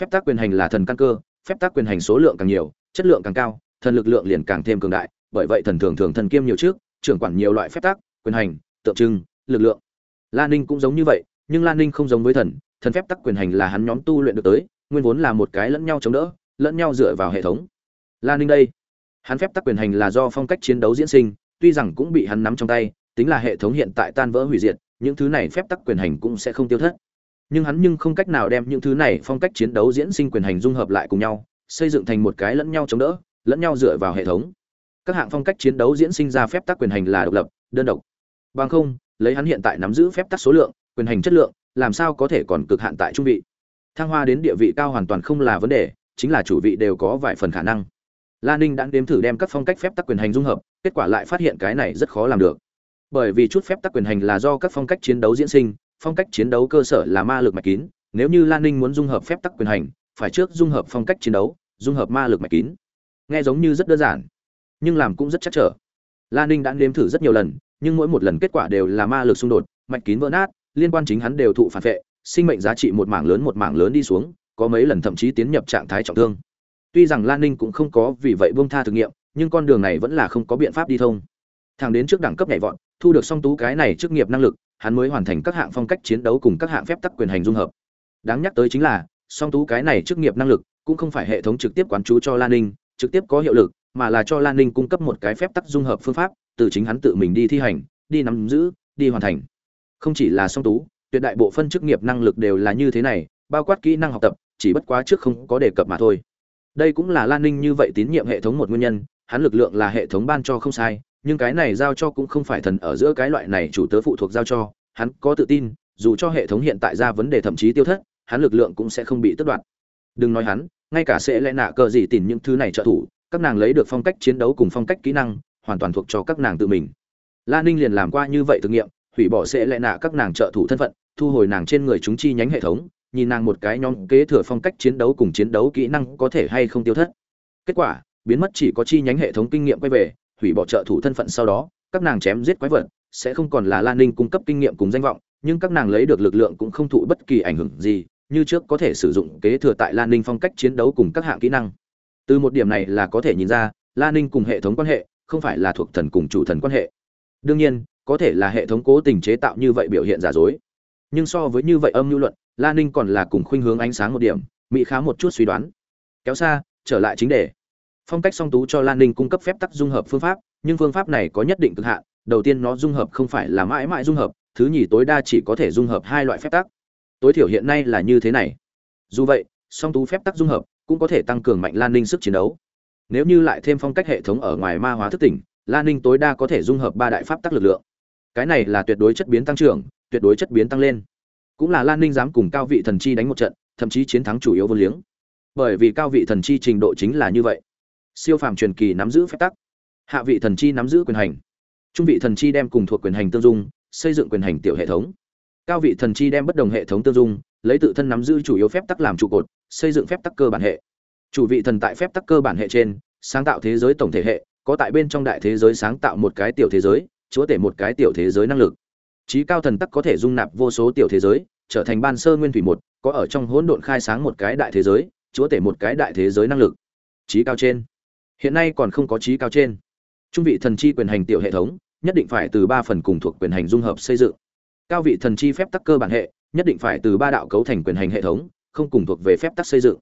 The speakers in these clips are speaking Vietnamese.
phép tác quyền hành là thần căn cơ, phép tác quyền hành số lượng càng nhiều, chất lượng càng cao, thần lực lượng liền càng thêm cường đại, bởi vậy thần thường thường thần kiêm nhiều trước, trưởng quản nhiều loại phép tác, quyền hành, tượng trưng, lực lượng. Lan ninh cũng giống như vậy, nhưng lan ninh không giống với thần thần phép tắc quyền hành là hắn nhóm tu luyện được tới, nguyên vốn là một cái lẫn nhau chống đỡ, lẫn nhau dựa vào hệ thống. Lan ninh đây, hắn phép tắc quyền hành là do phong cách chiến đấu diễn sinh, tuy rằng cũng bị hắn nắm trong tay, tính là hệ thống hiện tại tan vỡ hủy diệt, những thứ này phép tắc quyền hành cũng sẽ không tiêu thất nhưng hắn nhưng không cách nào đem những thứ này phong cách chiến đấu diễn sinh quyền hành dung hợp lại cùng nhau xây dựng thành một cái lẫn nhau chống đỡ lẫn nhau dựa vào hệ thống. Các hạng phong cách chiến đấu diễn sinh ra phép tắc quyền hành là độc lập đơn độc. Bằng không lấy hắn hiện tại nắm giữ phép tắc số lượng quyền hành chất lượng làm sao có thể còn cực hạn tại trung vị? Thăng hoa đến địa vị cao hoàn toàn không là vấn đề chính là chủ vị đều có vài phần khả năng. Lan Ninh đã đếm thử đem các phong cách phép tắc quyền hành dung hợp, kết quả lại phát hiện cái này rất khó làm được. Bởi vì chút phép tắc quyền hành là do các phong cách chiến đấu diễn sinh, phong cách chiến đấu cơ sở là ma lực mạch kín, nếu như Lan Ninh muốn dung hợp phép tắc quyền hành, phải trước dung hợp phong cách chiến đấu, dung hợp ma lực mạch kín. Nghe giống như rất đơn giản, nhưng làm cũng rất chắc trở. Lan Ninh đã nếm thử rất nhiều lần, nhưng mỗi một lần kết quả đều là ma lực xung đột, mạch kín vỡ nát, liên quan chính hắn đều thụ phản vệ, sinh mệnh giá trị một mảng lớn một mảng lớn đi xuống, có mấy lần thậm chí tiến nhập trạng thái trọng thương. Tuy rằng Lan Ninh cũng không có vì vậy bông tha thử nghiệm, nhưng con đường này vẫn là không có biện pháp đi thông. Thẳng đến trước đẳng cấp nhảy vọt, thu được song tú cái này chức nghiệp năng lực, hắn mới hoàn thành các hạng phong cách chiến đấu cùng các hạng phép tắc quyền hành dung hợp. Đáng nhắc tới chính là, song tú cái này chức nghiệp năng lực cũng không phải hệ thống trực tiếp quán chú cho Lan Ninh, trực tiếp có hiệu lực, mà là cho Lan Ninh cung cấp một cái phép tắc dung hợp phương pháp, từ chính hắn tự mình đi thi hành, đi nắm giữ, đi hoàn thành. Không chỉ là song tú, tuyệt đại bộ phân chức nghiệp năng lực đều là như thế này, bao quát kỹ năng học tập, chỉ bất quá trước không có đề cập mà thôi đây cũng là lan ninh như vậy tín nhiệm hệ thống một nguyên nhân hắn lực lượng là hệ thống ban cho không sai, nhưng cái này giao cho cũng không phải thần ở giữa cái loại này chủ tớ phụ thuộc giao cho, hắn có tự tin, dù cho hệ thống hiện tại ra vấn đề thậm chí tiêu thất, hắn lực lượng cũng sẽ không bị tất đoạt. Đừng nói hắn, ngay cả sẽ lẽ nạ cờ gì tìm những thứ này trợ thủ, các nàng lấy được phong cách chiến đấu cùng phong cách kỹ năng, hoàn toàn thuộc cho các nàng tự mình. La ninh liền làm qua như vậy thực nghiệm, hủy bỏ sẽ lẽ nạ các nàng trợ thủ thân phận, thu hồi nàng trên người chúng chi nhánh hệ thống, nhìn nàng một cái nhóm kế thừa phong cách chiến đấu cùng chiến đấu kỹ năng có thể hay không tiêu thất. Kết quả biến mất chỉ có chi nhánh hệ thống kinh nghiệm quay về, hủy bỏ trợ thủ thân phận sau đó, các nàng chém giết quái vật, sẽ không còn là lan ninh cung cấp kinh nghiệm cùng danh vọng, nhưng các nàng lấy được lực lượng cũng không thụ bất kỳ ảnh hưởng gì, như trước có thể sử dụng kế thừa tại lan ninh phong cách chiến đấu cùng các hạng kỹ năng. Từ một điểm này là có thể nhìn ra lan ninh cùng hệ thống quan hệ không phải là thuộc thần cùng chủ thần quan hệ. Đương nhiên, có thể là hệ thống cố tình chế tạo như vậy biểu hiện giả dối. Nhưng so với như vậy âm lưu luận Lan ninh còn là cùng khuynh hướng ánh sáng một điểm mỹ khá một chút suy đoán. Kéo xa, trở lại chính đề phong cách song tú cho lan ninh cung cấp phép tắc dung hợp phương pháp, nhưng phương pháp này có nhất định cực hạn, đầu tiên nó dung hợp không phải là mãi mãi dung hợp, thứ nhì tối đa chỉ có thể dung hợp hai loại phép tắc. Tối thiểu hiện nay là như thế này. Dù vậy, song tú phép tắc dung hợp cũng có thể tăng cường mạnh lan ninh sức chiến đấu. Nếu như lại thêm phong cách hệ thống ở ngoài ma hóa thức tỉnh, lan ninh tối đa có thể dung hợp ba đại pháp tắc lực lượng. Cái này là tuyệt đối chất biến tăng trưởng, tuyệt đối chất biến tăng lên. Cũng là lan ninh dám cùng cao vị thần chi đánh một trận, thậm chí chiến thắng chủ yếu vô liếng. Bởi vì cao vị thần chi trình độ chính là như vậy siêu phàm truyền kỳ nắm giữ phép tắc. Hạ vị thần chi nắm giữ quyền hành. Trung vị thần chi đem cùng thuộc quyền hành tương dung, xây dựng quyền hành tiểu hệ thống. Cao vị thần chi đem bất đồng hệ thống tương dung, lấy tự thân nắm giữ chủ yếu phép tắc làm trụ cột, xây dựng phép tắc cơ bản hệ. Chủ vị thần tại phép tắc cơ bản hệ trên, sáng tạo thế giới tổng thể hệ, có tại bên trong đại thế giới sáng tạo một cái tiểu thế giới, chúa tể một cái tiểu thế giới năng lực. Trí cao thần tắc có thể dung nạp vô số tiểu thế giới, trở thành ban sơ nguyên thủy một, có ở trong hỗn độn khai sáng một cái đại thế giới, chúa tể một cái đại thế giới năng lực. Trí cao trên hiện nay còn không có trí cao trên. Trung vị thần chi quyền hành tiểu hệ thống nhất định phải từ ba phần cùng thuộc quyền hành dung hợp xây dựng. Cao vị thần chi phép tắc cơ bản hệ nhất định phải từ ba đạo cấu thành quyền hành hệ thống không cùng thuộc về phép tắc xây dựng.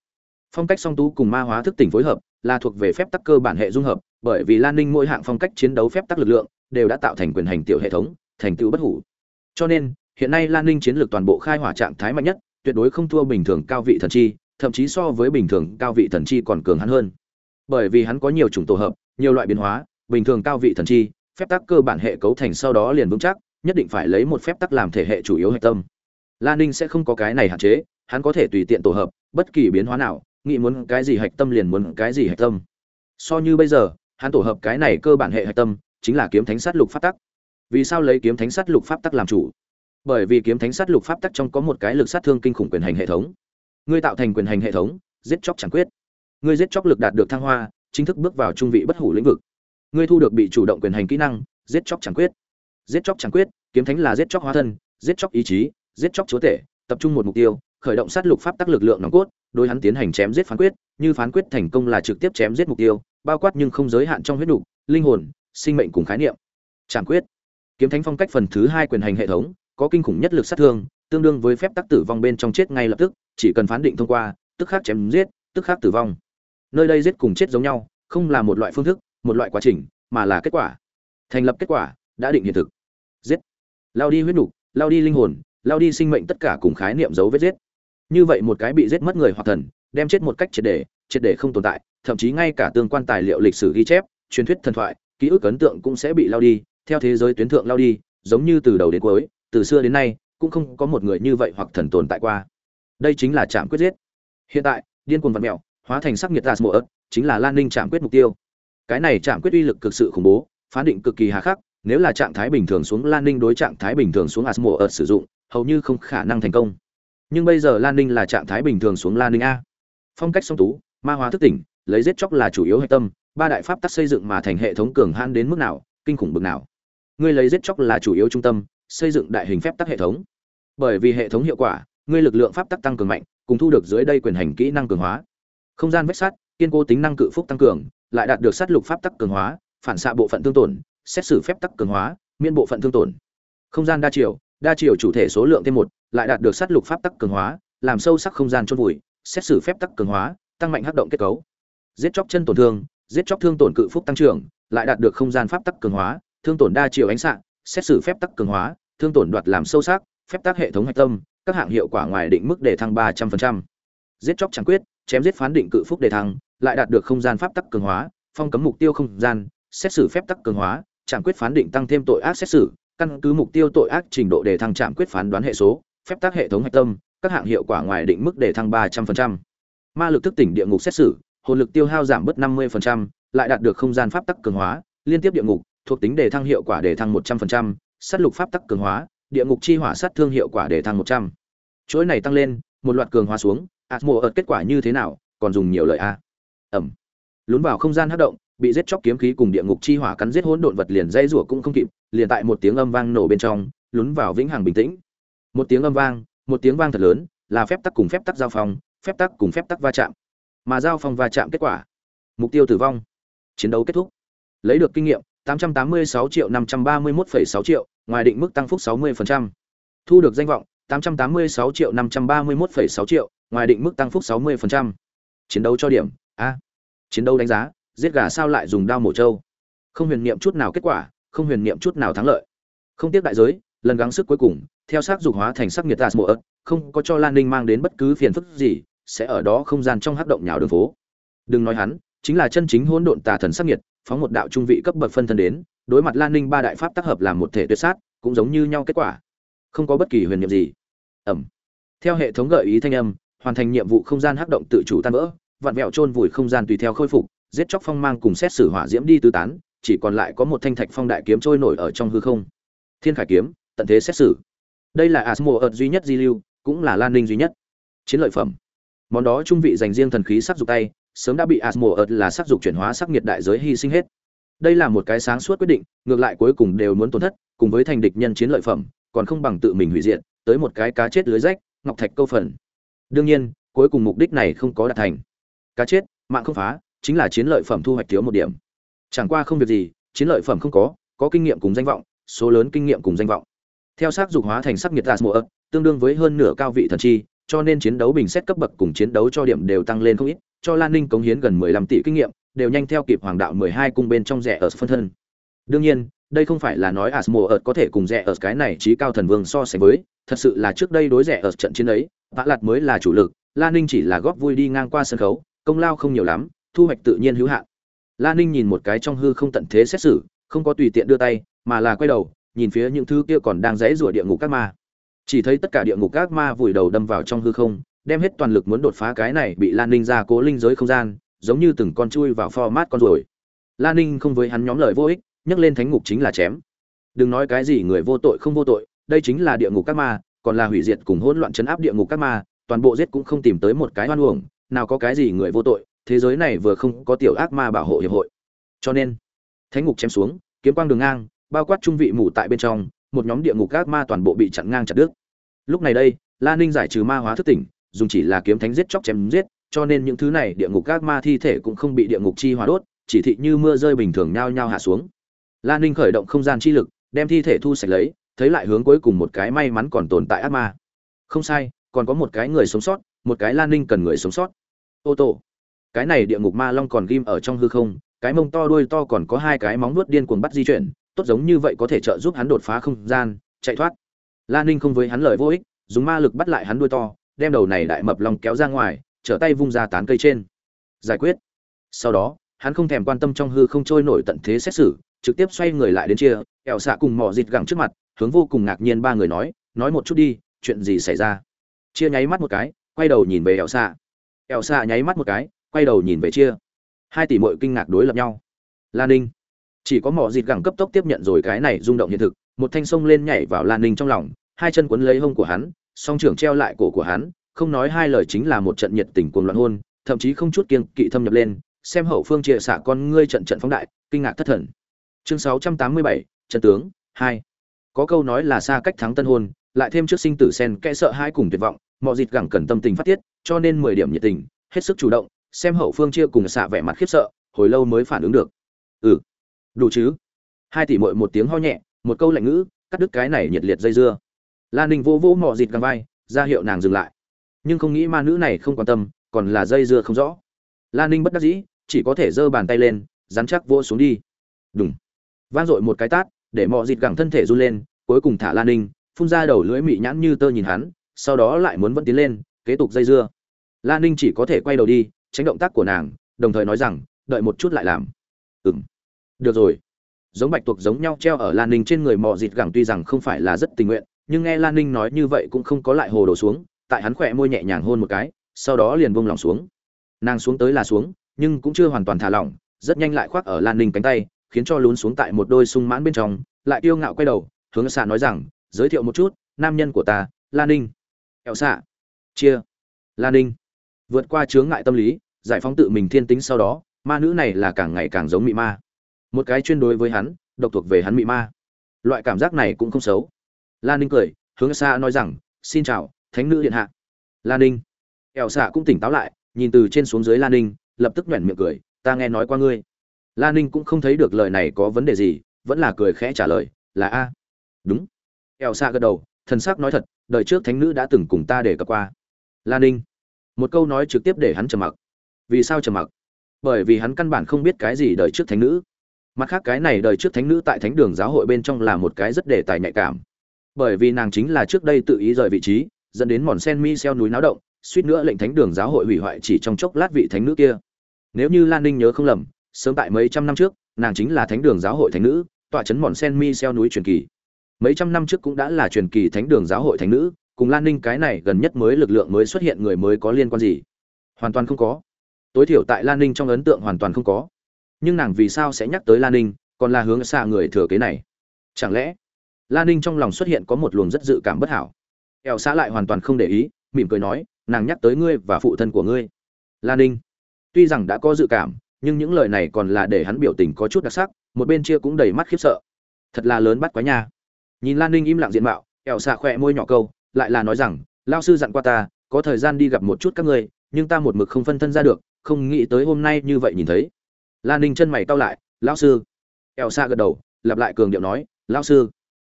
Phong cách song tú cùng ma hóa thức tỉnh phối hợp là thuộc về phép tắc cơ bản hệ dung hợp bởi vì lan ninh mỗi hạng phong cách chiến đấu phép tắc lực lượng đều đã tạo thành quyền hành tiểu hệ thống thành tựu bất hủ. Cho nên, hiện nay Lan Ninh chiến lược toàn bộ khai hỏa trạng thái mạnh nhất, tuyệt đối không thua bình thường cao vị thần chi, thậm chí so với bình thường cao vị thần chi còn cường hắn hơn. Bởi vì hắn có nhiều chủng tổ hợp, nhiều loại biến hóa, bình thường cao vị thần chi, phép tắc cơ bản hệ cấu thành sau đó liền vững chắc, nhất định phải lấy một phép tắc làm thể hệ chủ yếu hệ tâm. Lan Ninh sẽ không có cái này hạn chế, hắn có thể tùy tiện tổ hợp, bất kỳ biến hóa nào, nghĩ muốn cái gì hạch tâm liền muốn cái gì hạch tâm. So như bây giờ, hắn tổ hợp cái này cơ bản hệ hạch tâm, chính là kiếm thánh sát lục pháp tắc vì sao lấy kiếm thánh sát lục pháp tắc làm chủ bởi vì kiếm thánh sát lục pháp tắc trong có một cái lực sát thương kinh khủng quyền hành hệ thống ngươi tạo thành quyền hành hệ thống giết chóc chẳng quyết ngươi giết chóc lực đạt được thăng hoa chính thức bước vào trung vị bất hủ lĩnh vực. Ngươi thu được bị chủ động quyền hành kỹ năng giết chóc chẳng quyết. Giết chóc chẳng quyết kiếm thánh là giết chóc hóa thân giết chóc ý chí giết chóc chúa tể tập trung một mục tiêu khởi động sát lục pháp tắc lực lượng nòng cốt đối hắn tiến hành chém giết phán quyết như phán quyết thành công là trực tiếp chém giết mục tiêu bao quát nhưng không giới hạn trong huyết đủ, linh hồn sinh mệnh cùng khái niệm. Chẳng quyết. Kiếm thánh phong cách phần thứ hai quyền hành hệ thống có kinh khủng nhất lực sát thương tương đương với phép tắc tử vong bên trong chết ngay lập tức chỉ cần phán định thông qua tức khắc chém giết tức khắc tử vong nơi đây giết cùng chết giống nhau, không là một loại phương thức, một loại quá trình, mà là kết quả. Thành lập kết quả, đã định hiện thực. Giết. Lao đi huyết nục, lao đi linh hồn, lao đi sinh mệnh tất cả cùng khái niệm dấu vết giết. Như vậy một cái bị giết mất người hoặc thần, đem chết một cách triệt để triệt để không tồn tại, thậm chí ngay cả tương quan tài liệu lịch sử ghi chép, truyền thuyết thần thoại, ký ức ấn tượng cũng sẽ bị lao đi, theo thế giới tuyến thượng lao đi, giống như từ đầu đến cuối, từ xưa đến nay, cũng không có một người như vậy hoặc thần tồn tại qua. Đây chính là trạm quyết giết. Hiện tại, điên cuồng vật mèo hóa thành sắc nhiệt gas mùa ớt chính là lan ninh chạm quyết mục tiêu. Cái này chạm quyết uy lực cực sự khủng bố, phán định cực kỳ hà khắc, nếu là trạng thái bình thường xuống lan ninh đối trạng thái bình thường xuống asmo ớt sử dụng, hầu như không khả năng thành công. Nhưng bây giờ lan ninh là trạng thái bình thường xuống lan ninh a. Phong cách song tú, ma hóa thức tỉnh, lấy giết chóc là chủ yếu hệ tâm, ba đại pháp tắc xây dựng mà thành hệ thống cường hãn đến mức nào, kinh khủng bực nào. Ngươi lấy giết chóc là chủ yếu trung tâm, xây dựng đại hình phép tắc hệ thống. Bởi vì hệ thống hiệu quả, ngươi lực lượng pháp tắc tăng cường mạnh, cùng thu được dưới đây quyền hành kỹ năng cường hóa không gian vách sắt, kiên cố tính năng cự phúc tăng cường, lại đạt được sát lục pháp tắc cường hóa, phản xạ bộ phận tương tổn, xét xử phép tắc cường hóa, miễn bộ phận thương tổn. Không gian đa chiều đa chiều chủ thể số lượng thêm một, lại đạt được sát lục pháp tắc cường hóa, làm sâu sắc không gian chôn vùi, xét xử phép tắc cường hóa, tăng mạnh hắc động kết cấu. Giết chóc chân tổn thương, giết chóc thương tổn cự phúc tăng trưởng, lại đạt được không gian pháp tắc cường hóa, thương tổn đa chiều ánh xạ, xét xử phép tắc cường hóa, thương tổn đoạt làm sâu sắc, phép tắc hệ thống hạch tâm, các hạng hiệu quả ngoài định mức để thăng ba trăm linh giết chóc chẳng quyết, chém giết phán định cự phúc đề thăng, lại đạt được không gian pháp tắc cường hóa, phong cấm mục tiêu không gian, xét xử phép tắc cường hóa chẳng quyết phán định tăng thêm tội ác xét xử, căn cứ mục tiêu tội ác trình độ đề thăng trạm quyết phán đoán hệ số, phép tắc hệ thống hạch tâm, các hạng hiệu quả ngoài định mức đề thăng ba trăm linh ma lực thức tỉnh địa ngục xét xử, hồn lực tiêu hao giảm bớt năm mươi lại đạt được không gian pháp tắc cường hóa, liên tiếp địa ngục, thuộc tính đề thăng hiệu quả đề thăng một trăm linh sát lục pháp tắc cường hóa, địa ngục chi hỏa sát thương hiệu quả đề thăng một trăm. Chuỗi này tăng lên, một loạt cường hóa xuống mùa ợt kết quả như thế nào, còn dùng nhiều lời a. Ẩm. Lún vào không gian hấp động, bị giết chóc kiếm khí cùng địa ngục chi hỏa cắn giết hỗn độn vật liền dây rủa cũng không kịp, liền tại một tiếng âm vang nổ bên trong, lún vào vĩnh hằng bình tĩnh. Một tiếng âm vang, một tiếng vang thật lớn, là phép tắc cùng phép tắc giao phong, phép tắc cùng phép tắc va chạm. Mà giao phong va chạm kết quả, mục tiêu tử vong. Chiến đấu kết thúc. Lấy được kinh nghiệm 886 triệu 531,6 triệu, ngoài định mức tăng phúc 60%. Thu được danh vọng 886 triệu 531,6 triệu, ngoài định mức tăng phúc 60%. Chiến đấu cho điểm, a. chiến đấu đánh giá, giết gà sao lại dùng đao mổ trâu. Không huyền niệm chút nào kết quả, không huyền niệm chút nào thắng lợi. Không tiếc đại giới, lần gắng sức cuối cùng, theo sắc dục hóa thành sắc nhiệt tạt mộ ớt, không có cho Lan Ninh mang đến bất cứ phiền phức gì, sẽ ở đó không gian trong hắc động nhào đường phố. Đừng nói hắn, chính là chân chính hỗn độn tà thần sắc nhiệt, phóng một đạo trung vị cấp bậc phân thân đến, đối mặt Lan Ninh ba đại pháp tác hợp làm một thể tuyệt sát, cũng giống như nhau kết quả. Không có bất kỳ huyền niệm gì. Ẩm. Theo hệ thống gợi ý thanh âm, hoàn thành nhiệm vụ không gian hắc động tự chủ tan vỡ, vặn vẹo chôn vùi không gian tùy theo khôi phục, giết chóc phong mang cùng xét xử hỏa diễm đi tứ tán, chỉ còn lại có một thanh thạch phong đại kiếm trôi nổi ở trong hư không. Thiên khải kiếm, tận thế xét xử. Đây là asmo ợt duy nhất di lưu, cũng là lan ninh duy nhất. Chiến lợi phẩm. Món đó trung vị dành riêng thần khí sắc dục tay, sớm đã bị asmo ợt là sắc dục chuyển hóa sắc nhiệt đại giới hy sinh hết. Đây là một cái sáng suốt quyết định, ngược lại cuối cùng đều muốn tổn thất, cùng với thành địch nhân chiến lợi phẩm, còn không bằng tự mình hủy diệt, tới một cái cá chết lưới rách, ngọc thạch câu phần đương nhiên cuối cùng mục đích này không có đạt thành. Cá chết mạng không phá chính là chiến lợi phẩm thu hoạch thiếu một điểm. Chẳng qua không việc gì chiến lợi phẩm không có có kinh nghiệm cùng danh vọng số lớn kinh nghiệm cùng danh vọng. Theo sắc dục hóa thành sắc nhiệt gas mùa tương đương với hơn nửa cao vị thần chi cho nên chiến đấu bình xét cấp bậc cùng chiến đấu cho điểm đều tăng lên không ít cho lan ninh cống hiến gần mười lăm tỷ kinh nghiệm đều nhanh theo kịp hoàng đạo mười hai cung bên trong rẻ ở phân thân. Đương nhiên đây không phải là nói Asmo ợt có thể cùng rẻ ở cái này trí cao thần vương so sánh với, thật sự là trước đây đối rẻ ở trận chiến ấy, Vã Lạt mới là chủ lực, La Ninh chỉ là góp vui đi ngang qua sân khấu, công lao không nhiều lắm, thu hoạch tự nhiên hữu hạn. La Ninh nhìn một cái trong hư không tận thế xét xử, không có tùy tiện đưa tay, mà là quay đầu, nhìn phía những thứ kia còn đang dãy rủa địa ngục các ma. Chỉ thấy tất cả địa ngục các ma vùi đầu đâm vào trong hư không, đem hết toàn lực muốn đột phá cái này bị Lan Ninh ra cố linh giới không gian, giống như từng con chui vào format con rồi. Lan Ninh không với hắn nhóm lời vô ích, nhấc lên thánh ngục chính là chém. Đừng nói cái gì người vô tội không vô tội, đây chính là địa ngục các ma, còn là hủy diệt cùng hỗn loạn chấn áp địa ngục các ma, toàn bộ giết cũng không tìm tới một cái oan uổng, nào có cái gì người vô tội, thế giới này vừa không có tiểu ác ma bảo hộ hiệp hội. Cho nên, thánh ngục chém xuống, kiếm quang đường ngang, bao quát trung vị mù tại bên trong, một nhóm địa ngục ác ma toàn bộ bị chặn ngang chặt đứt. Lúc này đây, la ninh giải trừ ma hóa thức tỉnh dùng chỉ là kiếm thánh giết chóc chém giết cho nên những thứ này địa ngục ác ma thi thể cũng không bị địa ngục chi hóa đốt chỉ thị như mưa rơi bình thường nhao nhao hạ xuống la ninh khởi động không gian chi lực đem thi thể thu sạch lấy thấy lại hướng cuối cùng một cái may mắn còn tồn tại ác ma. Không sai, còn có một cái người sống sót, một cái lan ninh cần người sống sót. Ô tô. Cái này địa ngục ma long còn ghim ở trong hư không, cái mông to đuôi to còn có hai cái móng nuốt điên cuồng bắt di chuyển, tốt giống như vậy có thể trợ giúp hắn đột phá không gian, chạy thoát. Lan ninh không với hắn lời vô ích, dùng ma lực bắt lại hắn đuôi to, đem đầu này đại mập long kéo ra ngoài, trở tay vung ra tán cây trên. Giải quyết. Sau đó, hắn không thèm quan tâm trong hư không trôi nổi tận thế xét xử, trực tiếp xoay người lại đến chia, kẹo xạ cùng mỏ dịt gẳng trước mặt hướng vô cùng ngạc nhiên ba người nói nói một chút đi chuyện gì xảy ra? Chia nháy mắt một cái quay đầu nhìn về ẻo xạ ẻo xạ nháy mắt một cái quay đầu nhìn về chia. Hai tỷ mội kinh ngạc đối lập nhau. Lan ninh. Chỉ có mỏ dịt gẳng cấp tốc tiếp nhận rồi cái này rung động hiện thực một thanh sông lên nhảy vào lan ninh trong lòng hai chân quấn lấy hông của hắn song trưởng treo lại cổ của hắn không nói hai lời chính là một trận nhiệt tình cuồng loạn hôn thậm chí không chút kiêng kỵ thâm nhập lên xem hậu phương chia xạ con ngươi trận trận phóng đại kinh ngạc thất thần. Chương 687, trận tướng hai có câu nói là xa cách thắng tân hôn, lại thêm trước sinh tử sen kẽ sợ hai cùng tuyệt vọng mọi dịt gẳng cần tâm tình phát tiết, cho nên mười điểm nhiệt tình, hết sức chủ động, xem hậu phương chia cùng xạ vẻ mặt khiếp sợ, hồi lâu mới phản ứng được. Ừ đủ chứ. Hai tỷ mội một tiếng ho nhẹ, một câu lạnh ngữ, cắt đứt cái này nhiệt liệt dây dưa. Lan ninh vô vô mò dịt găng vai, ra hiệu nàng dừng lại. Nhưng không nghĩ ma nữ này không quan tâm, còn là dây dưa không rõ. Lan ninh bất đắc dĩ, chỉ có thể giơ bàn tay lên, dán chắc vỗ xuống đi. Đúng vang dội một cái tát để mọ dịt gẳng thân thể run lên, cuối cùng thả lan ninh, phun ra đầu lưỡi mị nhãn như tơ nhìn hắn, sau đó lại muốn vẫn tiến lên, kế tục dây dưa. Lan ninh chỉ có thể quay đầu đi, tránh động tác của nàng, đồng thời nói rằng, đợi một chút lại làm. Ừng được rồi. Giống bạch tuộc giống nhau treo ở lan ninh trên người mò dịt gẳng tuy rằng không phải là rất tình nguyện, nhưng nghe lan ninh nói như vậy cũng không có lại hồ đổ xuống, tại hắn khỏe môi nhẹ nhàng hôn một cái, sau đó liền buông lỏng xuống. Nàng xuống tới là xuống, nhưng cũng chưa hoàn toàn thả lỏng, rất nhanh lại khoác ở lan ninh cánh tay khiến cho lún xuống tại một đôi sung mãn bên trong, lại kiêu ngạo quay đầu, hướng xạ nói rằng, giới thiệu một chút, nam nhân của ta lan ninh. Ẹo xạ chia. Lan ninh. Vượt qua chướng ngại tâm lý, giải phóng tự mình thiên tính sau đó, ma nữ này là càng ngày càng giống mị ma. Một cái chuyên đối với hắn, độc thuộc về hắn mị ma. Loại cảm giác này cũng không xấu. Lan ninh cười, hướng xa nói rằng, xin chào, thánh nữ điện hạ. Lan ninh. Ẻo xạ cũng tỉnh táo lại, nhìn từ trên xuống dưới lan ninh, lập tức nhoẻn miệng cười, ta nghe nói qua ngươi lan ninh cũng không thấy được lời này có vấn đề gì, vẫn là cười khẽ trả lời, là a. Đúng. Eo xa gật đầu, thần sắc nói thật, đời trước thánh nữ đã từng cùng ta để cập qua. Lan ninh. Một câu nói trực tiếp để hắn trầm mặc. Vì sao trầm mặc? Bởi vì hắn căn bản không biết cái gì đời trước thánh nữ. Mặt khác cái này đời trước thánh nữ tại thánh đường giáo hội bên trong là một cái rất đề tài nhạy cảm. Bởi vì nàng chính là trước đây tự ý rời vị trí, dẫn đến mòn sen mi xeo núi náo động, suýt nữa lệnh thánh đường giáo hội hủy hoại chỉ trong chốc lát vị thánh nữ kia. Nếu như lan ninh nhớ không lầm sớm tại mấy trăm năm trước, nàng chính là thánh đường giáo hội thánh nữ, tọa trấn mòn sen mi xeo núi truyền kỳ. Mấy trăm năm trước cũng đã là truyền kỳ thánh đường giáo hội thánh nữ, cùng lan ninh cái này gần nhất mới lực lượng mới xuất hiện người mới có liên quan gì? Hoàn toàn không có. Tối thiểu tại lan ninh trong ấn tượng hoàn toàn không có. Nhưng nàng vì sao sẽ nhắc tới lan ninh, còn là hướng xa người thừa kế này? Chẳng lẽ lan ninh trong lòng xuất hiện có một luồng rất dự cảm bất hảo? Eo xã lại hoàn toàn không để ý, mỉm cười nói, nàng nhắc tới ngươi và phụ thân của ngươi. Lan ninh tuy rằng đã có dự cảm nhưng những lời này còn là để hắn biểu tình có chút đặc sắc, một bên chia cũng đầy mắt khiếp sợ. Thật là lớn bắt quá nha. Nhìn lan ninh im lặng diện mạo eo xạ khỏe môi nhỏ câu, lại là nói rằng, lao sư dặn qua ta, có thời gian đi gặp một chút các ngươi, nhưng ta một mực không phân thân ra được, không nghĩ tới hôm nay như vậy nhìn thấy. Lan ninh chân mày cau lại, lão sư. Eo xạ gật đầu, lặp lại cường điệu nói, lão sư.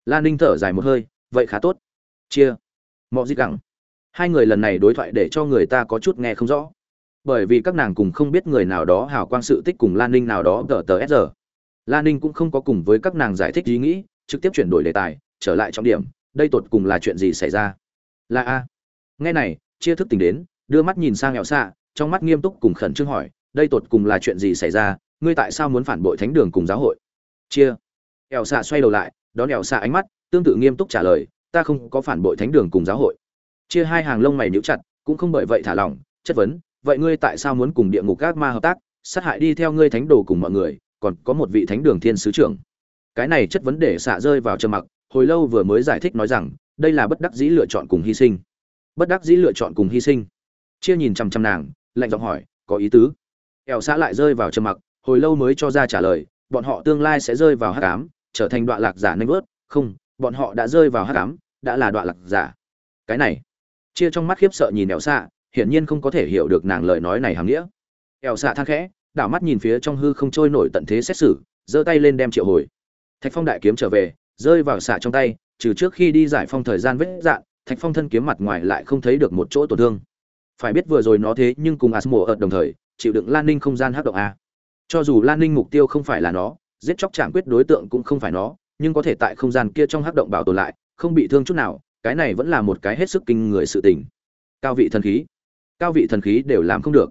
Lan ninh thở dài một hơi, vậy khá tốt. Chia. Mọi gì gẳng. Hai người lần này đối thoại để cho người ta có chút nghe không rõ bởi vì các nàng cùng không biết người nào đó hào quang sự tích cùng lan ninh nào đó tờ tờ s lan ninh cũng không có cùng với các nàng giải thích ý nghĩ, trực tiếp chuyển đổi đề tài, trở lại trọng điểm, đây tột cùng là chuyện gì xảy ra? Là a. Nghe này, chia thức tình đến, đưa mắt nhìn sang nghèo xạ trong mắt nghiêm túc cùng khẩn trương hỏi, đây tột cùng là chuyện gì xảy ra, ngươi tại sao muốn phản bội thánh đường cùng giáo hội? Chia. Ẻo xạ xoay đầu lại, đón ẻo xạ ánh mắt, tương tự nghiêm túc trả lời, ta không có phản bội thánh đường cùng giáo hội. Chia hai hàng lông mày níu chặt, cũng không bởi vậy thả lỏng, chất vấn vậy ngươi tại sao muốn cùng địa ngục các ma hợp tác? Sát hại đi theo ngươi thánh đồ cùng mọi người, còn có một vị thánh đường thiên sứ trưởng. Cái này chất vấn để xạ rơi vào trầm mặc, hồi lâu vừa mới giải thích nói rằng, đây là bất đắc dĩ lựa chọn cùng hy sinh. Bất đắc dĩ lựa chọn cùng hy sinh. Chia nhìn chằm chằm nàng, lạnh giọng hỏi, có ý tứ? Ẻo xã lại rơi vào trầm mặc, hồi lâu mới cho ra trả lời, bọn họ tương lai sẽ rơi vào hắc ám, trở thành đoạn lạc giả nanh vớt. Không, bọn họ đã rơi vào hắc ám, đã là đoạn lạc giả. Cái này, chia trong mắt khiếp sợ nhìn ẻo xạ hiển nhiên không có thể hiểu được nàng lời nói này hàm nghĩa. Ẻo xạ than khẽ, đảo mắt nhìn phía trong hư không trôi nổi tận thế xét xử, giơ tay lên đem triệu hồi. Thạch phong đại kiếm trở về, rơi vào xạ trong tay, trừ trước khi đi giải phong thời gian vết dạn, thạch phong thân kiếm mặt ngoài lại không thấy được một chỗ tổn thương. Phải biết vừa rồi nó thế nhưng cùng asmo ở đồng thời, chịu đựng lan ninh không gian hắc động a. Cho dù lan ninh mục tiêu không phải là nó, giết chóc chạm quyết đối tượng cũng không phải nó, nhưng có thể tại không gian kia trong hắc động bảo tồn lại, không bị thương chút nào, cái này vẫn là một cái hết sức kinh người sự tình. Cao vị thần khí cao vị thần khí đều làm không được.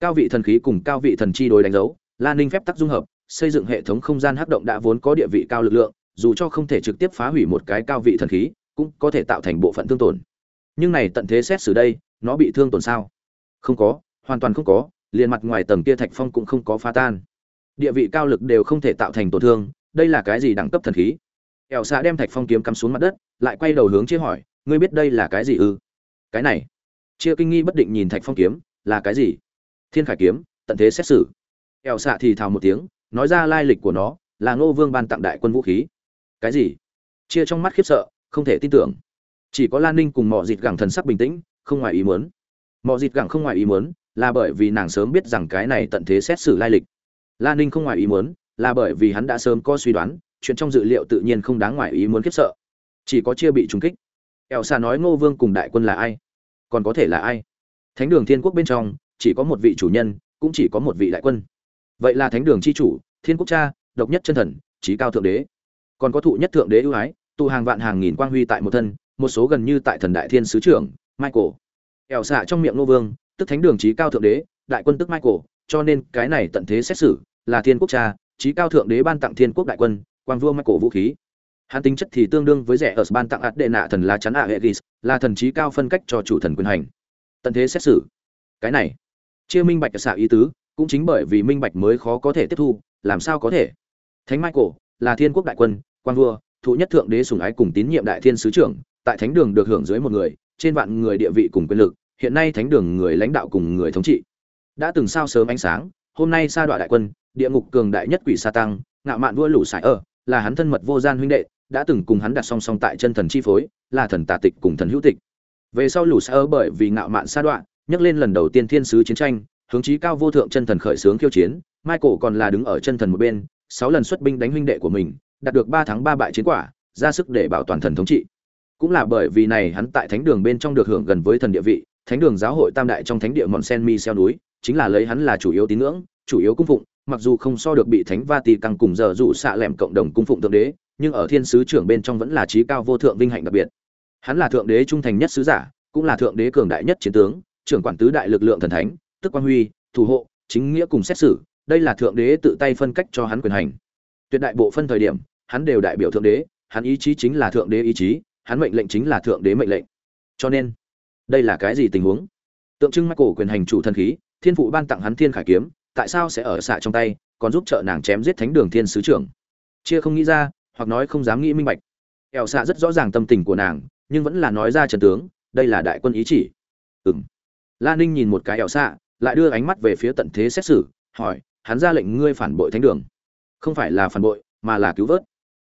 Cao vị thần khí cùng cao vị thần chi đối đánh dấu lan ninh phép tắc dung hợp, xây dựng hệ thống không gian hắc động đã vốn có địa vị cao lực lượng, dù cho không thể trực tiếp phá hủy một cái cao vị thần khí, cũng có thể tạo thành bộ phận thương tổn. Nhưng này tận thế xét xử đây, nó bị thương tổn sao? Không có, hoàn toàn không có, liền mặt ngoài tầng kia thạch phong cũng không có phá tan. Địa vị cao lực đều không thể tạo thành tổn thương, đây là cái gì đẳng cấp thần khí? Ẻo xạ đem thạch phong kiếm cắm xuống mặt đất, lại quay đầu hướng chia hỏi, ngươi biết đây là cái gì ư? Cái này chia kinh nghi bất định nhìn thạch phong kiếm, là cái gì? Thiên khải kiếm, tận thế xét xử. Ẹo xạ thì thào một tiếng, nói ra lai lịch của nó, là ngô vương ban tặng đại quân vũ khí. Cái gì? Chia trong mắt khiếp sợ, không thể tin tưởng. Chỉ có lan ninh cùng mọi dịt gẳng thần sắc bình tĩnh, không ngoài ý muốn. Mọi dịt gẳng không ngoài ý muốn, là bởi vì nàng sớm biết rằng cái này tận thế xét xử lai lịch. Lan ninh không ngoài ý muốn, là bởi vì hắn đã sớm có suy đoán, chuyện trong dự liệu tự nhiên không đáng ngoài ý muốn khiếp sợ. Chỉ có chia bị trúng kích. Ẹo xạ nói ngô vương cùng đại quân là ai? Còn có thể là ai? Thánh đường thiên quốc bên trong, chỉ có một vị chủ nhân, cũng chỉ có một vị đại quân. Vậy là thánh đường c h i chủ, thiên quốc cha, độc nhất chân thần trí cao thượng đế. Còn có thụ nhất thượng đế ưu ái tụ hàng vạn hàng nghìn quang huy tại một thân, một số gần như tại thần đại thiên sứ trưởng, michael. Ẻo xạ trong miệng ngô vương, tức thánh đường trí cao thượng đế, đại quân tức michael, cho nên cái này tận thế xét xử, là thiên quốc cha trí cao thượng đế ban tặng thiên quốc đại quân, quang vua michael vũ khí hắn tính chất thì tương đương với rẻ ở ban tặng ạt đệ nạ thần lá chắn ạ hệ ghis là thần trí cao phân cách cho chủ thần quyền hành. Tận thế xét xử. Cái này, chia minh bạch xạ ý tứ, cũng chính bởi vì minh bạch mới khó có thể tiếp thu, làm sao có thể? Thánh michael là thiên quốc đại quân, quan vua, thụ nhất thượng đế sùng ái cùng tín nhiệm đại thiên sứ trưởng, tại thánh đường được hưởng dưới một người, trên vạn người địa vị cùng quyền lực, hiện nay thánh đường người lãnh đạo cùng người thống trị. Đã từng sao sớm ánh sáng, hôm nay sa đoạn đại quân, địa ngục cường đại nhất quỷ sa tăng, ngạo mạn vua lũ sải ở, là hắn thân mật vô gian huynh đệ đã từng cùng hắn đặt song song tại chân thần chi phối, là thần tà tịch cùng thần hữu tịch. Về sau lũ Sa bởi vì ngạo mạn sa đoạn nhắc lên lần đầu tiên thiên sứ chiến tranh, hướng chí cao vô thượng chân thần khởi sướng khiêu chiến, michael còn là đứng ở chân thần một bên, sáu lần xuất binh đánh huynh đệ của mình, đạt được ba thắng ba bại chiến quả, ra sức để bảo toàn thần thống trị. Cũng là bởi vì này hắn tại thánh đường bên trong được hưởng gần với thần địa vị, thánh đường giáo hội tam đại trong thánh địa mòn sen mi xeo núi, chính là lấy hắn là chủ yếu tín ngưỡng, chủ yếu cung phụng mặc dù không so được bị thánh va tì căng cùng giờ dụ xạ lẻm cộng đồng cung phụng thượng đế, nhưng ở thiên sứ trưởng bên trong vẫn là trí cao vô thượng vinh hạnh đặc biệt. Hắn là thượng đế trung thành nhất sứ giả, cũng là thượng đế cường đại nhất chiến tướng, trưởng quản tứ đại lực lượng thần thánh, tức quan huy, thủ hộ, chính nghĩa cùng xét xử, đây là thượng đế tự tay phân cách cho hắn quyền hành. Tuyệt đại bộ phân thời điểm, hắn đều đại biểu thượng đế, hắn ý chí chính là thượng đế ý chí, hắn mệnh lệnh chính là thượng đế mệnh lệnh. Cho nên, đây là cái gì tình huống? Tượng trưng michael quyền hành chủ thần khí, thiên phụ ban tặng hắn thiên khải kiếm tại sao sẽ ở xạ trong tay, còn giúp trợ nàng chém giết thánh đường thiên sứ trưởng? Chia không nghĩ ra, hoặc nói không dám nghĩ minh bạch. Ẻo xạ rất rõ ràng tâm tình của nàng, nhưng vẫn là nói ra trần tướng, đây là đại quân ý chỉ. Ừ m la ninh nhìn một cái ẻo xạ, lại đưa ánh mắt về phía tận thế xét xử, hỏi, hắn ra lệnh ngươi phản bội thánh đường. Không phải là phản bội, mà là cứu vớt.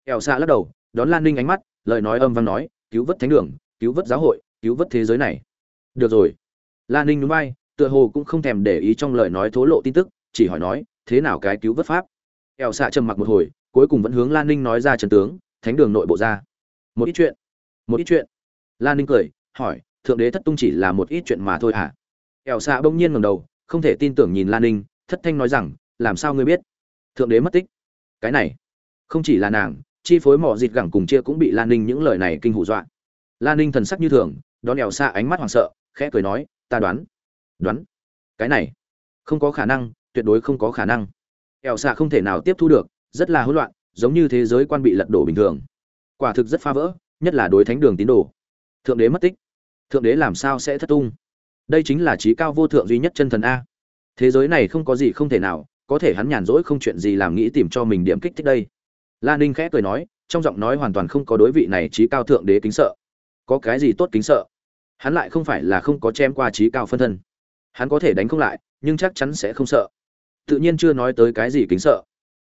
Ẻo xạ lắc đầu, đón lan ninh ánh mắt, lời nói âm vang nói, cứu vớt thánh đường, cứu vớt giáo hội, cứu vớt thế giới này. Được rồi. Lan ninh núi bay tựa hồ cũng không thèm để ý trong lời nói thố lộ tin tức chỉ hỏi nói, thế nào cái cứu vớt pháp? Ẻo xạ trầm mặc một hồi, cuối cùng vẫn hướng lan ninh nói ra trần tướng, thánh đường nội bộ ra. Một ít chuyện, một ít chuyện. Lan ninh cười, hỏi, thượng đế thất tung chỉ là một ít chuyện mà thôi à ẻo xạ bỗng nhiên ngầm đầu, không thể tin tưởng nhìn lan ninh, thất thanh nói rằng, làm sao ngươi biết? Thượng đế mất tích. Cái này, không chỉ là nàng, chi phối mỏ dịt gẳng cùng chia cũng bị lan ninh những lời này kinh hù dọa. Lan ninh thần sắc như thường, đón ẻo xạ ánh mắt hoảng sợ, khẽ cười nói, ta đoán đoán, cái này không có khả năng tuyệt đối không có khả năng. Ẻo xạ không thể nào tiếp thu được, rất là hỗn loạn, giống như thế giới quan bị lật đổ bình thường. Quả thực rất phá vỡ, nhất là đối thánh đường tín đồ. Thượng đế mất tích. Thượng đế làm sao sẽ thất tung? Đây chính là trí cao vô thượng duy nhất chân thần a. Thế giới này không có gì không thể nào, có thể hắn nhàn rỗi không chuyện gì làm nghĩ tìm cho mình điểm kích thích đây. La ninh khẽ cười nói, trong giọng nói hoàn toàn không có đối vị này trí cao thượng đế kính sợ. Có cái gì tốt kính sợ? Hắn lại không phải là không có chém qua trí cao phân thân. Hắn có thể đánh không lại, nhưng chắc chắn sẽ không sợ tự nhiên chưa nói tới cái gì kính sợ.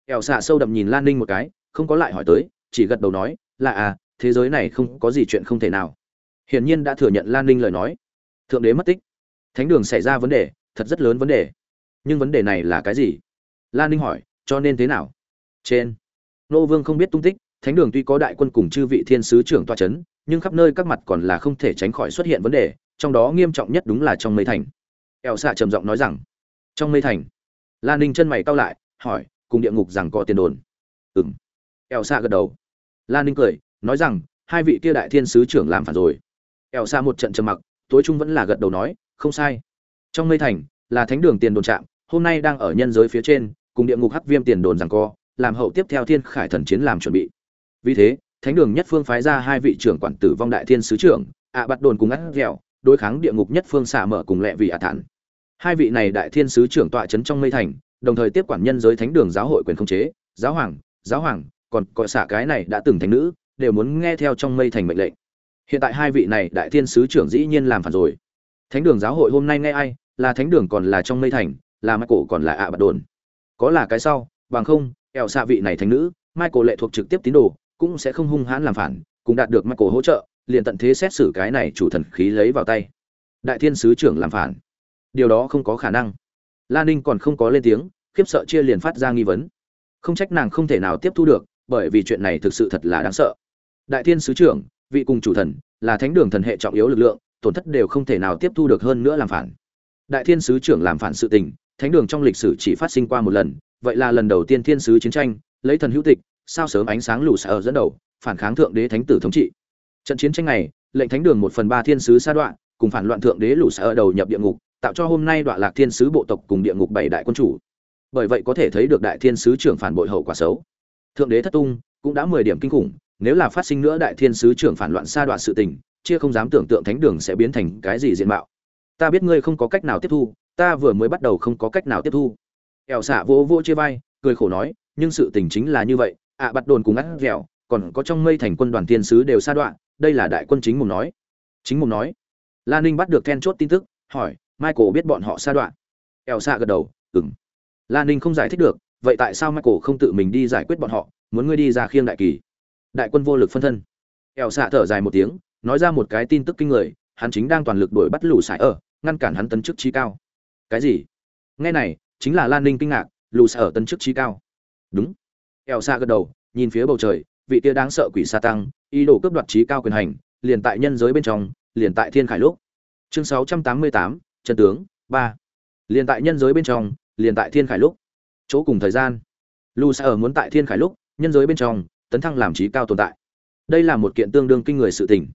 Ẻo xạ sâu đậm nhìn lan ninh một cái, không có lại hỏi tới, chỉ gật đầu nói, là à thế giới này không có gì chuyện không thể nào. Hiển nhiên đã thừa nhận lan ninh lời nói. Thượng đế mất tích. Thánh đường xảy ra vấn đề, thật rất lớn vấn đề. Nhưng vấn đề này là cái gì? Lan ninh hỏi, cho nên thế nào? Trên, nô vương không biết tung tích, thánh đường tuy có đại quân cùng chư vị thiên sứ trưởng toa c h ấ n nhưng khắp nơi các mặt còn là không thể tránh khỏi xuất hiện vấn đề, trong đó nghiêm trọng nhất đúng là trong mây thành. Ẻo xạ trầm giọng nói rằng, trong mây thành lan ninh chân mày cao lại, hỏi, cùng địa ngục rằng có tiền đồn. Ừng eo xa gật đầu. Lan ninh cười, nói rằng, hai vị kia đại thiên sứ trưởng làm phản rồi. Eo xa một trận trầm mặc, tối trung vẫn là gật đầu nói, không sai. Trong mây thành, là thánh đường tiền đồn trạm, hôm nay đang ở nhân giới phía trên, cùng địa ngục hắc viêm tiền đồn rằng co, làm hậu tiếp theo thiên khải thần chiến làm chuẩn bị. Vì thế, thánh đường nhất phương phái ra hai vị trưởng quản tử vong đại thiên sứ trưởng, ạ bắt đồn cùng ngắt dẻo, đối kháng địa ngục nhất phương xả mở cùng lệ vì ạ thản hai vị này đại thiên sứ trưởng tọa trấn trong mây thành, đồng thời tiếp quản nhân giới thánh đường giáo hội quyền không chế, giáo hoàng giáo hoàng, còn cọ xạ cái này đã từng thánh nữ, đều muốn nghe theo trong mây thành mệnh lệnh. Hiện tại hai vị này đại thiên sứ trưởng dĩ nhiên làm phản rồi. Thánh đường giáo hội hôm nay nghe ai, là thánh đường còn là trong mây thành, là mai cổ còn là ạ bạt đồn. Có là cái sau, bằng không, eo xạ vị này thánh nữ mai cổ lệ thuộc trực tiếp tín đồ, cũng sẽ không hung hãn làm phản, cũng đạt được mai cổ hỗ trợ, liền tận thế xét xử cái này chủ thần khí lấy vào tay. Đại thiên sứ trưởng làm phản điều đó không có khả năng. Lan ninh còn không có lên tiếng, khiếp sợ chia liền phát ra nghi vấn. Không trách nàng không thể nào tiếp thu được, bởi vì chuyện này thực sự thật là đáng sợ. Đại thiên sứ trưởng, vị cùng chủ thần, là thánh đường thần hệ trọng yếu lực lượng, tổn thất đều không thể nào tiếp thu được hơn nữa làm phản. Đại thiên sứ trưởng làm phản sự tình, thánh đường trong lịch sử chỉ phát sinh qua một lần, vậy là lần đầu tiên thiên sứ chiến tranh, lấy thần hữu tịch, sao sớm ánh sáng lù sở dẫn đầu, phản kháng thượng đế thánh tử thống trị. Trận chiến tranh này, lệnh thánh đường một phần ba thiên sứ sa đoạn, cùng phản loạn thượng đế lù sở đầu nhập địa ngục tạo cho hôm nay đoạn lạc thiên sứ bộ tộc cùng địa ngục bảy đại quân chủ. Bởi vậy có thể thấy được đại thiên sứ trưởng phản bội hậu quả xấu. Thượng đế thất tung cũng đã mười điểm kinh khủng nếu là phát sinh nữa đại thiên sứ trưởng phản loạn xa đoạn sự tình chia không dám tưởng tượng thánh đường sẽ biến thành cái gì diện mạo. Ta biết ngươi không có cách nào tiếp thu ta vừa mới bắt đầu không có cách nào tiếp thu. Ẻo xạ vô vô chia vai cười khổ nói nhưng sự tình chính là như vậy ạ à, bắt đồn cùng ắt dẻo còn có trong mây thành quân đoàn thiên sứ đều xa đoạn đây là đại quân chính mùng nói. Chính mùng nói. Lan ninh bắt được then chốt tin tức hỏi michael biết bọn họ xa đoạn. Eo xa gật đầu ừng lan ninh không giải thích được vậy tại sao michael không tự mình đi giải quyết bọn họ muốn ngươi đi ra khiêng đại kỳ? Đại quân vô lực phân thân. Eo xạ thở dài một tiếng nói ra một cái tin tức kinh người hắn chính đang toàn lực đuổi bắt lù sải ở ngăn cản hắn tấn chức trí cao. Cái gì? Nghe này chính là lan ninh kinh ngạc lù sải ở tấn chức trí cao. Đúng. Eo xạ gật đầu nhìn phía bầu trời vị kia đáng sợ quỷ sa tăng ý đồ cướp đoạt trí cao quyền hành liền tại nhân giới bên trong liền tại thiên khải lúc. Chương 688, chân tướng, ba. Liền tại nhân giới bên trong, liền tại thiên khải lúc. Chỗ cùng thời gian. Lu sẽ ở muốn tại thiên khải lúc, nhân giới bên trong, tấn thăng làm trí cao tồn tại. Đây là một kiện tương đương kinh người sự tình.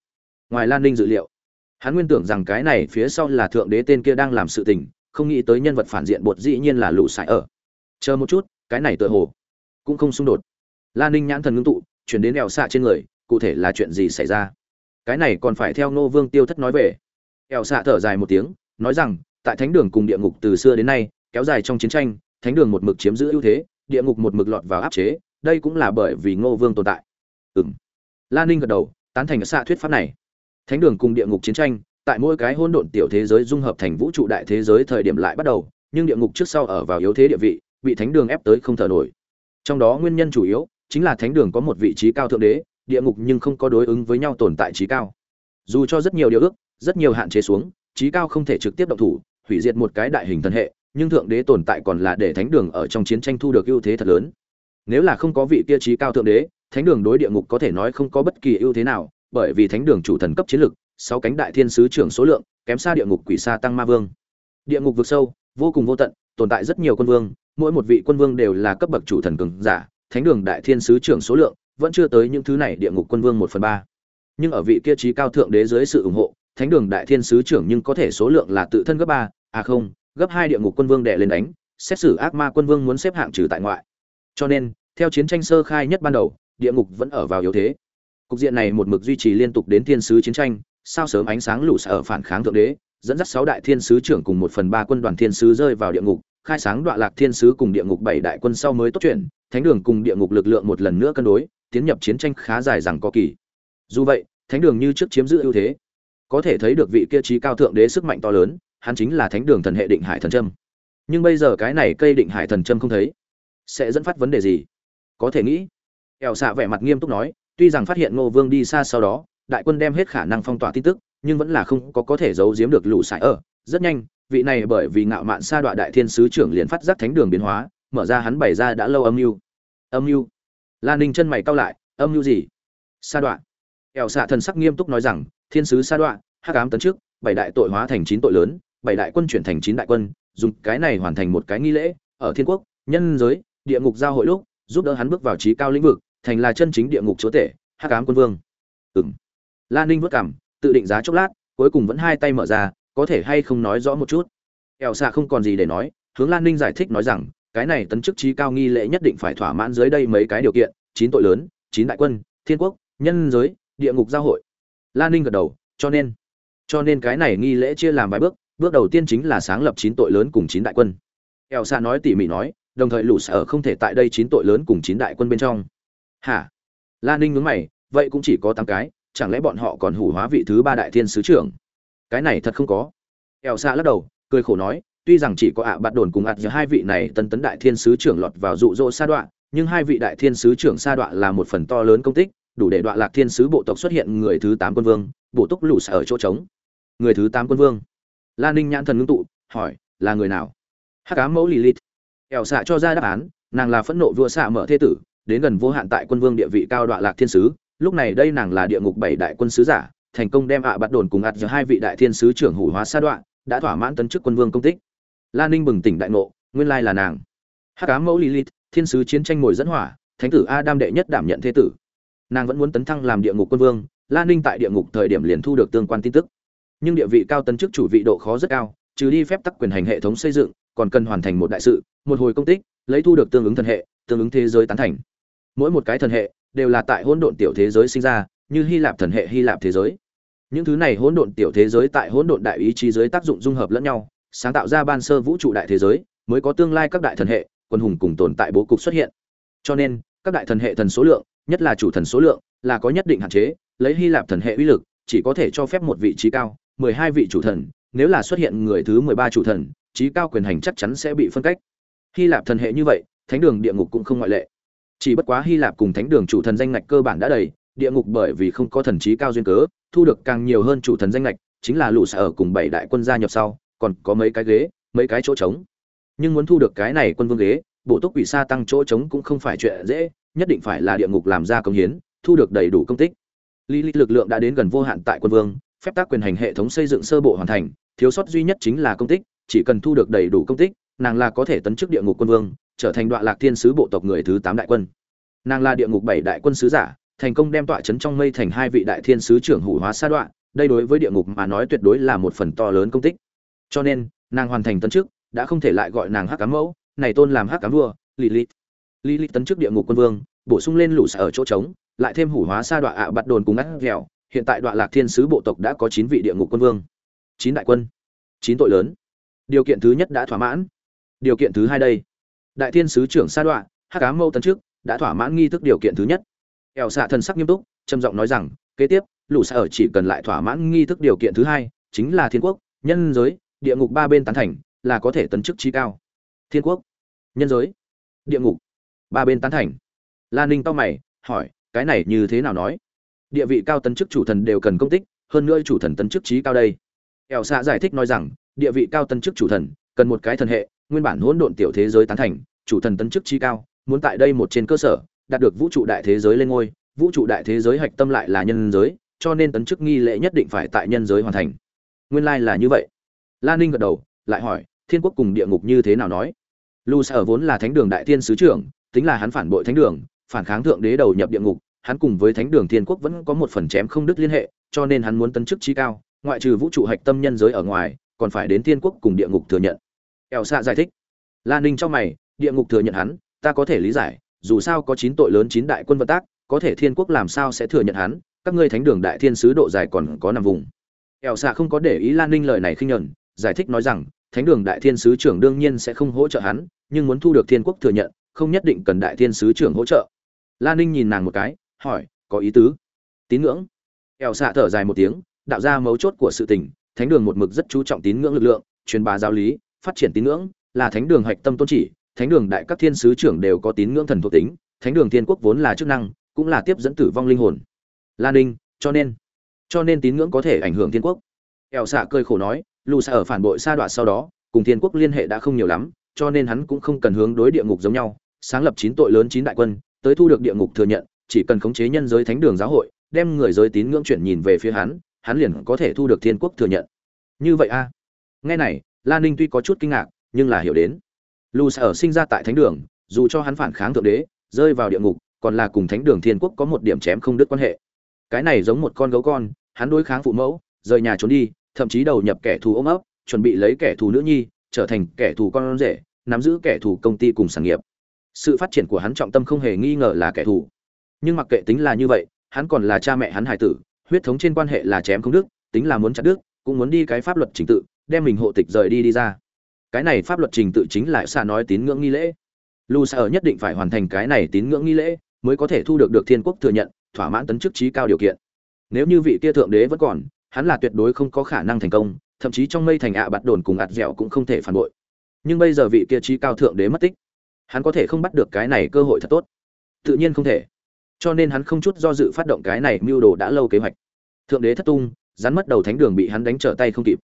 Ngoài lan ninh dự liệu, hắn nguyên tưởng rằng cái này phía sau là thượng đế tên kia đang làm sự tình, không nghĩ tới nhân vật phản diện bột dĩ nhiên là lũ sải ở. Chờ một chút, cái này tựa hồ cũng không xung đột. Lan ninh nhãn thần ngưng tụ, chuyển đến eo xạ trên người, cụ thể là chuyện gì xảy ra? Cái này còn phải theo nô vương tiêu thất nói về. Eo xạ thở dài một tiếng nói rằng tại thánh đường cùng địa ngục từ xưa đến nay kéo dài trong chiến tranh thánh đường một mực chiếm giữ ưu thế địa ngục một mực lọt vào áp chế đây cũng là bởi vì ngô vương tồn tại ừng lan ninh gật đầu tán thành xạ thuyết pháp này Thánh đường cùng địa ngục chiến tranh, tại mỗi cái hỗn độn tiểu thế giới dung hợp thành vũ trụ đại thế giới thời điểm lại bắt đầu, nhưng địa ngục trước sau ở vào yếu thế địa vị, bị thánh đường ép tới không thở nổi. Trong đó nguyên nhân chủ yếu chính là thánh đường có một vị trí cao thượng đế, địa ngục nhưng không có đối ứng với nhau tồn tại trí cao. Dù cho rất nhiều điều ước, rất nhiều hạn chế xuống, trí cao không thể trực tiếp động thủ, hủy diệt một cái đại hình thần hệ, nhưng thượng đế tồn tại còn là để thánh đường ở trong chiến tranh thu được ưu thế thật lớn. Nếu là không có vị kia trí cao thượng đế, thánh đường đối địa ngục có thể nói không có bất kỳ ưu thế nào, bởi vì thánh đường chủ thần cấp chiến lực, sáu cánh đại thiên sứ trưởng số lượng, kém xa địa ngục quỷ xa tăng ma vương. Địa ngục vực sâu, vô cùng vô tận, tồn tại rất nhiều quân vương, mỗi một vị quân vương đều là cấp bậc chủ thần cường giả, thánh đường đại thiên sứ trưởng số lượng vẫn chưa tới những thứ này địa ngục quân vương một phần ba Nhưng ở vị kia trí cao thượng đế dưới sự ủng hộ, thánh đường đại thiên sứ trưởng nhưng có thể số lượng là tự thân gấp ba, à không, gấp hai địa ngục quân vương đè lên đánh, xét xử ác ma quân vương muốn xếp hạng trừ tại ngoại. Cho nên, theo chiến tranh sơ khai nhất ban đầu, địa ngục vẫn ở vào yếu thế cục diện này một mực duy trì liên tục đến thiên sứ chiến tranh sao sớm ánh sáng lũ sở phản kháng thượng đế dẫn dắt sáu đại thiên sứ trưởng cùng một phần ba quân đoàn thiên sứ rơi vào địa ngục khai sáng đoạn lạc thiên sứ cùng địa ngục bảy đại quân sau mới tốt chuyện thánh đường cùng địa ngục lực lượng một lần nữa cân đối tiến nhập chiến tranh khá dài rằng có kỳ dù vậy thánh đường như trước chiếm giữ ưu thế có thể thấy được vị kia trí cao thượng đế sức mạnh to lớn hắn chính là thánh đường thần hệ định hải thần trâm nhưng bây giờ cái này cây định hải thần trâm không thấy sẽ dẫn phát vấn đề gì? Có thể nghĩ ẻo xạ vẻ mặt nghiêm túc nói tuy rằng phát hiện Ngô Vương đi xa sau đó, đại quân đem hết khả năng phong tỏa tin tức, nhưng vẫn là không có có thể giấu giếm được lũ sải ở. Rất nhanh vị này bởi vì ngạo mạn sa đọa đại thiên sứ trưởng liền phát giác thánh đường biến hóa mở ra hắn bày ra đã lâu âm mưu. Âm mưu? Lan ninh chân mày cau lại âm mưu gì? Sa đọa. Ẻo xạ thần sắc nghiêm túc nói rằng thiên sứ sa đoạn, hắc ám tấn trước bảy đại tội hóa thành chín tội lớn bảy đại quân chuyển thành chín đại quân dùng cái này hoàn thành một cái nghi lễ ở thiên quốc nhân giới địa ngục giao hội lúc giúp đỡ hắn bước vào trí cao lĩnh vực thành là chân chính địa ngục chúa tể hắc ám quân vương. Ừng lan ninh vất cảm tự định giá chốc lát cuối cùng vẫn hai tay mở ra có thể hay không nói rõ một chút? Ẹo xạ không còn gì để nói hướng lan ninh giải thích nói rằng cái này tấn chức trí cao nghi lễ nhất định phải thỏa mãn dưới đây mấy cái điều kiện chín tội lớn chín đại quân thiên quốc nhân giới địa ngục giao hội lan ninh gật đầu, cho nên cho nên cái này nghi lễ chia làm vài bước bước đầu tiên chính là sáng lập chín tội lớn cùng chín đại quân. Eo xa nói tỉ mỉ nói, đồng thời lũ sở không thể tại đây chín tội lớn cùng chín đại quân bên trong. Hả? Lan ninh nhướng mày, vậy cũng chỉ có tám cái, chẳng lẽ bọn họ còn hủ hóa vị thứ ba đại thiên sứ trưởng? Cái này thật không có. Eo xa lắc đầu, cười khổ nói, tuy rằng chỉ có ạ à bạt đồn cùng ạt giữa hai vị này tân tấn đại thiên sứ trưởng lọt vào dụ dỗ sa đoạn nhưng hai vị đại thiên sứ trưởng sa đoạn là một phần to lớn công tích đủ để đoạn lạc thiên sứ bộ tộc xuất hiện người thứ tám quân vương bổ túc lũ sở ở chỗ trống. Người thứ tám quân vương. Lan ninh nhãn thần ngưng tụ, hỏi, là người nào? Hát cá mẫu lilith. Ẻo xạ cho ra đáp án, nàng là phẫn nộ vua xạ mở thế tử, đến gần vô hạn tại quân vương địa vị cao đoạn lạc thiên sứ. Lúc này đây nàng là địa ngục bảy đại quân sứ giả, thành công đem ạ bắt đồn cùng ạt giữa hai vị đại thiên sứ trưởng hủ hóa sa đoạn đã thỏa mãn tấn chức quân vương công tích. Lan ninh bừng tỉnh đại ngộ, nguyên lai là nàng. Hát cá mẫu lilith, thiên sứ chiến tranh ngồi dẫn hỏa, thánh tử adam đệ nhất đảm nhận thế tử nàng vẫn muốn tấn thăng làm địa ngục quân vương lan ninh tại địa ngục thời điểm liền thu được tương quan tin tức. Nhưng địa vị cao tấn chức chủ vị độ khó rất cao, trừ đi phép tắc quyền hành hệ thống xây dựng, còn cần hoàn thành một đại sự, một hồi công tích, lấy thu được tương ứng thần hệ, tương ứng thế giới tán thành. Mỗi một cái thần hệ đều là tại hỗn độn tiểu thế giới sinh ra, như hy lạp thần hệ, hy lạp thế giới. Những thứ này hỗn độn tiểu thế giới tại hỗn độn đại ý chí giới tác dụng dung hợp lẫn nhau, sáng tạo ra ban sơ vũ trụ đại thế giới, mới có tương lai các đại thần hệ, quân hùng cùng tồn tại bố cục xuất hiện. Cho nên, các đại thần hệ thần số lượng nhất là chủ thần số lượng, là có nhất định hạn chế, lấy hy lạp thần hệ uy lực, chỉ có thể cho phép một vị trí cao, mười hai vị chủ thần, nếu là xuất hiện người thứ mười ba chủ thần, trí cao quyền hành chắc chắn sẽ bị phân cách. Hy lạp thần hệ như vậy, thánh đường địa ngục cũng không ngoại lệ. Chỉ bất quá hy lạp cùng thánh đường chủ thần danh ngạch cơ bản đã đầy, địa ngục bởi vì không có thần trí cao duyên cớ, thu được càng nhiều hơn chủ thần danh ngạch, chính là lũ sẽ ở cùng bảy đại quân gia nhập sau, còn có mấy cái ghế, mấy cái chỗ trống. Nhưng muốn thu được cái này quân vương ghế Bộ túc quỷ sa tăng chỗ trống cũng không phải chuyện dễ, nhất định phải là địa ngục làm ra công hiến, thu được đầy đủ công tích. Lý lịch lực lượng đã đến gần vô hạn tại quân vương, phép tác quyền hành hệ thống xây dựng sơ bộ hoàn thành, thiếu sót duy nhất chính là công tích, chỉ cần thu được đầy đủ công tích, nàng là có thể tấn chức địa ngục quân vương, trở thành đoạn lạc thiên sứ bộ tộc người thứ tám đại quân. Nàng là địa ngục bảy đại quân sứ giả, thành công đem tọa chấn trong mây thành hai vị đại thiên sứ trưởng hủ hóa sa đoạn đây đối với địa ngục mà nói tuyệt đối là một phần to lớn công tích. Cho nên, nàng hoàn thành tấn chức, đã không thể lại gọi nàng hắc cám mẫu này tôn làm hắc cám vua, lilith. Lilith tấn chức địa ngục quân vương, bổ sung lên lũ ở chỗ trống, lại thêm hủ hóa sa đoạn ạ bắt đồn cùng ngắt ghẹo hiện tại đoạn lạc thiên sứ bộ tộc đã có chín vị địa ngục quân vương, chín đại quân, chín tội lớn. Điều kiện thứ nhất đã thỏa mãn. Điều kiện thứ hai đây. Đại thiên sứ trưởng sa đoạn hắc cá mâu tấn trước đã thỏa mãn nghi thức điều kiện thứ nhất. Ẻo xạ thần sắc nghiêm túc, trầm giọng nói rằng, kế tiếp, lũ sa ở chỉ cần lại thỏa mãn nghi thức điều kiện thứ hai, chính là thiên quốc, nhân giới, địa ngục ba bên tán thành, là có thể tấn chức trí cao. Thiên quốc nhân giới. Địa ngục. Ba bên tán thành. Lan ninh to mày, hỏi, cái này như thế nào nói? Địa vị cao tấn chức chủ thần đều cần công tích, hơn nữa chủ thần tấn chức trí cao đây. Ẻo xạ giải thích nói rằng, địa vị cao tấn chức chủ thần, cần một cái thần hệ, nguyên bản hỗn độn tiểu thế giới tán thành, chủ thần tấn chức trí cao, muốn tại đây một trên cơ sở, đạt được vũ trụ đại thế giới lên ngôi, vũ trụ đại thế giới hạch tâm lại là nhân giới, cho nên tấn chức nghi lễ nhất định phải tại nhân giới hoàn thành. Nguyên lai là như vậy. Lan ninh gật đầu, lại hỏi, thiên quốc cùng địa ngục như thế nào nói? Lu sở vốn là thánh đường đại tiên sứ trưởng, tính là hắn phản bội thánh đường, phản kháng thượng đế đầu nhập địa ngục, hắn cùng với thánh đường thiên quốc vẫn có một phần chém không đứt liên hệ, cho nên hắn muốn tấn chức trí cao, ngoại trừ vũ trụ hạch tâm nhân giới ở ngoài, còn phải đến thiên quốc cùng địa ngục thừa nhận. Eo xạ giải thích. Lan ninh trong mày, địa ngục thừa nhận hắn, ta có thể lý giải, dù sao có chín tội lớn chín đại quân vận tác, có thể thiên quốc làm sao sẽ thừa nhận hắn, các ngươi thánh đường đại thiên sứ độ dài còn có nằm vùng. Eo xạ không có để ý lan ninh lời này khinh nhẫn, giải thích nói rằng, thánh đường đại thiên sứ trưởng đương nhiên sẽ không hỗ trợ hắn nhưng muốn thu được thiên quốc thừa nhận, không nhất định cần đại thiên sứ trưởng hỗ trợ. Lan ninh nhìn nàng một cái, hỏi, có ý tứ? Tín ngưỡng. Eo xạ thở dài một tiếng, đạo ra mấu chốt của sự tình, thánh đường một mực rất chú trọng tín ngưỡng lực lượng, truyền bá giáo lý, phát triển tín ngưỡng, là thánh đường hạch tâm tôn chỉ, thánh đường đại các thiên sứ trưởng đều có tín ngưỡng thần thuộc tính, thánh đường thiên quốc vốn là chức năng, cũng là tiếp dẫn tử vong linh hồn. Lan ninh, cho nên cho nên tín ngưỡng có thể ảnh hưởng thiên quốc. Eo xạ cơi khổ nói, lù xa ở phản bội sa đoạn sau đó, cùng thiên quốc liên hệ đã không nhiều lắm cho nên hắn cũng không cần hướng đối địa ngục giống nhau, sáng lập chín tội lớn chín đại quân, tới thu được địa ngục thừa nhận, chỉ cần khống chế nhân giới thánh đường giáo hội, đem người giới tín ngưỡng chuyển nhìn về phía hắn hắn liền có thể thu được thiên quốc thừa nhận. Như vậy a? Nghe này lan ninh tuy có chút kinh ngạc, nhưng là hiểu đến. Lusa ở sinh ra tại thánh đường, dù cho hắn phản kháng thượng đế, rơi vào địa ngục, còn là cùng thánh đường thiên quốc có một điểm chém không đứt quan hệ. Cái này giống một con gấu con, hắn đối kháng phụ mẫu, rời nhà trốn đi, thậm chí đầu nhập kẻ thù ôm ấp, chuẩn bị lấy kẻ thù nữ nhi, trở thành kẻ thù con rể nắm giữ kẻ thù công ty cùng sản nghiệp. Sự phát triển của hắn trọng tâm không hề nghi ngờ là kẻ thù. Nhưng mặc kệ tính là như vậy, hắn còn là cha mẹ hắn hải tử, huyết thống trên quan hệ là chém không đức tính là muốn chặt đức cũng muốn đi cái pháp luật trình tự, đem mình hộ tịch rời đi đi ra. Cái này pháp luật trình tự chính là xa nói tín ngưỡng nghi lễ. Lu sa ở nhất định phải hoàn thành cái này tín ngưỡng nghi lễ, mới có thể thu được được thiên quốc thừa nhận, thỏa mãn tấn chức trí cao điều kiện. Nếu như vị kia thượng đế vẫn còn, hắn là tuyệt đối không có khả năng thành công, thậm chí trong mây thành ạ bạt đồn cùng ạt dẻo cũng không thể phản bội nhưng bây giờ vị kia trí cao thượng đế mất tích, hắn có thể không bắt được cái này cơ hội thật tốt. Tự nhiên không thể. Cho nên hắn không chút do dự phát động cái này mưu đồ đã lâu kế hoạch. Thượng đế thất tung, rắn mất đầu thánh đường bị hắn đánh trở tay không kịp.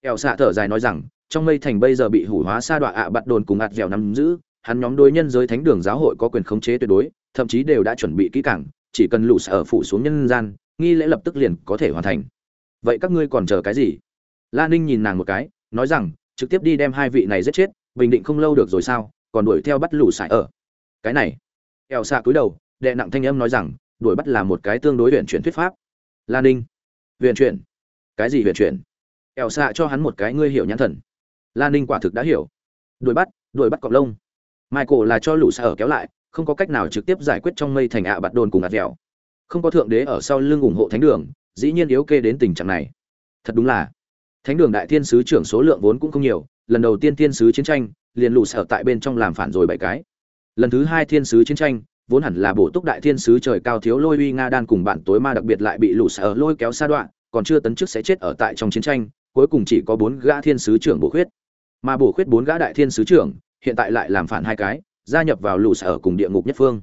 Ẻo xạ thở dài nói rằng, trong mây thành bây giờ bị hủ hóa sa đọa ạ bạt đồn cùng ạt dẻo nắm giữ, hắn nhóm đối nhân giới thánh đường giáo hội có quyền khống chế tuyệt đối, thậm chí đều đã chuẩn bị kỹ càng, chỉ cần lũ sở phủ xuống nhân gian, nghi lễ lập tức liền có thể hoàn thành. Vậy các ngươi còn chờ cái gì? La ninh nhìn nàng một cái, nói rằng trực tiếp đi đem hai vị này giết chết, bình định không lâu được rồi sao, còn đuổi theo bắt lũ sải ở. Cái này eo xạ cúi đầu, đệ nặng thanh âm nói rằng, đuổi bắt là một cái tương đối huyện chuyển thuyết pháp. Lan ninh huyện chuyển. Cái gì huyện chuyển? Eo xạ cho hắn một cái ngươi hiểu nhãn thần. Lan ninh quả thực đã hiểu. Đuổi bắt đuổi bắt cọc lông. Michael là cho lũ sở kéo lại, không có cách nào trực tiếp giải quyết trong mây thành ạ bạt đồn cùng ạt dẻo. Không có thượng đế ở sau lưng ủng hộ thánh đường, dĩ nhiên yếu kê đến tình trạng này. Thật đúng là thánh đường đại thiên sứ trưởng số lượng vốn cũng không nhiều, lần đầu tiên thiên sứ chiến tranh, liền lù sở tại bên trong làm phản rồi bảy cái. Lần thứ hai thiên sứ chiến tranh, vốn hẳn là bổ túc đại thiên sứ trời cao thiếu lôi uy nga đan cùng bạn tối ma đặc biệt lại bị lù sở lôi kéo xa đoạn, còn chưa tấn chức sẽ chết ở tại trong chiến tranh, cuối cùng chỉ có bốn gã thiên sứ trưởng bổ khuyết. Mà bổ khuyết bốn gã đại thiên sứ trưởng, hiện tại lại làm phản hai cái, gia nhập vào lù sở cùng địa ngục nhất phương.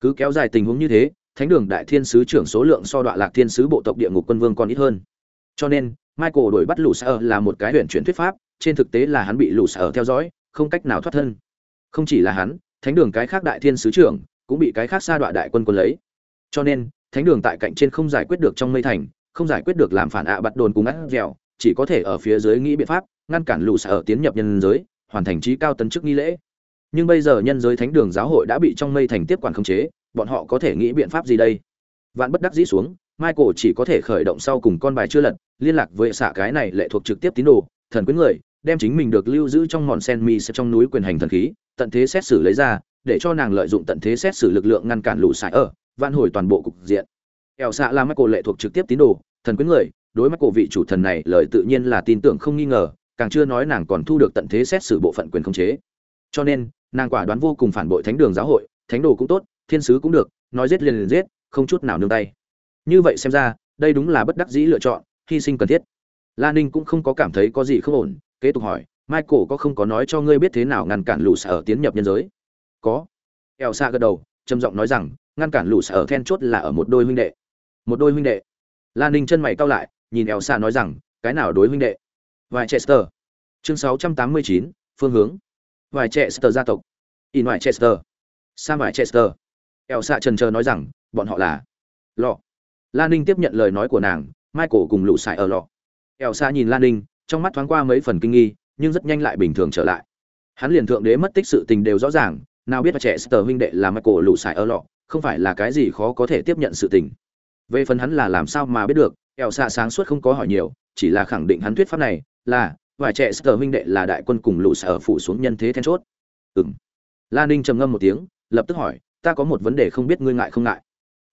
Cứ kéo dài tình huống như thế, thánh đường đại thiên sứ trưởng số lượng so đoạn lạc thiên sứ bộ tộc địa ngục quân vương còn ít hơn. Cho nên michael đuổi bắt lũ sở là một cái huyền chuyển thuyết pháp, trên thực tế là hắn bị lũ sở theo dõi, không cách nào thoát thân. Không chỉ là hắn, thánh đường cái khác đại thiên sứ trưởng cũng bị cái khác sa đoạ đại quân quân lấy. Cho nên, thánh đường tại cạnh trên không giải quyết được trong mây thành, không giải quyết được làm phản ạ bắt đồn cùng ngắt dẻo, chỉ có thể ở phía dưới nghĩ biện pháp, ngăn cản lũ sở tiến nhập nhân giới, hoàn thành trí cao tấn chức nghi lễ. Nhưng bây giờ nhân giới thánh đường giáo hội đã bị trong mây thành tiếp quản khống chế, bọn họ có thể nghĩ biện pháp gì đây? Vạn bất đắc dĩ xuống michael chỉ có thể khởi động sau cùng con bài chưa lật, liên lạc với xạ cái này lệ thuộc trực tiếp tín đồ, thần quyến người, đem chính mình được lưu giữ trong mòn sen mi trong núi quyền hành thần khí, tận thế xét xử lấy ra, để cho nàng lợi dụng tận thế xét xử lực lượng ngăn cản lũ sải ở van hồi toàn bộ cục diện. Eo xạ là michael lệ thuộc trực tiếp tín đồ, thần quyến người, đối mắt cổ vị chủ thần này lời tự nhiên là tin tưởng không nghi ngờ, càng chưa nói nàng còn thu được tận thế xét xử bộ phận quyền khống chế. Cho nên, nàng quả đoán vô cùng phản bội thánh đường giáo hội, thánh đồ cũng tốt, thiên sứ cũng được, nói giết liền liền giết, không chút nào nương tay như vậy xem ra đây đúng là bất đắc dĩ lựa chọn hy sinh cần thiết. Lan ninh cũng không có cảm thấy có gì không ổn kế tục hỏi michael có không có nói cho ngươi biết thế nào ngăn cản lũ sở tiến nhập nhân giới? Có. Eo xa gật đầu trầm giọng nói rằng ngăn cản lũ sở then chốt là ở một đôi huynh đệ. Một đôi huynh đệ? Lan ninh chân mày cau lại nhìn eo xa nói rằng cái nào đối huynh đệ? Vài chester chương 689, phương hướng. Vài chester gia tộc. In vài chester sa vài chester eo xa trần chờ nói rằng bọn họ là lọ lan ninh tiếp nhận lời nói của nàng, michael cùng lũ sải ở lọ eo xa nhìn lan ninh, trong mắt thoáng qua mấy phần kinh nghi, nhưng rất nhanh lại bình thường trở lại. Hắn liền thượng đế mất tích sự tình đều rõ ràng, nào biết trẻ sờ huynh đệ là michael lũ sải ở lọ không phải là cái gì khó có thể tiếp nhận sự tình. Về phần hắn là làm sao mà biết được, eo xa sáng suốt không có hỏi nhiều, chỉ là khẳng định hắn thuyết pháp này là, vài trẻ sờ huynh đệ là đại quân cùng lũ sở phụ xuống nhân thế then chốt. Ừm. Lan ninh trầm ngâm một tiếng, lập tức hỏi, ta có một vấn đề không biết ngươi ngại không ngại?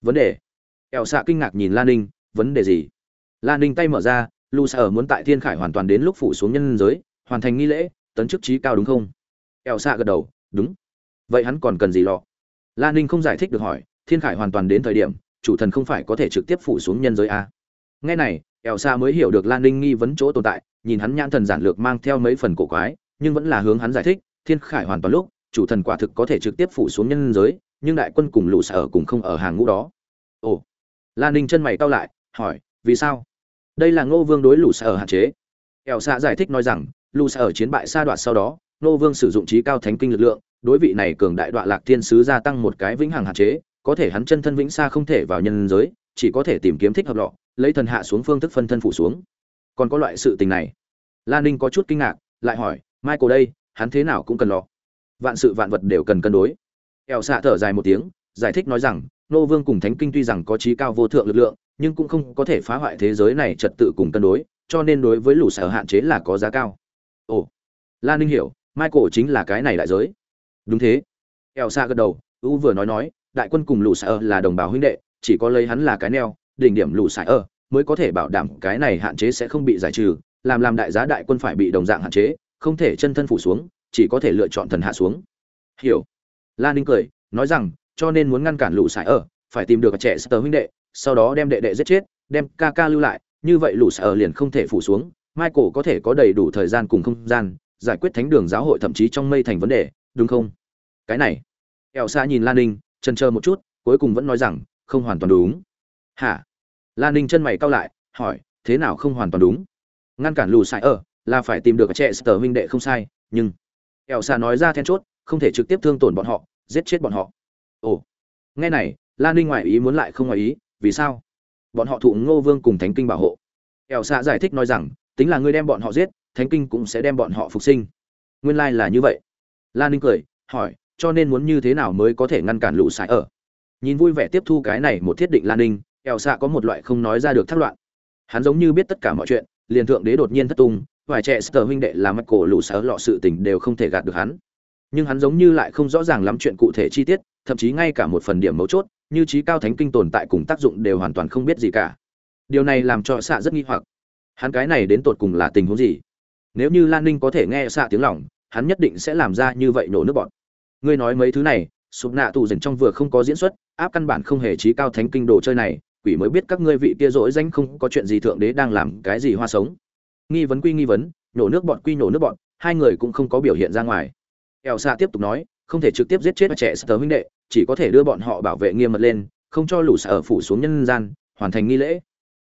Vấn đề? Ẹo xạ kinh ngạc nhìn lan ninh, vấn đề gì? Lan ninh tay mở ra, lu sa ở muốn tại thiên khải hoàn toàn đến lúc phủ xuống nhân giới, hoàn thành nghi lễ, tấn chức trí cao đúng không? Ẹo xạ gật đầu, đúng. Vậy hắn còn cần gì lọ? Lan ninh không giải thích được hỏi, thiên khải hoàn toàn đến thời điểm, chủ thần không phải có thể trực tiếp phủ xuống nhân giới à? nghe này ẹo xạ mới hiểu được lan ninh nghi vấn chỗ tồn tại, nhìn hắn nhãn thần giản lược mang theo mấy phần cổ quái, nhưng vẫn là hướng hắn giải thích, thiên khải hoàn toàn lúc, chủ thần quả thực có thể trực tiếp phủ xuống nhân giới, nhưng đại quân cùng lũ sở cùng không ở hàng ngũ đó. Ồ lan ninh chân mày cau lại, hỏi, vì sao? Đây là ngô vương đối lũ xa ở hạn chế. Ẻo xạ giải thích nói rằng, lũ xa ở chiến bại sa đoạt sau đó, ngô vương sử dụng trí cao thánh kinh lực lượng, đối vị này cường đại đoạn lạc thiên sứ gia tăng một cái vĩnh hằng hạn chế, có thể hắn chân thân vĩnh xa không thể vào nhân giới, chỉ có thể tìm kiếm thích hợp lọ, lấy thần hạ xuống phương thức phân thân phủ xuống. Còn có loại sự tình này. Lan ninh có chút kinh ngạc, lại hỏi, michael đây, hắn thế nào cũng cần lọ. Vạn sự vạn vật đều cần cân đối. Ẻo xạ thở dài một tiếng, giải thích nói rằng nô vương cùng thánh kinh tuy rằng có trí cao vô thượng lực lượng, nhưng cũng không có thể phá hoại thế giới này trật tự cùng cân đối, cho nên đối với lũ sở hạn chế là có giá cao. Ồ, La ninh hiểu, michael chính là cái này đại giới. Đúng thế. Eo xa gật đầu u vừa nói nói, đại quân cùng lũ sở là đồng bào huynh đệ, chỉ có lấy hắn là cái neo, đỉnh điểm lũ sở mới có thể bảo đảm cái này hạn chế sẽ không bị giải trừ, làm làm đại giá đại quân phải bị đồng dạng hạn chế, không thể chân thân phủ xuống, chỉ có thể lựa chọn thần hạ xuống. Hiểu. La ninh cười, nói rằng cho nên muốn ngăn cản lũ sải ở, phải tìm được trẻ sơ huynh đệ, sau đó đem đệ đệ giết chết, đem ca ca lưu lại, như vậy lũ sải ở liền không thể phủ xuống, michael có thể có đầy đủ thời gian cùng không gian, giải quyết thánh đường giáo hội thậm chí trong mây thành vấn đề, đúng không? Cái này eo xa nhìn lan ninh chân chờ một chút, cuối cùng vẫn nói rằng, không hoàn toàn đúng. Hả? Lan ninh chân mày cau lại, hỏi, thế nào không hoàn toàn đúng? Ngăn cản lù sải ở là phải tìm được trẻ sơ huynh đệ không sai, nhưng eo xa nói ra then chốt, không thể trực tiếp thương tổn bọn họ, giết chết bọn họ ồ, nghe này lan ninh ngoại ý muốn lại không ngoại ý, vì sao? Bọn họ thụ ngô vương cùng thánh kinh bảo hộ. Ẻo xạ giải thích nói rằng, tính là ngươi đem bọn họ giết, thánh kinh cũng sẽ đem bọn họ phục sinh. Nguyên lai、like、là như vậy. Lan ninh cười, hỏi, cho nên muốn như thế nào mới có thể ngăn cản lũ sải ở? Nhìn vui vẻ tiếp thu cái này một thiết định lan ninh ẻo xạ có một loại không nói ra được thất loạn. Hắn giống như biết tất cả mọi chuyện, liền thượng đế đột nhiên thất tung, vài trẻ sờ huynh đệ làm mắt cổ lũ sải lọ sự tình đều không thể gạt được hắn. Nhưng hắn giống như lại không rõ ràng lắm chuyện cụ thể chi tiết thậm chí ngay cả một phần điểm mấu chốt, như trí cao thánh kinh tồn tại cùng tác dụng đều hoàn toàn không biết gì cả. Điều này làm cho xạ rất nghi hoặc. Hắn cái này đến tột cùng là tình huống gì? Nếu như lan ninh có thể nghe xạ tiếng lòng, hắn nhất định sẽ làm ra như vậy nổ nước bọn ngươi nói mấy thứ này, sụp nạ tù dần trong vừa không có diễn xuất, áp căn bản không hề trí cao thánh kinh đồ chơi này, quỷ mới biết các ngươi vị kia dỗi danh không có chuyện gì thượng đế đang làm cái gì hoa sống. Nghi vấn quy nghi vấn, nổ nước bọn quy nổ nước bọn hai người cũng không có biểu hiện ra ngoài. Eo xạ tiếp tục nói không thể trực tiếp giết chết trẻ sờ huynh đệ, chỉ có thể đưa bọn họ bảo vệ nghiêm mật lên, không cho lũ sở phủ xuống nhân gian, hoàn thành nghi lễ.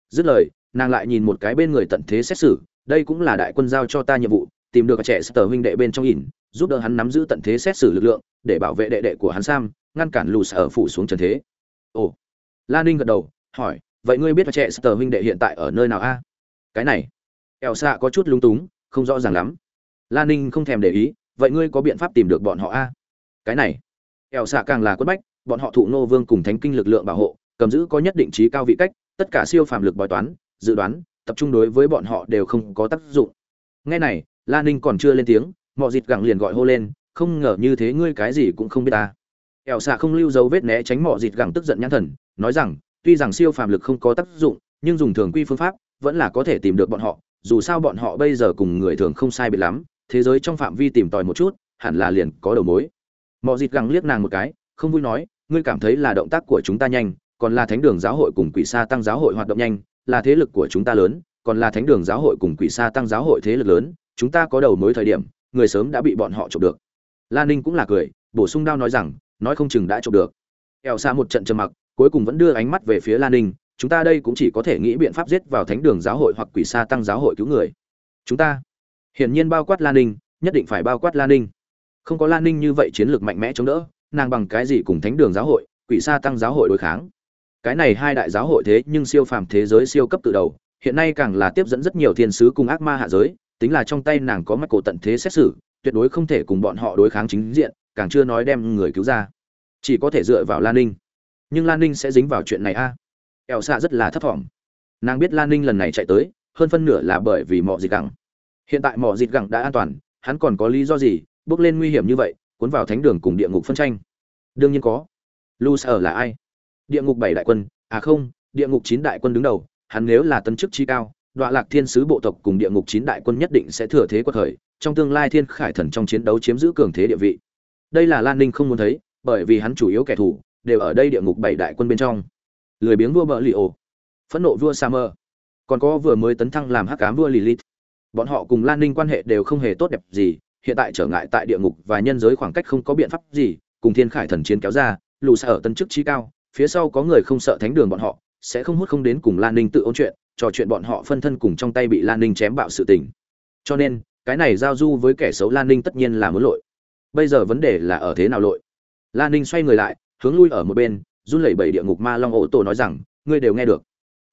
Dứt lời, nàng lại nhìn một cái bên người tận thế xét xử, đây cũng là đại quân giao cho ta nhiệm vụ, tìm được trẻ sở huynh đệ bên trong ỉn, giúp đỡ hắn nắm giữ tận thế xét xử lực lượng, để bảo vệ đệ đệ của hắn sam, ngăn cản lũ sở phủ xuống trần thế. Ồ. Lan ninh gật đầu, hỏi, vậy ngươi biết trẻ sở huynh đệ hiện tại ở nơi nào a? Cái này. Ẻo xạ có chút lung túng, không rõ ràng lắm. Lan ninh không thèm để ý, vậy ngươi có biện pháp tìm được bọn họ a? Cái này. Ẻo xạ càng là quất bách, bọn họ thụ nô vương cùng thánh kinh lực lượng bảo hộ, cầm giữ có nhất định trí cao vị cách, tất cả siêu phàm lực bói toán, dự đoán, tập trung đối với bọn họ đều không có tác dụng. Nghe này, la ninh còn chưa lên tiếng mọi dịt gẳng liền gọi hô lên, không ngờ như thế ngươi cái gì cũng không biết ta. Ẻo xạ không lưu dấu vết né tránh mọi dịt gẳng tức giận nhãn thần, nói rằng, tuy rằng siêu phàm lực không có tác dụng, nhưng dùng thường quy phương pháp, vẫn là có thể tìm được bọn họ, dù sao bọn họ bây giờ cùng người thường không sai biệt lắm, thế giới trong phạm vi tìm tòi một chút, hẳn là liền có đầu mối mọi dịt gẳng liếc nàng một cái, không vui nói, ngươi cảm thấy là động tác của chúng ta nhanh, còn là thánh đường giáo hội cùng quỷ sa tăng giáo hội hoạt động nhanh, là thế lực của chúng ta lớn, còn là thánh đường giáo hội cùng quỷ sa tăng giáo hội thế lực lớn, chúng ta có đầu mối thời điểm, người sớm đã bị bọn họ chụp được. Lan ninh cũng là cười, bổ sung đao nói rằng, nói không chừng đã chụp được. Eo xa một trận trầm mặc, cuối cùng vẫn đưa ánh mắt về phía lan ninh, chúng ta đây cũng chỉ có thể nghĩ biện pháp giết vào thánh đường giáo hội hoặc quỷ sa tăng giáo hội cứu người. Chúng ta? Hiển nhiên bao quát lan ninh, nhất định phải bao quát lan ninh không có lan ninh như vậy chiến lược mạnh mẽ chống đỡ, nàng bằng cái gì cùng thánh đường giáo hội, quỷ sa tăng giáo hội đối kháng? Cái này hai đại giáo hội thế nhưng siêu phàm thế giới siêu cấp từ đầu, hiện nay càng là tiếp dẫn rất nhiều thiên sứ cùng ác ma hạ giới, tính là trong tay nàng có mắt cổ tận thế xét xử, tuyệt đối không thể cùng bọn họ đối kháng chính diện, càng chưa nói đem người cứu ra. Chỉ có thể dựa vào lan ninh. Nhưng lan ninh sẽ dính vào chuyện này a? À? eo xạ rất là thấp thỏm. Nàng biết lan ninh lần này chạy tới, hơn phân nửa là bởi vì mỏ dịch gẳng. Hiện tại mỏ dịt gẳng đã an toàn, hắn còn có lý do gì bước lên nguy hiểm như vậy, cuốn vào thánh đường cùng địa ngục phân tranh. Đương nhiên có. Lu sở là ai? Địa ngục bảy đại quân. À không, địa ngục chín đại quân đứng đầu, hắn nếu là tân chức chi cao đoạ lạc thiên sứ bộ tộc cùng địa ngục chín đại quân nhất định sẽ thừa thế quật khởi, trong tương lai thiên khải thần trong chiến đấu chiếm giữ cường thế địa vị. Đây là lan ninh không muốn thấy, bởi vì hắn chủ yếu kẻ thù, đều ở đây địa ngục bảy đại quân bên trong. Lười biếng vua bợ li ổ. Phẫn nộ vua sa mơ. Còn có vừa mới tấn thăng làm hắc cám vua lilith. Bọn họ cùng lan ninh quan hệ đều không hề tốt đẹp gì hiện tại trở ngại tại địa ngục và nhân giới khoảng cách không có biện pháp gì, cùng thiên khải thần chiến kéo ra lù xa ở tân chức trí cao, phía sau có người không sợ thánh đường bọn họ, sẽ không hút không đến cùng lan ninh tự ôn chuyện, trò chuyện bọn họ phân thân cùng trong tay bị lan ninh chém bạo sự tình. Cho nên, cái này giao du với kẻ xấu lan ninh tất nhiên là muốn lội. Bây giờ vấn đề là ở thế nào lội? Lan ninh xoay người lại, hướng lui ở một bên, run lẩy bẩy địa ngục ma long ổ tổ nói rằng, ngươi đều nghe được.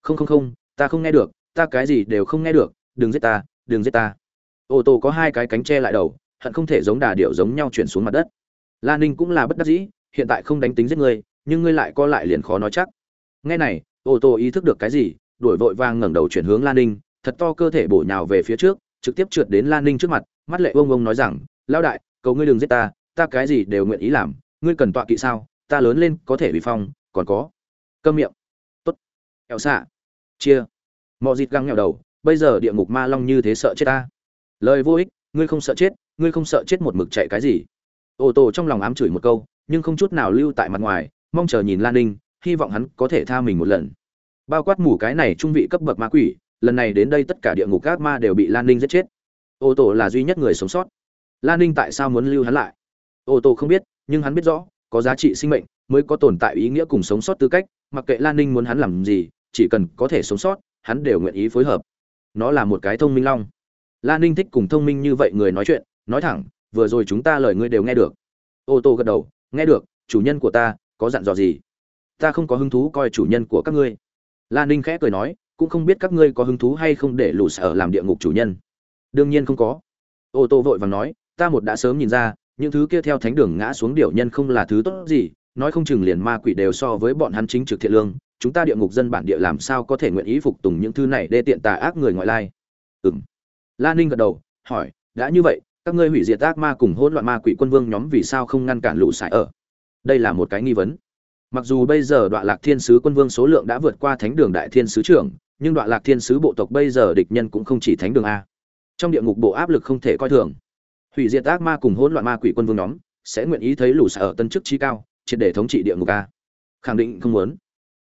Không không không, ta không nghe được, ta cái gì đều không nghe được, đừng giết ta, đừng giết ta ô tô có hai cái cánh che lại đầu, hận không thể giống đà điệu giống nhau chuyển xuống mặt đất. La ninh cũng là bất đắc dĩ, hiện tại không đánh tính giết ngươi nhưng ngươi lại co lại liền khó nói chắc. Nghe này, ô tô ý thức được cái gì, đuổi vội vang ngẩng đầu chuyển hướng lan ninh, thật to cơ thể bổ nhào về phía trước, trực tiếp trượt đến lan ninh trước mặt, mắt lệ ông ông nói rằng lao đại, cầu ngươi đừng giết ta ta cái gì đều nguyện ý làm, ngươi cần tọa kỵ sao, ta lớn lên có thể bị phong, còn có. Cơm miệng. Tốt. Eo xạ. Chia. Mọi dịt găng nghèo đầu, bây giờ địa ngục ma long như thế sợ chết ta lời vô ích, ngươi không sợ chết, ngươi không sợ chết một mực chạy cái gì. Ô tô trong lòng ám chửi một câu, nhưng không chút nào lưu tại mặt ngoài, mong chờ nhìn lan ninh, hy vọng hắn có thể tha mình một lần. Bao quát mù cái này trung vị cấp bậc ma quỷ, lần này đến đây tất cả địa ngục các ma đều bị lan ninh giết chết. Ô tô là duy nhất người sống sót. Lan ninh tại sao muốn lưu hắn lại? Ô tô không biết, nhưng hắn biết rõ, có giá trị sinh mệnh mới có tồn tại ý nghĩa cùng sống sót tư cách, mặc kệ lan ninh muốn hắn làm gì, chỉ cần có thể sống sót, hắn đều nguyện ý phối hợp. Nó là một cái thông minh long lan ninh thích cùng thông minh như vậy người nói chuyện, nói thẳng, vừa rồi chúng ta lời ngươi đều nghe được. Ô tô gật đầu, nghe được, chủ nhân của ta, có dặn dò gì? Ta không có hứng thú coi chủ nhân của các ngươi. Lan ninh khẽ cười nói, cũng không biết các ngươi có hứng thú hay không để lũ sở làm địa ngục chủ nhân. Đương nhiên không có. Ô tô vội vàng nói, ta một đã sớm nhìn ra, những thứ kia theo thánh đường ngã xuống điệu nhân không là thứ tốt gì, nói không chừng liền ma quỷ đều so với bọn hắn chính trực thiện lương, chúng ta địa ngục dân bản địa làm sao có thể nguyện ý phục tùng những thứ này để tiện tà ác người ngoại lai? Ừ m la ninh gật đầu, hỏi, đã như vậy, các ngươi hủy diệt ác ma cùng hỗn loạn ma quỷ quân vương nhóm vì sao không ngăn cản lũ sải ở? Đây là một cái nghi vấn. Mặc dù bây giờ đoạn lạc thiên sứ quân vương số lượng đã vượt qua thánh đường đại thiên sứ trưởng, nhưng đoạn lạc thiên sứ bộ tộc bây giờ địch nhân cũng không chỉ thánh đường a. Trong địa ngục bộ áp lực không thể coi thường. Hủy diệt ác ma cùng hỗn loạn ma quỷ quân vương nhóm sẽ nguyện ý thấy lũ sở tân chức trí cao, triệt để thống trị địa ngục a. Khẳng định không muốn.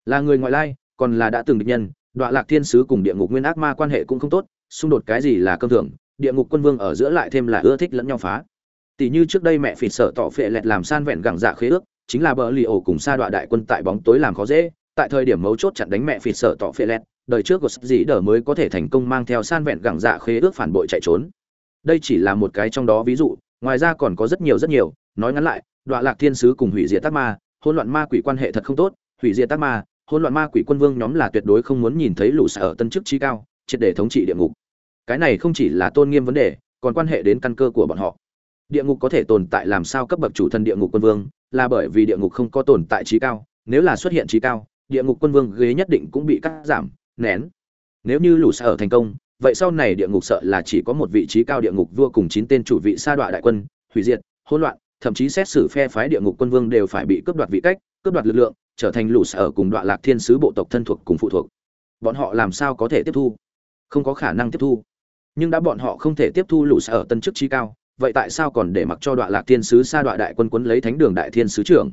Là người ngoại lai, còn là đã từng địch nhân đoạn lạc thiên sứ cùng địa ngục nguyên ác ma quan hệ cũng không tốt xung đột cái gì là cơm thường, địa ngục quân vương ở giữa lại thêm là ưa thích lẫn nhau phá. Tỷ như trước đây mẹ phỉ sợ tỏ phệ lẹt làm san vẹn gẳng dạ khế ước chính là bờ lì ổ cùng sa đoạn đại quân tại bóng tối làm khó dễ tại thời điểm mấu chốt chặn đánh mẹ phỉ sợ tỏ phệ lẹt đời trước của dĩ đờ mới có thể thành công mang theo san vẹn gẳng dạ khế ước phản bội chạy trốn. Đây chỉ là một cái trong đó ví dụ ngoài ra còn có rất nhiều rất nhiều nói ngắn lại đoạn lạc thiên sứ cùng hủy diệt tác ma hỗn loạn ma quỷ quan hệ thật không tốt hủy diệt tác ma hỗn loạn ma quỷ quân vương nhóm là tuyệt đối không muốn nhìn thấy lũ sở tân chức trí cao triệt để thống trị địa ngục cái này không chỉ là tôn nghiêm vấn đề, còn quan hệ đến căn cơ của bọn họ. Địa ngục có thể tồn tại làm sao cấp bậc chủ thân địa ngục quân vương, là bởi vì địa ngục không có tồn tại trí cao, nếu là xuất hiện trí cao, địa ngục quân vương ghế nhất định cũng bị cắt giảm, nén. Nếu như lũ sở thành công, vậy sau này địa ngục sợ là chỉ có một vị trí cao địa ngục vua cùng chín tên chủ vị sa đọa đại quân, hủy diệt, hỗn loạn, thậm chí xét xử phe phái địa ngục quân vương đều phải bị cướp đoạt vị cách, cướp đoạt lực lượng, trở thành lũ sở cùng đoạn lạc thiên sứ bộ tộc thân thuộc cùng phụ thuộc. Bọn họ làm sao có thể tiếp thu? Không có khả năng tiếp thu nhưng đã bọn họ không thể tiếp thu lũ sở tân chức trí cao, vậy tại sao còn để mặc cho đoạn lạc thiên sứ xa đoạn đại quân quấn lấy thánh đường đại thiên sứ trưởng?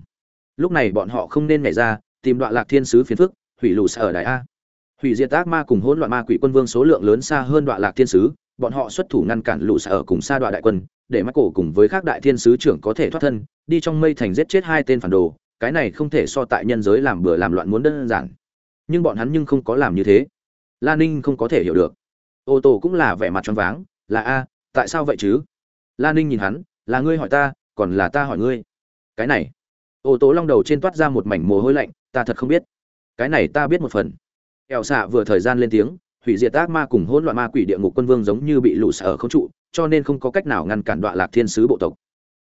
Lúc này bọn họ không nên nhảy ra, tìm đoạn lạc thiên sứ phiền phức, hủy lũ sở đại a. Hủy diệt ác ma cùng hỗn loạn ma quỷ quân vương số lượng lớn xa hơn đoạn lạc thiên sứ, bọn họ xuất thủ ngăn cản lũ sở cùng xa đoạn đại quân, để mắt cổ cùng với các đại thiên sứ trưởng có thể thoát thân, đi trong mây thành giết chết hai tên phản đồ, cái này không thể so tại nhân giới làm bừa làm loạn muốn đơn giản. Nhưng bọn hắn nhưng không có làm như thế. La ninh không có thể hiểu được ô tô cũng là vẻ mặt choáng váng, là a, tại sao vậy chứ? La ninh nhìn hắn, là ngươi hỏi ta, còn là ta hỏi ngươi? Cái này, ô tô long đầu trên toát ra một mảnh mồ hôi lạnh, ta thật không biết. Cái này ta biết một phần. Ẹo xạ vừa thời gian lên tiếng, hủy diệt ác ma cùng hỗn loạn ma quỷ địa ngục quân vương giống như bị lũ sở không trụ, cho nên không có cách nào ngăn cản đoạn lạc thiên sứ bộ tộc.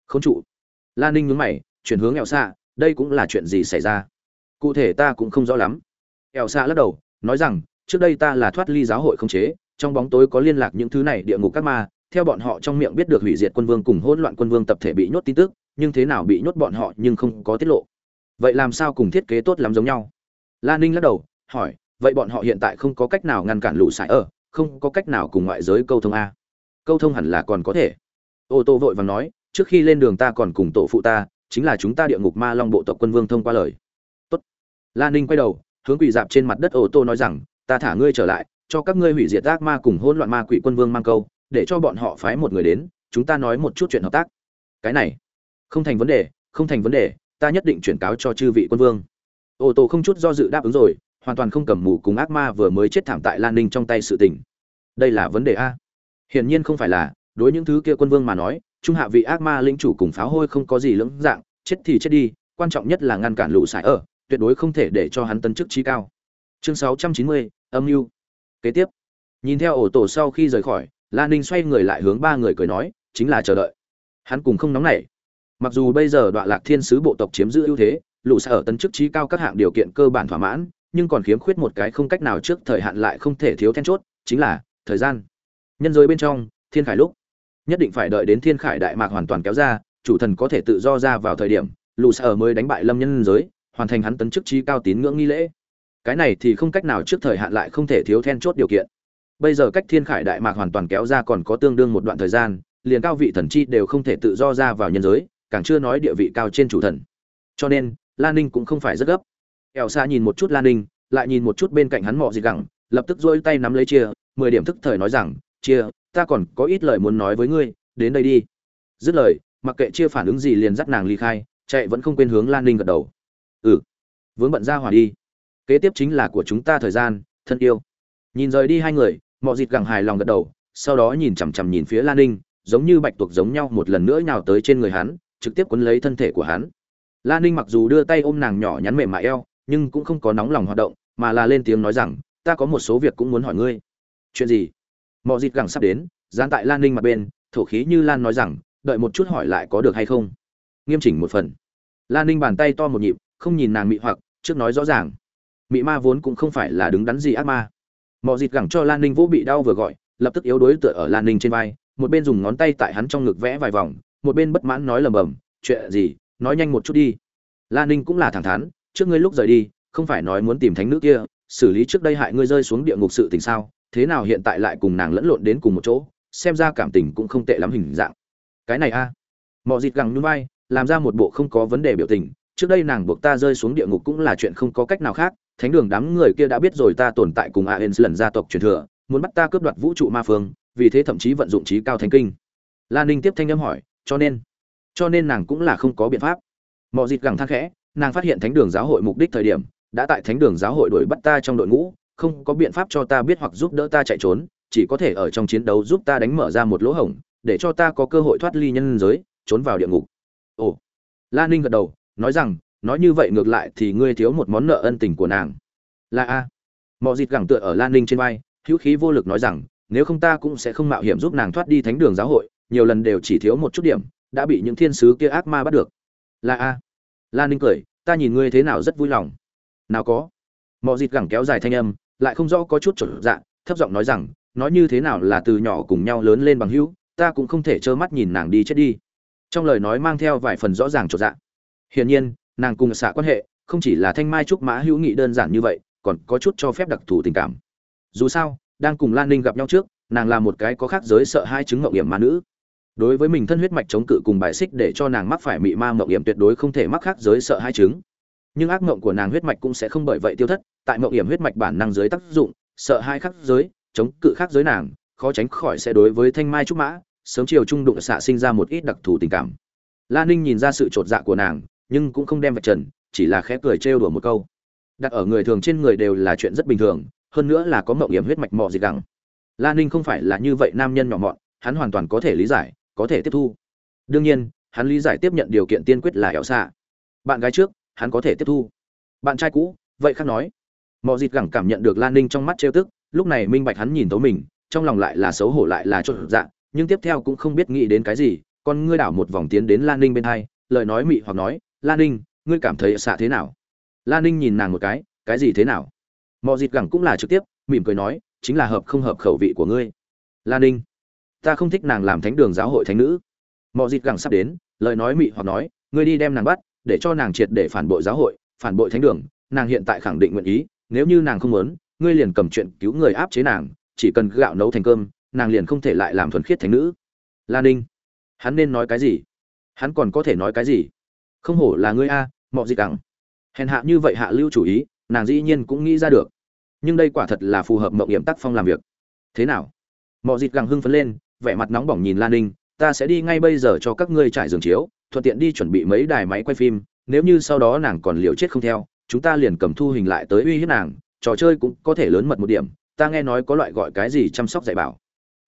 Không trụ. La ninh nhướng mày, chuyển hướng ẹo xạ, đây cũng là chuyện gì xảy ra? Cụ thể ta cũng không rõ lắm. Ẹo xạ lắc đầu, nói rằng, trước đây ta là thoát ly giáo hội không chế trong bóng tối có liên lạc những thứ này địa ngục các ma, theo bọn họ trong miệng biết được hủy diệt quân vương cùng hỗn loạn quân vương tập thể bị nhốt tin tức, nhưng thế nào bị nhốt bọn họ nhưng không có tiết lộ. Vậy làm sao cùng thiết kế tốt lắm giống nhau? La ninh lắc đầu, hỏi, vậy bọn họ hiện tại không có cách nào ngăn cản lũ sải ở, không có cách nào cùng ngoại giới câu thông a. Câu thông hẳn là còn có thể. Ô tô vội vàng nói, trước khi lên đường ta còn cùng tổ phụ ta, chính là chúng ta địa ngục ma long bộ tộc quân vương thông qua lời. Tốt. la ninh quay đầu, hướng quỳ dạp trên mặt đất ô tô nói rằng, ta thả ngươi trở lại cho các ngươi hủy diệt ác ma cùng hỗn loạn ma quỷ quân vương mang câu để cho bọn họ phái một người đến chúng ta nói một chút chuyện hợp tác. Cái này không thành vấn đề không thành vấn đề ta nhất định chuyển cáo cho chư vị quân vương. Ô tô không chút do dự đáp ứng rồi hoàn toàn không cầm mù cùng ác ma vừa mới chết thảm tại lan ninh trong tay sự tình. Đây là vấn đề a. Hiển nhiên không phải là đối những thứ kia quân vương mà nói trung hạ vị ác ma linh chủ cùng pháo hôi không có gì lưỡng dạng chết thì chết đi quan trọng nhất là ngăn cản lũ sải ở tuyệt đối không thể để cho hắn tấn chức trí cao. Chương 690, âm mưu kế tiếp, nhìn theo ổ tổ sau khi rời khỏi lan ninh xoay người lại hướng ba người cười nói, chính là chờ đợi. Hắn cùng không nóng nảy. Mặc dù bây giờ đoạn lạc thiên sứ bộ tộc chiếm giữ ưu thế, lũ sải ở tấn chức trí cao các hạng điều kiện cơ bản thỏa mãn, nhưng còn khiếm khuyết một cái không cách nào trước thời hạn lại không thể thiếu then chốt, chính là thời gian. Nhân giới bên trong, thiên khải lúc nhất định phải đợi đến thiên khải đại mạc hoàn toàn kéo ra, chủ thần có thể tự do ra vào thời điểm lù ở mới đánh bại lâm nhân giới, hoàn thành hắn tấn chức trí cao tín ngưỡng nghi lễ cái này thì không cách nào trước thời hạn lại không thể thiếu then chốt điều kiện. Bây giờ cách thiên khải đại mạc hoàn toàn kéo ra còn có tương đương một đoạn thời gian, liền cao vị thần chi đều không thể tự do ra vào nhân giới, càng chưa nói địa vị cao trên chủ thần. Cho nên, lan ninh cũng không phải rất gấp. Ẻo xa nhìn một chút lan ninh, lại nhìn một chút bên cạnh hắn mọ gì gẳng, lập tức dỗi tay nắm lấy chia, mười điểm thức thời nói rằng, chia, ta còn có ít lời muốn nói với ngươi, đến đây đi. Dứt lời, mặc kệ chia phản ứng gì liền dắt nàng ly khai, chạy vẫn không quên hướng lan ninh gật đầu. Ừ vướng bận ra hỏa đi kế tiếp chính là của chúng ta thời gian, thân yêu. Nhìn rời đi hai người mọi dịt gẳng hài lòng gật đầu, sau đó nhìn chằm chằm nhìn phía lan ninh, giống như bạch tuộc giống nhau một lần nữa nhào tới trên người hắn, trực tiếp quấn lấy thân thể của hắn. Lan ninh mặc dù đưa tay ôm nàng nhỏ nhắn mềm mại eo, nhưng cũng không có nóng lòng hoạt động, mà là lên tiếng nói rằng, ta có một số việc cũng muốn hỏi ngươi. Chuyện gì? Mọi dịt gẳng sắp đến, dán tại lan ninh mặt bên, thổ khí như lan nói rằng, đợi một chút hỏi lại có được hay không? Nghiêm chỉnh một phần. Lan ninh bàn tay to một nhịp, không nhìn nàng mị hoặc, trước nói rõ ràng mị ma vốn cũng không phải là đứng đắn gì ác ma. Mọi dịt gẳng cho lan ninh vũ bị đau vừa gọi, lập tức yếu đuối tựa ở lan ninh trên vai, một bên dùng ngón tay tại hắn trong ngực vẽ vài vòng, một bên bất mãn nói lầm bầm, chuyện gì? Nói nhanh một chút đi. Lan ninh cũng là thẳng thắn, trước ngươi lúc rời đi, không phải nói muốn tìm thánh nữ kia, xử lý trước đây hại ngươi rơi xuống địa ngục sự tình sao, thế nào hiện tại lại cùng nàng lẫn lộn đến cùng một chỗ, xem ra cảm tình cũng không tệ lắm hình dạng. Cái này a. À. mọi dịt gẳng nhún vai, làm ra một bộ không có vấn đề biểu tình, trước đây nàng buộc ta rơi xuống địa ngục cũng là chuyện không có cách nào khác thánh đường đám người kia đã biết rồi ta tồn tại cùng aens lần gia tộc truyền thừa, muốn bắt ta cướp đoạt vũ trụ ma phương, vì thế thậm chí vận dụng trí cao thánh kinh. Lan ninh tiếp thanh âm hỏi, cho nên cho nên nàng cũng là không có biện pháp. Mọi dịt gẳng thang khẽ, nàng phát hiện thánh đường giáo hội mục đích thời điểm, đã tại thánh đường giáo hội đuổi bắt ta trong đội ngũ, không có biện pháp cho ta biết hoặc giúp đỡ ta chạy trốn, chỉ có thể ở trong chiến đấu giúp ta đánh mở ra một lỗ hổng, để cho ta có cơ hội thoát ly nhân giới, trốn vào địa ngục. Ồ. La ninh gật đầu, nói rằng nói như vậy ngược lại thì ngươi thiếu một món nợ ân tình của nàng. Là a. Mọi dịt gẳng tựa ở lan ninh trên vai, hữu khí vô lực nói rằng, nếu không ta cũng sẽ không mạo hiểm giúp nàng thoát đi thánh đường giáo hội, nhiều lần đều chỉ thiếu một chút điểm, đã bị những thiên sứ kia ác ma bắt được. Là a. Lan ninh cười, ta nhìn ngươi thế nào rất vui lòng. Nào có. Mọi dịt gẳng kéo dài thanh âm, lại không rõ có chút trở dạ thấp giọng nói rằng, nói như thế nào là từ nhỏ cùng nhau lớn lên bằng hữu, ta cũng không thể trơ mắt nhìn nàng đi chết đi. Trong lời nói mang theo vài phần rõ ràng trột dạ. Hiển nhiên nàng cùng xạ quan hệ, không chỉ là thanh mai trúc mã hữu nghị đơn giản như vậy, còn có chút cho phép đặc thù tình cảm. Dù sao, đang cùng lan ninh gặp nhau trước, nàng là một cái có khác giới sợ hai chứng ngậu hiểm ma nữ. Đối với mình thân huyết mạch chống cự cùng bài xích để cho nàng mắc phải mị ma mậu hiểm tuyệt đối không thể mắc khác giới sợ hai chứng. Nhưng ác mộng của nàng huyết mạch cũng sẽ không bởi vậy tiêu thất, tại mộng hiểm huyết mạch bản năng giới tác dụng, sợ hai khắc giới, chống cự khác giới nàng, khó tránh khỏi sẽ đối với thanh mai trúc mã, sớm chiều trung đụng xạ sinh ra một ít đặc thù tình cảm. Lan ninh nhìn ra sự t dạ của nàng nhưng cũng không đem vạch trần, chỉ là khẽ cười trêu đùa một câu. Đặt ở người thường trên người đều là chuyện rất bình thường, hơn nữa là có mộng hiểm huyết mạch mọ gì đẳng. Lan ninh không phải là như vậy nam nhân nhỏ mọn, hắn hoàn toàn có thể lý giải, có thể tiếp thu. Đương nhiên, hắn lý giải tiếp nhận điều kiện tiên quyết là éo xạ. Bạn gái trước, hắn có thể tiếp thu. Bạn trai cũ, vậy khác nói. Mọi dịt gẳng cảm nhận được lan ninh trong mắt trêu tức, lúc này minh bạch hắn nhìn tấu mình, trong lòng lại là xấu hổ lại là chốt dạ nhưng tiếp theo cũng không biết nghĩ đến cái gì, con ngươi đảo một vòng tiến đến lan ninh bên hai, lời nói mị hoặc nói lan ninh, ngươi cảm thấy xạ thế nào? Lan ninh nhìn nàng một cái cái gì thế nào? Mọi dịt gẳng cũng là trực tiếp, mỉm cười nói, chính là hợp không hợp khẩu vị của ngươi. Lan ninh, ta không thích nàng làm thánh đường giáo hội thánh nữ. Mọi dịt gẳng sắp đến, lời nói mị hoặc nói, ngươi đi đem nàng bắt, để cho nàng triệt để phản bội giáo hội, phản bội thánh đường, nàng hiện tại khẳng định nguyện ý, nếu như nàng không muốn, ngươi liền cầm chuyện cứu người áp chế nàng, chỉ cần gạo nấu thành cơm, nàng liền không thể lại làm thuần khiết thánh nữ. Lan ninh, hắn nên nói cái gì? Hắn còn có thể nói cái gì? Không hổ là ngươi a mọi gì Cẳng. Hèn hạ như vậy hạ lưu chủ ý, nàng dĩ nhiên cũng nghĩ ra được. Nhưng đây quả thật là phù hợp mộng hiểm tác phong làm việc. Thế nào? Mọi dịt gẳng hưng phấn lên, vẻ mặt nóng bỏng nhìn lan ninh, ta sẽ đi ngay bây giờ cho các ngươi trải giường chiếu, thuận tiện đi chuẩn bị mấy đài máy quay phim, nếu như sau đó nàng còn liều chết không theo, chúng ta liền cầm thu hình lại tới uy hiếp nàng, trò chơi cũng có thể lớn mật một điểm, ta nghe nói có loại gọi cái gì chăm sóc dạy bảo.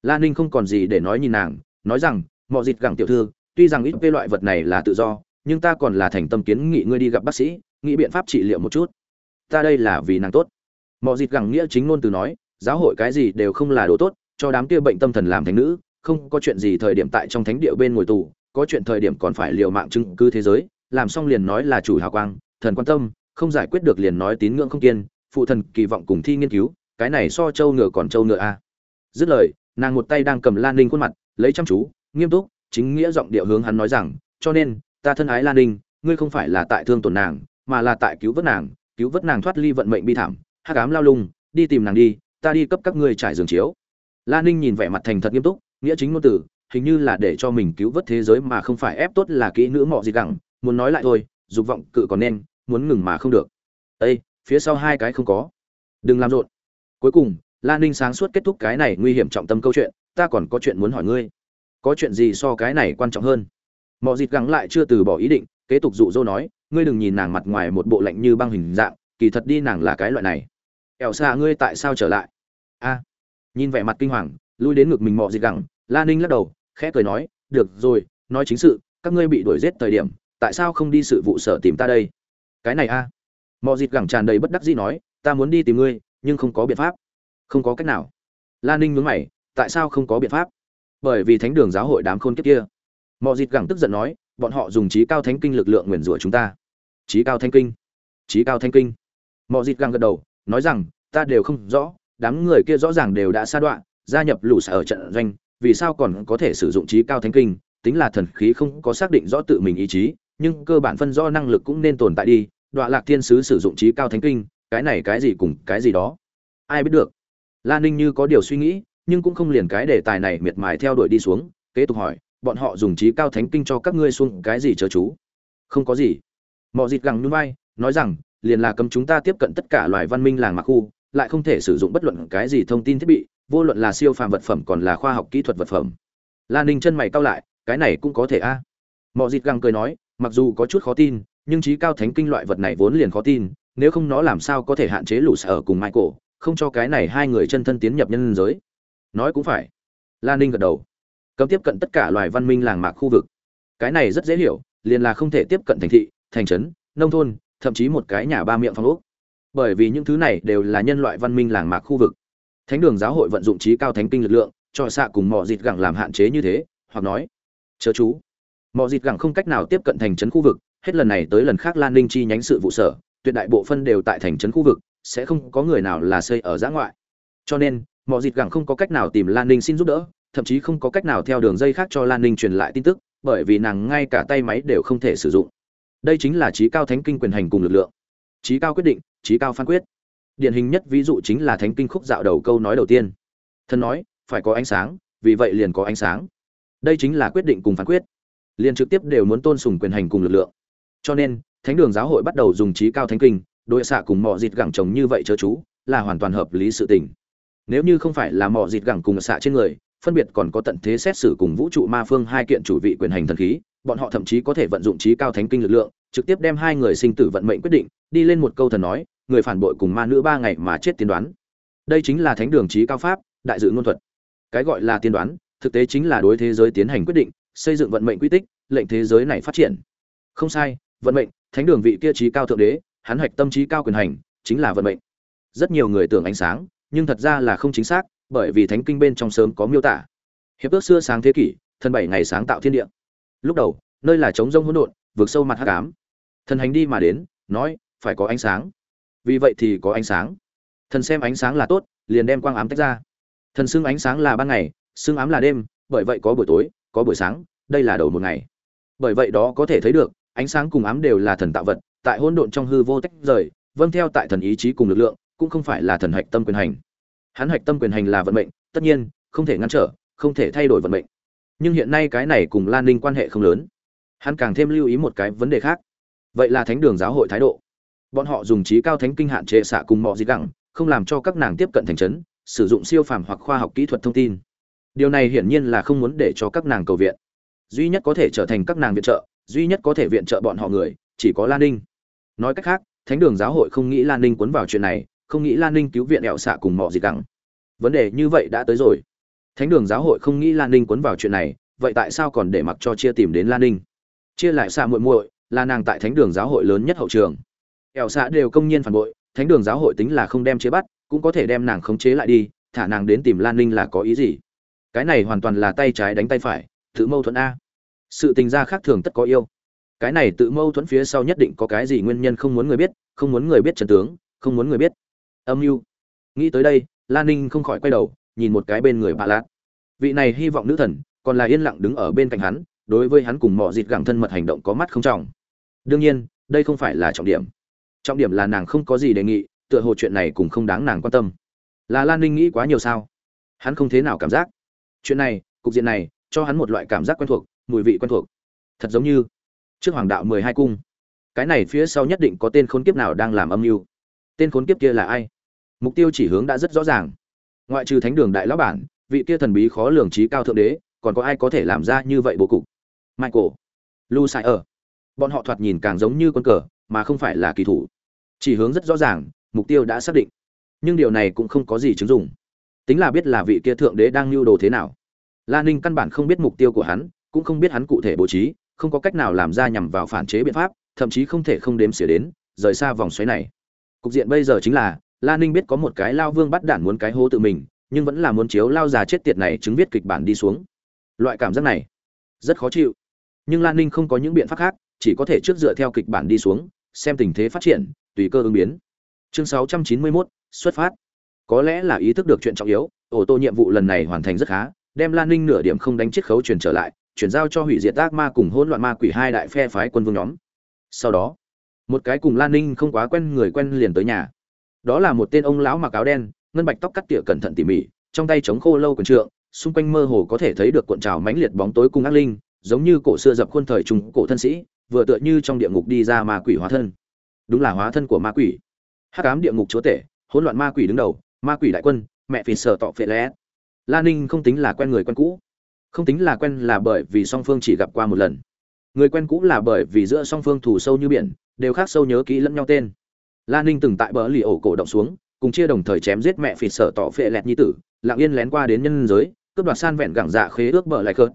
Lan ninh không còn gì để nói nhìn nàng, nói rằng mọi dịt gẳng tiểu thư, tuy rằng ít về loại vật này là tự do nhưng ta còn là thành tâm kiến nghị ngươi đi gặp bác sĩ, nghĩ biện pháp trị liệu một chút. Ta đây là vì nàng tốt. Mọi dịt gẳng nghĩa chính ngôn từ nói, giáo hội cái gì đều không là đồ tốt, cho đám kia bệnh tâm thần làm thánh nữ, không có chuyện gì thời điểm tại trong thánh địa bên ngồi tù, có chuyện thời điểm còn phải liều mạng chứng cứ thế giới, làm xong liền nói là chủ hào quang, thần quan tâm, không giải quyết được liền nói tín ngưỡng không kiên, phụ thần kỳ vọng cùng thi nghiên cứu, cái này so châu ngựa còn châu ngựa a. Dứt lời, nàng một tay đang cầm lan ninh khuôn mặt, lấy chăm chú, nghiêm túc, chính nghĩa giọng điệu hướng hắn nói rằng, cho nên ta thân ái lan ninh, ngươi không phải là tại thương tổn nàng, mà là tại cứu vớt nàng, cứu vớt nàng thoát ly vận mệnh bi thảm. Hắc ám lao lung, đi tìm nàng đi, ta đi cấp các ngươi trải giường chiếu. Lan ninh nhìn vẻ mặt thành thật nghiêm túc, nghĩa chính ngôn từ, hình như là để cho mình cứu vớt thế giới mà không phải ép tốt là kỹ nữ mọ gì gẳng, muốn nói lại thôi, dục vọng cự còn nên, muốn ngừng mà không được. Ây phía sau hai cái không có. Đừng làm rộn. Cuối cùng lan ninh sáng suốt kết thúc cái này nguy hiểm trọng tâm câu chuyện, ta còn có chuyện muốn hỏi ngươi. Có chuyện gì so cái này quan trọng hơn? Mọi dịt gắng lại chưa từ bỏ ý định, kế tục dụ dỗ nói, ngươi đừng nhìn nàng mặt ngoài một bộ lạnh như băng hình dạng, kỳ thật đi nàng là cái loại này. Ẻo xa ngươi tại sao trở lại? A. Nhìn vẻ mặt kinh hoàng, lui đến ngực mình mọ dịt gắng lan ninh lắc đầu, khẽ cười nói, được rồi, nói chính sự, các ngươi bị đuổi giết thời điểm, tại sao không đi sự vụ sở tìm ta đây? Cái này a. À. dịt gẳng tràn đầy bất đắc dĩ nói, ta muốn đi tìm ngươi, nhưng không có biện pháp. Không có cách nào. Lan ninh mướn mày, tại sao không có biện pháp? Bởi vì thánh đường giáo hội đám khôn kiếp kia mọi dịt gẳng tức giận nói, bọn họ dùng trí cao thánh kinh lực lượng nguyền rủa chúng ta. Trí cao thánh kinh? Trí cao thánh kinh? Mọi dịt gẳng gật đầu, nói rằng, ta đều không rõ, đám người kia rõ ràng đều đã sa đoạn gia nhập lũ sở ở trận doanh, vì sao còn có thể sử dụng trí cao thánh kinh? Tính là thần khí không có xác định rõ tự mình ý chí, nhưng cơ bản phân rõ năng lực cũng nên tồn tại đi. Đoạn lạc thiên sứ sử dụng trí cao thánh kinh, cái này cái gì cùng cái gì đó? Ai biết được? Lan ninh như có điều suy nghĩ, nhưng cũng không liền cái đề tài này miệt mài theo đuổi đi xuống, kế tục hỏi bọn họ dùng trí cao thánh kinh cho các ngươi xuống cái gì chớ chú? Không có gì. Mọi dịt gẳng nhún vai, nói rằng, liền là cấm chúng ta tiếp cận tất cả loài văn minh làng mạc khu, lại không thể sử dụng bất luận cái gì thông tin thiết bị, vô luận là siêu phàm vật phẩm còn là khoa học kỹ thuật vật phẩm. Lan ninh chân mày cau lại, cái này cũng có thể a. À. mọi dịt găng cười nói, mặc dù có chút khó tin, nhưng trí cao thánh kinh loại vật này vốn liền khó tin, nếu không nó làm sao có thể hạn chế lũ sở cùng michael, không cho cái này hai người chân thân tiến nhập nhân giới. Nói cũng phải. Lan ninh gật đầu cấm tiếp cận tất cả loài văn minh làng mạc khu vực. Cái này rất dễ hiểu, liền là không thể tiếp cận thành thị, thành trấn, nông thôn, thậm chí một cái nhà ba miệng phong ốc. Bởi vì những thứ này đều là nhân loại văn minh làng mạc khu vực. Thánh đường giáo hội vận dụng trí cao thánh kinh lực lượng, cho xạ cùng mọi dịt gẳng làm hạn chế như thế, hoặc nói, chớ chú. Mọi dịt gẳng không cách nào tiếp cận thành trấn khu vực, hết lần này tới lần khác lan ninh chi nhánh sự vụ sở, tuyệt đại bộ phân đều tại thành trấn khu vực, sẽ không có người nào là xây ở giã ngoại. Cho nên mọi dịt gẳng không có cách nào tìm lan ninh xin giúp đỡ thậm chí không có cách nào theo đường dây khác cho lan ninh truyền lại tin tức, bởi vì nàng ngay cả tay máy đều không thể sử dụng. Đây chính là trí cao thánh kinh quyền hành cùng lực lượng. Trí cao quyết định trí cao phán quyết. Điển hình nhất ví dụ chính là thánh kinh khúc dạo đầu câu nói đầu tiên. Thân nói, phải có ánh sáng, vì vậy liền có ánh sáng. Đây chính là quyết định cùng phán quyết. Liền trực tiếp đều muốn tôn sùng quyền hành cùng lực lượng. Cho nên, thánh đường giáo hội bắt đầu dùng trí cao thánh kinh, đội xạ cùng mỏ dịt gẳng chồng như vậy chớ chú, là hoàn toàn hợp lý sự tình. Nếu như không phải là mỏ dịt gẳng cùng xạ trên người phân biệt còn có tận thế xét xử cùng vũ trụ ma phương hai kiện chủ vị quyền hành thần khí, bọn họ thậm chí có thể vận dụng trí cao thánh kinh lực lượng, trực tiếp đem hai người sinh tử vận mệnh quyết định, đi lên một câu thần nói, người phản bội cùng ma nữ ba ngày mà chết tiên đoán. Đây chính là thánh đường trí cao pháp, đại dự ngôn thuật. Cái gọi là tiên đoán, thực tế chính là đối thế giới tiến hành quyết định, xây dựng vận mệnh quy tích, lệnh thế giới này phát triển. Không sai, vận mệnh, thánh đường vị kia trí cao thượng đế, hắn hoạch tâm trí cao quyền hành, chính là vận mệnh. Rất nhiều người tưởng ánh sáng, nhưng thật ra là không chính xác bởi vì thánh kinh bên trong sớm có miêu tả. Hiệp ước xưa sáng thế kỷ, thần bảy ngày sáng tạo thiên địa. Lúc đầu, nơi là trống rông hỗn độn, vượt sâu mặt hắc ám. Thần hành đi mà đến, nói, phải có ánh sáng. Vì vậy thì có ánh sáng. Thần xem ánh sáng là tốt, liền đem quang ám tách ra. Thần xưng ánh sáng là ban ngày, xưng ám là đêm, bởi vậy có buổi tối, có buổi sáng, đây là đầu một ngày. Bởi vậy đó có thể thấy được, ánh sáng cùng ám đều là thần tạo vật, tại hỗn độn trong hư vô tách rời vâng theo tại thần ý chí cùng lực lượng, cũng không phải là thần hạch tâm quyền hành hắn hạch tâm quyền hành là vận mệnh, tất nhiên, không thể ngăn trở, không thể thay đổi vận mệnh. Nhưng hiện nay cái này cùng lan ninh quan hệ không lớn. Hắn càng thêm lưu ý một cái vấn đề khác. Vậy là thánh đường giáo hội thái độ. Bọn họ dùng trí cao thánh kinh hạn chế xạ cùng mọi gì gẳng, không làm cho các nàng tiếp cận thành trấn, sử dụng siêu phàm hoặc khoa học kỹ thuật thông tin. Điều này hiển nhiên là không muốn để cho các nàng cầu viện. Duy nhất có thể trở thành các nàng viện trợ, duy nhất có thể viện trợ bọn họ người, chỉ có lan ninh. Nói cách khác, thánh đường giáo hội không nghĩ lan ninh cuốn vào chuyện này không nghĩ lan ninh cứu viện ẹo xạ cùng mọi gì gẳng. Vấn đề như vậy đã tới rồi. Thánh đường giáo hội không nghĩ lan ninh quấn vào chuyện này, vậy tại sao còn để mặc cho chia tìm đến lan ninh? Chia lại xạ muội muội, là nàng tại thánh đường giáo hội lớn nhất hậu trường. Ẹo xạ đều công nhiên phản bội, thánh đường giáo hội tính là không đem chế bắt, cũng có thể đem nàng khống chế lại đi, thả nàng đến tìm lan ninh là có ý gì? Cái này hoàn toàn là tay trái đánh tay phải, tự mâu thuẫn a. Sự tình gia khác thường tất có yêu. Cái này tự mâu thuẫn phía sau nhất định có cái gì nguyên nhân không muốn người biết, không muốn người biết trần tướng, không muốn người biết âm mưu. Nghĩ tới đây, lan ninh không khỏi quay đầu, nhìn một cái bên người bà lát vị này hy vọng nữ thần, còn là yên lặng đứng ở bên cạnh hắn, đối với hắn cùng mọi dịt gẳng thân mật hành động có mắt không trọng. Đương nhiên, đây không phải là trọng điểm. Trọng điểm là nàng không có gì đề nghị, tựa hồ chuyện này cũng không đáng nàng quan tâm. Là lan ninh nghĩ quá nhiều sao? Hắn không thế nào cảm giác. Chuyện này, cục diện này, cho hắn một loại cảm giác quen thuộc, mùi vị quen thuộc. Thật giống như trước hoàng đạo mười hai cung. Cái này phía sau nhất định có tên khốn kiếp nào đang làm âm mưu tên khốn kiếp kia là ai? Mục tiêu chỉ hướng đã rất rõ ràng. Ngoại trừ thánh đường đại lão bản, vị kia thần bí khó lường trí cao thượng đế, còn có ai có thể làm ra như vậy bố cục? Michael lu sai ở bọn họ thoạt nhìn càng giống như con cờ, mà không phải là kỳ thủ. Chỉ hướng rất rõ ràng, mục tiêu đã xác định. Nhưng điều này cũng không có gì chứng dụng. Tính là biết là vị kia thượng đế đang lưu đồ thế nào. La ninh căn bản không biết mục tiêu của hắn, cũng không biết hắn cụ thể bố trí, không có cách nào làm ra nhằm vào phản chế biện pháp, thậm chí không thể không đếm xỉa đến, rời xa vòng xoáy này cục diện bây giờ chính là la ninh biết có một cái lao vương bắt đản muốn cái hố tự mình nhưng vẫn là muốn chiếu lao già chết tiệt này chứng viết kịch bản đi xuống. Loại cảm giác này rất khó chịu. Nhưng lan ninh không có những biện pháp khác chỉ có thể trước dựa theo kịch bản đi xuống xem tình thế phát triển tùy cơ ứng biến. Chương 691, xuất phát. Có lẽ là ý thức được chuyện trọng yếu ổ tô nhiệm vụ lần này hoàn thành rất khá đem lan ninh nửa điểm không đánh chiết khấu truyền trở lại chuyển giao cho hủy diệt ác ma cùng hỗn loạn ma quỷ hai đại phe phái quân vương nhóm. Sau đó một cái cùng lan ninh không quá quen người quen liền tới nhà. Đó là một tên ông lão mặc áo đen, ngân bạch tóc cắt tỉa cẩn thận tỉ mỉ, trong tay chống khô lâu quần trượng, xung quanh mơ hồ có thể thấy được cuộn trào mãnh liệt bóng tối cung ác linh, giống như cổ xưa dập khuôn thời trung cổ thân sĩ, vừa tựa như trong địa ngục đi ra ma quỷ hóa thân. Đúng là hóa thân của ma quỷ. Hắc ám địa ngục chúa tể, hỗn loạn ma quỷ đứng đầu, ma quỷ đại quân, mẹ phì sợ tọ phệ lẽ la ninh không tính là quen người quen cũ. Không tính là quen là bởi vì song phương chỉ gặp qua một lần. Người quen cũ là bởi vì giữa song phương thù sâu như biển đều khác sâu nhớ kỹ lẫn nhau tên. La ninh từng tại bờ lì ổ cổ động xuống, cùng chia đồng thời chém giết mẹ phì sở tọ phệ lẹt nhi tử, lặng yên lén qua đến nhân giới, cướp đoạt san vẹn gẳng dạ khế ước bờ lại cợt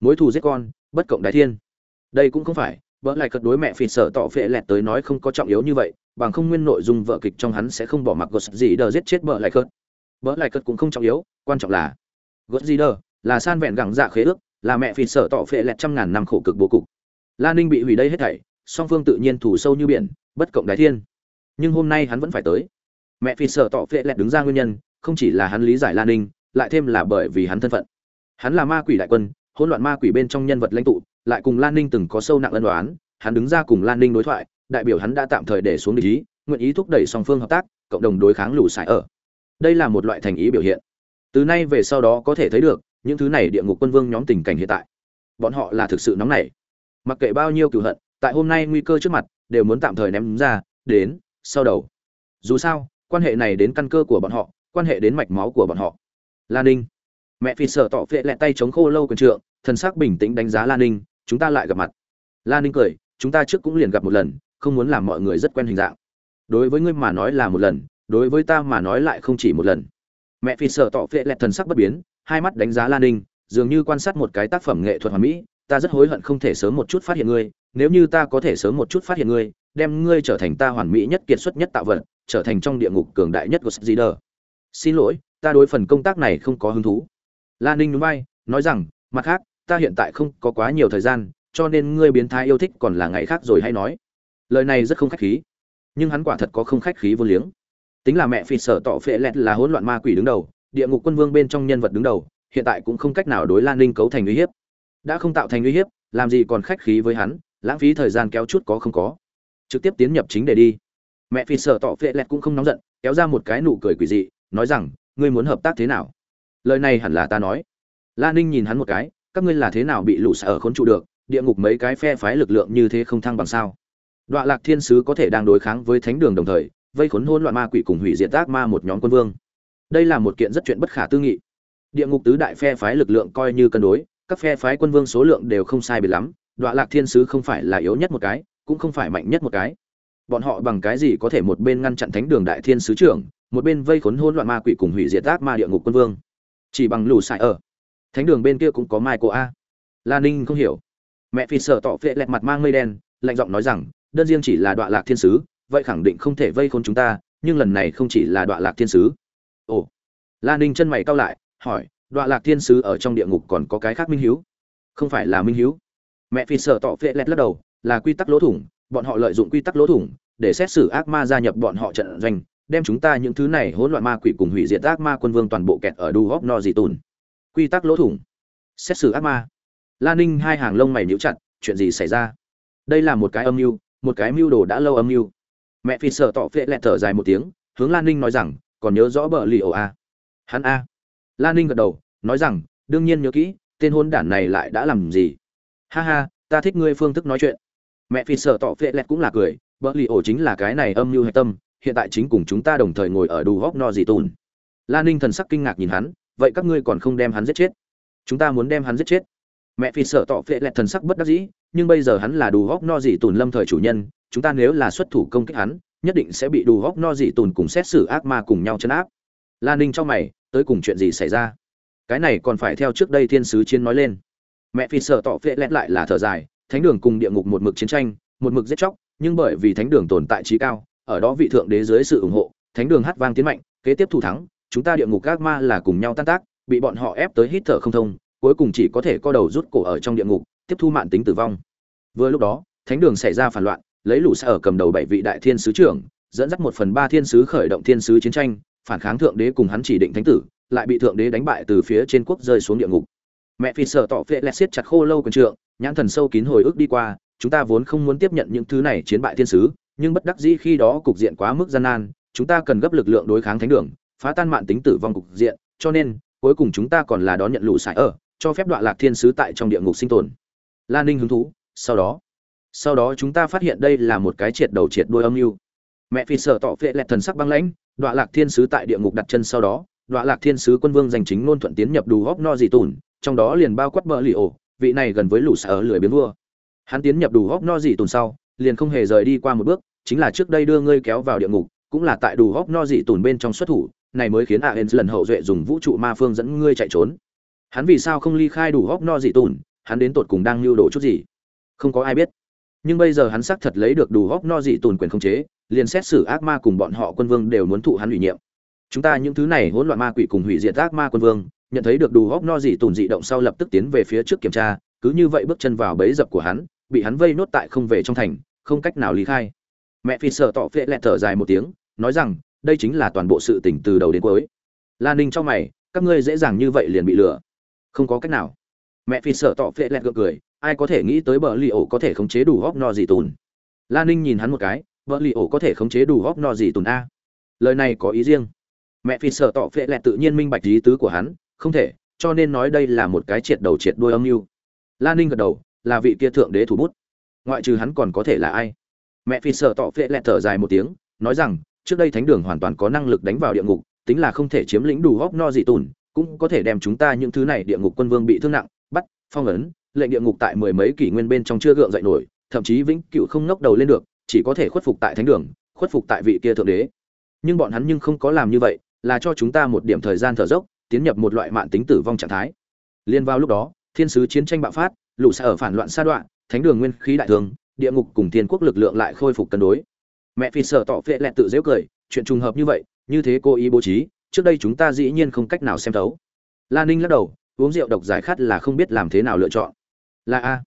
mối thù giết con, bất cộng đại thiên. Đây cũng không phải, bờ lại cợt đối mẹ phì sở tọ phệ lẹt tới nói không có trọng yếu như vậy, bằng không nguyên nội dung vợ kịch trong hắn sẽ không bỏ mặc gột gì đờ giết chết bờ lại cợt bờ lại cợt cũng không trọng yếu, quan trọng là gột gì đờ, là san vẹn gẳng dạ khế ước, là mẹ phì sở tọ phệ lẹt trăm ngàn năm khổ cực bố cục. La ninh bị hủy đây hết thảy song phương tự nhiên thủ sâu như biển, bất cộng đại thiên. Nhưng hôm nay hắn vẫn phải tới. Mẹ phi sợ tỏ phệ lẹt đứng ra nguyên nhân, không chỉ là hắn lý giải lan ninh, lại thêm là bởi vì hắn thân phận. Hắn là ma quỷ đại quân, hỗn loạn ma quỷ bên trong nhân vật lãnh tụ, lại cùng lan ninh từng có sâu nặng ân đoán hắn đứng ra cùng lan ninh đối thoại, đại biểu hắn đã tạm thời để xuống ý, nguyện ý thúc đẩy song phương hợp tác, cộng đồng đối kháng lũ sải ở. Đây là một loại thành ý biểu hiện. Từ nay về sau đó có thể thấy được, những thứ này địa ngục quân vương nhóm tình cảnh hiện tại. Bọn họ là thực sự nóng nảy. Mặc kệ bao nhiêu cựu hận tại hôm nay nguy cơ trước mặt, đều muốn tạm thời ném ra, đến, sau đầu. Dù sao, quan hệ này đến căn cơ của bọn họ, quan hệ đến mạch máu của bọn họ. Lan ninh. Mẹ phi sợ tỏ phệ lẹ tay chống khô lâu quần trượng, thần sắc bình tĩnh đánh giá lan ninh, chúng ta lại gặp mặt. Lan ninh cười, chúng ta trước cũng liền gặp một lần, không muốn làm mọi người rất quen hình dạng. Đối với ngươi mà nói là một lần, đối với ta mà nói lại không chỉ một lần. Mẹ phi sợ tỏ phệ lẹ thần sắc bất biến, hai mắt đánh giá lan ninh, dường như quan sát một cái tác phẩm nghệ thuật hoàn mỹ ta rất hối hận không thể sớm một chút phát hiện ngươi nếu như ta có thể sớm một chút phát hiện ngươi đem ngươi trở thành ta hoàn mỹ nhất kiệt xuất nhất tạo vật trở thành trong địa ngục cường đại nhất của Sgider. Xin lỗi, ta đối phần công tác này không có hứng thú. La Ninh nhún vai, nói rằng, mặt khác, ta hiện tại không có quá nhiều thời gian, cho nên ngươi biến thái yêu thích còn là ngày khác rồi hay nói. Lời này rất không khách khí, nhưng hắn quả thật có không khách khí vô liếng. Tính là mẹ phi sở tọ phệ lẹt là hỗn loạn ma quỷ đứng đầu, địa ngục quân vương bên trong nhân vật đứng đầu, hiện tại cũng không cách nào đối Lan Ninh cấu thành uy hiếp. Đã không tạo thành uy hiếp, làm gì còn khách khí với hắn, lãng phí thời gian kéo chút có không có. Trực tiếp tiến nhập chính để đi. Mẹ phi sợ tỏ phệ lẹt cũng không nóng giận kéo ra một cái nụ cười quỷ dị nói rằng ngươi muốn hợp tác thế nào? Lời này hẳn là ta nói. La ninh nhìn hắn một cái các ngươi là thế nào bị lũ sở khốn trụ được? Địa ngục mấy cái phe phái lực lượng như thế không thăng bằng sao? Đọa lạc thiên sứ có thể đang đối kháng với thánh đường đồng thời vây khốn hôn loạn ma quỷ cùng hủy diệt tác ma một nhóm quân vương. Đây là một kiện rất chuyện bất khả tư nghị. Địa ngục tứ đại phe phái lực lượng coi như cân đối các phe phái quân vương số lượng đều không sai biệt lắm, đoạ lạc thiên sứ không phải là yếu nhất một cái, cũng không phải mạnh nhất một cái. Bọn họ bằng cái gì có thể một bên ngăn chặn thánh đường đại thiên sứ trưởng, một bên vây khốn hỗn loạn ma quỷ cùng hủy diệt ác ma địa ngục quân vương? Chỉ bằng lù xài ở. Thánh đường bên kia cũng có mai cô a. La ninh không hiểu. Mẹ phi sợ tỏ phệ lẹt mặt mang mây đen, lạnh giọng nói rằng, đơn riêng chỉ là đoạn lạc thiên sứ, vậy khẳng định không thể vây khốn chúng ta, nhưng lần này không chỉ là đoạn lạc thiên sứ. Ồ. La ninh chân mày cau lại, hỏi đoạn lạc thiên sứ ở trong địa ngục còn có cái khác minh hiếu. Không phải là minh hiếu. Mẹ phi sợ tỏ phệ lẹt lắc đầu, là quy tắc lỗ thủng, bọn họ lợi dụng quy tắc lỗ thủng để xét xử ác ma gia nhập bọn họ trận doanh, đem chúng ta những thứ này hỗn loạn ma quỷ cùng hủy diệt ác ma quân vương toàn bộ kẹt ở đu góc no dị tùn. Quy tắc lỗ thủng. Xét xử ác ma. La ninh hai hàng lông mày nhíu chặt, chuyện gì xảy ra? Đây là một cái âm mưu, một cái mưu đồ đã lâu âm mưu. Mẹ phi sợ tỏ phệ lẹt thở dài một tiếng, hướng lan ninh nói rằng, còn nhớ rõ bờ lì ổ a. Hắn a lan ninh gật đầu, nói rằng, đương nhiên nhớ kỹ, tên hôn đản này lại đã làm gì? Ha ha, ta thích ngươi phương thức nói chuyện. Mẹ phi sợ tọ phệ lẹt cũng là cười, bỡ lì ổ chính là cái này âm mưu hạch tâm, hiện tại chính cùng chúng ta đồng thời ngồi ở đù Góc no gì tùn. Lan ninh thần sắc kinh ngạc nhìn hắn, vậy các ngươi còn không đem hắn giết chết? Chúng ta muốn đem hắn giết chết? Mẹ phi sợ tọ phệ lẹt thần sắc bất đắc dĩ, nhưng bây giờ hắn là đù Góc no dị tùn lâm thời chủ nhân, chúng ta nếu là xuất thủ công kích hắn, nhất định sẽ bị đù Góc no dị tùn cùng xét xử ác ma cùng nhau chấn áp. Lan ninh cho mày tới cùng chuyện gì xảy ra. Cái này còn phải theo trước đây thiên sứ chiến nói lên. Mẹ phi sợ tọ phệ lẹt lại là thở dài, thánh đường cùng địa ngục một mực chiến tranh, một mực giết chóc, nhưng bởi vì thánh đường tồn tại trí cao, ở đó vị thượng đế dưới sự ủng hộ, thánh đường hát vang tiến mạnh, kế tiếp thủ thắng, chúng ta địa ngục các ma là cùng nhau tan tác, bị bọn họ ép tới hít thở không thông, cuối cùng chỉ có thể co đầu rút cổ ở trong địa ngục, tiếp thu mạng tính tử vong. Vừa lúc đó, thánh đường xảy ra phản loạn, lấy lũ xa ở cầm đầu bảy vị đại thiên sứ trưởng, dẫn dắt một phần ba thiên sứ khởi động thiên sứ chiến tranh phản kháng thượng đế cùng hắn chỉ định thánh tử, lại bị thượng đế đánh bại từ phía trên quốc rơi xuống địa ngục. Mẹ phi sợ tỏ phệ lẹt siết chặt khô lâu quần trượng, nhãn thần sâu kín hồi ức đi qua, chúng ta vốn không muốn tiếp nhận những thứ này chiến bại thiên sứ, nhưng bất đắc dĩ khi đó cục diện quá mức gian nan, chúng ta cần gấp lực lượng đối kháng thánh đường, phá tan mạng tính tử vong cục diện, cho nên, cuối cùng chúng ta còn là đón nhận lũ sải ở, cho phép đoạn lạc thiên sứ tại trong địa ngục sinh tồn. Lan ninh hứng thú, sau đó sau đó chúng ta phát hiện đây là một cái triệt đầu triệt đuôi âm mưu. Mẹ phi sợ tỏ phệ lẹt thần sắc băng lãnh Đoạ lạc thiên sứ tại địa ngục đặt chân sau đó, Đoạ lạc thiên sứ quân vương giành chính ngôn thuận tiến nhập đủ hóc no dị tùn, trong đó liền bao quát bờ lì ổ, vị này gần với lũ sở lười biến vua. Hắn tiến nhập đủ hóc no dị tùn sau, liền không hề rời đi qua một bước, chính là trước đây đưa ngươi kéo vào địa ngục, cũng là tại đủ hóc no dị tùn bên trong xuất thủ, này mới khiến aens lần hậu duệ dùng vũ trụ ma phương dẫn ngươi chạy trốn. Hắn vì sao không ly khai đủ hóc no dị tùn, hắn đến tột cùng đang lưu đồ chút gì? Không có ai biết nhưng bây giờ hắn xác thật lấy được đủ góc no dị tồn quyền không chế, liền xét xử ác ma cùng bọn họ quân vương đều muốn thụ hắn ủy nhiệm. Chúng ta những thứ này hỗn loạn ma quỷ cùng hủy diệt ác ma quân vương, nhận thấy được đủ góc no dị tồn dị động sau lập tức tiến về phía trước kiểm tra, cứ như vậy bước chân vào bẫy dập của hắn, bị hắn vây nốt tại không về trong thành, không cách nào lý khai. Mẹ phi sợ tọ phệ lẹ thở dài một tiếng, nói rằng, đây chính là toàn bộ sự tỉnh từ đầu đến cuối. Lan ninh cho mày, các ngươi dễ dàng như vậy liền bị lừa. Không có cách nào. Mẹ phi sợ tọ phệ lẹ gượng cười ai có thể nghĩ tới bờ li ổ có thể khống chế đủ góc no gì tùn? Lan ninh nhìn hắn một cái, bờ li ổ có thể khống chế đủ góc no gì tùn a? Lời này có ý riêng. Mẹ phi sợ tỏ phệ lẹ tự nhiên minh bạch ý tứ của hắn, không thể, cho nên nói đây là một cái triệt đầu triệt đuôi âm mưu. Lan ninh gật đầu, là vị kia thượng đế thủ bút. Ngoại trừ hắn còn có thể là ai? Mẹ phi sợ tỏ phệ lẹ thở dài một tiếng, nói rằng, trước đây thánh đường hoàn toàn có năng lực đánh vào địa ngục, tính là không thể chiếm lĩnh đủ góc no dị tùn, cũng có thể đem chúng ta những thứ này địa ngục quân vương bị thương nặng, bắt, phong ấn lệnh địa ngục tại mười mấy kỷ nguyên bên trong chưa gượng dậy nổi, thậm chí vĩnh cựu không ngóc đầu lên được, chỉ có thể khuất phục tại thánh đường, khuất phục tại vị kia thượng đế. Nhưng bọn hắn nhưng không có làm như vậy, là cho chúng ta một điểm thời gian thở dốc, tiến nhập một loại mạng tính tử vong trạng thái. Liên vào lúc đó, thiên sứ chiến tranh bạo phát, lũ xa ở phản loạn sa đoạn, thánh đường nguyên khí đại thương, địa ngục cùng thiên quốc lực lượng lại khôi phục cân đối. Mẹ phi sợ tỏ phệ lẹ tự dễ cười, chuyện trùng hợp như vậy, như thế cô ý bố trí, trước đây chúng ta dĩ nhiên không cách nào xem thấu. La ninh lắc đầu, uống rượu độc giải khát là không biết làm thế nào lựa chọn là a.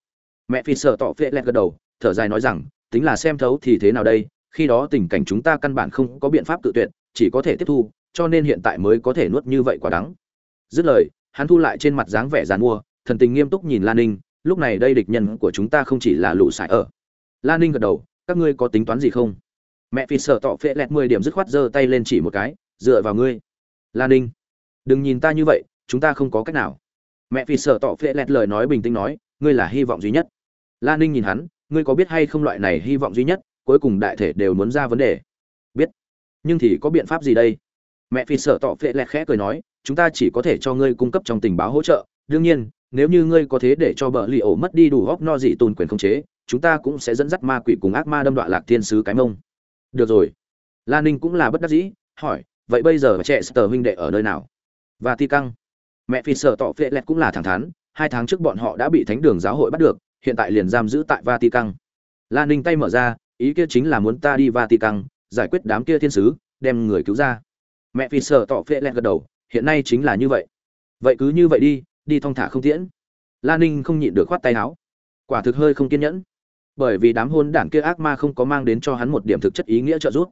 Mẹ phi sợ tỏ phệ lẹt gật đầu, thở dài nói rằng, tính là xem thấu thì thế nào đây, khi đó tình cảnh chúng ta căn bản không có biện pháp tự tuyệt, chỉ có thể tiếp thu, cho nên hiện tại mới có thể nuốt như vậy quả đắng. Dứt lời, hắn thu lại trên mặt dáng vẻ dàn mua, thần tình nghiêm túc nhìn lan ninh, lúc này đây địch nhân của chúng ta không chỉ là lũ sải ở. Lan ninh gật đầu, các ngươi có tính toán gì không? Mẹ phi sợ tỏ phệ lẹt mười điểm dứt khoát giơ tay lên chỉ một cái, dựa vào ngươi. Lan ninh, đừng nhìn ta như vậy, chúng ta không có cách nào. Mẹ phi sợ tỏ phệ lẹt lời nói bình tĩnh nói ngươi là hy vọng duy nhất. Lan ninh nhìn hắn, ngươi có biết hay không loại này hy vọng duy nhất, cuối cùng đại thể đều muốn ra vấn đề. Biết. Nhưng thì có biện pháp gì đây? Mẹ phi sợ tọ phệ lẹt khẽ cười nói, chúng ta chỉ có thể cho ngươi cung cấp trong tình báo hỗ trợ. Đương nhiên, nếu như ngươi có thế để cho bờ lì ổ mất đi đủ hóc no dị tồn quyền khống chế, chúng ta cũng sẽ dẫn dắt ma quỷ cùng ác ma đâm đoạn lạc thiên sứ cái mông. Được rồi. Lan ninh cũng là bất đắc dĩ, hỏi, vậy bây giờ trẻ sờ huynh đệ ở nơi nào? Và ti căng mẹ phi sợ tỏ phệ lẹt cũng là thẳng thắn hai tháng trước bọn họ đã bị thánh đường giáo hội bắt được, hiện tại liền giam giữ tại vatican. Lan ninh tay mở ra, ý kia chính là muốn ta đi vatican, giải quyết đám kia thiên sứ, đem người cứu ra. Mẹ phi sợ tỏ phệ lẹt gật đầu, hiện nay chính là như vậy. Vậy cứ như vậy đi đi thong thả không tiễn. Lan ninh không nhịn được khoát tay áo. Quả thực hơi không kiên nhẫn. Bởi vì đám hôn đảng kia ác ma không có mang đến cho hắn một điểm thực chất ý nghĩa trợ giúp.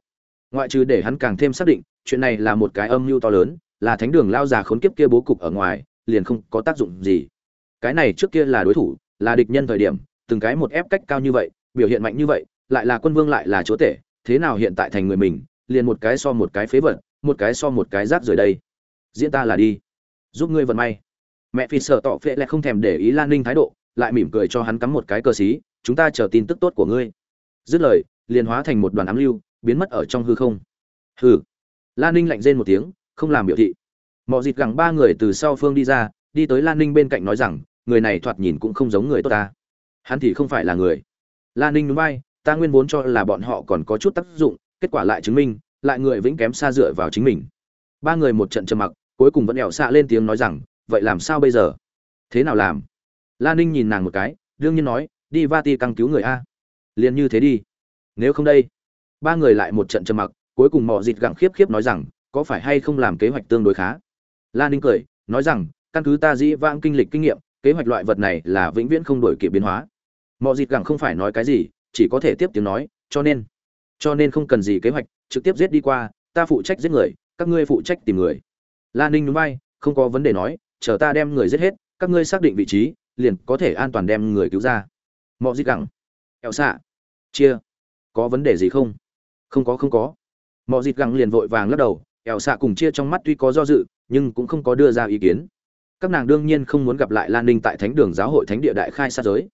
Ngoại trừ để hắn càng thêm xác định, chuyện này là một cái âm mưu to lớn, là thánh đường lao già khốn kiếp kia bố cục ở ngoài, liền không có tác dụng gì cái này trước kia là đối thủ, là địch nhân thời điểm, từng cái một ép cách cao như vậy, biểu hiện mạnh như vậy, lại là quân vương lại là chúa tể, thế nào hiện tại thành người mình, liền một cái so một cái phế vật, một cái so một cái rác rời đây. Diễn ta là đi. Giúp ngươi vận may. Mẹ phi sợ tỏ phệ lại không thèm để ý lan ninh thái độ, lại mỉm cười cho hắn cắm một cái cờ xí, chúng ta chờ tin tức tốt của ngươi. Dứt lời, liền hóa thành một đoàn ám lưu, biến mất ở trong hư không. Hừ. lan ninh lạnh rên một tiếng, không làm biểu thị. Mọi dịt gẳng ba người từ sau phương đi ra đi tới lan ninh bên cạnh nói rằng, người này thoạt nhìn cũng không giống người tốt ta. Hắn thì không phải là người. Lan ninh núi bay ta nguyên vốn cho là bọn họ còn có chút tác dụng, kết quả lại chứng minh, lại người vĩnh kém xa dựa vào chính mình. Ba người một trận trầm mặc, cuối cùng vẫn ẻo xạ lên tiếng nói rằng, vậy làm sao bây giờ? Thế nào làm? Lan ninh nhìn nàng một cái, đương nhiên nói, đi va ti căng cứu người a. Liền như thế đi. Nếu không đây. Ba người lại một trận trầm mặc, cuối cùng mò dịt gặng khiếp khiếp nói rằng, có phải hay không làm kế hoạch tương đối khá? Lan ninh cười, nói rằng căn cứ ta dĩ vãng kinh lịch kinh nghiệm, kế hoạch loại vật này là vĩnh viễn không đổi kịp biến hóa. Mọi dịt gẳng không phải nói cái gì, chỉ có thể tiếp tiếng nói, cho nên cho nên không cần gì kế hoạch, trực tiếp giết đi qua, ta phụ trách giết người, các ngươi phụ trách tìm người. Lan ninh núi bay không có vấn đề nói, chờ ta đem người giết hết, các ngươi xác định vị trí, liền có thể an toàn đem người cứu ra. Mọi dịt gẳng eo xạ, chia, có vấn đề gì không? Không có không có. Mọi dịt gẳng liền vội vàng lắc đầu eo xạ cùng chia trong mắt tuy có do dự, nhưng cũng không có đưa ra ý kiến các nàng đương nhiên không muốn gặp lại lan ninh tại thánh đường giáo hội thánh địa đại khai sát giới.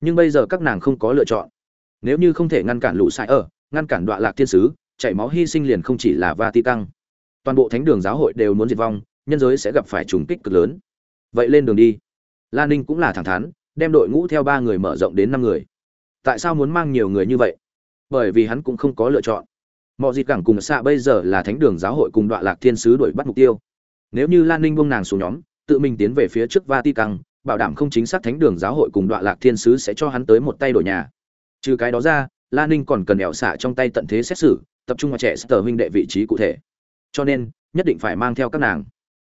Nhưng bây giờ các nàng không có lựa chọn. Nếu như không thể ngăn cản lũ sai ở, ngăn cản đoạn lạc thiên sứ, chảy máu hy sinh liền không chỉ là va ti tăng toàn bộ thánh đường giáo hội đều muốn diệt vong, nhân giới sẽ gặp phải trùng kích cực lớn. Vậy lên đường đi. Lan ninh cũng là thẳng thắn, đem đội ngũ theo ba người mở rộng đến năm người. Tại sao muốn mang nhiều người như vậy? Bởi vì hắn cũng không có lựa chọn. Mọi dịp cảng cùng xạ bây giờ là thánh đường giáo hội cùng đoạn lạc thiên sứ đuổi bắt mục tiêu. Nếu như lan ninh buông nàng xuống nhóm tự mình tiến về phía trước vatican, bảo đảm không chính xác thánh đường giáo hội cùng đoạn lạc thiên sứ sẽ cho hắn tới một tay đổi nhà. Trừ cái đó ra lan ninh còn cần ẻo xạ trong tay tận thế xét xử, tập trung vào trẻ sở huynh đệ vị trí cụ thể. Cho nên, nhất định phải mang theo các nàng.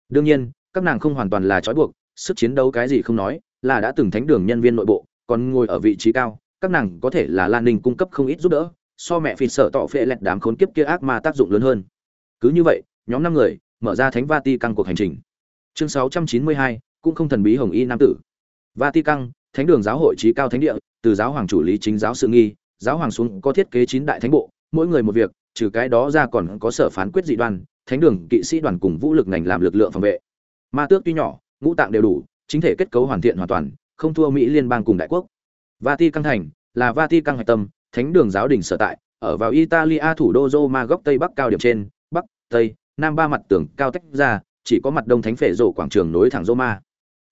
Đương nhiên, các nàng không hoàn toàn là trói buộc, sức chiến đấu cái gì không nói, là đã từng thánh đường nhân viên nội bộ, còn ngồi ở vị trí cao, các nàng có thể là lan ninh cung cấp không ít giúp đỡ, so mẹ phi sợ tọ phệ lẹt đám khốn kiếp kia ác ma tác dụng lớn hơn. Cứ như vậy, nhóm năm người mở ra thánh vati căng cuộc hành trình chương 692, cũng không thần bí hồng y nam tử. Vatican căng thánh đường giáo hội trí cao thánh địa từ giáo hoàng chủ lý chính giáo sự nghi giáo hoàng xuống có thiết kế chín đại thánh bộ mỗi người một việc trừ cái đó ra còn có sở phán quyết dị đoan thánh đường kỵ sĩ đoàn cùng vũ lực ngành làm lực lượng phòng vệ. Ma tước tuy nhỏ ngũ tạng đều đủ chính thể kết cấu hoàn thiện hoàn toàn không thua mỹ liên bang cùng đại quốc. Vati căng thành là vati căng hạch tâm thánh đường giáo đình sở tại ở vào italia thủ đô roma góc tây bắc cao điểm trên bắc tây nam ba mặt tường cao tách ra chỉ có mặt đông thánh phệ rổ quảng trường nối thẳng roma.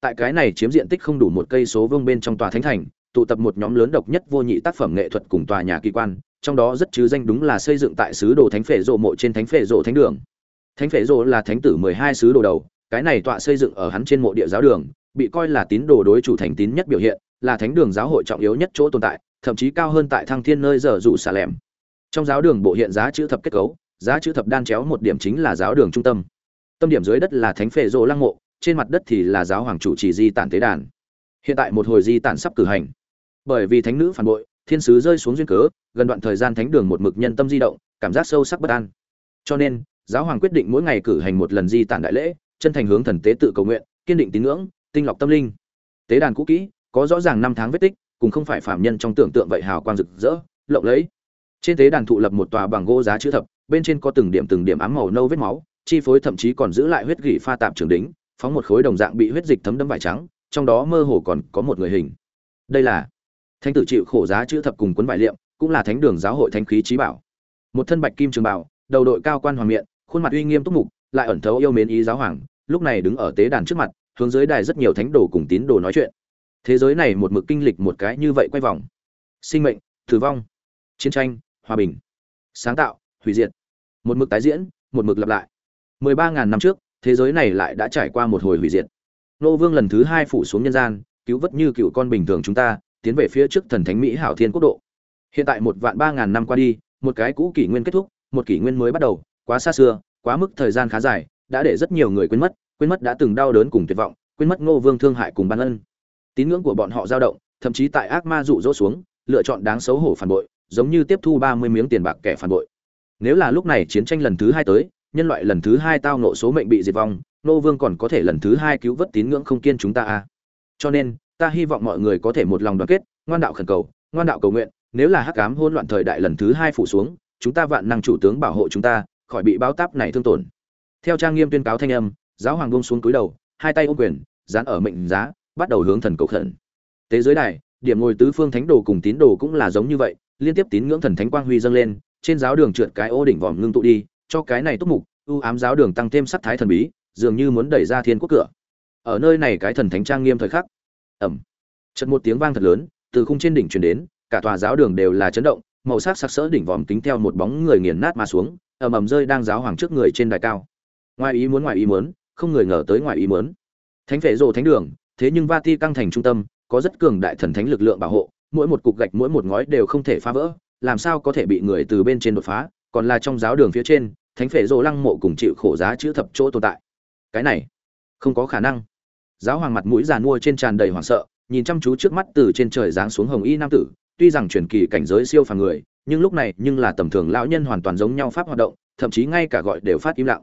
Tại cái này chiếm diện tích không đủ một cây số vương bên trong tòa thánh thành, tụ tập một nhóm lớn độc nhất vô nhị tác phẩm nghệ thuật cùng tòa nhà kỳ quan, trong đó rất chứ danh đúng là xây dựng tại sứ đồ thánh phệ rộ mộ trên thánh phệ rộ thánh đường. Thánh phệ rộ là thánh tử mười hai sứ đồ đầu, cái này tọa xây dựng ở hắn trên mộ địa giáo đường, bị coi là tín đồ đối chủ thành tín nhất biểu hiện, là thánh đường giáo hội trọng yếu nhất chỗ tồn tại, thậm chí cao hơn tại thăng thiên nơi giờ dụ xà lẻm trong giáo đường bộ hiện giá chữ thập kết cấu, giá chữ thập đan chéo một điểm chính là giáo đường trung tâm tâm điểm dưới đất là thánh phệ rỗ lăng mộ, trên mặt đất thì là giáo hoàng chủ trì di tản tế đàn. Hiện tại một hồi di tản sắp cử hành. Bởi vì thánh nữ phản bội, thiên sứ rơi xuống duyên cớ, gần đoạn thời gian thánh đường một mực nhân tâm di động, cảm giác sâu sắc bất an. Cho nên, giáo hoàng quyết định mỗi ngày cử hành một lần di tản đại lễ, chân thành hướng thần tế tự cầu nguyện, kiên định tín ngưỡng, tinh lọc tâm linh. Tế đàn cũ kỹ, có rõ ràng năm tháng vết tích, cùng không phải phạm nhân trong tưởng tượng vậy hào quang rực rỡ, lộng lẫy. Trên tế đàn thụ lập một tòa bằng gỗ giá chữ thập, bên trên có từng điểm từng điểm ám màu nâu vết máu chi phối thậm chí còn giữ lại huyết gỉ pha tạp trường đính, phóng một khối đồng dạng bị huyết dịch thấm đẫm vải trắng, trong đó mơ hồ còn có một người hình. Đây là thánh tử chịu khổ giá chữ thập cùng cuốn vải liệm, cũng là thánh đường giáo hội thánh khí trí bảo. Một thân bạch kim trường bảo đầu đội cao quan hoàng miện, khuôn mặt uy nghiêm túc mục, lại ẩn thấu yêu mến ý giáo hoàng, lúc này đứng ở tế đàn trước mặt, hướng dưới đài rất nhiều thánh đồ cùng tín đồ nói chuyện. Thế giới này một mực kinh lịch một cái như vậy quay vòng. Sinh mệnh, tử vong, chiến tranh, hòa bình, sáng tạo, hủy diệt. Một mực tái diễn, một mực lặp lại mười ba ngàn năm trước, thế giới này lại đã trải qua một hồi hủy diệt. Nô vương lần thứ hai phủ xuống nhân gian, cứu vớt như cựu con bình thường chúng ta, tiến về phía trước thần thánh mỹ hảo thiên quốc độ. Hiện tại một vạn ba ngàn năm qua đi, một cái cũ kỷ nguyên kết thúc, một kỷ nguyên mới bắt đầu, quá xa xưa, quá mức thời gian khá dài, đã để rất nhiều người quên mất quên mất đã từng đau đớn cùng tuyệt vọng, quên mất ngô vương thương hại cùng ban ân. Tín ngưỡng của bọn họ dao động, thậm chí tại ác ma dụ dỗ xuống, lựa chọn đáng xấu hổ phản bội, giống như tiếp thu ba mươi miếng tiền bạc kẻ phản bội. Nếu là lúc này chiến tranh lần thứ hai tới nhân loại lần thứ hai tao nộ số mệnh bị diệt vong, nô vương còn có thể lần thứ hai cứu vớt tín ngưỡng không kiên chúng ta à. cho nên, ta hy vọng mọi người có thể một lòng đoàn kết, ngoan đạo khẩn cầu, ngoan đạo cầu nguyện, nếu là hắc cám hôn loạn thời đại lần thứ hai phủ xuống, chúng ta vạn năng chủ tướng bảo hộ chúng ta, khỏi bị báo táp này thương tổn theo trang nghiêm tuyên cáo thanh âm, giáo hoàng buông xuống cúi đầu, hai tay ôm quyền, dán ở mệnh giá, bắt đầu hướng thần cầu khẩn tế giới đài, điểm ngồi tứ phương thánh đồ cùng tín đồ cũng là giống như vậy, liên tiếp tín ngưỡng thần thánh quang huy dâng lên, trên giáo đường trượt cái ô đỉnh vòm ngưng tụ đi cho cái này túc mục, ưu ám giáo đường tăng thêm sắc thái thần bí, dường như muốn đẩy ra thiên quốc cửa. Ở nơi này cái thần thánh trang nghiêm thời khắc. Ẩm. Chật một tiếng vang thật lớn, từ khung trên đỉnh truyền đến, cả tòa giáo đường đều là chấn động, màu sắc sặc sỡ đỉnh vòm kính theo một bóng người nghiền nát mà xuống, ầm ầm rơi đang giáo hoàng trước người trên đài cao. Ngoài ý muốn, ngoài ý muốn, không người ngờ tới ngoài ý muốn. Thánh vệ rồ thánh đường, thế nhưng vati căng thành trung tâm, có rất cường đại thần thánh lực lượng bảo hộ, mỗi một cục gạch, mỗi một ngói đều không thể phá vỡ, làm sao có thể bị người từ bên trên đột phá? Còn là trong giáo đường phía trên, thánh phệ rồ lăng mộ cùng chịu khổ giá chữ thập chỗ tồn tại. Cái này, không có khả năng. Giáo hoàng mặt mũi giàn mua trên tràn đầy hoảng sợ, nhìn chăm chú trước mắt từ trên trời giáng xuống hồng y nam tử, tuy rằng truyền kỳ cảnh giới siêu phàm người, nhưng lúc này nhưng là tầm thường lão nhân hoàn toàn giống nhau pháp hoạt động, thậm chí ngay cả gọi đều phát im lặng.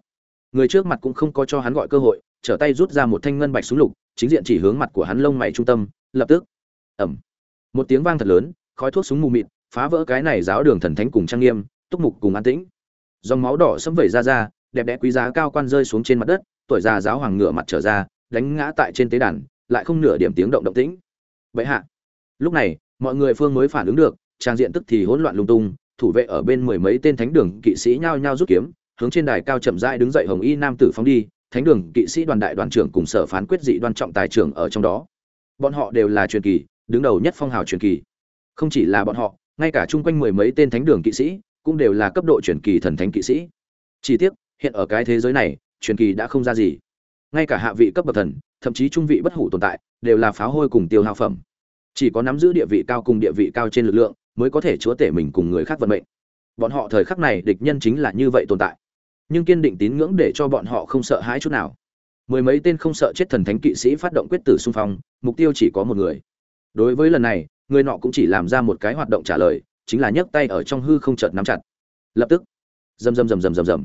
Người trước mặt cũng không có cho hắn gọi cơ hội, trở tay rút ra một thanh ngân bạch súng lục, chính diện chỉ hướng mặt của hắn lông mày trung tâm, lập tức ẩm một tiếng vang thật lớn, khói thuốc súng mù mịt, phá vỡ cái này giáo đường thần thánh cùng trang nghiêm túc mục cùng an tĩnh. Dòng máu đỏ sẫm vẩy ra ra, đẹp đẽ quý giá cao quan rơi xuống trên mặt đất, tuổi già giáo hoàng ngửa mặt trở ra, đánh ngã tại trên tế đàn, lại không nửa điểm tiếng động động tĩnh. Vậy hạ. Lúc này, mọi người phương mới phản ứng được, trang diện tức thì hỗn loạn lung tung, thủ vệ ở bên mười mấy tên thánh đường kỵ sĩ nhao nhao rút kiếm, hướng trên đài cao chậm rãi đứng dậy hồng y nam tử phóng đi, thánh đường kỵ sĩ đoàn đại đoàn trưởng cùng sở phán quyết dị đoan trọng tài trưởng ở trong đó. Bọn họ đều là truyền kỳ, đứng đầu nhất phong hào truyền kỳ. Không chỉ là bọn họ, ngay cả chung quanh mười mấy tên thánh đường kỵ sĩ cũng đều là cấp độ truyền kỳ thần thánh kỵ sĩ. Chỉ tiếc, hiện ở cái thế giới này, truyền kỳ đã không ra gì. Ngay cả hạ vị cấp bậc thần, thậm chí trung vị bất hủ tồn tại, đều là pháo hôi cùng tiêu hao phẩm. Chỉ có nắm giữ địa vị cao cùng địa vị cao trên lực lượng, mới có thể chúa tể mình cùng người khác vận mệnh. Bọn họ thời khắc này, địch nhân chính là như vậy tồn tại. Nhưng kiên định tín ngưỡng để cho bọn họ không sợ hãi chút nào. Mười mấy tên không sợ chết thần thánh kỵ sĩ phát động quyết tử xung phong, mục tiêu chỉ có một người. Đối với lần này, người nọ cũng chỉ làm ra một cái hoạt động trả lời chính là nhấc tay ở trong hư không chợt nắm chặt. Lập tức, rầm rầm rầm rầm rầm rầm.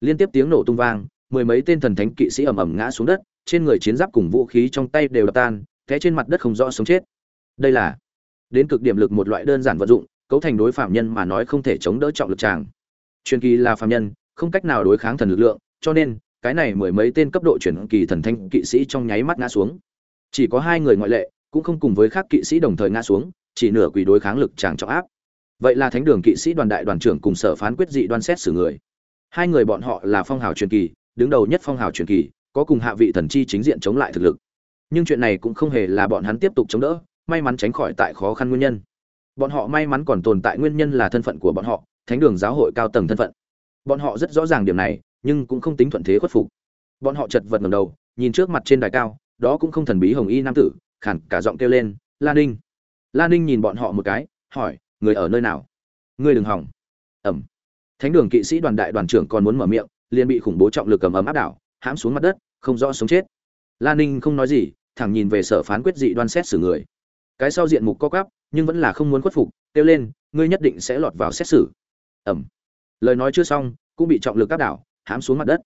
Liên tiếp tiếng nổ tung vang, mười mấy tên thần thánh kỵ sĩ ầm ầm ngã xuống đất, trên người chiến giáp cùng vũ khí trong tay đều đập tan, té trên mặt đất không rõ sống chết. Đây là, đến cực điểm lực một loại đơn giản vận dụng, cấu thành đối phạm nhân mà nói không thể chống đỡ trọng lực tràng. Truyền kỳ là phạm nhân, không cách nào đối kháng thần lực lượng, cho nên, cái này mười mấy tên cấp độ chuyển kỳ thần thanh kỵ sĩ trong nháy mắt ngã xuống. Chỉ có hai người ngoại lệ, cũng không cùng với khác kỵ sĩ đồng thời ngã xuống, chỉ nửa quỷ đối kháng lực tràng trọng áp vậy là thánh đường kỵ sĩ đoàn đại đoàn trưởng cùng sở phán quyết dị đoan xét xử người. Hai người bọn họ là phong hào truyền kỳ, đứng đầu nhất phong hào truyền kỳ, có cùng hạ vị thần chi chính diện chống lại thực lực. Nhưng chuyện này cũng không hề là bọn hắn tiếp tục chống đỡ, may mắn tránh khỏi tại khó khăn nguyên nhân. Bọn họ may mắn còn tồn tại nguyên nhân là thân phận của bọn họ, thánh đường giáo hội cao tầng thân phận. Bọn họ rất rõ ràng điểm này, nhưng cũng không tính thuận thế khuất phục. Bọn họ chật vật ngầm đầu, nhìn trước mặt trên đài cao, đó cũng không thần bí hồng y nam tử khản cả giọng kêu lên lan ninh. Lan ninh nhìn bọn họ một cái, hỏi người ở nơi nào? Ngươi đừng hỏng. Ẩm. Thánh đường kỵ sĩ đoàn đại đoàn trưởng còn muốn mở miệng, liền bị khủng bố trọng lực cầm ấm áp đảo, hãm xuống mặt đất, không rõ sống chết. Lan ninh không nói gì, thẳng nhìn về sở phán quyết dị đoan xét xử người. Cái sau diện mục co cắp nhưng vẫn là không muốn khuất phục, kêu lên, ngươi nhất định sẽ lọt vào xét xử. Ẩm. Lời nói chưa xong, cũng bị trọng lực áp đảo, hãm xuống mặt đất.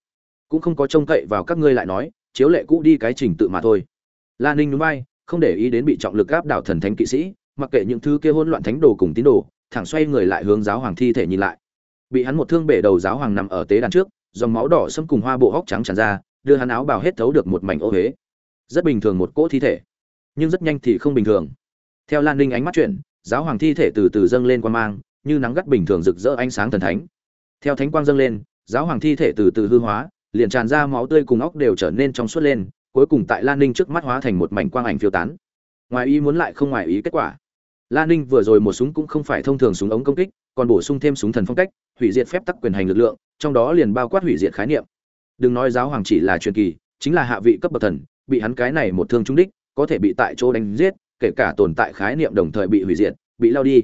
Cũng không có trông cậy vào các ngươi lại nói, chiếu lệ cũ đi cái trình tự mà thôi. Lan ninh núi bay không để ý đến bị trọng lực áp đảo thần thánh kỵ sĩ mặc kệ những thứ kia hỗn loạn thánh đồ cùng tín đồ, thẳng xoay người lại hướng giáo hoàng thi thể nhìn lại. Bị hắn một thương bể đầu giáo hoàng nằm ở tế đàn trước, dòng máu đỏ xâm cùng hoa bộ hốc trắng tràn ra, đưa hắn áo bào hết thấu được một mảnh ô huế. Rất bình thường một cỗ thi thể, nhưng rất nhanh thì không bình thường. Theo lan ninh ánh mắt chuyển, giáo hoàng thi thể từ từ dâng lên quan mang, như nắng gắt bình thường rực rỡ ánh sáng thần thánh. Theo thánh quang dâng lên, giáo hoàng thi thể từ từ hư hóa, liền tràn ra máu tươi cùng óc đều trở nên trong suốt lên, cuối cùng tại lan ninh trước mắt hóa thành một mảnh quang ảnh phiêu tán. Ngoài ý muốn lại không ngoài ý kết quả lan ninh vừa rồi một súng cũng không phải thông thường súng ống công kích, còn bổ sung thêm súng thần phong cách, hủy diệt phép tắc quyền hành lực lượng, trong đó liền bao quát hủy diệt khái niệm. Đừng nói giáo hoàng chỉ là truyền kỳ, chính là hạ vị cấp bậc thần, bị hắn cái này một thương trúng đích, có thể bị tại chỗ đánh giết, kể cả tồn tại khái niệm đồng thời bị hủy diệt, bị lao đi.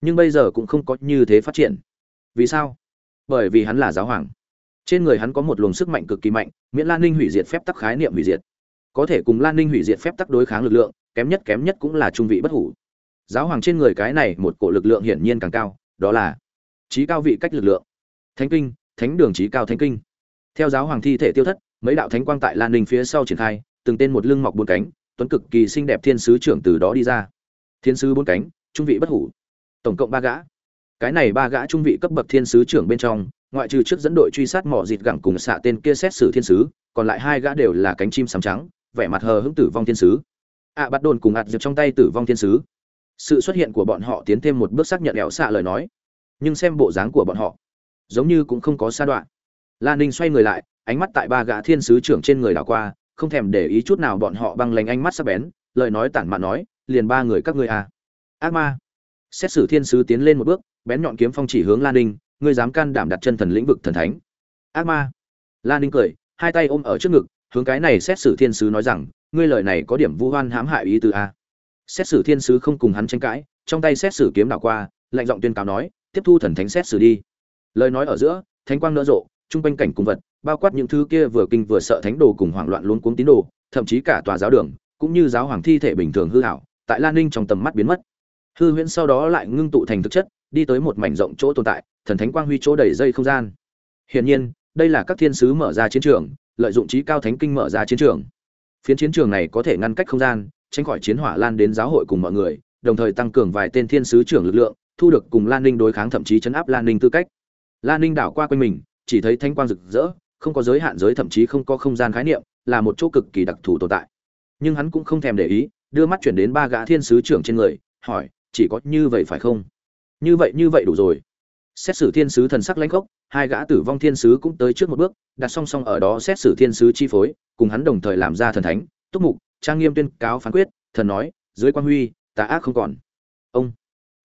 Nhưng bây giờ cũng không có như thế phát triển. Vì sao? Bởi vì hắn là giáo hoàng. Trên người hắn có một luồng sức mạnh cực kỳ mạnh, miễn lan ninh hủy diệt phép tắc khái niệm hủy diệt. Có thể cùng lan ninh hủy diệt phép tắc đối kháng lực lượng, kém nhất kém nhất cũng là trung vị bất hủ giáo hoàng trên người cái này một cổ lực lượng hiển nhiên càng cao, đó là trí cao vị cách lực lượng. Thánh kinh, thánh đường trí cao thánh kinh. Theo giáo hoàng thi thể tiêu thất, mấy đạo thánh quang tại lan ninh phía sau triển khai, từng tên một lưng mọc bốn cánh, tuấn cực kỳ xinh đẹp thiên sứ trưởng từ đó đi ra. Thiên sứ bốn cánh, trung vị bất hủ. Tổng cộng ba gã. Cái này ba gã trung vị cấp bậc thiên sứ trưởng bên trong, ngoại trừ trước dẫn đội truy sát mỏ dịt gẳng cùng xạ tên kia xét xử thiên sứ, còn lại hai gã đều là cánh chim sắm trắng, vẻ mặt hờ hững tử vong thiên sứ. Ạ bắt đồn cùng ạt dược trong tay tử vong thiên sứ sự xuất hiện của bọn họ tiến thêm một bước xác nhận ẻo xạ lời nói. Nhưng xem bộ dáng của bọn họ, giống như cũng không có sa đoạn. Lan ninh xoay người lại, ánh mắt tại ba gã thiên sứ trưởng trên người đảo qua, không thèm để ý chút nào bọn họ băng lánh ánh mắt sắc bén, lời nói tản mạn nói, liền ba người các ngươi à. Ác ma. Xét xử thiên sứ tiến lên một bước, bén nhọn kiếm phong chỉ hướng lan ninh, ngươi dám can đảm đặt chân thần lĩnh vực thần thánh. Ác ma. Lan ninh cười, hai tay ôm ở trước ngực, hướng cái này xét xử thiên sứ nói rằng, ngươi lời này có điểm vu hoan hãm hại ý từ a à xét xử thiên sứ không cùng hắn tranh cãi, trong tay xét xử kiếm đảo qua, lạnh giọng tuyên cáo nói, tiếp thu thần thánh xét xử đi. Lời nói ở giữa, thánh quang nở rộ trung quanh cảnh cùng vật, bao quát những thứ kia vừa kinh vừa sợ thánh đồ cùng hoảng loạn luôn cuống tín đồ, thậm chí cả tòa giáo đường, cũng như giáo hoàng thi thể bình thường hư hảo, tại lan ninh trong tầm mắt biến mất. Hư huyễn sau đó lại ngưng tụ thành thực chất, đi tới một mảnh rộng chỗ tồn tại, thần thánh quang huy chỗ đầy dây không gian. Hiển nhiên, đây là các thiên sứ mở ra chiến trường, lợi dụng trí cao thánh kinh mở ra chiến trường. Phiến chiến trường này có thể ngăn cách không gian tránh khỏi chiến hỏa lan đến giáo hội cùng mọi người, đồng thời tăng cường vài tên thiên sứ trưởng lực lượng, thu được cùng lan ninh đối kháng thậm chí chấn áp lan ninh tư cách. Lan ninh đảo qua quanh mình, chỉ thấy thanh quang rực rỡ, không có giới hạn giới thậm chí không có không gian khái niệm, là một chỗ cực kỳ đặc thù tồn tại. Nhưng hắn cũng không thèm để ý, đưa mắt chuyển đến ba gã thiên sứ trưởng trên người, hỏi, chỉ có như vậy phải không? Như vậy như vậy đủ rồi. Xét xử thiên sứ thần sắc lãnh khốc, hai gã tử vong thiên sứ cũng tới trước một bước, đặt song song ở đó xét xử thiên sứ chi phối, cùng hắn đồng thời làm ra thần thánh, túc mục trang nghiêm tuyên cáo phán quyết, thần nói, dưới quan huy, tà ác không còn. Ông.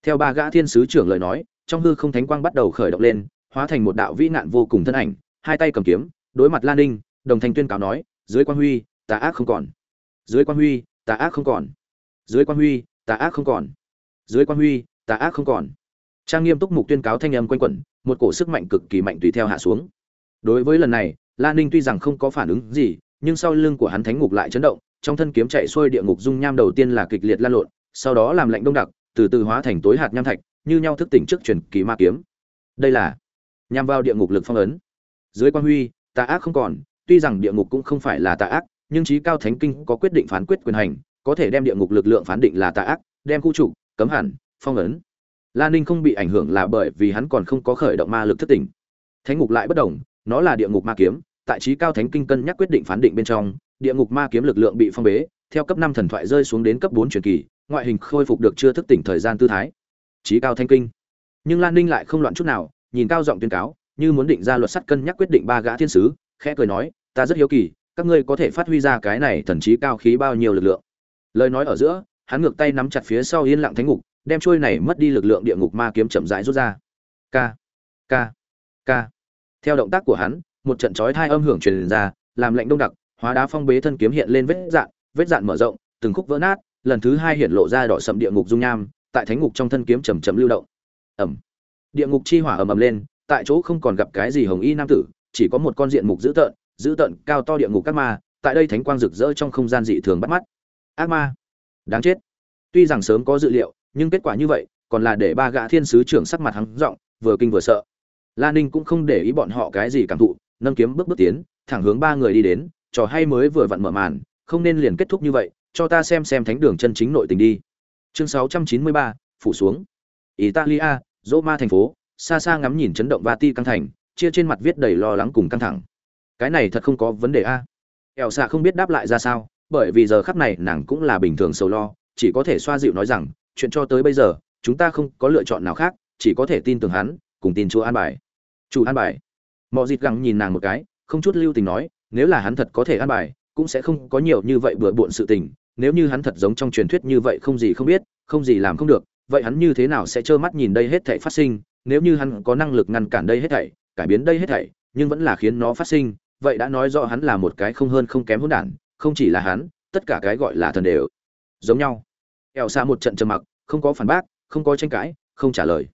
Theo ba gã thiên sứ trưởng lời nói, trong hư không thánh quang bắt đầu khởi động lên, hóa thành một đạo vĩ nạn vô cùng thân ảnh, hai tay cầm kiếm, đối mặt lan ninh, đồng thanh tuyên cáo nói, dưới quan huy, tà ác không còn. Dưới quan huy, tà ác không còn. Dưới quan huy, tà ác không còn. Dưới quan huy, tà ác không còn. Trang nghiêm túc mục tuyên cáo thanh âm quanh quẩn, một cổ sức mạnh cực kỳ mạnh tùy theo hạ xuống. Đối với lần này lan ninh tuy rằng không có phản ứng gì, nhưng sau lưng của hắn thánh ngục lại chấn động trong thân kiếm chạy xuôi địa ngục dung nham đầu tiên là kịch liệt lan lộn sau đó làm lạnh đông đặc từ từ hóa thành tối hạt nham thạch như nhau thức tỉnh trước truyền kỳ ma kiếm. Đây là nhằm vào địa ngục lực phong ấn. Dưới quan huy tà ác không còn tuy rằng địa ngục cũng không phải là tà ác nhưng trí cao thánh kinh có quyết định phán quyết quyền hành có thể đem địa ngục lực lượng phán định là tà ác đem khu trục cấm hẳn phong ấn. Lan Ninh không bị ảnh hưởng là bởi vì hắn còn không có khởi động ma lực thức tỉnh. Thánh ngục lại bất động, nó là địa ngục ma kiếm, tại trí cao thánh kinh cân nhắc quyết định phán định bên trong, địa ngục ma kiếm lực lượng bị phong bế, theo cấp 5 thần thoại rơi xuống đến cấp 4 truyền kỳ, ngoại hình khôi phục được chưa thức tỉnh thời gian tư thái. Trí cao thanh kinh. Nhưng Lan Ninh lại không loạn chút nào, nhìn cao giọng tuyên cáo, như muốn định ra luật sắt cân nhắc quyết định ba gã thiên sứ, khẽ cười nói, ta rất hiếu kỳ, các ngươi có thể phát huy ra cái này thần trí cao khí bao nhiêu lực lượng. Lời nói ở giữa, hắn ngược tay nắm chặt phía sau yên lặng thánh ngục, đem trôi này mất đi lực lượng địa ngục ma kiếm chậm rãi rút ra. K, k, k. Theo động tác của hắn, một trận chói tai âm hưởng truyền ra, làm lạnh đông đặc, hóa đá phong bế thân kiếm hiện lên vết dạn, vết dạn mở rộng, từng khúc vỡ nát, lần thứ hai hiện lộ ra đỏ sẫm địa ngục dung nham, tại thánh ngục trong thân kiếm chậm chậm lưu động. Ầm. Địa ngục chi hỏa ầm ầm lên, tại chỗ không còn gặp cái gì hồng y nam tử, chỉ có một con diện mục dữ tợn, dữ tợn cao to địa ngục các ma, tại đây thánh quang rực rỡ trong không gian dị thường bắt mắt. Ác ma, đáng chết. Tuy rằng sớm có dự liệu, nhưng kết quả như vậy còn là để ba gã thiên sứ trưởng sắc mặt hắn giọng vừa kinh vừa sợ Lan ninh cũng không để ý bọn họ cái gì cảm thụ nâng kiếm bước bước tiến thẳng hướng ba người đi đến trò hay mới vừa vặn mở màn không nên liền kết thúc như vậy cho ta xem xem thánh đường chân chính nội tình đi. Chương 693, phủ xuống. Italia roma thành phố xa xa ngắm nhìn chấn động vati căng thành chia trên mặt viết đầy lo lắng cùng căng thẳng. Cái này thật không có vấn đề a. Eo xạ không biết đáp lại ra sao bởi vì giờ khắc này nàng cũng là bình thường sầu lo chỉ có thể xoa dịu nói rằng chuyện cho tới bây giờ chúng ta không có lựa chọn nào khác chỉ có thể tin tưởng hắn cùng tin chúa an bài. Chủ an bài. Mọ dịt gắng nhìn nàng một cái không chút lưu tình nói nếu là hắn thật có thể an bài, cũng sẽ không có nhiều như vậy bừa bộn sự tình. Nếu như hắn thật giống trong truyền thuyết như vậy không gì không biết, không gì làm không được, vậy hắn như thế nào sẽ trơ mắt nhìn đây hết thảy phát sinh? Nếu như hắn có năng lực ngăn cản đây hết thảy, cải biến đây hết thảy, nhưng vẫn là khiến nó phát sinh, vậy đã nói rõ hắn là một cái không hơn không kém hỗn đản, không chỉ là hắn, tất cả cái gọi là thần đều giống nhau. Eo xa một trận trầm mặc, không có phản bác, không có tranh cãi, không trả lời.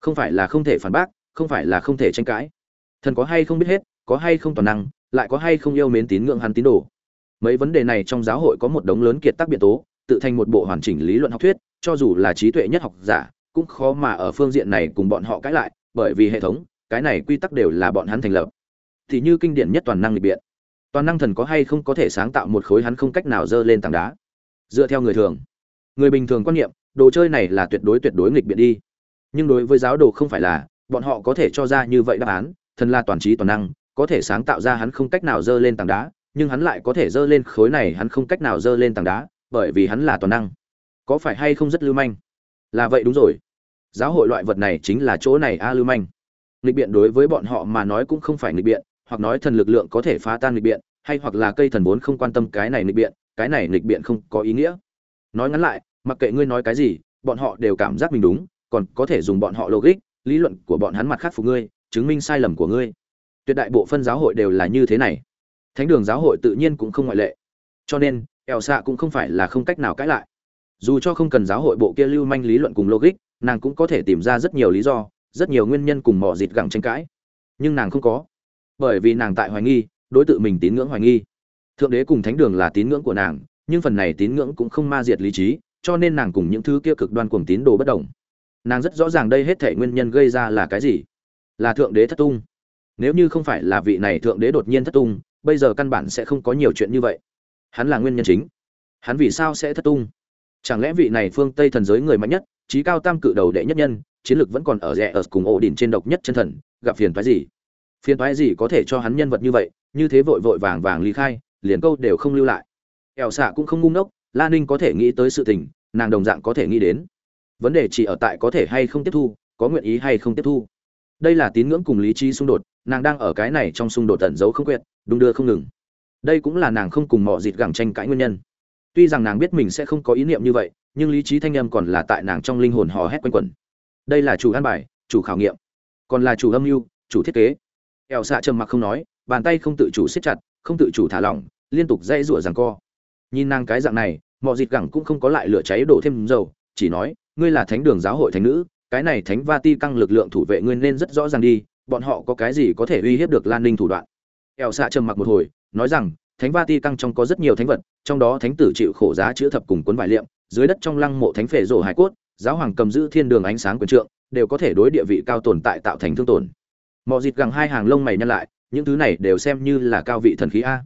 Không phải là không thể phản bác, không phải là không thể tranh cãi. Thần có hay không biết hết, có hay không toàn năng lại có hay không yêu mến tín ngưỡng hắn tín đồ. Mấy vấn đề này trong giáo hội có một đống lớn kiệt tác biện tố, tự thành một bộ hoàn chỉnh lý luận học thuyết, cho dù là trí tuệ nhất học giả, cũng khó mà ở phương diện này cùng bọn họ cãi lại, bởi vì hệ thống, cái này quy tắc đều là bọn hắn thành lập. Thì như kinh điển nhất toàn năng lịch biện. Toàn năng thần có hay không có thể sáng tạo một khối hắn không cách nào dơ lên tảng đá? Dựa theo người thường. Người bình thường quan niệm, đồ chơi này là tuyệt đối tuyệt đối nghịch biện đi. Nhưng đối với giáo đồ không phải là, bọn họ có thể cho ra như vậy đáp án, thần là toàn trí toàn năng có thể sáng tạo ra hắn không cách nào dơ lên tảng đá, nhưng hắn lại có thể dơ lên khối này hắn không cách nào dơ lên tảng đá, bởi vì hắn là toàn năng. Có phải hay không rất lưu manh? Là vậy đúng rồi. Giáo hội loại vật này chính là chỗ này a lưu manh. Nghịch biện đối với bọn họ mà nói cũng không phải nghịch biện, hoặc nói thần lực lượng có thể phá tan nghịch biện, hay hoặc là cây thần vốn không quan tâm cái này nghịch biện, cái này nghịch biện không có ý nghĩa. Nói ngắn lại, mặc kệ ngươi nói cái gì, bọn họ đều cảm giác mình đúng, còn có thể dùng bọn họ logic, lý luận của bọn hắn mặt khác phục ngươi, chứng minh sai lầm của ngươi tuyệt đại bộ phân giáo hội đều là như thế này. Thánh đường giáo hội tự nhiên cũng không ngoại lệ. Cho nên ẻo xạ cũng không phải là không cách nào cãi lại. Dù cho không cần giáo hội bộ kia lưu manh lý luận cùng logic, nàng cũng có thể tìm ra rất nhiều lý do, rất nhiều nguyên nhân cùng mỏ dịt gẳng tranh cãi. Nhưng nàng không có. Bởi vì nàng tại hoài nghi, đối tượng mình tín ngưỡng hoài nghi. Thượng đế cùng thánh đường là tín ngưỡng của nàng, nhưng phần này tín ngưỡng cũng không ma diệt lý trí, cho nên nàng cùng những thứ kia cực đoan cuồng tín đồ bất đồng. Nàng rất rõ ràng đây hết thể nguyên nhân gây ra là cái gì? Là thượng đế thất tung nếu như không phải là vị này thượng đế đột nhiên thất tung, bây giờ căn bản sẽ không có nhiều chuyện như vậy. Hắn là nguyên nhân chính. Hắn vì sao sẽ thất tung? Chẳng lẽ vị này phương tây thần giới người mạnh nhất, trí cao tam cự đầu đệ nhất nhân, chiến lược vẫn còn ở rẻ ở cùng ổ đỉnh trên độc nhất chân thần, gặp phiền thoái gì? Phiền thoái gì có thể cho hắn nhân vật như vậy, như thế vội vội vàng vàng ly khai, liền câu đều không lưu lại. Ẻo xạ cũng không ngu ngốc, la ninh có thể nghĩ tới sự tình, nàng đồng dạng có thể nghĩ đến. Vấn đề chỉ ở tại có thể hay không tiếp thu, có nguyện ý hay không tiếp thu. Đây là tín ngưỡng cùng lý trí xung đột nàng đang ở cái này trong xung đột tẩn giấu không quyệt đung đưa không ngừng. Đây cũng là nàng không cùng mò dịt gẳng tranh cãi nguyên nhân. Tuy rằng nàng biết mình sẽ không có ý niệm như vậy, nhưng lý trí thanh âm còn là tại nàng trong linh hồn hò hét quanh quẩn. Đây là chủ an bài, chủ khảo nghiệm. Còn là chủ âm mưu, chủ thiết kế. Ẻo xạ trầm mặc không nói, bàn tay không tự chủ siết chặt, không tự chủ thả lỏng, liên tục dây rủa rằng co. Nhìn nàng cái dạng này mò dịt gẳng cũng không có lại lửa cháy đổ thêm dầu, chỉ nói, ngươi là thánh đường giáo hội thánh nữ, cái này thánh va ti căng lực lượng thủ vệ ngươi nên rất rõ ràng đi bọn họ có cái gì có thể uy hiếp được lan ninh thủ đoạn? Eo xạ trầm mặc một hồi, nói rằng, thánh va ti căng trong có rất nhiều thánh vật, trong đó thánh tử chịu khổ giá chữa thập cùng cuốn vải liệm, dưới đất trong lăng mộ thánh phệ rổ hải cốt, giáo hoàng cầm giữ thiên đường ánh sáng quyền trượng, đều có thể đối địa vị cao tồn tại tạo thành thương tổn. Mọi dịt gẳng hai hàng lông mày nhăn lại, những thứ này đều xem như là cao vị thần khí a.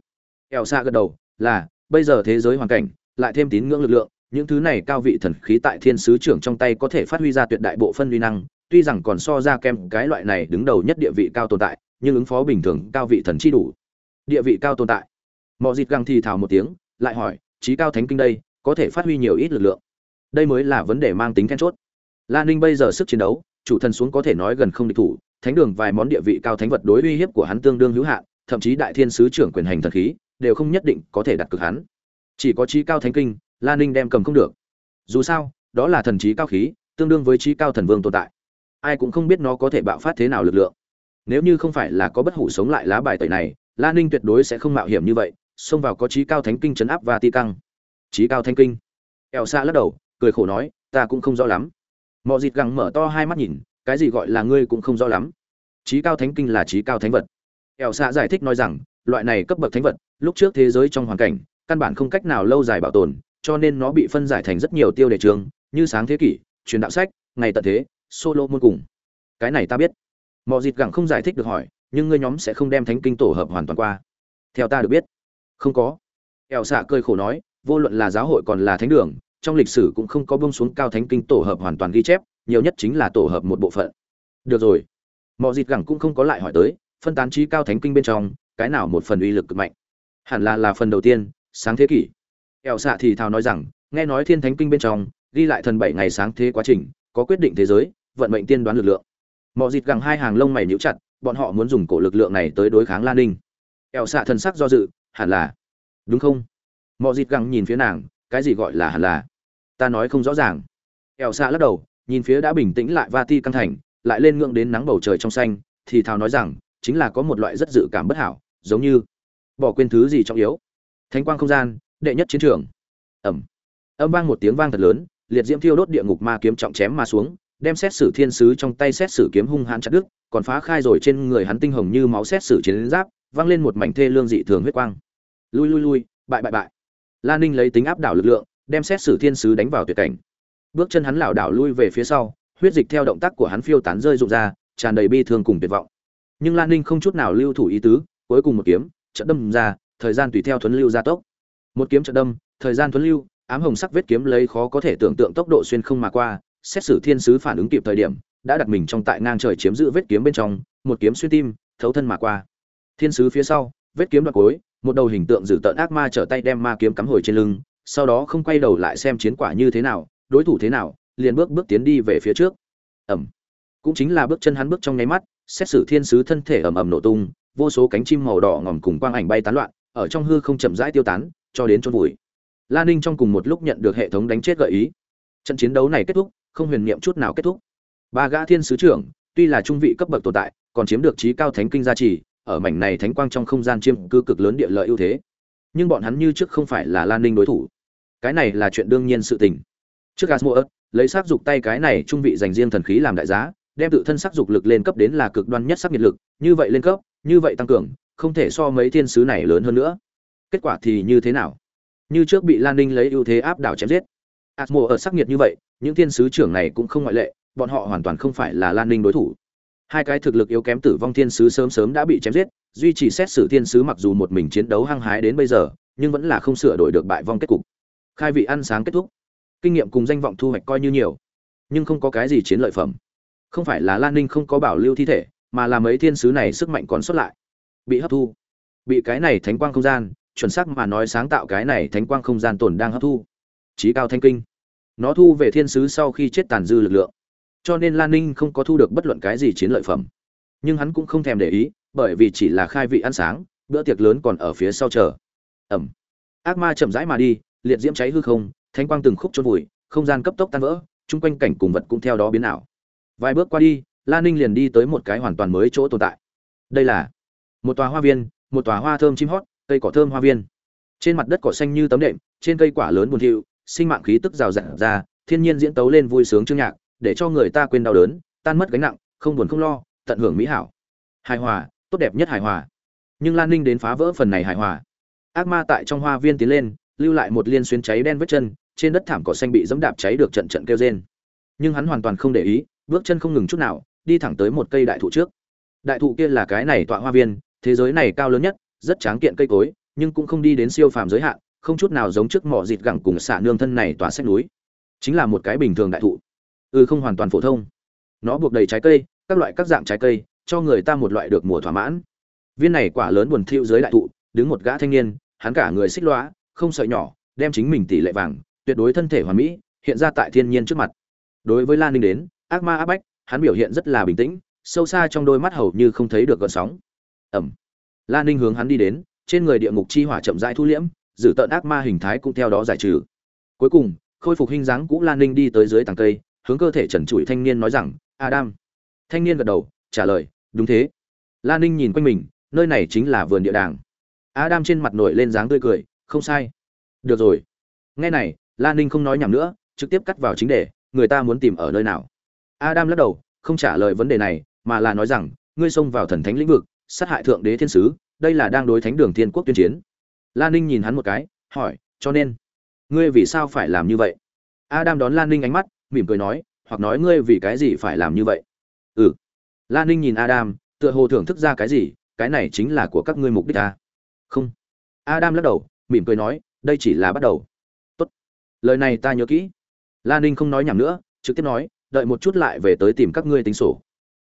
Eo xạ gật đầu, là, bây giờ thế giới hoàn cảnh, lại thêm tín ngưỡng lực lượng, những thứ này cao vị thần khí tại thiên sứ trưởng trong tay có thể phát huy ra tuyệt đại bộ phân uy năng tuy rằng còn so ra kem cái loại này đứng đầu nhất địa vị cao tồn tại, nhưng ứng phó bình thường cao vị thần chi đủ. Địa vị cao tồn tại. Mọi dịt găng thì thào một tiếng, lại hỏi trí cao thánh kinh đây, có thể phát huy nhiều ít lực lượng? Đây mới là vấn đề mang tính then chốt. Lan ninh bây giờ sức chiến đấu, chủ thần xuống có thể nói gần không địch thủ, thánh đường vài món địa vị cao thánh vật đối uy hiếp của hắn tương đương hữu hạn, thậm chí đại thiên sứ trưởng quyền hành thần khí, đều không nhất định có thể đặt cực hắn. Chỉ có trí cao thánh kinh lan ninh đem cầm không được. Dù sao, đó là thần trí cao khí, tương đương với trí cao thần vương tồn tại ai cũng không biết nó có thể bạo phát thế nào lực lượng. Nếu như không phải là có bất hủ sống lại lá bài tẩy này lan ninh tuyệt đối sẽ không mạo hiểm như vậy, xông vào có trí cao thánh kinh chấn áp và ti căng trí cao thánh kinh. Eo xa lắc đầu, cười khổ nói, ta cũng không rõ lắm. Mọi dịt gẳng mở to hai mắt nhìn, cái gì gọi là ngươi cũng không rõ lắm? Trí cao thánh kinh là trí cao thánh vật. Eo xa giải thích nói rằng, loại này cấp bậc thánh vật, lúc trước thế giới trong hoàn cảnh, căn bản không cách nào lâu dài bảo tồn, cho nên nó bị phân giải thành rất nhiều tiêu đề trường, như sáng thế kỷ, truyền đạo sách, ngày tận thế solo môn cùng. Cái này ta biết. Mọi dịt gẳng không giải thích được hỏi, nhưng ngươi nhóm sẽ không đem thánh kinh tổ hợp hoàn toàn qua. Theo ta được biết, không có. Eo xạ cười khổ nói, vô luận là giáo hội còn là thánh đường, trong lịch sử cũng không có bông xuống cao thánh kinh tổ hợp hoàn toàn ghi chép, nhiều nhất chính là tổ hợp một bộ phận. Được rồi. Mọi dịt gẳng cũng không có lại hỏi tới, phân tán trí cao thánh kinh bên trong, cái nào một phần uy lực cực mạnh? Hẳn là là phần đầu tiên, sáng thế kỷ. Eo xạ thì thào nói rằng, nghe nói thiên thánh kinh bên trong, ghi lại thần bảy ngày sáng thế quá trình, có quyết định thế giới vận mệnh tiên đoán lực lượng. Mọi dịt gẳng hai hàng lông mày níu chặt, bọn họ muốn dùng cổ lực lượng này tới đối kháng lan ninh. Eo xạ thần sắc do dự, hẳn là. Đúng không? Mọi dịt gẳng nhìn phía nàng, cái gì gọi là hẳn là? Ta nói không rõ ràng. Eo xạ lắc đầu, nhìn phía đã bình tĩnh lại va ti căng thành, lại lên ngưỡng đến nắng bầu trời trong xanh, thì thào nói rằng, chính là có một loại rất dự cảm bất hảo, giống như bỏ quên thứ gì trọng yếu. Thánh quang không gian, đệ nhất chiến trường. Ẩm âm vang một tiếng vang thật lớn, liệt diễm thiêu đốt địa ngục ma kiếm trọng chém mà xuống đem xét xử thiên sứ trong tay xét xử kiếm hung hãn chặt đứt, còn phá khai rồi trên người hắn tinh hồng như máu xét xử chiến giáp, vang lên một mảnh thê lương dị thường huyết quang. Lui lui lui, bại bại bại. La ninh lấy tính áp đảo lực lượng, đem xét xử thiên sứ đánh vào tuyệt cảnh. Bước chân hắn lảo đảo lui về phía sau, huyết dịch theo động tác của hắn phiêu tán rơi rụng ra, tràn đầy bi thương cùng tuyệt vọng. Nhưng lan ninh không chút nào lưu thủ ý tứ, cuối cùng một kiếm, chợt đâm ra, thời gian tùy theo thuấn lưu gia tốc. Một kiếm chợt đâm, thời gian thuấn lưu, ám hồng sắc vết kiếm lấy khó có thể tưởng tượng tốc độ xuyên không mà qua xét xử thiên sứ phản ứng kịp thời điểm, đã đặt mình trong tại ngang trời chiếm giữ vết kiếm bên trong, một kiếm xuyên tim, thấu thân mà qua. Thiên sứ phía sau, vết kiếm đoạt cối một đầu hình tượng dữ tợn ác ma trở tay đem ma kiếm cắm hồi trên lưng, sau đó không quay đầu lại xem chiến quả như thế nào, đối thủ thế nào, liền bước bước tiến đi về phía trước. Ẩm. Cũng chính là bước chân hắn bước trong nháy mắt, xét xử thiên sứ thân thể ầm ầm nổ tung, vô số cánh chim màu đỏ ngòm cùng quang ảnh bay tán loạn, ở trong hư không chậm rãi tiêu tán, cho đến chôn vùi. Lan ninh trong cùng một lúc nhận được hệ thống đánh chết gợi ý. Trận chiến đấu này kết thúc không huyền niệm chút nào kết thúc. Ba gã thiên sứ trưởng, tuy là trung vị cấp bậc tồn tại, còn chiếm được trí cao thánh kinh gia trì, ở mảnh này thánh quang trong không gian chiêm cư cực lớn địa lợi ưu thế. Nhưng bọn hắn như trước không phải là lan ninh đối thủ. Cái này là chuyện đương nhiên sự tình. Trước gasmoa lấy sắc dục tay cái này trung vị dành riêng thần khí làm đại giá, đem tự thân sắc dục lực lên cấp đến là cực đoan nhất sắc nhiệt lực, như vậy lên cấp, như vậy tăng cường, không thể so mấy thiên sứ này lớn hơn nữa. Kết quả thì như thế nào? Như trước bị lan ninh lấy ưu thế áp đảo chém giết atmo ở sắc nhiệt như vậy, những thiên sứ trưởng này cũng không ngoại lệ, bọn họ hoàn toàn không phải là lan ninh đối thủ. Hai cái thực lực yếu kém tử vong thiên sứ sớm sớm đã bị chém giết, duy trì xét xử thiên sứ mặc dù một mình chiến đấu hăng hái đến bây giờ, nhưng vẫn là không sửa đổi được bại vong kết cục. Khai vị ăn sáng kết thúc. Kinh nghiệm cùng danh vọng thu hoạch coi như nhiều, nhưng không có cái gì chiến lợi phẩm. Không phải là lan ninh không có bảo lưu thi thể, mà là mấy thiên sứ này sức mạnh còn xuất lại, bị hấp thu. Bị cái này thánh quang không gian, chuẩn xác mà nói sáng tạo cái này thánh quang không gian tồn đang hấp thu trí cao thanh kinh. Nó thu về thiên sứ sau khi chết tàn dư lực lượng. Cho nên lan ninh không có thu được bất luận cái gì chiến lợi phẩm. Nhưng hắn cũng không thèm để ý, bởi vì chỉ là khai vị ăn sáng, bữa tiệc lớn còn ở phía sau chờ. Ẩm. Ác ma chậm rãi mà đi, liệt diễm cháy hư không, thanh quang từng khúc trôn vùi, không gian cấp tốc tan vỡ, chung quanh cảnh cùng vật cũng theo đó biến ảo. Vài bước qua đi, lan ninh liền đi tới một cái hoàn toàn mới chỗ tồn tại. Đây là một tòa hoa viên, một tòa hoa thơm chim hót, cây cỏ thơm hoa viên. Trên mặt đất cỏ xanh như tấm đệm, trên cây quả lớn buồn thiu sinh mạng khí tức rào rạng ra, thiên nhiên diễn tấu lên vui sướng chương nhạc, để cho người ta quên đau đớn, tan mất gánh nặng, không buồn không lo, tận hưởng mỹ hảo. Hài hòa, tốt đẹp nhất hài hòa. Nhưng lan ninh đến phá vỡ phần này hài hòa. Ác ma tại trong hoa viên tiến lên, lưu lại một liên xuyên cháy đen vết chân, trên đất thảm cỏ xanh bị dẫm đạp cháy được trận trận kêu rên. Nhưng hắn hoàn toàn không để ý, bước chân không ngừng chút nào, đi thẳng tới một cây đại thụ trước. Đại thụ kia là cái này tọa hoa viên, thế giới này cao lớn nhất, rất tráng kiện cây cối, nhưng cũng không đi đến siêu phàm giới hạn không chút nào giống trước mỏ dịt gẳng cùng xạ nương thân này tỏa sách núi. Chính là một cái bình thường đại thụ. Ừ không hoàn toàn phổ thông. Nó buộc đầy trái cây, các loại các dạng trái cây, cho người ta một loại được mùa thỏa mãn. Viên này quả lớn buồn thiu dưới đại thụ, đứng một gã thanh niên, hắn cả người xích lõa không sợi nhỏ, đem chính mình tỷ lệ vàng, tuyệt đối thân thể hoàn mỹ, hiện ra tại thiên nhiên trước mặt. Đối với lan ninh đến, ác ma áp bách, hắn biểu hiện rất là bình tĩnh, sâu xa trong đôi mắt hầu như không thấy được gợn sóng. Ẩm. Lan ninh hướng hắn đi đến, trên người địa ngục chi hỏa chậm rãi thu liễm dự tận ác ma hình thái cũng theo đó giải trừ. Cuối cùng, khôi phục hình dáng cũ lan ninh đi tới dưới tàng cây, hướng cơ thể trần trụi thanh niên nói rằng, adam. Thanh niên gật đầu, trả lời, đúng thế. Lan ninh nhìn quanh mình, nơi này chính là vườn địa đàng. Adam trên mặt nổi lên dáng tươi cười, không sai. Được rồi. Nghe này lan ninh không nói nhảm nữa, trực tiếp cắt vào chính đề, người ta muốn tìm ở nơi nào? Adam lắc đầu, không trả lời vấn đề này, mà là nói rằng, ngươi xông vào thần thánh lĩnh vực, sát hại thượng đế thiên sứ, đây là đang đối thánh đường thiên quốc tuyên chiến lan ninh nhìn hắn một cái, hỏi, cho nên, ngươi vì sao phải làm như vậy? Adam đón lan ninh ánh mắt, mỉm cười nói, hoặc nói ngươi vì cái gì phải làm như vậy? Ừ. Lan ninh nhìn adam, tựa hồ thưởng thức ra cái gì, cái này chính là của các ngươi mục đích à? không. Adam lắc đầu, mỉm cười nói, đây chỉ là bắt đầu. Tốt. Lời này ta nhớ kỹ. Lan ninh không nói nhảm nữa, trực tiếp nói, đợi một chút lại về tới tìm các ngươi tính sổ.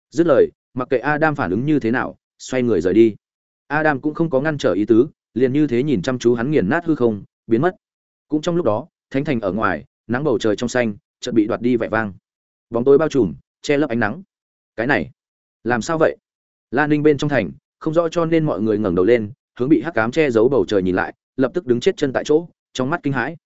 Dứt lời, mặc kệ adam phản ứng như thế nào, xoay người rời đi. Adam cũng không có ngăn trở ý tứ liền như thế nhìn chăm chú hắn nghiền nát hư không, biến mất. Cũng trong lúc đó, thánh thành ở ngoài, nắng bầu trời trong xanh, chợt bị đoạt đi vẻ vang. Bóng tối bao trùm, che lấp ánh nắng. Cái này, làm sao vậy? La ninh bên trong thành, không rõ cho nên mọi người ngẩng đầu lên, hướng bị hắc ám che giấu bầu trời nhìn lại, lập tức đứng chết chân tại chỗ, trong mắt kinh hãi.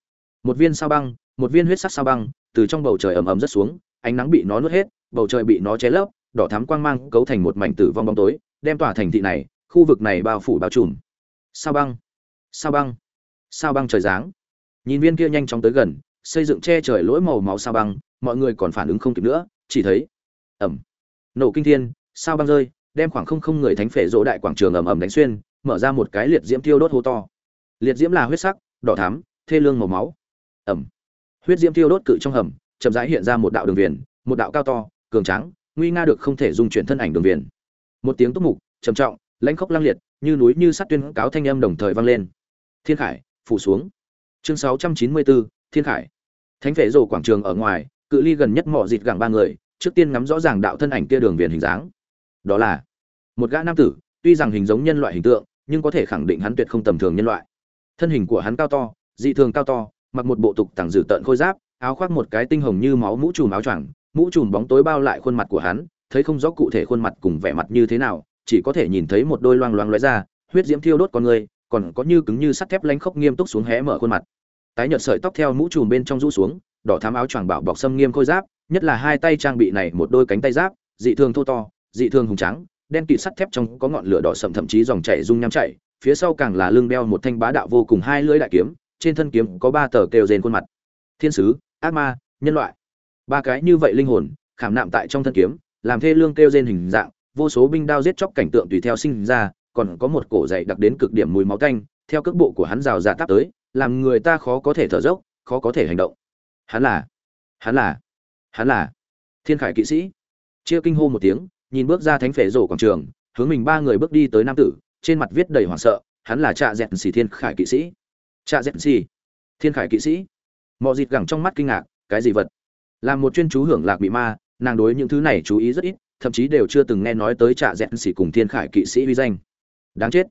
Một viên sao băng, một viên huyết sắc sao băng, từ trong bầu trời ầm ầm rất xuống, ánh nắng bị nó nuốt hết, bầu trời bị nó che lấp, đỏ thắm quang mang cấu thành một mảnh tử vong bóng tối, đem tỏa thành thị này, khu vực này bao phủ bao trùm sao băng? Sao băng? Sao băng trời dáng nhìn viên kia nhanh chóng tới gần, xây dựng che trời lỗi màu máu sao băng, mọi người còn phản ứng không kịp nữa, chỉ thấy ẩm nổ kinh thiên, sao băng rơi, đem khoảng không không người thánh phệ rỗ đại quảng trường ầm ầm đánh xuyên, mở ra một cái liệt diễm tiêu đốt hô to. Liệt diễm là huyết sắc, đỏ thắm, thê lương màu máu. Ẩm huyết diễm tiêu đốt cự trong hầm, chậm rãi hiện ra một đạo đường viền, một đạo cao to, cường tráng, nguy nga được không thể dung chuyển thân ảnh đường viền. Một tiếng túc mục, trầm trọng, lãnh khốc lang liệt như núi như sắt tuyên cáo thanh âm đồng thời vang lên. Thiên khải phủ xuống. Chương 694, thiên khải. Thánh phệ rồ quảng trường ở ngoài cự ly gần nhất mỏ dịt gẳng ba người trước tiên ngắm rõ ràng đạo thân ảnh kia đường viền hình dáng. Đó là một gã nam tử tuy rằng hình giống nhân loại hình tượng nhưng có thể khẳng định hắn tuyệt không tầm thường nhân loại. Thân hình của hắn cao to dị thường cao to mặc một bộ tục tàng dử tợn khôi giáp áo khoác một cái tinh hồng như máu mũ trùm áo choàng mũ trùm bóng tối bao lại khuôn mặt của hắn thấy không rõ cụ thể khuôn mặt cùng vẻ mặt như thế nào chỉ có thể nhìn thấy một đôi loang loang lóe ra, huyết diễm thiêu đốt con người, còn có như cứng như sắt thép lánh khốc nghiêm túc xuống hé mở khuôn mặt. Tái nhợt sợi tóc theo mũ trùm bên trong rũ xuống, đỏ thắm áo choàng bảo bọc xâm nghiêm khôi giáp, nhất là hai tay trang bị này một đôi cánh tay giáp, dị thường thô to, dị thường hùng trắng đen kịt sắt thép trong có ngọn lửa đỏ sậm thậm chí dòng chảy rung nham chảy, phía sau càng là lưng đeo một thanh bá đạo vô cùng hai lưỡi đại kiếm, trên thân kiếm có ba tờ kêu rền khuôn mặt. Thiên sứ, ác ma, nhân loại. Ba cái như vậy linh hồn, khảm nạm tại trong thân kiếm, làm thê lương kêu rên hình dạng vô số binh đao giết chóc cảnh tượng tùy theo sinh ra còn có một cổ dày đặc đến cực điểm mùi máu tanh theo cước bộ của hắn rào rạt tắp tới làm người ta khó có thể thở dốc khó có thể hành động. Hắn là hắn là hắn là thiên khải kỵ sĩ. Chia kinh hô một tiếng nhìn bước ra thánh phệ rổ quảng trường hướng mình ba người bước đi tới nam tử trên mặt viết đầy hoảng sợ hắn là trạ dẹn Sĩ thiên khải kỵ sĩ. Trạ dẹn Sĩ, thiên khải kỵ sĩ. Mộ dịt gẳng trong mắt kinh ngạc cái gì vật? Làm một chuyên chú hưởng lạc bị ma nàng đối những thứ này chú ý rất ít thậm chí đều chưa từng nghe nói tới trạ dẹn xỉ cùng thiên khải kỵ sĩ uy danh. Đáng chết.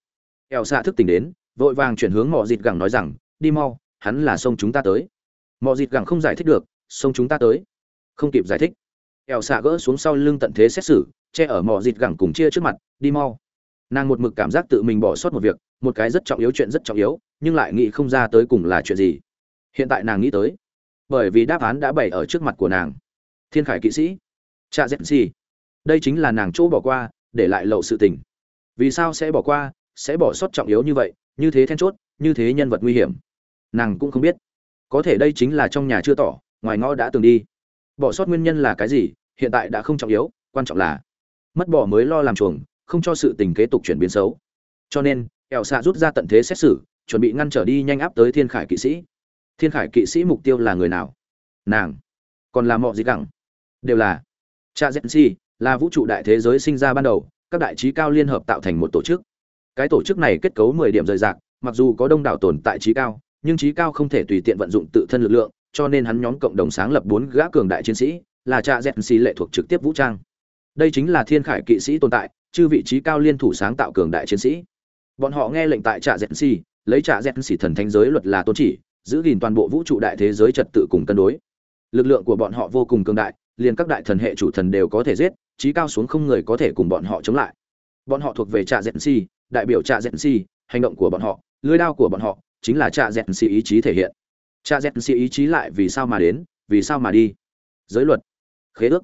Eo xạ thức tỉnh đến, vội vàng chuyển hướng mọi dịt gẳng nói rằng, đi mau, hắn là sông chúng ta tới. Mọi dịt gẳng không giải thích được, sông chúng ta tới. Không kịp giải thích, eo xạ gỡ xuống sau lưng tận thế xét xử, che ở mỏ dịt gẳng cùng chia trước mặt, đi mau. Nàng một mực cảm giác tự mình bỏ sót một việc, một cái rất trọng yếu chuyện rất trọng yếu, nhưng lại nghĩ không ra tới cùng là chuyện gì. Hiện tại nàng nghĩ tới, bởi vì đáp án đã bày ở trước mặt của nàng. Thiên khải kỵ sĩ. Cha dẹn xì đây chính là nàng chỗ bỏ qua, để lại lậu sự tình. Vì sao sẽ bỏ qua, sẽ bỏ sót trọng yếu như vậy, như thế then chốt, như thế nhân vật nguy hiểm? Nàng cũng không biết. Có thể đây chính là trong nhà chưa tỏ, ngoài ngõ đã từng đi. Bỏ sót nguyên nhân là cái gì, hiện tại đã không trọng yếu, quan trọng là mất bỏ mới lo làm chuồng, không cho sự tình kế tục chuyển biến xấu. Cho nên ẻo xạ rút ra tận thế xét xử, chuẩn bị ngăn trở đi nhanh áp tới thiên khải kỵ sĩ. Thiên khải kỵ sĩ mục tiêu là người nào? Nàng. Còn là mọi gì cẳng đều là. Cha zetsi là vũ trụ đại thế giới sinh ra ban đầu, các đại trí cao liên hợp tạo thành một tổ chức. Cái tổ chức này kết cấu mười điểm rời rạc, mặc dù có đông đảo tồn tại trí cao, nhưng trí cao không thể tùy tiện vận dụng tự thân lực lượng, cho nên hắn nhóm cộng đồng sáng lập bốn gã cường đại chiến sĩ, là cha zetsi lệ thuộc trực tiếp vũ trang. Đây chính là thiên khải kỵ sĩ tồn tại, chư vị trí cao liên thủ sáng tạo cường đại chiến sĩ. Bọn họ nghe lệnh tại trạ dẹn xì lấy trạ dẹn xì thần thánh giới luật là tôn chỉ, giữ gìn toàn bộ vũ trụ đại thế giới trật tự cùng cân đối. Lực lượng của bọn họ vô cùng cường đại, liền các đại thần hệ chủ thần đều có thể giết trí cao xuống không người có thể cùng bọn họ chống lại. Bọn họ thuộc về trạ dẹn Si, đại biểu trạ dẹn Si, hành động của bọn họ lưới đao của bọn họ chính là trạ dẹn Si ý chí thể hiện. Trạ dẹn Si ý chí lại vì sao mà đến vì sao mà đi? Giới luật khế ước.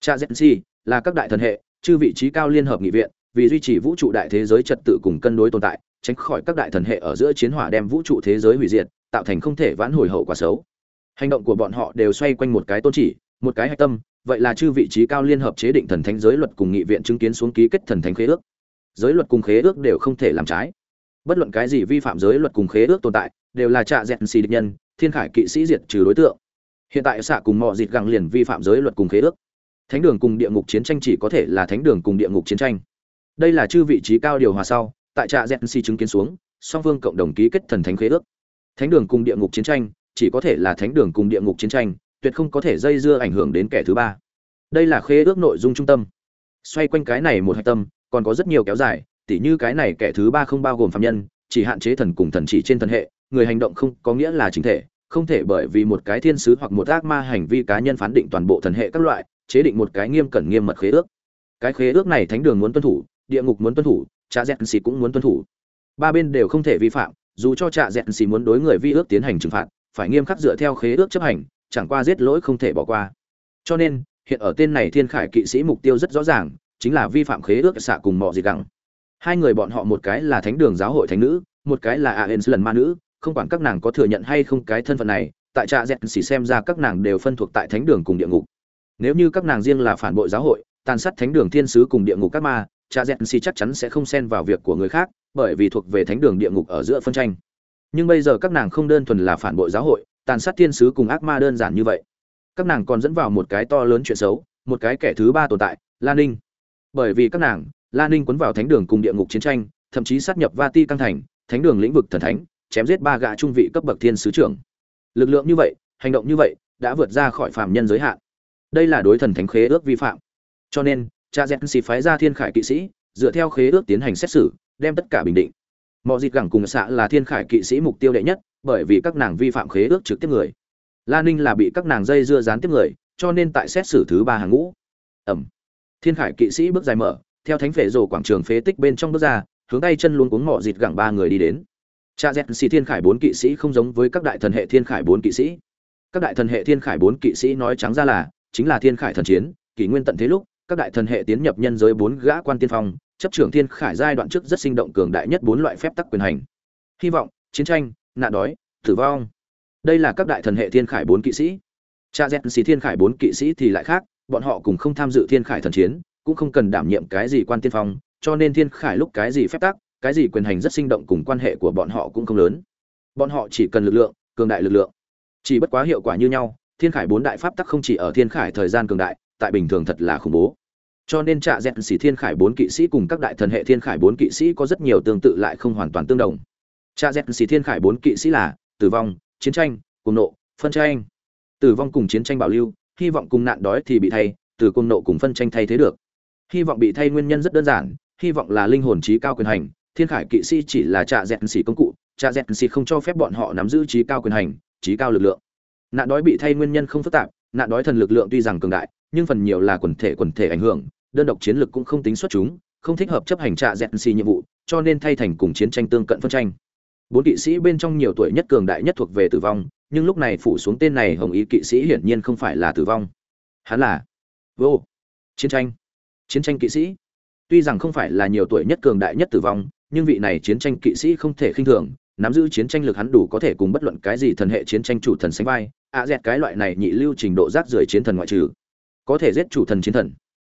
Trạ dẹn Si là các đại thần hệ chư vị trí cao liên hợp nghị viện vì duy trì vũ trụ đại thế giới trật tự cùng cân đối tồn tại tránh khỏi các đại thần hệ ở giữa chiến hỏa đem vũ trụ thế giới hủy diệt tạo thành không thể vãn hồi hậu quả xấu. Hành động của bọn họ đều xoay quanh một cái tôn chỉ một cái hạch tâm vậy là chư vị trí cao liên hợp chế định thần thánh giới luật cùng nghị viện chứng kiến xuống ký kết thần thánh khế ước. Giới luật cùng khế ước đều không thể làm trái. Bất luận cái gì vi phạm giới luật cùng khế ước tồn tại, đều là trạ dẹn xì địch nhân, thiên khải kỵ sĩ diệt trừ đối tượng. Hiện tại xạ cùng mọi dịt găng liền vi phạm giới luật cùng khế ước. Thánh đường cùng địa ngục chiến tranh chỉ có thể là thánh đường cùng địa ngục chiến tranh. Đây là chư vị trí cao điều hòa sau, tại trạ z chứng kiến xuống, song phương cộng đồng ký kết thần thánh khế ước. Thánh đường cùng địa ngục chiến tranh chỉ có thể là thánh đường cùng địa ngục chiến tranh tuyệt không có thể dây dưa ảnh hưởng đến kẻ thứ ba. Đây là khế ước nội dung trung tâm. Xoay quanh cái này một hạch tâm, còn có rất nhiều kéo dài, tỉ như cái này kẻ thứ ba không bao gồm phạm nhân, chỉ hạn chế thần cùng thần chỉ trên thần hệ, người hành động không có nghĩa là chính thể, không thể bởi vì một cái thiên sứ hoặc một ác ma hành vi cá nhân phán định toàn bộ thần hệ các loại, chế định một cái nghiêm cẩn nghiêm mật khế ước. Cái khế ước này thánh đường muốn tuân thủ, địa ngục muốn tuân thủ, trạ dẹn xì cũng muốn tuân thủ. Ba bên đều không thể vi phạm, dù cho trạ dẹn xì muốn đối người vi ước tiến hành trừng phạt, phải nghiêm khắc dựa theo khế ước chấp hành chẳng qua giết lỗi không thể bỏ qua. Cho nên, hiện ở tên này thiên khải kỵ sĩ mục tiêu rất rõ ràng, chính là vi phạm khế ước xạ cùng mọi gì gẳng. Hai người bọn họ một cái là thánh đường giáo hội thánh nữ, một cái là aens lần ma nữ, không quản các nàng có thừa nhận hay không cái thân phận này, tại trạ dẹt xỉ xem ra các nàng đều phân thuộc tại thánh đường cùng địa ngục. Nếu như các nàng riêng là phản bội giáo hội, tàn sát thánh đường thiên sứ cùng địa ngục các ma trạ dẹt xỉ chắc chắn sẽ không xen vào việc của người khác, bởi vì thuộc về thánh đường địa ngục ở giữa phân tranh. Nhưng bây giờ các nàng không đơn thuần là phản bội giáo hội tàn sát thiên sứ cùng ác ma đơn giản như vậy. Các nàng còn dẫn vào một cái to lớn chuyện xấu, một cái kẻ thứ ba tồn tại, lan ninh. Bởi vì các nàng, lan ninh quấn vào thánh đường cùng địa ngục chiến tranh, thậm chí sát nhập va ti căng thành, thánh đường lĩnh vực thần thánh, chém giết ba gã trung vị cấp bậc thiên sứ trưởng. Lực lượng như vậy, hành động như vậy, đã vượt ra khỏi phạm nhân giới hạn. Đây là đối thần thánh khế ước vi phạm. Cho nên, cha z xì phái ra thiên khải kỵ sĩ, dựa theo khế ước tiến hành xét xử, đem tất cả bình định mọi dịp gẳng cùng xạ là thiên khải kỵ sĩ mục tiêu đệ nhất, bởi vì các nàng vi phạm khế ước trực tiếp người. La ninh là bị các nàng dây dưa gián tiếp người, cho nên tại xét xử thứ ba hàng ngũ. Ẩm. Thiên khải kỵ sĩ bước dài mở, theo thánh phệ rổ quảng trường phế tích bên trong bước ra, hướng tay chân luôn cuống mọ dịt gẳng ba người đi đến. Cha z xì thiên khải bốn kỵ sĩ không giống với các đại thần hệ thiên khải bốn kỵ sĩ. Các đại thần hệ thiên khải bốn kỵ sĩ nói trắng ra là, chính là thiên khải thần chiến, kỷ nguyên tận thế lúc, các đại thần hệ tiến nhập nhân giới bốn gã quan tiên phong chấp trưởng thiên khải giai đoạn trước rất sinh động cường đại nhất bốn loại phép tắc quyền hành. Hy vọng, chiến tranh, nạn đói, tử vong. Đây là các đại thần hệ thiên khải bốn kỵ sĩ. Cha z xì thiên khải bốn kỵ sĩ thì lại khác, bọn họ cùng không tham dự thiên khải thần chiến, cũng không cần đảm nhiệm cái gì quan tiên phong, cho nên thiên khải lúc cái gì phép tắc, cái gì quyền hành rất sinh động cùng quan hệ của bọn họ cũng không lớn. Bọn họ chỉ cần lực lượng, cường đại lực lượng. Chỉ bất quá hiệu quả như nhau, thiên khải bốn đại pháp tắc không chỉ ở thiên khải thời gian cường đại, tại bình thường thật là khủng bố cho nên trạ dẹn xỉ thiên khải bốn kỵ sĩ cùng các đại thần hệ thiên khải bốn kỵ sĩ có rất nhiều tương tự lại không hoàn toàn tương đồng. Trạ dẹn xỉ thiên khải bốn kỵ sĩ là tử vong, chiến tranh cùng nộ, phân tranh. Tử vong cùng chiến tranh bảo lưu, hy vọng cùng nạn đói thì bị thay, từ cung nộ cùng phân tranh thay thế được. Hy vọng bị thay nguyên nhân rất đơn giản, hy vọng là linh hồn trí cao quyền hành. Thiên khải kỵ sĩ chỉ là trạ dẹn xỉ công cụ, trạ dẹn xỉ không cho phép bọn họ nắm giữ trí cao quyền hành, trí cao lực lượng. Nạn đói bị thay nguyên nhân không phức tạp, nạn đói thần lực lượng tuy rằng cường đại nhưng phần nhiều là quần thể quần thể ảnh hưởng, đơn độc chiến lực cũng không tính xuất chúng, không thích hợp chấp hành trạ dẹn xì nhiệm vụ, cho nên thay thành cùng chiến tranh tương cận phân tranh. Bốn kỵ sĩ bên trong nhiều tuổi nhất cường đại nhất thuộc về tử vong, nhưng lúc này phủ xuống tên này hồng ý kỵ sĩ hiển nhiên không phải là tử vong. Hắn là vô. Chiến tranh. Chiến tranh kỵ sĩ. Tuy rằng không phải là nhiều tuổi nhất cường đại nhất tử vong, nhưng vị này chiến tranh kỵ sĩ không thể khinh thường, nắm giữ chiến tranh lực hắn đủ có thể cùng bất luận cái gì thần hệ chiến tranh chủ thần sánh vai, Ạ dẹt cái loại này nhị lưu trình độ rác rưởi chiến thần ngoại trừ có thể giết chủ thần chiến thần.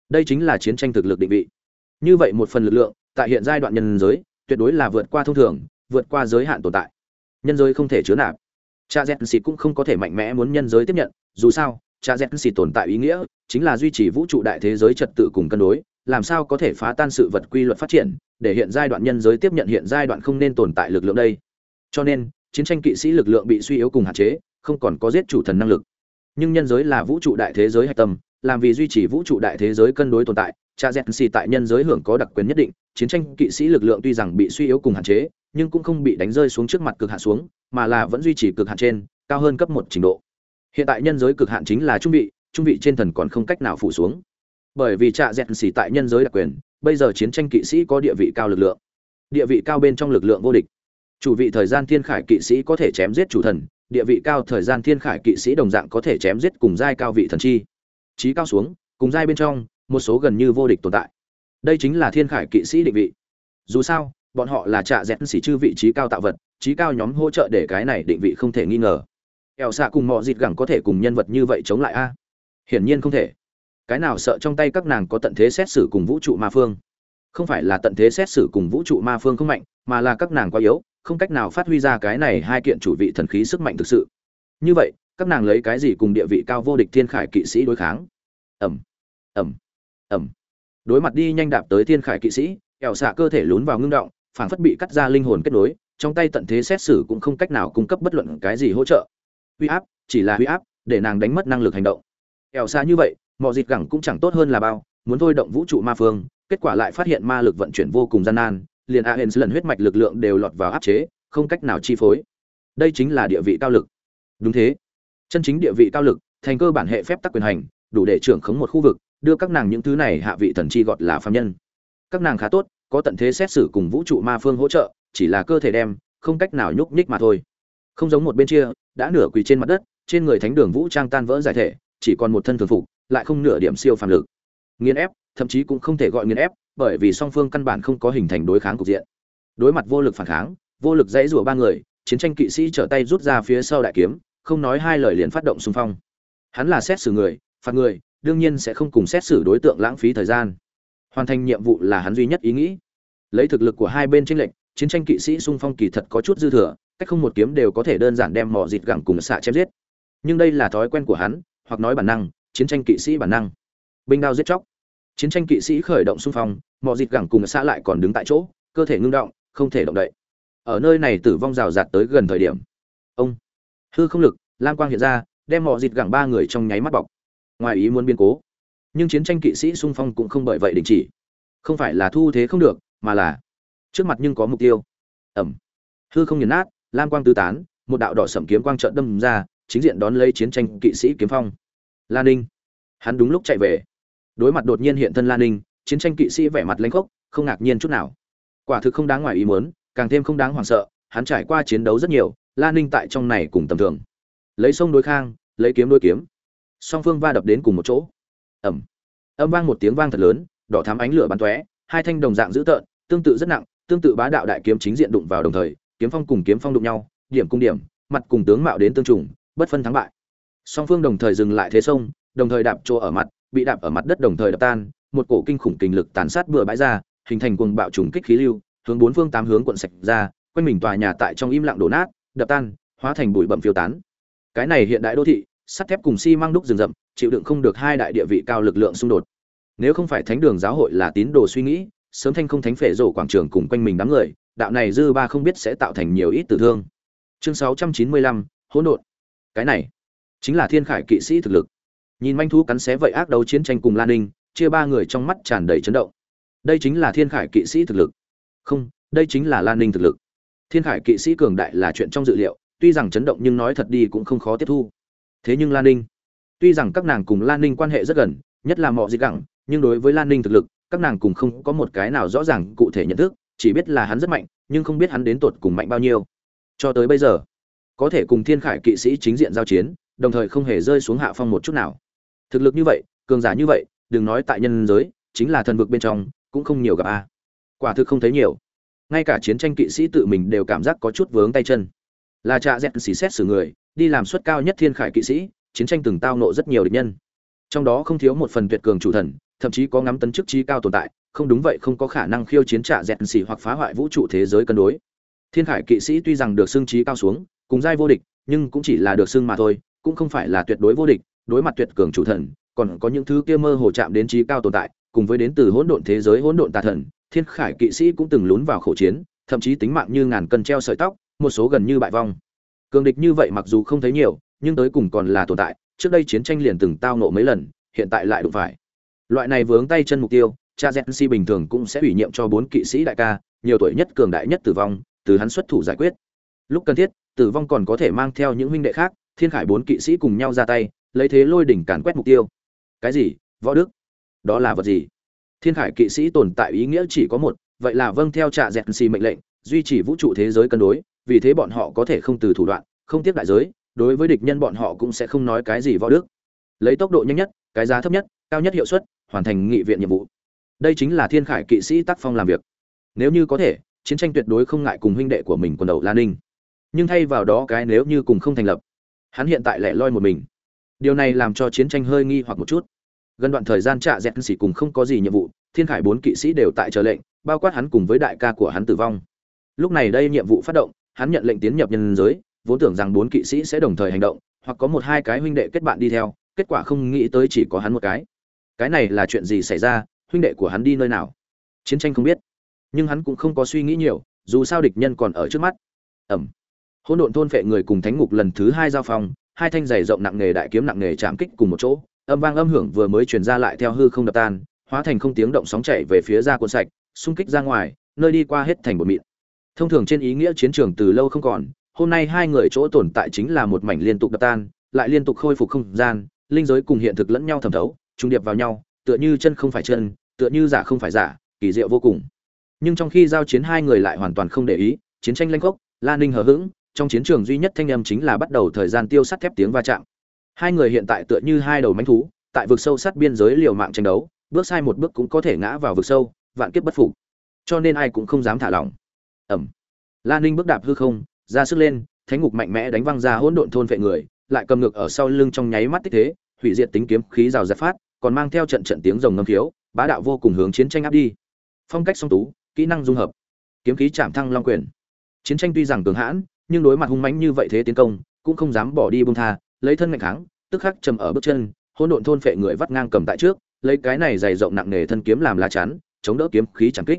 Đây chính là chiến tranh thực lực định vị. Như vậy một phần lực lượng, tại hiện giai đoạn nhân giới, tuyệt đối là vượt qua thông thường, vượt qua giới hạn tồn tại. Nhân giới không thể chứa nạp. Cha z xịt cũng không có thể mạnh mẽ muốn nhân giới tiếp nhận, dù sao, cha z xịt tồn tại ý nghĩa, chính là duy trì vũ trụ đại thế giới trật tự cùng cân đối, làm sao có thể phá tan sự vật quy luật phát triển, để hiện giai đoạn nhân giới tiếp nhận hiện giai đoạn không nên tồn tại lực lượng đây. Cho nên, chiến tranh kỵ sĩ lực lượng bị suy yếu cùng hạn chế, không còn có giết chủ thần năng lực. Nhưng nhân giới là vũ trụ đại thế giới hạch tâm làm vì duy trì vũ trụ đại thế giới cân đối tồn tại, cha z xì tại nhân giới hưởng có đặc quyền nhất định, chiến tranh kỵ sĩ lực lượng tuy rằng bị suy yếu cùng hạn chế, nhưng cũng không bị đánh rơi xuống trước mặt cực hạn xuống, mà là vẫn duy trì cực hạn trên, cao hơn cấp một trình độ. Hiện tại nhân giới cực hạn chính là trung vị trung vị trên thần còn không cách nào phủ xuống. Bởi vì trạ dẹt xỉ tại nhân giới đặc quyền, bây giờ chiến tranh kỵ sĩ có địa vị cao lực lượng. Địa vị cao bên trong lực lượng vô địch. Chủ vị thời gian thiên khải kỵ sĩ có thể chém giết chủ thần, địa vị cao thời gian thiên khải kỵ sĩ đồng dạng có thể chém giết cùng giai cao vị thần chi trí cao xuống, cùng giai bên trong, một số gần như vô địch tồn tại. Đây chính là thiên khải kỵ sĩ định vị. Dù sao, bọn họ là trạ dẹt xỉ chư vị trí cao tạo vật, trí cao nhóm hỗ trợ để cái này định vị không thể nghi ngờ. Ẻo xạ cùng mọi dịt gẳng có thể cùng nhân vật như vậy chống lại a? Hiển nhiên không thể. Cái nào sợ trong tay các nàng có tận thế xét xử cùng vũ trụ ma phương? Không phải là tận thế xét xử cùng vũ trụ ma phương không mạnh, mà là các nàng quá yếu, không cách nào phát huy ra cái này hai kiện chủ vị thần khí sức mạnh thực sự. Như vậy các nàng lấy cái gì cùng địa vị cao vô địch thiên khải kỵ sĩ đối kháng? Ẩm ẩm ẩm đối mặt đi nhanh đạp tới thiên khải kỵ sĩ, kẹo xạ cơ thể lún vào ngưng động, phảng phất bị cắt ra linh hồn kết nối, trong tay tận thế xét xử cũng không cách nào cung cấp bất luận cái gì hỗ trợ. Huy áp, chỉ là huy áp, để nàng đánh mất năng lực hành động. Kẹo xạ như vậy, mọi dịp gẳng cũng chẳng tốt hơn là bao, muốn thôi động vũ trụ ma phương, kết quả lại phát hiện ma lực vận chuyển vô cùng gian nan, liền a lần huyết mạch lực lượng đều lọt vào áp chế, không cách nào chi phối. Đây chính là địa vị cao lực. Đúng thế chân chính địa vị cao lực, thành cơ bản hệ phép tắc quyền hành, đủ để trưởng khống một khu vực, đưa các nàng những thứ này hạ vị thần chi gọi là phạm nhân. Các nàng khá tốt, có tận thế xét xử cùng vũ trụ ma phương hỗ trợ, chỉ là cơ thể đem, không cách nào nhúc nhích mà thôi. Không giống một bên chia, đã nửa quỳ trên mặt đất, trên người thánh đường vũ trang tan vỡ giải thể, chỉ còn một thân thường phục, lại không nửa điểm siêu phàm lực. Nghiên ép, thậm chí cũng không thể gọi nghiên ép, bởi vì song phương căn bản không có hình thành đối kháng cục diện. Đối mặt vô lực phản kháng, vô lực dãy rủa ba người, chiến tranh kỵ sĩ trở tay rút ra phía sau đại kiếm không nói hai lời liền phát động xung phong. Hắn là xét xử người, phạt người, đương nhiên sẽ không cùng xét xử đối tượng lãng phí thời gian. Hoàn thành nhiệm vụ là hắn duy nhất ý nghĩ. Lấy thực lực của hai bên tranh lệnh chiến tranh kỵ sĩ xung phong kỳ thật có chút dư thừa, cách không một kiếm đều có thể đơn giản đem mỏ dịt gẳng cùng xạ chém giết. Nhưng đây là thói quen của hắn, hoặc nói bản năng, chiến tranh kỵ sĩ bản năng. Binh đao giết chóc. Chiến tranh kỵ sĩ khởi động xung phong, mỏ dịt gẳng cùng xạ lại còn đứng tại chỗ, cơ thể ngưng động, không thể động đậy. Ở nơi này tử vong rào rạt tới gần thời điểm. Ông hư không lực, lam quang hiện ra, đem mỏ dịt gẳng ba người trong nháy mắt bọc. Ngoài ý muốn biến cố, nhưng chiến tranh kỵ sĩ sung phong cũng không bởi vậy đình chỉ. Không phải là thu thế không được, mà là trước mặt nhưng có mục tiêu. Ẩm. Hư không nhấn nát, lam quang tứ tán, một đạo đỏ sẩm kiếm quang trợn đâm ra, chính diện đón lấy chiến tranh kỵ sĩ kiếm phong. Lan ninh. Hắn đúng lúc chạy về. Đối mặt đột nhiên hiện thân lan ninh, chiến tranh kỵ sĩ vẻ mặt lanh khốc, không ngạc nhiên chút nào. Quả thực không đáng ngoài ý muốn, càng thêm không đáng hoảng sợ, hắn trải qua chiến đấu rất nhiều lan ninh tại trong này cùng tầm thường. Lấy sông đối khang, lấy kiếm đối kiếm. Song phương va đập đến cùng một chỗ. Ẩm âm vang một tiếng vang thật lớn, đỏ thắm ánh lửa bắn tóe, hai thanh đồng dạng dữ tợn, tương tự rất nặng, tương tự bá đạo đại kiếm chính diện đụng vào đồng thời, kiếm phong cùng kiếm phong đụng nhau, điểm cung điểm, mặt cùng tướng mạo đến tương trùng, bất phân thắng bại. Song phương đồng thời dừng lại thế sông, đồng thời đạp chỗ ở mặt, bị đạp ở mặt đất đồng thời đập tan, một cổ kinh khủng kình lực tàn sát bừa bãi ra, hình thành cuồng bạo trùng kích khí lưu, hướng bốn phương tám hướng cuộn sạch ra, quanh mình tòa nhà tại trong im lặng đổ nát đập tan hóa thành bụi bậm phiêu tán. Cái này hiện đại đô thị sắt thép cùng xi măng đúc rừng rậm chịu đựng không được hai đại địa vị cao lực lượng xung đột. Nếu không phải thánh đường giáo hội là tín đồ suy nghĩ sớm thanh không thánh phệ rổ quảng trường cùng quanh mình đám người đạo này dư ba không biết sẽ tạo thành nhiều ít tử thương. Chương 695, hỗn độn. Cái này chính là thiên khải kỵ sĩ thực lực. Nhìn manh thú cắn xé vậy ác đấu chiến tranh cùng lan ninh chia ba người trong mắt tràn đầy chấn động. Đây chính là thiên khải kỵ sĩ thực lực. Không đây chính là lan ninh thực lực thiên khải kỵ sĩ cường đại là chuyện trong dự liệu, tuy rằng chấn động nhưng nói thật đi cũng không khó tiếp thu. Thế nhưng lan ninh, tuy rằng các nàng cùng lan ninh quan hệ rất gần, nhất là mọi gì gẳng, nhưng đối với lan ninh thực lực, các nàng cùng không có một cái nào rõ ràng cụ thể nhận thức, chỉ biết là hắn rất mạnh, nhưng không biết hắn đến tột cùng mạnh bao nhiêu. Cho tới bây giờ, có thể cùng thiên khải kỵ sĩ chính diện giao chiến, đồng thời không hề rơi xuống hạ phong một chút nào. Thực lực như vậy, cường giả như vậy, đừng nói tại nhân giới, chính là thần vực bên trong, cũng không nhiều gặp a. Quả thực không thấy nhiều ngay cả chiến tranh kỵ sĩ tự mình đều cảm giác có chút vướng tay chân. Là trạ dẹt xì xét xử người, đi làm suất cao nhất thiên khải kỵ sĩ, chiến tranh từng tao nộ rất nhiều địch nhân. Trong đó không thiếu một phần tuyệt cường chủ thần, thậm chí có ngắm tấn chức trí cao tồn tại, không đúng vậy không có khả năng khiêu chiến trạ dẹt xì hoặc phá hoại vũ trụ thế giới cân đối. Thiên khải kỵ sĩ tuy rằng được xưng trí cao xuống, cùng giai vô địch, nhưng cũng chỉ là được xưng mà thôi, cũng không phải là tuyệt đối vô địch, đối mặt tuyệt cường chủ thần, còn có những thứ kia mơ hồ chạm đến trí cao tồn tại, cùng với đến từ hỗn độn thế giới hỗn độn tà thần thiên khải kỵ sĩ cũng từng lún vào khổ chiến, thậm chí tính mạng như ngàn cân treo sợi tóc, một số gần như bại vong. Cường địch như vậy mặc dù không thấy nhiều, nhưng tới cùng còn là tồn tại, trước đây chiến tranh liền từng tao nộ mấy lần, hiện tại lại đụng phải. Loại này vướng tay chân mục tiêu, cha Zensi bình thường cũng sẽ ủy nhiệm cho bốn kỵ sĩ đại ca, nhiều tuổi nhất cường đại nhất tử vong, từ hắn xuất thủ giải quyết. Lúc cần thiết, tử vong còn có thể mang theo những huynh đệ khác, thiên khải bốn kỵ sĩ cùng nhau ra tay, lấy thế lôi đỉnh càn quét mục tiêu. Cái gì? Võ đức? Đó là vật gì? Thiên khải kỵ sĩ tồn tại ý nghĩa chỉ có một, vậy là vâng theo trạ Dẹt xì mệnh lệnh, duy trì vũ trụ thế giới cân đối, vì thế bọn họ có thể không từ thủ đoạn, không tiếp đại giới, đối với địch nhân bọn họ cũng sẽ không nói cái gì võ đức. Lấy tốc độ nhanh nhất, cái giá thấp nhất, cao nhất hiệu suất, hoàn thành nghị viện nhiệm vụ. Đây chính là thiên khải kỵ sĩ tác phong làm việc. Nếu như có thể, chiến tranh tuyệt đối không ngại cùng huynh đệ của mình quần đầu lan ninh. Nhưng thay vào đó cái nếu như cùng không thành lập, hắn hiện tại lẻ loi một mình. Điều này làm cho chiến tranh hơi nghi hoặc một chút gần đoạn thời gian trạ dẹt xỉ cùng không có gì nhiệm vụ, thiên khải bốn kỵ sĩ đều tại chờ lệnh, bao quát hắn cùng với đại ca của hắn tử vong. Lúc này đây nhiệm vụ phát động, hắn nhận lệnh tiến nhập nhân giới, vốn tưởng rằng bốn kỵ sĩ sẽ đồng thời hành động, hoặc có một hai cái huynh đệ kết bạn đi theo, kết quả không nghĩ tới chỉ có hắn một cái. Cái này là chuyện gì xảy ra, huynh đệ của hắn đi nơi nào? Chiến tranh không biết. Nhưng hắn cũng không có suy nghĩ nhiều, dù sao địch nhân còn ở trước mắt. Ẩm. Hỗn độn thôn phệ người cùng thánh ngục lần thứ hai giao phong, hai thanh giày rộng nặng nghề đại kiếm nặng nghề chạm kích cùng một chỗ âm vang âm hưởng vừa mới truyền ra lại theo hư không đập tan, hóa thành không tiếng động sóng chảy về phía ra cuốn sạch, xung kích ra ngoài, nơi đi qua hết thành một mịn. Thông thường trên ý nghĩa chiến trường từ lâu không còn, hôm nay hai người chỗ tồn tại chính là một mảnh liên tục đập tan, lại liên tục khôi phục không gian, linh giới cùng hiện thực lẫn nhau thẩm thấu, trung điệp vào nhau, tựa như chân không phải chân, tựa như giả không phải giả, kỳ diệu vô cùng. Nhưng trong khi giao chiến hai người lại hoàn toàn không để ý, chiến tranh lanh khốc lan ninh hờ hững, trong chiến trường duy nhất thanh âm chính là bắt đầu thời gian tiêu sắt thép tiếng va chạm hai người hiện tại tựa như hai đầu mánh thú, tại vực sâu sát biên giới liều mạng tranh đấu, bước sai một bước cũng có thể ngã vào vực sâu, vạn kiếp bất phục. Cho nên ai cũng không dám thả lỏng. Ẩm. Lan ninh bước đạp hư không, ra sức lên, thánh ngục mạnh mẽ đánh văng ra hỗn độn thôn vệ người, lại cầm ngược ở sau lưng trong nháy mắt tích thế, hủy diệt tính kiếm khí rào rạt phát, còn mang theo trận trận tiếng rồng ngâm khiếu, bá đạo vô cùng hướng chiến tranh áp đi. Phong cách song tú, kỹ năng dung hợp. Kiếm khí chạm thăng long quyền. Chiến tranh tuy rằng cường hãn, nhưng đối mặt hung mãnh như vậy thế tiến công, cũng không dám bỏ đi buông tha lấy thân mạnh kháng, tức khắc trầm ở bước chân, hỗn độn thôn phệ người vắt ngang cầm tại trước, lấy cái này dày rộng nặng nề thân kiếm làm lá chắn, chống đỡ kiếm khí chẳng kích.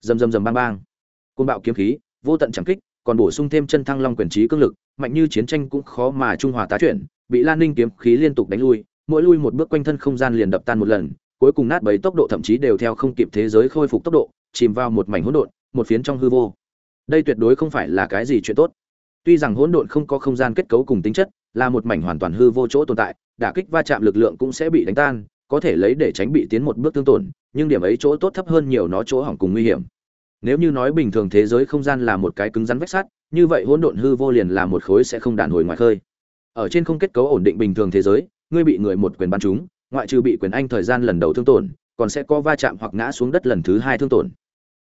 Rầm rầm rầm bang bang. Côn bạo kiếm khí, vô tận chẳng kích, còn bổ sung thêm chân thăng long quyền trí cương lực, mạnh như chiến tranh cũng khó mà trung hòa tá chuyển, bị lan ninh kiếm khí liên tục đánh lui, mỗi lui một bước quanh thân không gian liền đập tan một lần, cuối cùng nát bấy tốc độ thậm chí đều theo không kịp thế giới khôi phục tốc độ, chìm vào một mảnh hỗn độn, một phiến trong hư vô. Đây tuyệt đối không phải là cái gì chuyện tốt. Tuy rằng hỗn độn không có không gian kết cấu cùng tính chất là một mảnh hoàn toàn hư vô chỗ tồn tại, đả kích va chạm lực lượng cũng sẽ bị đánh tan, có thể lấy để tránh bị tiến một bước tương tổn, nhưng điểm ấy chỗ tốt thấp hơn nhiều nó chỗ hỏng cùng nguy hiểm. Nếu như nói bình thường thế giới không gian là một cái cứng rắn vách sắt, như vậy hỗn độn hư vô liền là một khối sẽ không đàn hồi ngoài khơi. Ở trên không kết cấu ổn định bình thường thế giới, ngươi bị người một quyền bắn trúng, ngoại trừ bị quyền anh thời gian lần đầu thương tổn, còn sẽ có va chạm hoặc ngã xuống đất lần thứ hai thương tổn.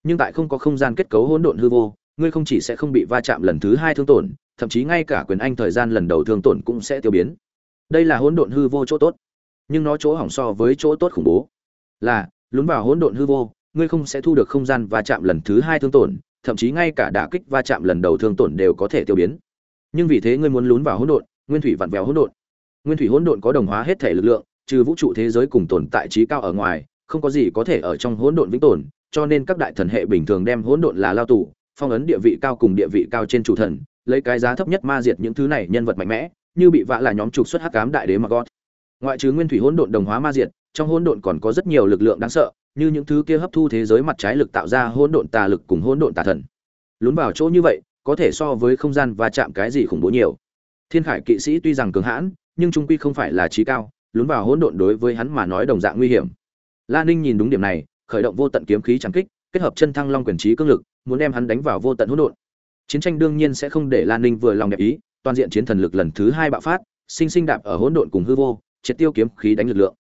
Nhưng tại không có không gian kết cấu hỗn độn hư vô ngươi không chỉ sẽ không bị va chạm lần thứ hai thương tổn, thậm chí ngay cả quyền anh thời gian lần đầu thương tổn cũng sẽ tiêu biến. Đây là hỗn độn hư vô chỗ tốt, nhưng nó chỗ hỏng so với chỗ tốt khủng bố là, lún vào hỗn độn hư vô, ngươi không sẽ thu được không gian va chạm lần thứ hai thương tổn, thậm chí ngay cả đả kích va chạm lần đầu thương tổn đều có thể tiêu biến. Nhưng vì thế ngươi muốn lún vào hỗn độn, nguyên thủy vặn vẹo hỗn độn. Nguyên thủy hỗn độn có đồng hóa hết thể lực lượng, trừ vũ trụ thế giới cùng tồn tại trí cao ở ngoài, không có gì có thể ở trong hỗn độn vĩnh tồn, cho nên các đại thần hệ bình thường đem hỗn độn là lao tù phong ấn địa vị cao cùng địa vị cao trên chủ thần, lấy cái giá thấp nhất ma diệt những thứ này nhân vật mạnh mẽ, như bị vạ là nhóm trục xuất hắc cám đại đế mà gót ngoại trừ nguyên thủy hỗn độn đồng hóa ma diệt, trong hỗn độn còn có rất nhiều lực lượng đáng sợ, như những thứ kia hấp thu thế giới mặt trái lực tạo ra hỗn độn tà lực cùng hỗn độn tà thần. Lún vào chỗ như vậy, có thể so với không gian và chạm cái gì khủng bố nhiều. Thiên khải kỵ sĩ tuy rằng cường hãn, nhưng trung quy không phải là trí cao, lún vào hỗn độn đối với hắn mà nói đồng dạng nguy hiểm. La ninh nhìn đúng điểm này, khởi động vô tận kiếm khí trắng kích, kết hợp chân thăng long quyền trí cương lực muốn đem hắn đánh vào vô tận hỗn độn. Chiến tranh đương nhiên sẽ không để lan ninh vừa lòng đẹp ý, toàn diện chiến thần lực lần thứ hai bạo phát, sinh sinh đạp ở hỗn độn cùng hư vô, triệt tiêu kiếm khí đánh lực lượng.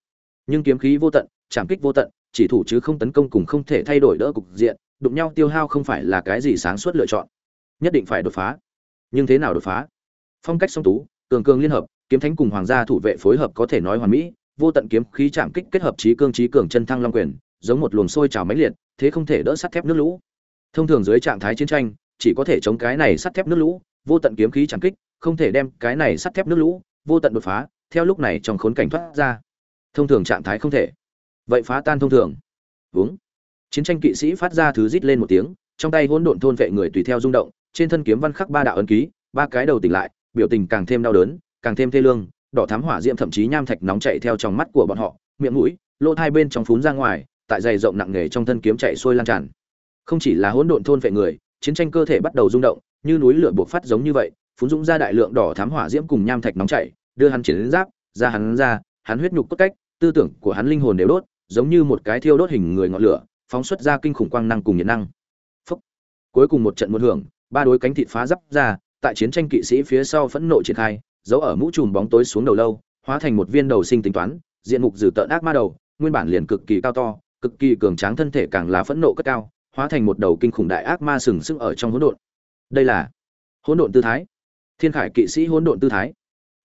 Nhưng kiếm khí vô tận chạm kích vô tận, chỉ thủ chứ không tấn công cùng không thể thay đổi đỡ cục diện, đụng nhau tiêu hao không phải là cái gì sáng suốt lựa chọn. Nhất định phải đột phá. Nhưng thế nào đột phá? Phong cách song tú, cường cường liên hợp, kiếm thánh cùng hoàng gia thủ vệ phối hợp có thể nói hoàn mỹ, vô tận kiếm khí chạm kích kết hợp trí cương trí cường chân thăng long quyền, giống một luồng sôi trào mãnh liệt, thế không thể đỡ sắt thép nước lũ thông thường dưới trạng thái chiến tranh, chỉ có thể chống cái này sắt thép nước lũ, vô tận kiếm khí chạm kích, không thể đem cái này sắt thép nước lũ, vô tận đột phá, theo lúc này trong khốn cảnh thoát ra. Thông thường trạng thái không thể. Vậy phá tan thông thường. Uống chiến tranh kỵ sĩ phát ra thứ rít lên một tiếng, trong tay hỗn độn thôn vệ người tùy theo rung động, trên thân kiếm văn khắc ba đạo ấn ký, ba cái đầu tỉnh lại, biểu tình càng thêm đau đớn, càng thêm thê lương, đỏ thám hỏa diễm thậm chí nham thạch nóng chạy theo trong mắt của bọn họ, miệng mũi, lỗ hai bên trong phún ra ngoài, tại dày rộng nặng nề trong thân kiếm chạy xuôi lan tràn không chỉ là hỗn độn thôn vệ người, chiến tranh cơ thể bắt đầu rung động, như núi lửa buộc phát giống như vậy phun dũng ra đại lượng đỏ thám hỏa diễm cùng nham thạch nóng chảy, đưa hắn chiến giáp, ra hắn ra, hắn huyết nhục cốt cách, tư tưởng của hắn linh hồn đều đốt, giống như một cái thiêu đốt hình người ngọn lửa, phóng xuất ra kinh khủng quang năng cùng nhiệt năng Phúc. cuối cùng một trận một hưởng, ba đối cánh thịt phá giáp ra, tại chiến tranh kỵ sĩ phía sau phẫn nộ triển khai, giấu ở mũ trùm bóng tối xuống đầu lâu, hóa thành một viên đầu sinh tính toán, diện mục dử tợn ác ma đầu, nguyên bản liền cực kỳ cao to, cực kỳ cường tráng thân thể càng là phẫn nộ cất cao hóa thành một đầu kinh khủng đại ác ma sừng sững ở trong hỗn độn. Đây là hỗn độn tư thái. Thiên khải kỵ sĩ hỗn độn tư thái.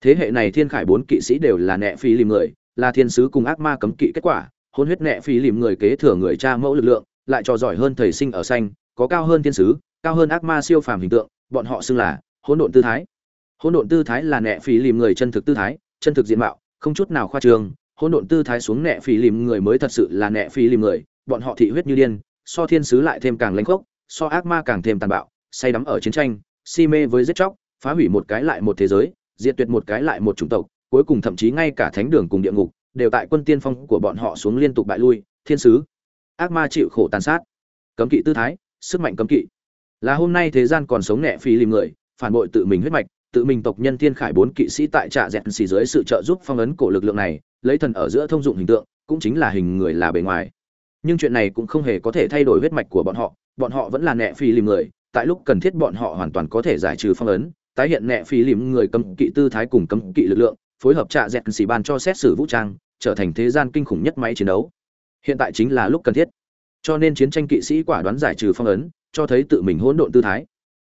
Thế hệ này thiên khải bốn kỵ sĩ đều là nệ phi lìm người, là thiên sứ cùng ác ma cấm kỵ kết quả hỗn huyết nệ phi lìm người kế thừa người cha mẫu lực lượng, lại cho giỏi hơn thầy sinh ở xanh, có cao hơn thiên sứ, cao hơn ác ma siêu phàm hình tượng, bọn họ xưng là hỗn độn tư thái. Hỗn độn tư thái là nệ phi lìm người chân thực tư thái, chân thực diện mạo, không chút nào khoa trương. Hỗn độn tư thái xuống nệ phi lìm người mới thật sự là nệ phi lìm người, bọn họ thị huyết như điên so thiên sứ lại thêm càng lãnh khốc, so ác ma càng thêm tàn bạo, say đắm ở chiến tranh, si mê với giết chóc, phá hủy một cái lại một thế giới, diệt tuyệt một cái lại một chủng tộc, cuối cùng thậm chí ngay cả thánh đường cùng địa ngục, đều tại quân tiên phong của bọn họ xuống liên tục bại lui, thiên sứ. Ác ma chịu khổ tàn sát. Cấm kỵ tư thái, sức mạnh cấm kỵ. Là hôm nay thế gian còn sống nhẹ phi lìm người, phản bội tự mình huyết mạch, tự mình tộc nhân thiên khải bốn kỵ sĩ tại trạ dẹt xì dưới sự trợ giúp phong ấn cổ lực lượng này, lấy thần ở giữa thông dụng hình tượng, cũng chính là hình người là bề ngoài nhưng chuyện này cũng không hề có thể thay đổi huyết mạch của bọn họ bọn họ vẫn là nẹ phi lìm người, tại lúc cần thiết bọn họ hoàn toàn có thể giải trừ phong ấn, tái hiện nẹ phi lìm người cấm kỵ tư thái cùng cấm kỵ lực lượng, phối hợp trạ dẹt xì ban cho xét xử vũ trang, trở thành thế gian kinh khủng nhất máy chiến đấu. Hiện tại chính là lúc cần thiết. Cho nên chiến tranh kỵ sĩ quả đoán giải trừ phong ấn, cho thấy tự mình hỗn độn tư thái.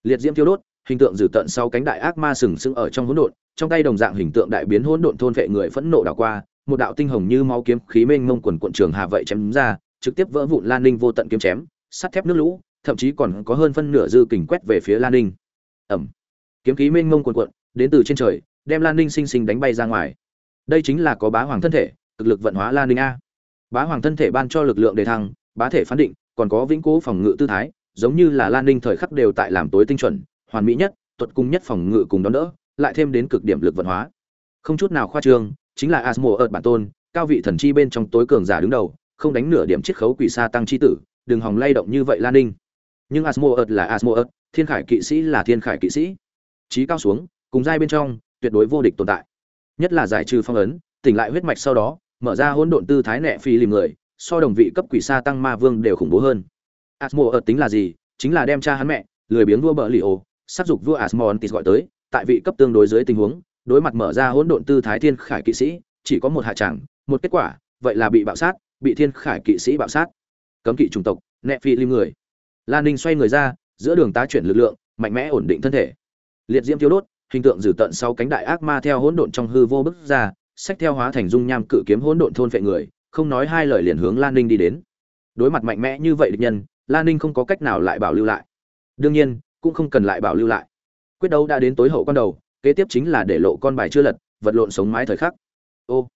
Liệt diễm thiêu đốt, hình tượng dử tận sau cánh đại ác ma sừng sững ở trong hỗn độn, trong tay đồng dạng hình tượng đại biến hỗn độn thôn vệ người phẫn nộ đảo qua, một đạo tinh hồng như máu kiếm khí mênh mông quần quận trường hà vậy chém ra trực tiếp vỡ vụn lan ninh vô tận kiếm chém, sắt thép nước lũ, thậm chí còn có hơn phân nửa dư kình quét về phía lan ninh. Ẩm. Kiếm khí mênh mông quần quận đến từ trên trời, đem lan ninh sinh sinh đánh bay ra ngoài. Đây chính là có bá hoàng thân thể cực lực vận hóa lan ninh a. Bá hoàng thân thể ban cho lực lượng đề thăng, bá thể phán định, còn có vĩnh cố phòng ngự tư thái, giống như là lan ninh thời khắc đều tại làm tối tinh chuẩn, hoàn mỹ nhất, tuật cung nhất phòng ngự cùng đón đỡ, lại thêm đến cực điểm lực vận hóa. Không chút nào khoa trương, chính là asmo ợt bản tôn, cao vị thần chi bên trong tối cường giả đứng đầu không đánh nửa điểm chiết khấu quỷ sa tăng chi tử đừng hòng lay động như vậy lan ninh. Nhưng Asmoert là Asmoert, thiên khải kỵ sĩ là thiên khải kỵ sĩ. Trí cao xuống cùng giai bên trong tuyệt đối vô địch tồn tại. Nhất là giải trừ phong ấn tỉnh lại huyết mạch sau đó mở ra hỗn độn tư thái nẹ phi lìm người so đồng vị cấp quỷ sa tăng ma vương đều khủng bố hơn. Asmoert tính là gì? Chính là đem cha hắn mẹ lười biếng vua bờ li ô sát dục vua asmontis gọi tới tại vị cấp tương đối dưới tình huống đối mặt mở ra hỗn độn tư thái thiên khải kỵ sĩ chỉ có một hạ tràng một kết quả vậy là bị bạo sát bị thiên khải kỵ sĩ bạo sát. Cấm kỵ chủng tộc, nẹ phi lim người. Lan ninh xoay người ra, giữa đường tá chuyển lực lượng, mạnh mẽ ổn định thân thể. Liệt diễm thiếu đốt, hình tượng dử tận sau cánh đại ác ma theo hỗn độn trong hư vô bức ra, sách theo hóa thành dung nham cự kiếm hỗn độn thôn phệ người, không nói hai lời liền hướng lan ninh đi đến. Đối mặt mạnh mẽ như vậy địch nhân lan ninh không có cách nào lại bảo lưu lại. Đương nhiên, cũng không cần lại bảo lưu lại. Quyết đấu đã đến tối hậu con đầu, kế tiếp chính là để lộ con bài chưa lật, vật lộn sống mái thời khắc. Ô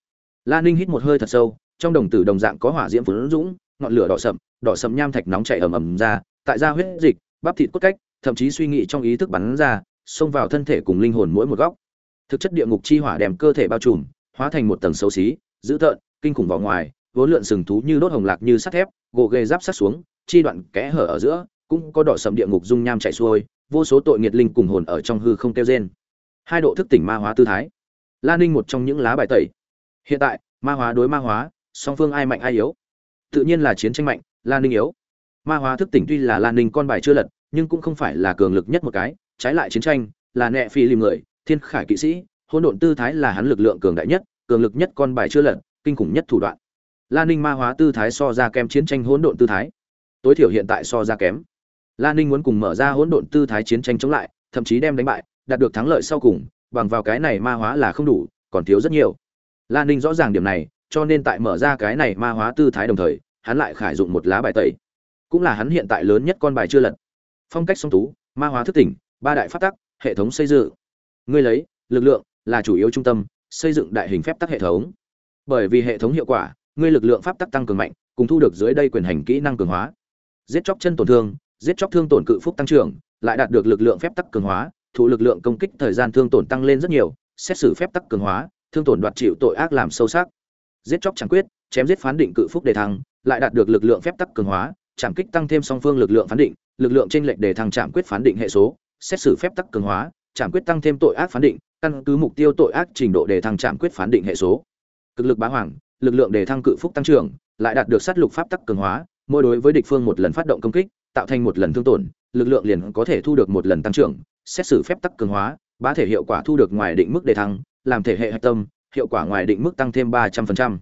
lan ninh hít một hơi thật sâu trong đồng tử đồng dạng có hỏa diễm phấn dũng, ngọn lửa đỏ sậm đỏ sậm nham thạch nóng chảy ầm ầm ra, tại ra huyết dịch, bắp thịt cốt cách, thậm chí suy nghĩ trong ý thức bắn ra, xông vào thân thể cùng linh hồn mỗi một góc. Thực chất địa ngục chi hỏa đem cơ thể bao trùm, hóa thành một tầng xấu xí, dữ tợn, kinh khủng vào ngoài vốn lượn sừng thú như đốt hồng lạc như sắt thép, gồ ghề giáp sắt xuống, chi đoạn kẽ hở ở giữa, cũng có đỏ sầm địa ngục dung nham chảy xuôi, vô số tội nghiệt linh cùng hồn ở trong hư không tiêu rên. Hai độ thức tỉnh ma hóa tư thái. La ninh một trong những lá bài tẩy. Hiện tại, ma hóa đối ma hóa song phương ai mạnh ai yếu. Tự nhiên là chiến tranh mạnh, lan ninh yếu. Ma hóa thức tỉnh tuy là lan ninh con bài chưa lật, nhưng cũng không phải là cường lực nhất một cái. Trái lại chiến tranh, là nẹ phi lìm người, thiên khải kỵ sĩ, hỗn độn tư thái là hắn lực lượng cường đại nhất, cường lực nhất con bài chưa lật, kinh khủng nhất thủ đoạn. Lan ninh ma hóa tư thái so ra kém chiến tranh hỗn độn tư thái. Tối thiểu hiện tại so ra kém. Lan ninh muốn cùng mở ra hỗn độn tư thái chiến tranh chống lại, thậm chí đem đánh bại, đạt được thắng lợi sau cùng, bằng vào cái này ma hóa là không đủ, còn thiếu rất nhiều. Lan ninh rõ ràng điểm này cho nên tại mở ra cái này ma hóa tư thái đồng thời, hắn lại khải dụng một lá bài tẩy. Cũng là hắn hiện tại lớn nhất con bài chưa lật. Phong cách song tú, ma hóa thức tỉnh, ba đại phát tắc, hệ thống xây dựng. Ngươi lấy, lực lượng là chủ yếu trung tâm, xây dựng đại hình phép tắc hệ thống. Bởi vì hệ thống hiệu quả, ngươi lực lượng pháp tắc tăng cường mạnh, cùng thu được dưới đây quyền hành kỹ năng cường hóa. Giết chóc chân tổn thương, giết chóc thương tổn cự phúc tăng trưởng, lại đạt được lực lượng phép tắc cường hóa, thụ lực lượng công kích thời gian thương tổn tăng lên rất nhiều, xét xử phép tắc cường hóa, thương tổn đoạt chịu tội ác làm sâu sắc giết chóc chẳng quyết, chém giết phán định cự phúc đề thăng, lại đạt được lực lượng phép tắc cường hóa chạm kích tăng thêm song phương lực lượng phán định, lực lượng trên lệch đề thăng chạm quyết phán định hệ số, xét xử phép tắc cường hóa chạm quyết tăng thêm tội ác phán định, căn cứ mục tiêu tội ác trình độ đề thăng chạm quyết phán định hệ số. Cực lực bá hoàng, lực lượng đề thăng cự phúc tăng trưởng, lại đạt được sát lục pháp tắc cường hóa, mỗi đối với địch phương một lần phát động công kích, tạo thành một lần thương tổn, lực lượng liền có thể thu được một lần tăng trưởng, xét xử phép tắc cường hóa, bá thể hiệu quả thu được ngoài định mức đề thăng, làm thể hệ hạch tâm hiệu quả ngoài định mức tăng thêm ba trăm linh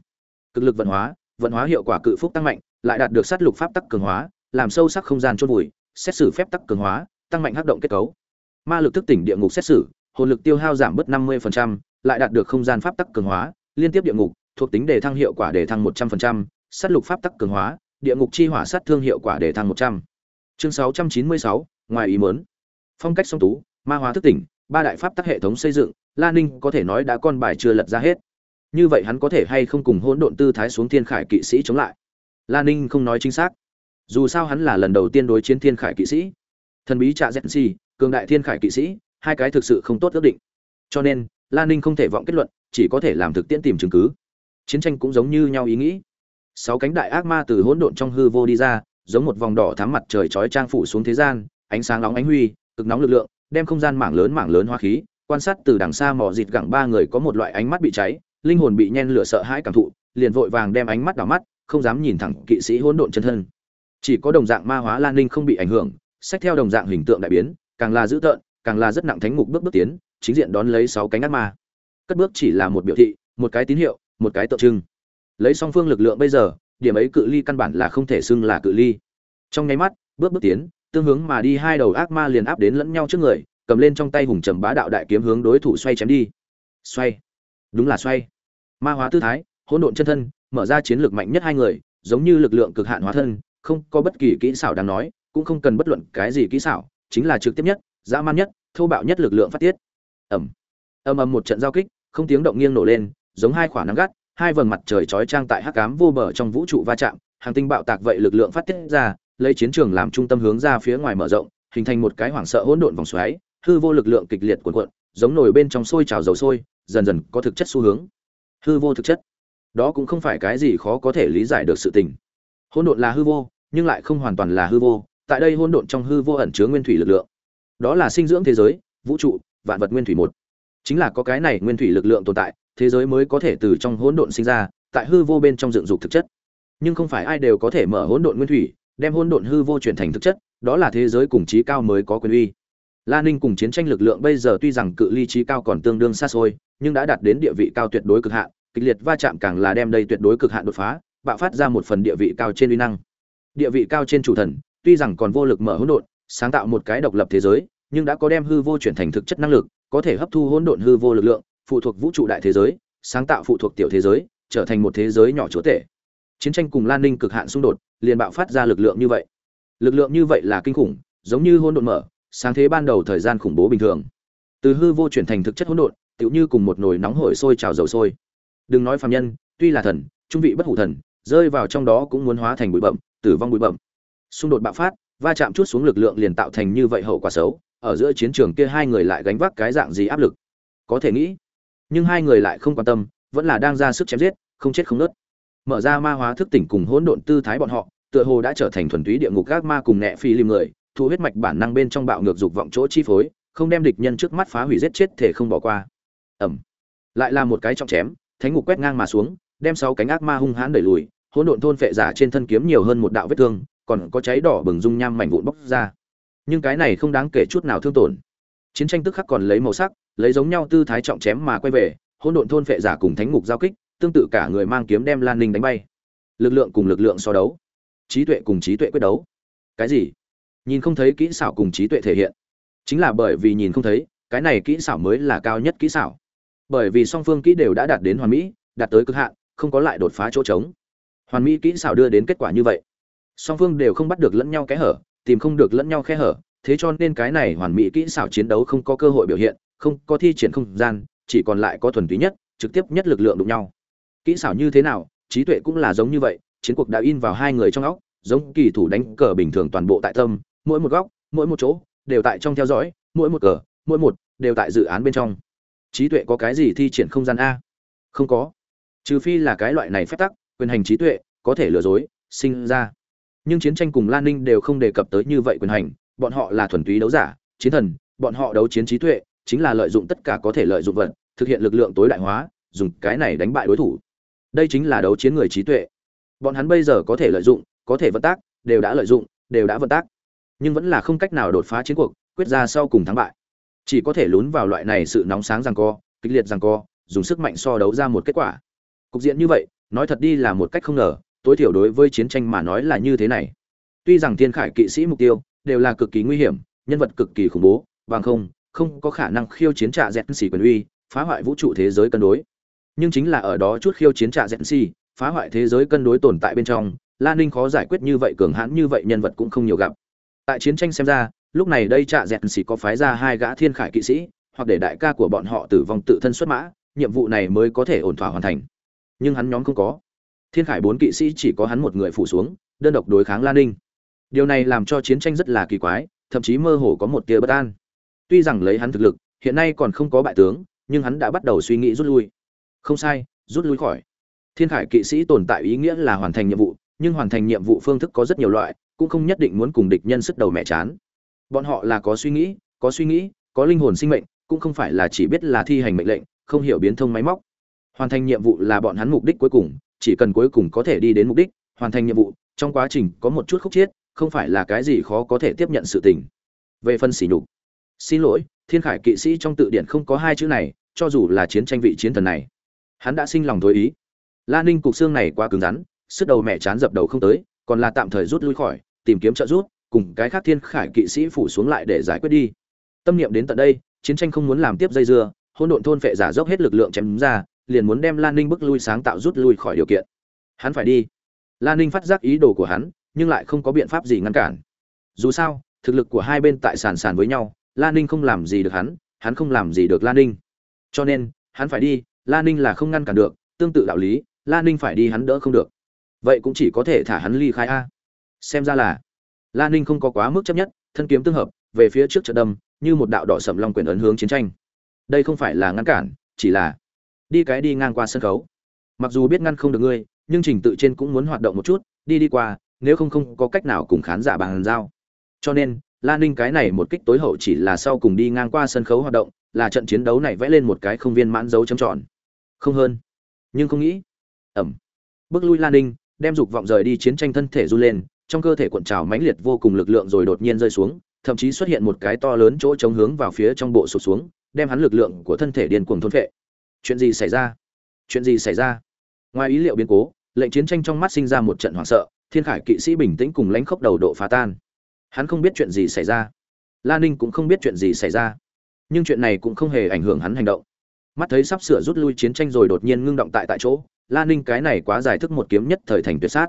cực lực vận hóa vận hóa hiệu quả cự phúc tăng mạnh, lại đạt được sát lục pháp tắc cường hóa, làm sâu sắc không gian chôn vùi, xét xử phép tắc cường hóa, tăng mạnh hắc động kết cấu. Ma lực thức tỉnh địa ngục xét xử, hồn lực tiêu hao giảm bớt năm mươi lại đạt được không gian pháp tắc cường hóa, liên tiếp địa ngục, thuộc tính đề thăng hiệu quả đề thăng một trăm linh sát lục pháp tắc cường hóa, địa ngục chi hỏa sát thương hiệu quả đề thăng một trăm. Chương sáu trăm chín mươi sáu, ngoài ý muốn. Phong cách song tú, ma hóa thức tỉnh, ba đại pháp tắc hệ thống xây dựng la ninh có thể nói đã con bài chưa lật ra hết. Như vậy hắn có thể hay không cùng hỗn độn tư thái xuống thiên khải kỵ sĩ chống lại? La ninh không nói chính xác. Dù sao hắn là lần đầu tiên đối chiến thiên khải kỵ sĩ. Thần bí trạ dẹn si cường đại thiên khải kỵ sĩ, hai cái thực sự không tốt ước định. Cho nên, la ninh không thể vọng kết luận, chỉ có thể làm thực tiễn tìm chứng cứ. Chiến tranh cũng giống như nhau ý nghĩ. Sáu cánh đại ác ma từ hỗn độn trong hư vô đi ra, giống một vòng đỏ thắm mặt trời chói trang phủ xuống thế gian, ánh sáng nóng ánh huy, cực nóng lực lượng, đem không gian mảng lớn mảng lớn hoa khí quan sát từ đằng xa mò dịt gẳng ba người có một loại ánh mắt bị cháy, linh hồn bị nhen lửa sợ hãi cảm thụ, liền vội vàng đem ánh mắt đảo mắt, không dám nhìn thẳng kỵ sĩ hỗn độn chân thân. Chỉ có đồng dạng ma hóa lan ninh không bị ảnh hưởng xét theo đồng dạng hình tượng đại biến, càng là dữ tợn, càng là rất nặng thánh mục bước bước tiến, chính diện đón lấy sáu cánh ác ma. Cất bước chỉ là một biểu thị, một cái tín hiệu, một cái tượng trưng. Lấy song phương lực lượng bây giờ, điểm ấy cự ly căn bản là không thể xưng là cự ly. Trong nháy mắt, bước bước tiến, tương hướng mà đi hai đầu ác ma liền áp đến lẫn nhau trước người cầm lên trong tay hùng trầm bá đạo đại kiếm hướng đối thủ xoay chém đi. Xoay. Đúng là xoay. Ma hóa tư thái, hỗn độn chân thân, mở ra chiến lược mạnh nhất hai người, giống như lực lượng cực hạn hóa thân, không có bất kỳ kỹ xảo đáng nói, cũng không cần bất luận cái gì kỹ xảo, chính là trực tiếp nhất, dã man nhất, thô bạo nhất lực lượng phát tiết. Ẩm ầm ầm một trận giao kích, không tiếng động nghiêng nổ lên, giống hai quả nắng gắt, hai vầng mặt trời chói trang tại hắc ám vô bờ trong vũ trụ va chạm, hàng tinh bạo tạc vậy lực lượng phát tiết ra, lấy chiến trường làm trung tâm hướng ra phía ngoài mở rộng, hình thành một cái hoảng sợ hỗn độn vòng xoáy hư vô lực lượng kịch liệt cuộn cuộn, giống nổi bên trong sôi trào dầu sôi, dần dần có thực chất xu hướng. Hư vô thực chất. Đó cũng không phải cái gì khó có thể lý giải được sự tình. Hỗn độn là hư vô, nhưng lại không hoàn toàn là hư vô, tại đây hỗn độn trong hư vô ẩn chứa nguyên thủy lực lượng. Đó là sinh dưỡng thế giới, vũ trụ, vạn vật nguyên thủy một. Chính là có cái này nguyên thủy lực lượng tồn tại, thế giới mới có thể từ trong hỗn độn sinh ra, tại hư vô bên trong dựng dục thực chất. Nhưng không phải ai đều có thể mở hỗn độn nguyên thủy, đem hỗn độn hư vô chuyển thành thực chất, đó là thế giới cùng trí cao mới có quyền uy la ninh cùng chiến tranh lực lượng bây giờ tuy rằng cự ly trí cao còn tương đương xa xôi, nhưng đã đạt đến địa vị cao tuyệt đối cực hạn, kịch liệt va chạm càng là đem đây tuyệt đối cực hạn đột phá, bạo phát ra một phần địa vị cao trên uy năng. Địa vị cao trên chủ thần, tuy rằng còn vô lực mở hỗn độn, sáng tạo một cái độc lập thế giới, nhưng đã có đem hư vô chuyển thành thực chất năng lực, có thể hấp thu hỗn độn hư vô lực lượng, phụ thuộc vũ trụ đại thế giới, sáng tạo phụ thuộc tiểu thế giới, trở thành một thế giới nhỏ chúa tể. Chiến tranh cùng lan ninh cực hạn xung đột, liền bạo phát ra lực lượng như vậy. Lực lượng như vậy là kinh khủng, giống như hỗn độn mở sáng thế ban đầu thời gian khủng bố bình thường. Từ hư vô chuyển thành thực chất hỗn độn, tựu như cùng một nồi nóng hổi sôi trào dầu sôi. Đừng nói phàm nhân, tuy là thần, trung vị bất hủ thần, rơi vào trong đó cũng muốn hóa thành bụi bậm, tử vong bụi bậm. Xung đột bạo phát, va chạm chút xuống lực lượng liền tạo thành như vậy hậu quả xấu, ở giữa chiến trường kia hai người lại gánh vác cái dạng gì áp lực? Có thể nghĩ, nhưng hai người lại không quan tâm, vẫn là đang ra sức chém giết, không chết không nớt mở ra ma hóa thức tỉnh cùng hỗn độn tư thái bọn họ, tựa hồ đã trở thành thuần túy địa ngục các ma cùng nẹ phi lim người thu huyết mạch bản năng bên trong bạo ngược dục vọng chỗ chi phối không đem địch nhân trước mắt phá hủy giết chết thể không bỏ qua. Ầm, lại là một cái trọng chém thánh ngục quét ngang mà xuống đem sáu cánh ác ma hung hãn đẩy lùi hỗn độn thôn phệ giả trên thân kiếm nhiều hơn một đạo vết thương còn có cháy đỏ bừng dung nham mảnh vụn bốc ra. Nhưng cái này không đáng kể chút nào thương tổn. Chiến tranh tức khắc còn lấy màu sắc lấy giống nhau tư thái trọng chém mà quay về hỗn độn thôn phệ giả cùng thánh ngục giao kích tương tự cả người mang kiếm đem lan ninh đánh bay. Lực lượng cùng lực lượng so đấu. Trí tuệ cùng trí tuệ quyết đấu. Cái gì? Nhìn không thấy kỹ xảo cùng trí tuệ thể hiện. Chính là bởi vì nhìn không thấy, cái này kỹ xảo mới là cao nhất kỹ xảo. Bởi vì song phương kỹ đều đã đạt đến hoàn mỹ, đạt tới cực hạn, không có lại đột phá chỗ trống. Hoàn mỹ kỹ xảo đưa đến kết quả như vậy. Song phương đều không bắt được lẫn nhau kẽ hở, tìm không được lẫn nhau kẽ hở, thế cho nên cái này hoàn mỹ kỹ xảo chiến đấu không có cơ hội biểu hiện, không có thi triển không gian, chỉ còn lại có thuần túy nhất, trực tiếp nhất lực lượng đụng nhau. Kỹ xảo như thế nào, trí tuệ cũng là giống như vậy, chiến cuộc đã in vào hai người trong óc, giống kỳ thủ đánh cờ bình thường toàn bộ tại tâm mỗi một góc, mỗi một chỗ, đều tại trong theo dõi, mỗi một cờ, mỗi một đều tại dự án bên trong. Trí tuệ có cái gì thi triển không gian a? Không có. Trừ phi là cái loại này phép tắc, quyền hành trí tuệ, có thể lừa dối, sinh ra. Nhưng chiến tranh cùng lan ninh đều không đề cập tới như vậy quyền hành, bọn họ là thuần túy đấu giả, chiến thần, bọn họ đấu chiến trí tuệ, chính là lợi dụng tất cả có thể lợi dụng vật, thực hiện lực lượng tối đại hóa, dùng cái này đánh bại đối thủ. Đây chính là đấu chiến người trí tuệ. Bọn hắn bây giờ có thể lợi dụng, có thể vận tác, đều đã lợi dụng, đều đã vận tác nhưng vẫn là không cách nào đột phá chiến cuộc, quyết ra sau cùng thắng bại. Chỉ có thể lún vào loại này sự nóng sáng rằng co, kịch liệt rằng co, dùng sức mạnh so đấu ra một kết quả. Cục diện như vậy, nói thật đi là một cách không ngờ, tối thiểu đối với chiến tranh mà nói là như thế này. Tuy rằng thiên khải kỵ sĩ mục tiêu đều là cực kỳ nguy hiểm, nhân vật cực kỳ khủng bố, bằng không không có khả năng khiêu chiến trạ dẹn xỉ quyền uy, phá hoại vũ trụ thế giới cân đối. Nhưng chính là ở đó chút khiêu chiến trạ dẹn xỉ phá hoại thế giới cân đối tồn tại bên trong, lan ninh khó giải quyết như vậy, cường hãn như vậy nhân vật cũng không nhiều gặp tại chiến tranh xem ra, lúc này đây trạ dẹt xỉ có phái ra hai gã thiên khải kỵ sĩ, hoặc để đại ca của bọn họ tử vong tự thân xuất mã, nhiệm vụ này mới có thể ổn thỏa hoàn thành. Nhưng hắn nhóm không có. Thiên khải bốn kỵ sĩ chỉ có hắn một người phủ xuống, đơn độc đối kháng lan ninh. Điều này làm cho chiến tranh rất là kỳ quái, thậm chí mơ hồ có một tia bất an. Tuy rằng lấy hắn thực lực, hiện nay còn không có bại tướng, nhưng hắn đã bắt đầu suy nghĩ rút lui. Không sai, rút lui khỏi. Thiên khải kỵ sĩ tồn tại ý nghĩa là hoàn thành nhiệm vụ, nhưng hoàn thành nhiệm vụ phương thức có rất nhiều loại cũng không nhất định muốn cùng địch nhân sức đầu mẹ chán. Bọn họ là có suy nghĩ, có suy nghĩ, có linh hồn sinh mệnh, cũng không phải là chỉ biết là thi hành mệnh lệnh, không hiểu biến thông máy móc. Hoàn thành nhiệm vụ là bọn hắn mục đích cuối cùng, chỉ cần cuối cùng có thể đi đến mục đích, hoàn thành nhiệm vụ, trong quá trình có một chút khúc chiết, không phải là cái gì khó có thể tiếp nhận sự tình. Về phân xỉ nhục. Xin lỗi, thiên khải kỵ sĩ trong tự điển không có hai chữ này, cho dù là chiến tranh vị chiến thần này. Hắn đã sinh lòng thối ý. La ninh cục xương này quá cứng rắn, sức đầu mẹ chán dập đầu không tới, còn là tạm thời rút lui khỏi tìm kiếm trợ giúp, cùng cái khác thiên khải kỵ sĩ phủ xuống lại để giải quyết đi. Tâm niệm đến tận đây, chiến tranh không muốn làm tiếp dây dưa, hỗn độn thôn phệ giả dốc hết lực lượng chém ra, liền muốn đem lan ninh bức lui sáng tạo rút lui khỏi điều kiện. Hắn phải đi. Lan ninh phát giác ý đồ của hắn, nhưng lại không có biện pháp gì ngăn cản. Dù sao, thực lực của hai bên tại sàn sàn với nhau, lan ninh không làm gì được hắn hắn không làm gì được lan ninh. Cho nên, hắn phải đi, lan ninh là không ngăn cản được, tương tự đạo lý, lan ninh phải đi hắn đỡ không được. Vậy cũng chỉ có thể thả hắn ly khai a xem ra là. Lan ninh không có quá mức chấp nhất, thân kiếm tương hợp, về phía trước trận đâm, như một đạo đỏ sầm long quyền ấn hướng chiến tranh. Đây không phải là ngăn cản, chỉ là đi cái đi ngang qua sân khấu. Mặc dù biết ngăn không được ngươi, nhưng trình tự trên cũng muốn hoạt động một chút, đi đi qua, nếu không không có cách nào cùng khán giả bàn giao. Cho nên lan ninh cái này một kích tối hậu chỉ là sau cùng đi ngang qua sân khấu hoạt động, là trận chiến đấu này vẽ lên một cái không viên mãn dấu chấm tròn. Không hơn. Nhưng không nghĩ. Ẩm. Bước lui lan ninh, đem dục vọng rời đi chiến tranh thân thể run lên trong cơ thể cuộn trào mãnh liệt vô cùng lực lượng rồi đột nhiên rơi xuống, thậm chí xuất hiện một cái to lớn chỗ chống hướng vào phía trong bộ sụp xuống, đem hắn lực lượng của thân thể điên cuồng thôn phệ. Chuyện gì xảy ra? Chuyện gì xảy ra? Ngoài ý liệu biến cố, lệnh chiến tranh trong mắt sinh ra một trận hoảng sợ, thiên khải kỵ sĩ bình tĩnh cùng lãnh khốc đầu độ phá tan. Hắn không biết chuyện gì xảy ra. La ninh cũng không biết chuyện gì xảy ra. Nhưng chuyện này cũng không hề ảnh hưởng hắn hành động. Mắt thấy sắp sửa rút lui chiến tranh rồi đột nhiên ngưng động tại tại chỗ, la ninh cái này quá giải thức một kiếm nhất thời thành tuyệt sát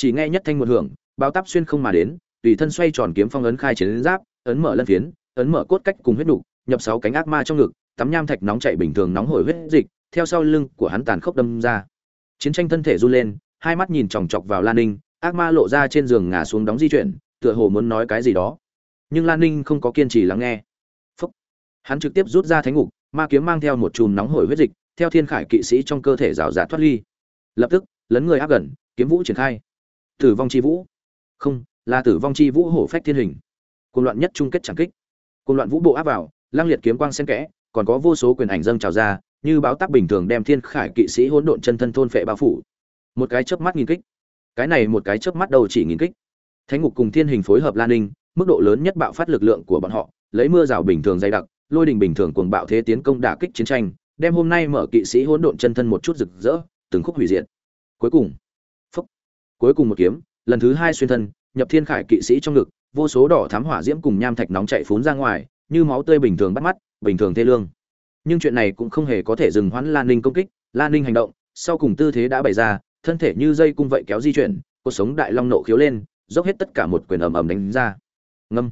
chỉ nghe nhất thanh một hưởng bao tắp xuyên không mà đến, tùy thân xoay tròn kiếm phong ấn khai chiến giáp, ấn mở lân phiến, ấn mở cốt cách cùng huyết nục, nhập sáu cánh ác ma trong ngực, tắm nham thạch nóng chạy bình thường nóng hổi huyết dịch, theo sau lưng của hắn tàn khốc đâm ra. Chiến tranh thân thể run lên, hai mắt nhìn chòng chọc vào lan ninh, ác ma lộ ra trên giường ngả xuống đóng di chuyển, tựa hồ muốn nói cái gì đó. Nhưng lan ninh không có kiên trì lắng nghe. Phúc. hắn trực tiếp rút ra thánh ngục, ma kiếm mang theo một chùm nóng hổi huyết dịch, theo thiên khải kỵ sĩ trong cơ thể rào rạt thoát ly. Lập tức, lấn người áp gần, kiếm vũ triển khai tử vong chi vũ. Không, là tử vong chi vũ hổ phách thiên hình. Cùng loạn nhất chung kết chẳng kích. Cùng loạn vũ bộ áp vào, lang liệt kiếm quang xen kẽ, còn có vô số quyền ảnh dâng trào ra, như báo tác bình thường đem thiên khải kỵ sĩ hỗn độn chân thân thôn phệ bao phủ. Một cái chớp mắt nghìn kích. Cái này một cái chớp mắt đầu chỉ nghìn kích. Thánh ngục cùng thiên hình phối hợp lan ninh, mức độ lớn nhất bạo phát lực lượng của bọn họ, lấy mưa rào bình thường dày đặc, lôi đình bình thường cuồng bạo thế tiến công đả kích chiến tranh, đem hôm nay mở kỵ sĩ hỗn độn chân thân một chút rực rỡ, từng khúc hủy diệt. Cuối cùng cuối cùng một kiếm, lần thứ hai xuyên thân, nhập thiên khải kỵ sĩ trong ngực, vô số đỏ thám hỏa diễm cùng nham thạch nóng chạy phún ra ngoài, như máu tươi bình thường bắt mắt, bình thường thê lương. Nhưng chuyện này cũng không hề có thể dừng hoãn lan ninh công kích lan ninh hành động, sau cùng tư thế đã bày ra, thân thể như dây cung vậy kéo di chuyển, cuộc sống đại long nộ khiếu lên, dốc hết tất cả một quyền ầm ầm đánh ra. Ngâm.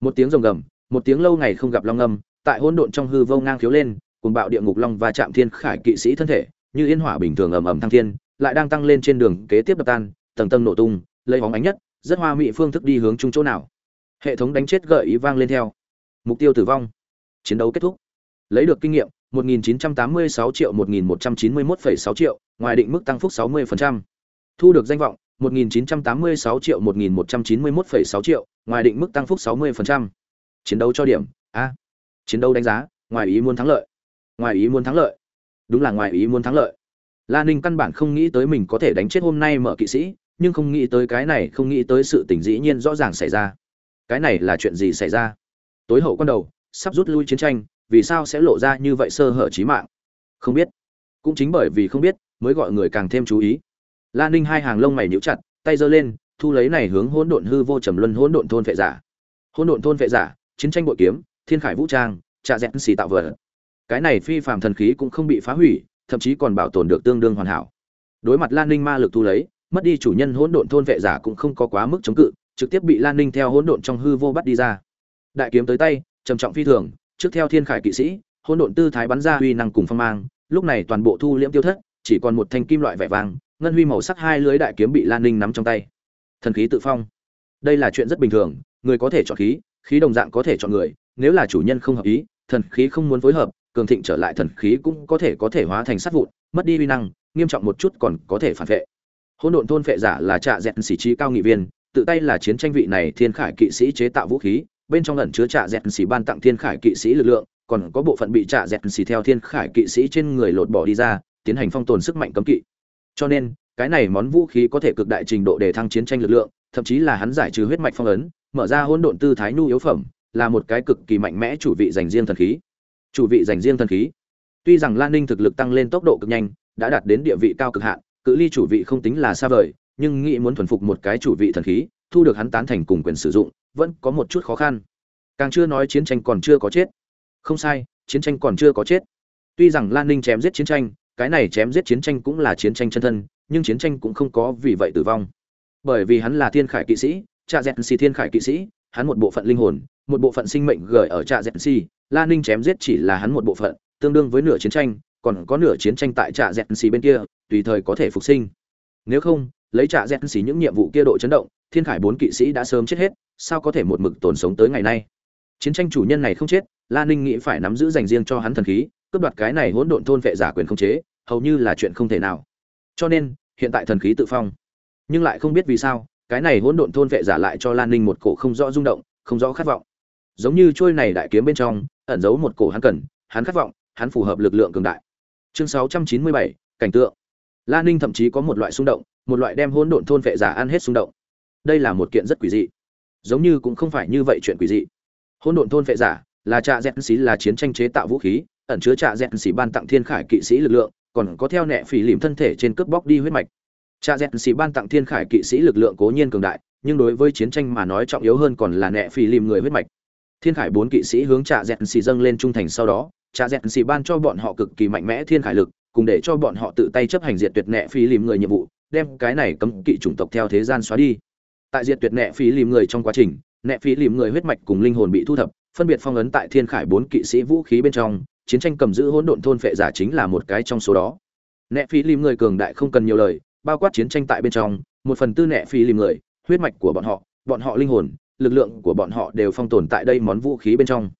Một tiếng rồng gầm, một tiếng lâu ngày không gặp long ngâm, tại hỗn độn trong hư vô ngang khiếu lên cùng bạo địa ngục long và chạm thiên khải kỵ sĩ thân thể, như yên hỏa bình thường ầm ầm thăng thiên, lại đang tăng lên trên đường kế tiếp đập tan tầng tầng nổ tung lấy bóng ánh nhất rất hoa mỹ phương thức đi hướng chung chỗ nào. Hệ thống đánh chết gợi ý vang lên theo. Mục tiêu tử vong. Chiến đấu kết thúc. Lấy được kinh nghiệm 1986 triệu 1191,6 triệu ngoài định mức tăng phúc 60%. thu được danh vọng 1986 triệu 1191,6 triệu ngoài định mức tăng phúc 60%. chiến đấu cho điểm a. Chiến đấu đánh giá ngoài ý muốn thắng lợi. Ngoài ý muốn thắng lợi. Đúng là ngoài ý muốn thắng lợi. La ninh căn bản không nghĩ tới mình có thể đánh chết hôm nay mở kỵ sĩ nhưng không nghĩ tới cái này, không nghĩ tới sự tình dĩ nhiên rõ ràng xảy ra. Cái này là chuyện gì xảy ra? Tối hậu quan đầu, sắp rút lui chiến tranh, vì sao sẽ lộ ra như vậy sơ hở trí mạng? Không biết. Cũng chính bởi vì không biết, mới gọi người càng thêm chú ý. Lan ninh hai hàng lông mày nhíu chặt, tay giơ lên, thu lấy này hướng hỗn độn hư vô trầm luân hỗn độn thôn vệ giả. Hỗn độn thôn vệ giả, chiến tranh bội kiếm, thiên khải vũ trang, trạ dẹn xì tạo vở cái này phi phàm thần khí cũng không bị phá hủy, thậm chí còn bảo tồn được tương đương hoàn hảo. Đối mặt lan ninh ma lực thu lấy mất đi chủ nhân hỗn độn thôn vệ giả cũng không có quá mức chống cự, trực tiếp bị lan ninh theo hỗn độn trong hư vô bắt đi ra. Đại kiếm tới tay, trầm trọng phi thường, trước theo thiên khải kỵ sĩ, hỗn độn tư thái bắn ra huy năng cùng phong mang, lúc này toàn bộ thu liễm tiêu thất, chỉ còn một thanh kim loại vẻ vàng, ngân huy màu sắc hai lưới đại kiếm bị lan ninh nắm trong tay. Thần khí tự phong. Đây là chuyện rất bình thường, người có thể chọn khí khí đồng dạng có thể chọn người, nếu là chủ nhân không hợp ý, thần khí không muốn phối hợp, cường thịnh trở lại thần khí cũng có thể có thể hóa thành sát vụn, mất đi uy năng, nghiêm trọng một chút còn có thể phản vệ hỗn độn thôn phệ giả là trạ dẹn sĩ trí cao nghị viên, tự tay là chiến tranh vị này thiên khải kỵ sĩ chế tạo vũ khí, bên trong ẩn chứa trạ dẹn sĩ ban tặng thiên khải kỵ sĩ lực lượng, còn có bộ phận bị trạ dẹn sĩ theo thiên khải kỵ sĩ trên người lột bỏ đi ra, tiến hành phong tồn sức mạnh cấm kỵ. Cho nên, cái này món vũ khí có thể cực đại trình độ để thăng chiến tranh lực lượng, thậm chí là hắn giải trừ huyết mạch phong ấn, mở ra hỗn độn tư thái nhu yếu phẩm, là một cái cực kỳ mạnh mẽ chủ vị dành riêng thần khí. Chủ vị dành riêng thần khí. Tuy rằng lan ninh thực lực tăng lên tốc độ cực nhanh, đã đạt đến địa vị cao cực hạn cự ly chủ vị không tính là xa vời, nhưng nghĩ muốn thuần phục một cái chủ vị thần khí, thu được hắn tán thành cùng quyền sử dụng, vẫn có một chút khó khăn. Càng chưa nói chiến tranh còn chưa có chết. Không sai, chiến tranh còn chưa có chết. Tuy rằng lan ninh chém giết chiến tranh, cái này chém giết chiến tranh cũng là chiến tranh chân thân, nhưng chiến tranh cũng không có vì vậy tử vong. Bởi vì hắn là thiên khải kỵ sĩ, cha dẹn xì thiên khải kỵ sĩ, hắn một bộ phận linh hồn, một bộ phận sinh mệnh gửi ở cha dẹn xì lan ninh chém giết chỉ là hắn một bộ phận, tương đương với nửa chiến tranh còn có nửa chiến tranh tại trạ dẹn xì bên kia, tùy thời có thể phục sinh. Nếu không, lấy trạ dẹn xì những nhiệm vụ kia độ chấn động, thiên khải bốn kỵ sĩ đã sớm chết hết, sao có thể một mực tồn sống tới ngày nay? Chiến tranh chủ nhân này không chết, la ninh nghĩ phải nắm giữ dành riêng cho hắn thần khí, cướp đoạt cái này hỗn độn thôn vệ giả quyền không chế, hầu như là chuyện không thể nào. Cho nên, hiện tại thần khí tự phong. Nhưng lại không biết vì sao, cái này hỗn độn thôn vệ giả lại cho lan ninh một cổ không rõ rung động, không rõ khát vọng. Giống như trôi này đại kiếm bên trong, ẩn giấu một cổ hắn cần, hắn khát vọng, hắn phù hợp lực lượng cường đại chương 697, cảnh tượng. Lan ninh thậm chí có một loại xung động một loại đem hỗn độn thôn vệ giả ăn hết xung động. Đây là một kiện rất quỷ dị. Giống như cũng không phải như vậy chuyện quỷ dị. Hỗn độn thôn vệ giả là trạ dẹn xí là chiến tranh chế tạo vũ khí ẩn chứa trạ dẹn xí ban tặng thiên khải kỵ sĩ lực lượng còn có theo nẹ phỉ lìm thân thể trên cướp bóc đi huyết mạch. Trạ dẹn xí ban tặng thiên khải kỵ sĩ lực lượng cố nhiên cường đại nhưng đối với chiến tranh mà nói trọng yếu hơn còn là nẹ phỉ lìm người huyết mạch thiên khải bốn kỵ sĩ hướng trạ dẹn xì dâng lên trung thành sau đó, trạ dẹn xì ban cho bọn họ cực kỳ mạnh mẽ thiên khải lực, cùng để cho bọn họ tự tay chấp hành diệt tuyệt nẹ phí lìm người nhiệm vụ, đem cái này cấm kỵ chủng tộc theo thế gian xóa đi. Tại diệt tuyệt nẹ phí lìm người trong quá trình nẹ phí lìm người huyết mạch cùng linh hồn bị thu thập, phân biệt phong ấn tại thiên khải bốn kỵ sĩ vũ khí bên trong, chiến tranh cầm giữ hỗn độn thôn phệ giả chính là một cái trong số đó. Nẹ phí lìm người cường đại không cần nhiều lời, bao quát chiến tranh tại bên trong, một phần tư nẹ phí lìm người, huyết mạch của bọn họ bọn họ linh hồn lực lượng của bọn họ đều phong tồn tại đây món vũ khí bên trong.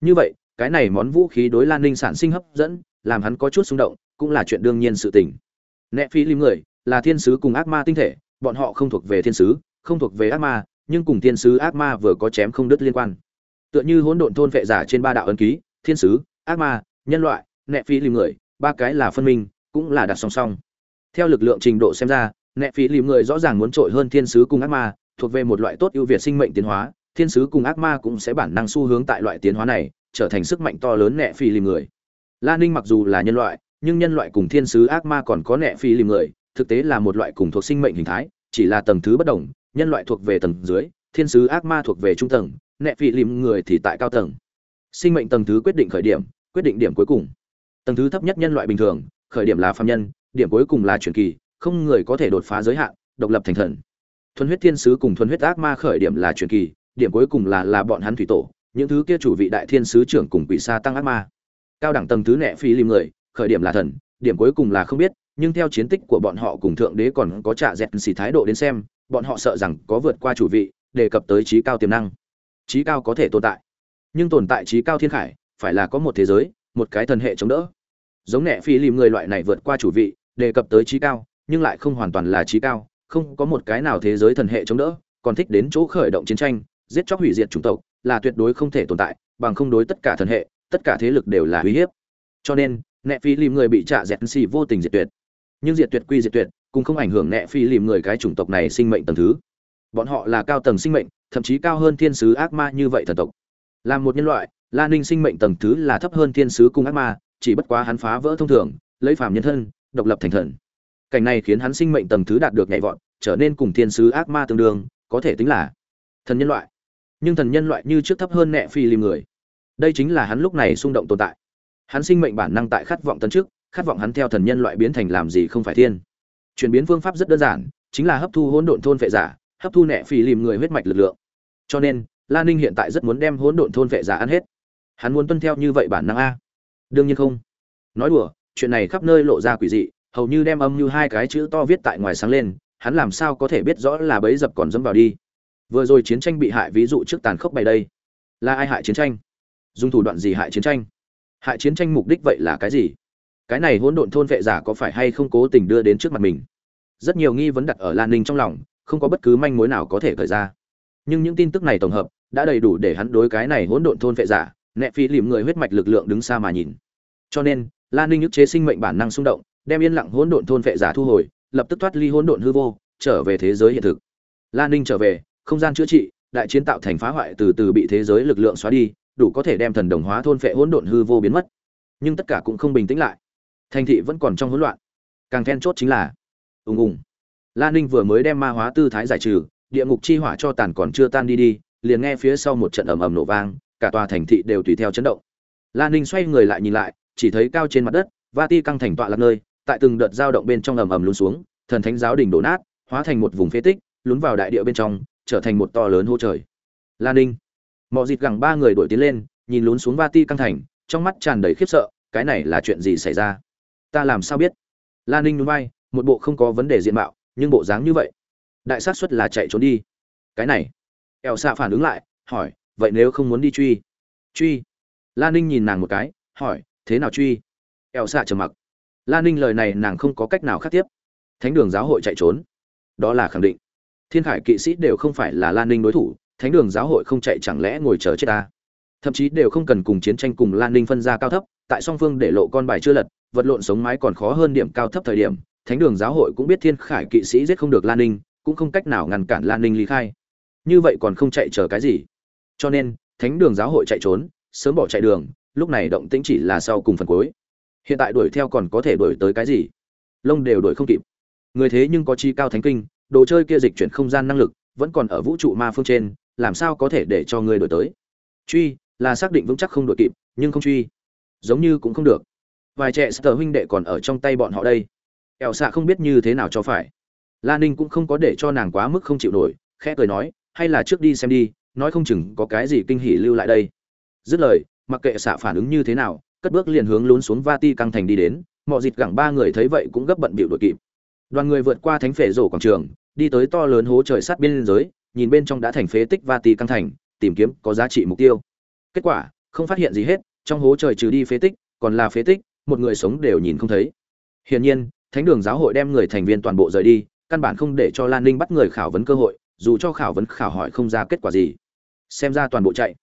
Như vậy, cái này món vũ khí đối lan ninh sản sinh hấp dẫn, làm hắn có chút xung động, cũng là chuyện đương nhiên sự tình. Nẹ Phi lim người, là thiên sứ cùng ác ma tinh thể, bọn họ không thuộc về thiên sứ, không thuộc về ác ma, nhưng cùng thiên sứ ác ma vừa có chém không đứt liên quan. Tựa như hỗn độn thôn vệ giả trên ba đạo ấn ký, thiên sứ, ác ma, nhân loại, nẹ phi Lim người, ba cái là phân minh, cũng là đặt song song. Theo lực lượng trình độ xem ra, nẹ phi Lim người rõ ràng muốn trội hơn thiên sứ cùng ác ma thuộc về một loại tốt ưu việt sinh mệnh tiến hóa, thiên sứ cùng ác ma cũng sẽ bản năng xu hướng tại loại tiến hóa này, trở thành sức mạnh to lớn nẹ phi lìm người. La ninh mặc dù là nhân loại, nhưng nhân loại cùng thiên sứ ác ma còn có nẹ phi lìm người, thực tế là một loại cùng thuộc sinh mệnh hình thái, chỉ là tầng thứ bất đồng, nhân loại thuộc về tầng dưới, thiên sứ ác ma thuộc về trung tầng, nẹ phi lìm người thì tại cao tầng. Sinh mệnh tầng thứ quyết định khởi điểm, quyết định điểm cuối cùng. Tầng thứ thấp nhất nhân loại bình thường, khởi điểm là phạm nhân, điểm cuối cùng là truyền kỳ, không người có thể đột phá giới hạn, độc lập thành thần thuần huyết thiên sứ cùng thuần huyết ác ma khởi điểm là truyền kỳ, điểm cuối cùng là là bọn hắn thủy tổ, những thứ kia chủ vị đại thiên sứ trưởng cùng quỷ sa tăng ác ma. Cao đẳng tầng thứ nẹ phi lim người, khởi điểm là thần, điểm cuối cùng là không biết, nhưng theo chiến tích của bọn họ cùng thượng đế còn có trả dẹt xì thái độ đến xem, bọn họ sợ rằng có vượt qua chủ vị, đề cập tới trí cao tiềm năng. Trí cao có thể tồn tại, nhưng tồn tại trí cao thiên khải, phải là có một thế giới, một cái thần hệ chống đỡ. Giống nẹ phi lim người loại này vượt qua chủ vị, đề cập tới trí cao, nhưng lại không hoàn toàn là trí cao không có một cái nào thế giới thần hệ chống đỡ còn thích đến chỗ khởi động chiến tranh giết chóc hủy diệt chủng tộc là tuyệt đối không thể tồn tại bằng không đối tất cả thần hệ tất cả thế lực đều là uy hiếp. Cho nên nẹ phi lìm người bị trả dẹt xì vô tình diệt tuyệt. Nhưng diệt tuyệt quy diệt tuyệt cũng không ảnh hưởng nẹ phi lìm người cái chủng tộc này sinh mệnh tầng thứ. Bọn họ là cao tầng sinh mệnh thậm chí cao hơn thiên sứ ác ma như vậy thần tộc. Là một nhân loại La Ninh sinh mệnh tầng thứ là thấp hơn thiên sứ cung ác ma, chỉ bất quá hắn phá vỡ thông thường, lấy phàm nhân thân, độc lập thành thần. Cảnh này khiến hắn sinh mệnh tầng thứ đạt được nhảy vọt, trở nên cùng thiên sứ ác ma tương đương, có thể tính là thần nhân loại. Nhưng thần nhân loại như trước thấp hơn nệ phi lim người. Đây chính là hắn lúc này xung động tồn tại. Hắn sinh mệnh bản năng tại khát vọng tấn trước, khát vọng hắn theo thần nhân loại biến thành làm gì không phải thiên. Chuyển biến phương pháp rất đơn giản, chính là hấp thu hỗn độn thôn vệ giả, hấp thu nệ phi lim người huyết mạch lực lượng. Cho nên, La Ninh hiện tại rất muốn đem hỗn độn thôn vệ giả ăn hết hắn muốn tuân theo như vậy bản năng a đương nhiên không nói đùa chuyện này khắp nơi lộ ra quỷ dị hầu như đem âm như hai cái chữ to viết tại ngoài sáng lên, hắn làm sao có thể biết rõ là bấy dập còn dẫm vào đi. Vừa rồi chiến tranh bị hại ví dụ trước tàn khốc bày đây. Là ai hại chiến tranh? Dùng thủ đoạn gì hại chiến tranh? Hại chiến tranh mục đích vậy là cái gì? Cái này hỗn độn thôn vệ giả có phải hay không cố tình đưa đến trước mặt mình? Rất nhiều nghi vấn đặt ở lan ninh trong lòng, không có bất cứ manh mối nào có thể khởi ra. Nhưng những tin tức này tổng hợp, đã đầy đủ để hắn đối cái này hỗn độn thôn vệ giả, nẹ phi lìm người huyết mạch lực lượng đứng xa mà nhìn. Cho nên, lan ninh nhức chế sinh mệnh bản năng xung động đem yên lặng hỗn độn thôn vệ giả thu hồi, lập tức thoát ly hỗn độn hư vô, trở về thế giới hiện thực. Lan ninh trở về, không gian chữa trị, đại chiến tạo thành phá hoại từ từ bị thế giới lực lượng xóa đi, đủ có thể đem thần đồng hóa thôn vệ hỗn độn hư vô biến mất. Nhưng tất cả cũng không bình tĩnh lại. Thành thị vẫn còn trong hỗn loạn. Càng then chốt chính là, ùng ùng. Lan ninh vừa mới đem ma hóa tư thái giải trừ, địa ngục chi hỏa cho tàn còn chưa tan đi đi, liền nghe phía sau một trận ầm ầm nổ vang, cả tòa thành thị đều tùy theo chấn động. Lan ninh xoay người lại nhìn lại, chỉ thấy cao trên mặt đất vati căng thành tọa lạc nơi tại từng đợt dao động bên trong ầm ầm lún xuống thần thánh giáo đình đổ nát hóa thành một vùng phế tích lún vào đại địa bên trong trở thành một to lớn hô trời. Lan ninh. Mộ Dịch gẳng ba người đuổi tiến lên nhìn lún xuống vati căng thành trong mắt tràn đầy khiếp sợ cái này là chuyện gì xảy ra? Ta làm sao biết? Lan ninh nhún vai, một bộ không có vấn đề diện mạo nhưng bộ dáng như vậy. Đại xác suất là chạy trốn đi. Cái này. Eo Sa phản ứng lại hỏi vậy nếu không muốn đi truy? Truy. Lan ninh nhìn nàng một cái hỏi thế nào truy? Eo Sa trầm mặc lan ninh lời này nàng không có cách nào khác tiếp. Thánh đường giáo hội chạy trốn. Đó là khẳng định. Thiên khải kỵ sĩ đều không phải là lan ninh đối thủ, thánh đường giáo hội không chạy chẳng lẽ ngồi chờ chết ta? Thậm chí đều không cần cùng chiến tranh cùng lan ninh phân ra cao thấp, tại song phương để lộ con bài chưa lật, vật lộn sống mái còn khó hơn điểm cao thấp thời điểm, thánh đường giáo hội cũng biết thiên khải kỵ sĩ giết không được lan ninh, cũng không cách nào ngăn cản lan ninh ly khai. Như vậy còn không chạy chờ cái gì? Cho nên, thánh đường giáo hội chạy trốn, sớm bỏ chạy đường, lúc này động tĩnh chỉ là sau cùng phần cuối hiện tại đuổi theo còn có thể đuổi tới cái gì? Lông đều đuổi không kịp. Người thế nhưng có chi cao thánh kinh, đồ chơi kia dịch chuyển không gian năng lực, vẫn còn ở vũ trụ ma phương trên, làm sao có thể để cho người đuổi tới? Truy, là xác định vững chắc không đuổi kịp, nhưng không truy. Giống như cũng không được. Vài trẻ sờ huynh đệ còn ở trong tay bọn họ đây. Ẻo xạ không biết như thế nào cho phải. La ninh cũng không có để cho nàng quá mức không chịu nổi, khẽ cười nói, hay là trước đi xem đi, nói không chừng có cái gì kinh hỉ lưu lại đây. Dứt lời, mặc kệ xạ phản ứng như thế nào cất bước liền hướng lún xuống Vati căng thành đi đến mọi dịt gẳng ba người thấy vậy cũng gấp bận bịu đuổi kịp. Đoàn người vượt qua thánh phệ rổ quảng trường, đi tới to lớn hố trời sát biên giới, nhìn bên trong đã thành phế tích Vati căng thành, tìm kiếm có giá trị mục tiêu. Kết quả, không phát hiện gì hết, trong hố trời trừ đi phế tích, còn là phế tích, một người sống đều nhìn không thấy. Hiển nhiên, thánh đường giáo hội đem người thành viên toàn bộ rời đi, căn bản không để cho lan ninh bắt người khảo vấn cơ hội, dù cho khảo vấn khảo hỏi không ra kết quả gì. Xem ra toàn bộ chạy.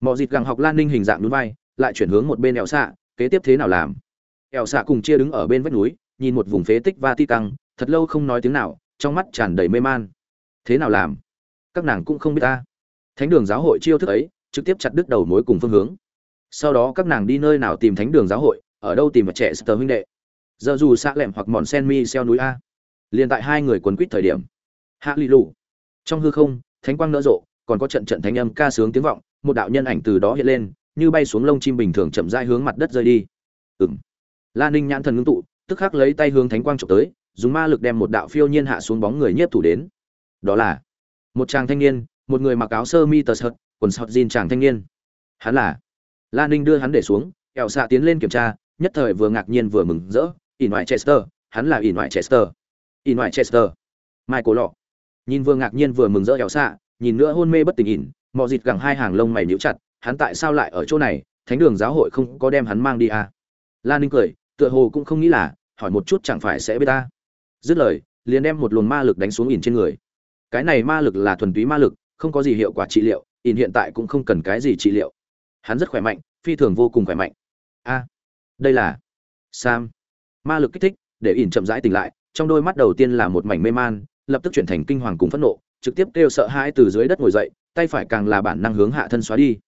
Mọ dịt gặng học lan ninh hình dạng núi vai lại chuyển hướng một bên eo xạ, kế tiếp thế nào làm? Eo xạ cùng chia đứng ở bên vách núi, nhìn một vùng phế tích va ti căng thật lâu không nói tiếng nào, trong mắt tràn đầy mê man. Thế nào làm? Các nàng cũng không biết ta. Thánh đường giáo hội chiêu thức ấy, trực tiếp chặt đứt đầu mối cùng phương hướng. Sau đó các nàng đi nơi nào tìm thánh đường giáo hội, ở đâu tìm vật trẻ sờ huynh đệ. Giờ dù xa lẹm hoặc mòn sen mi xeo núi a. Liền tại hai người quấn quýt thời điểm. Hạ lì lù. Trong hư không, thánh quang nở rộ, còn có trận trận thánh âm ca sướng tiếng vọng, một đạo nhân ảnh từ đó hiện lên như bay xuống lông chim bình thường chậm rãi hướng mặt đất rơi đi. Ừm. la ninh nhãn thần ngưng tụ, tức khắc lấy tay hướng thánh quang chụp tới, dùng ma lực đem một đạo phiêu nhiên hạ xuống bóng người nhiếp thủ đến. Đó là một chàng thanh niên, một người mặc áo sơ mi tờ sợt, quần sọt jean chàng thanh niên. Hắn là la ninh đưa hắn để xuống, kẹo xạ tiến lên kiểm tra, nhất thời vừa ngạc nhiên vừa mừng rỡ ỉn ngoại chester, hắn là ỉn ngoại chester. Ỉn ngoại chester. Michael lọ. Nhìn vừa ngạc nhiên vừa mừng rỡ kẹo xạ, nhìn nữa hôn mê bất tỉnh ỉn mò dịt gẳng hai hàng lông mày nhíu chặt hắn tại sao lại ở chỗ này, thánh đường giáo hội không có đem hắn mang đi à? La ninh cười, tựa hồ cũng không nghĩ là, hỏi một chút chẳng phải sẽ biết ta? Dứt lời, liền đem một luồng ma lực đánh xuống ỉn trên người. Cái này ma lực là thuần túy ma lực, không có gì hiệu quả trị liệu, ỉn hiện tại cũng không cần cái gì trị liệu. Hắn rất khỏe mạnh, phi thường vô cùng khỏe mạnh. A, đây là sam. Ma lực kích thích, để ỉn chậm rãi tỉnh lại, trong đôi mắt đầu tiên là một mảnh mê man, lập tức chuyển thành kinh hoàng cùng phẫn nộ, trực tiếp kêu sợ hãi từ dưới đất ngồi dậy, tay phải càng là bản năng hướng hạ thân xóa đi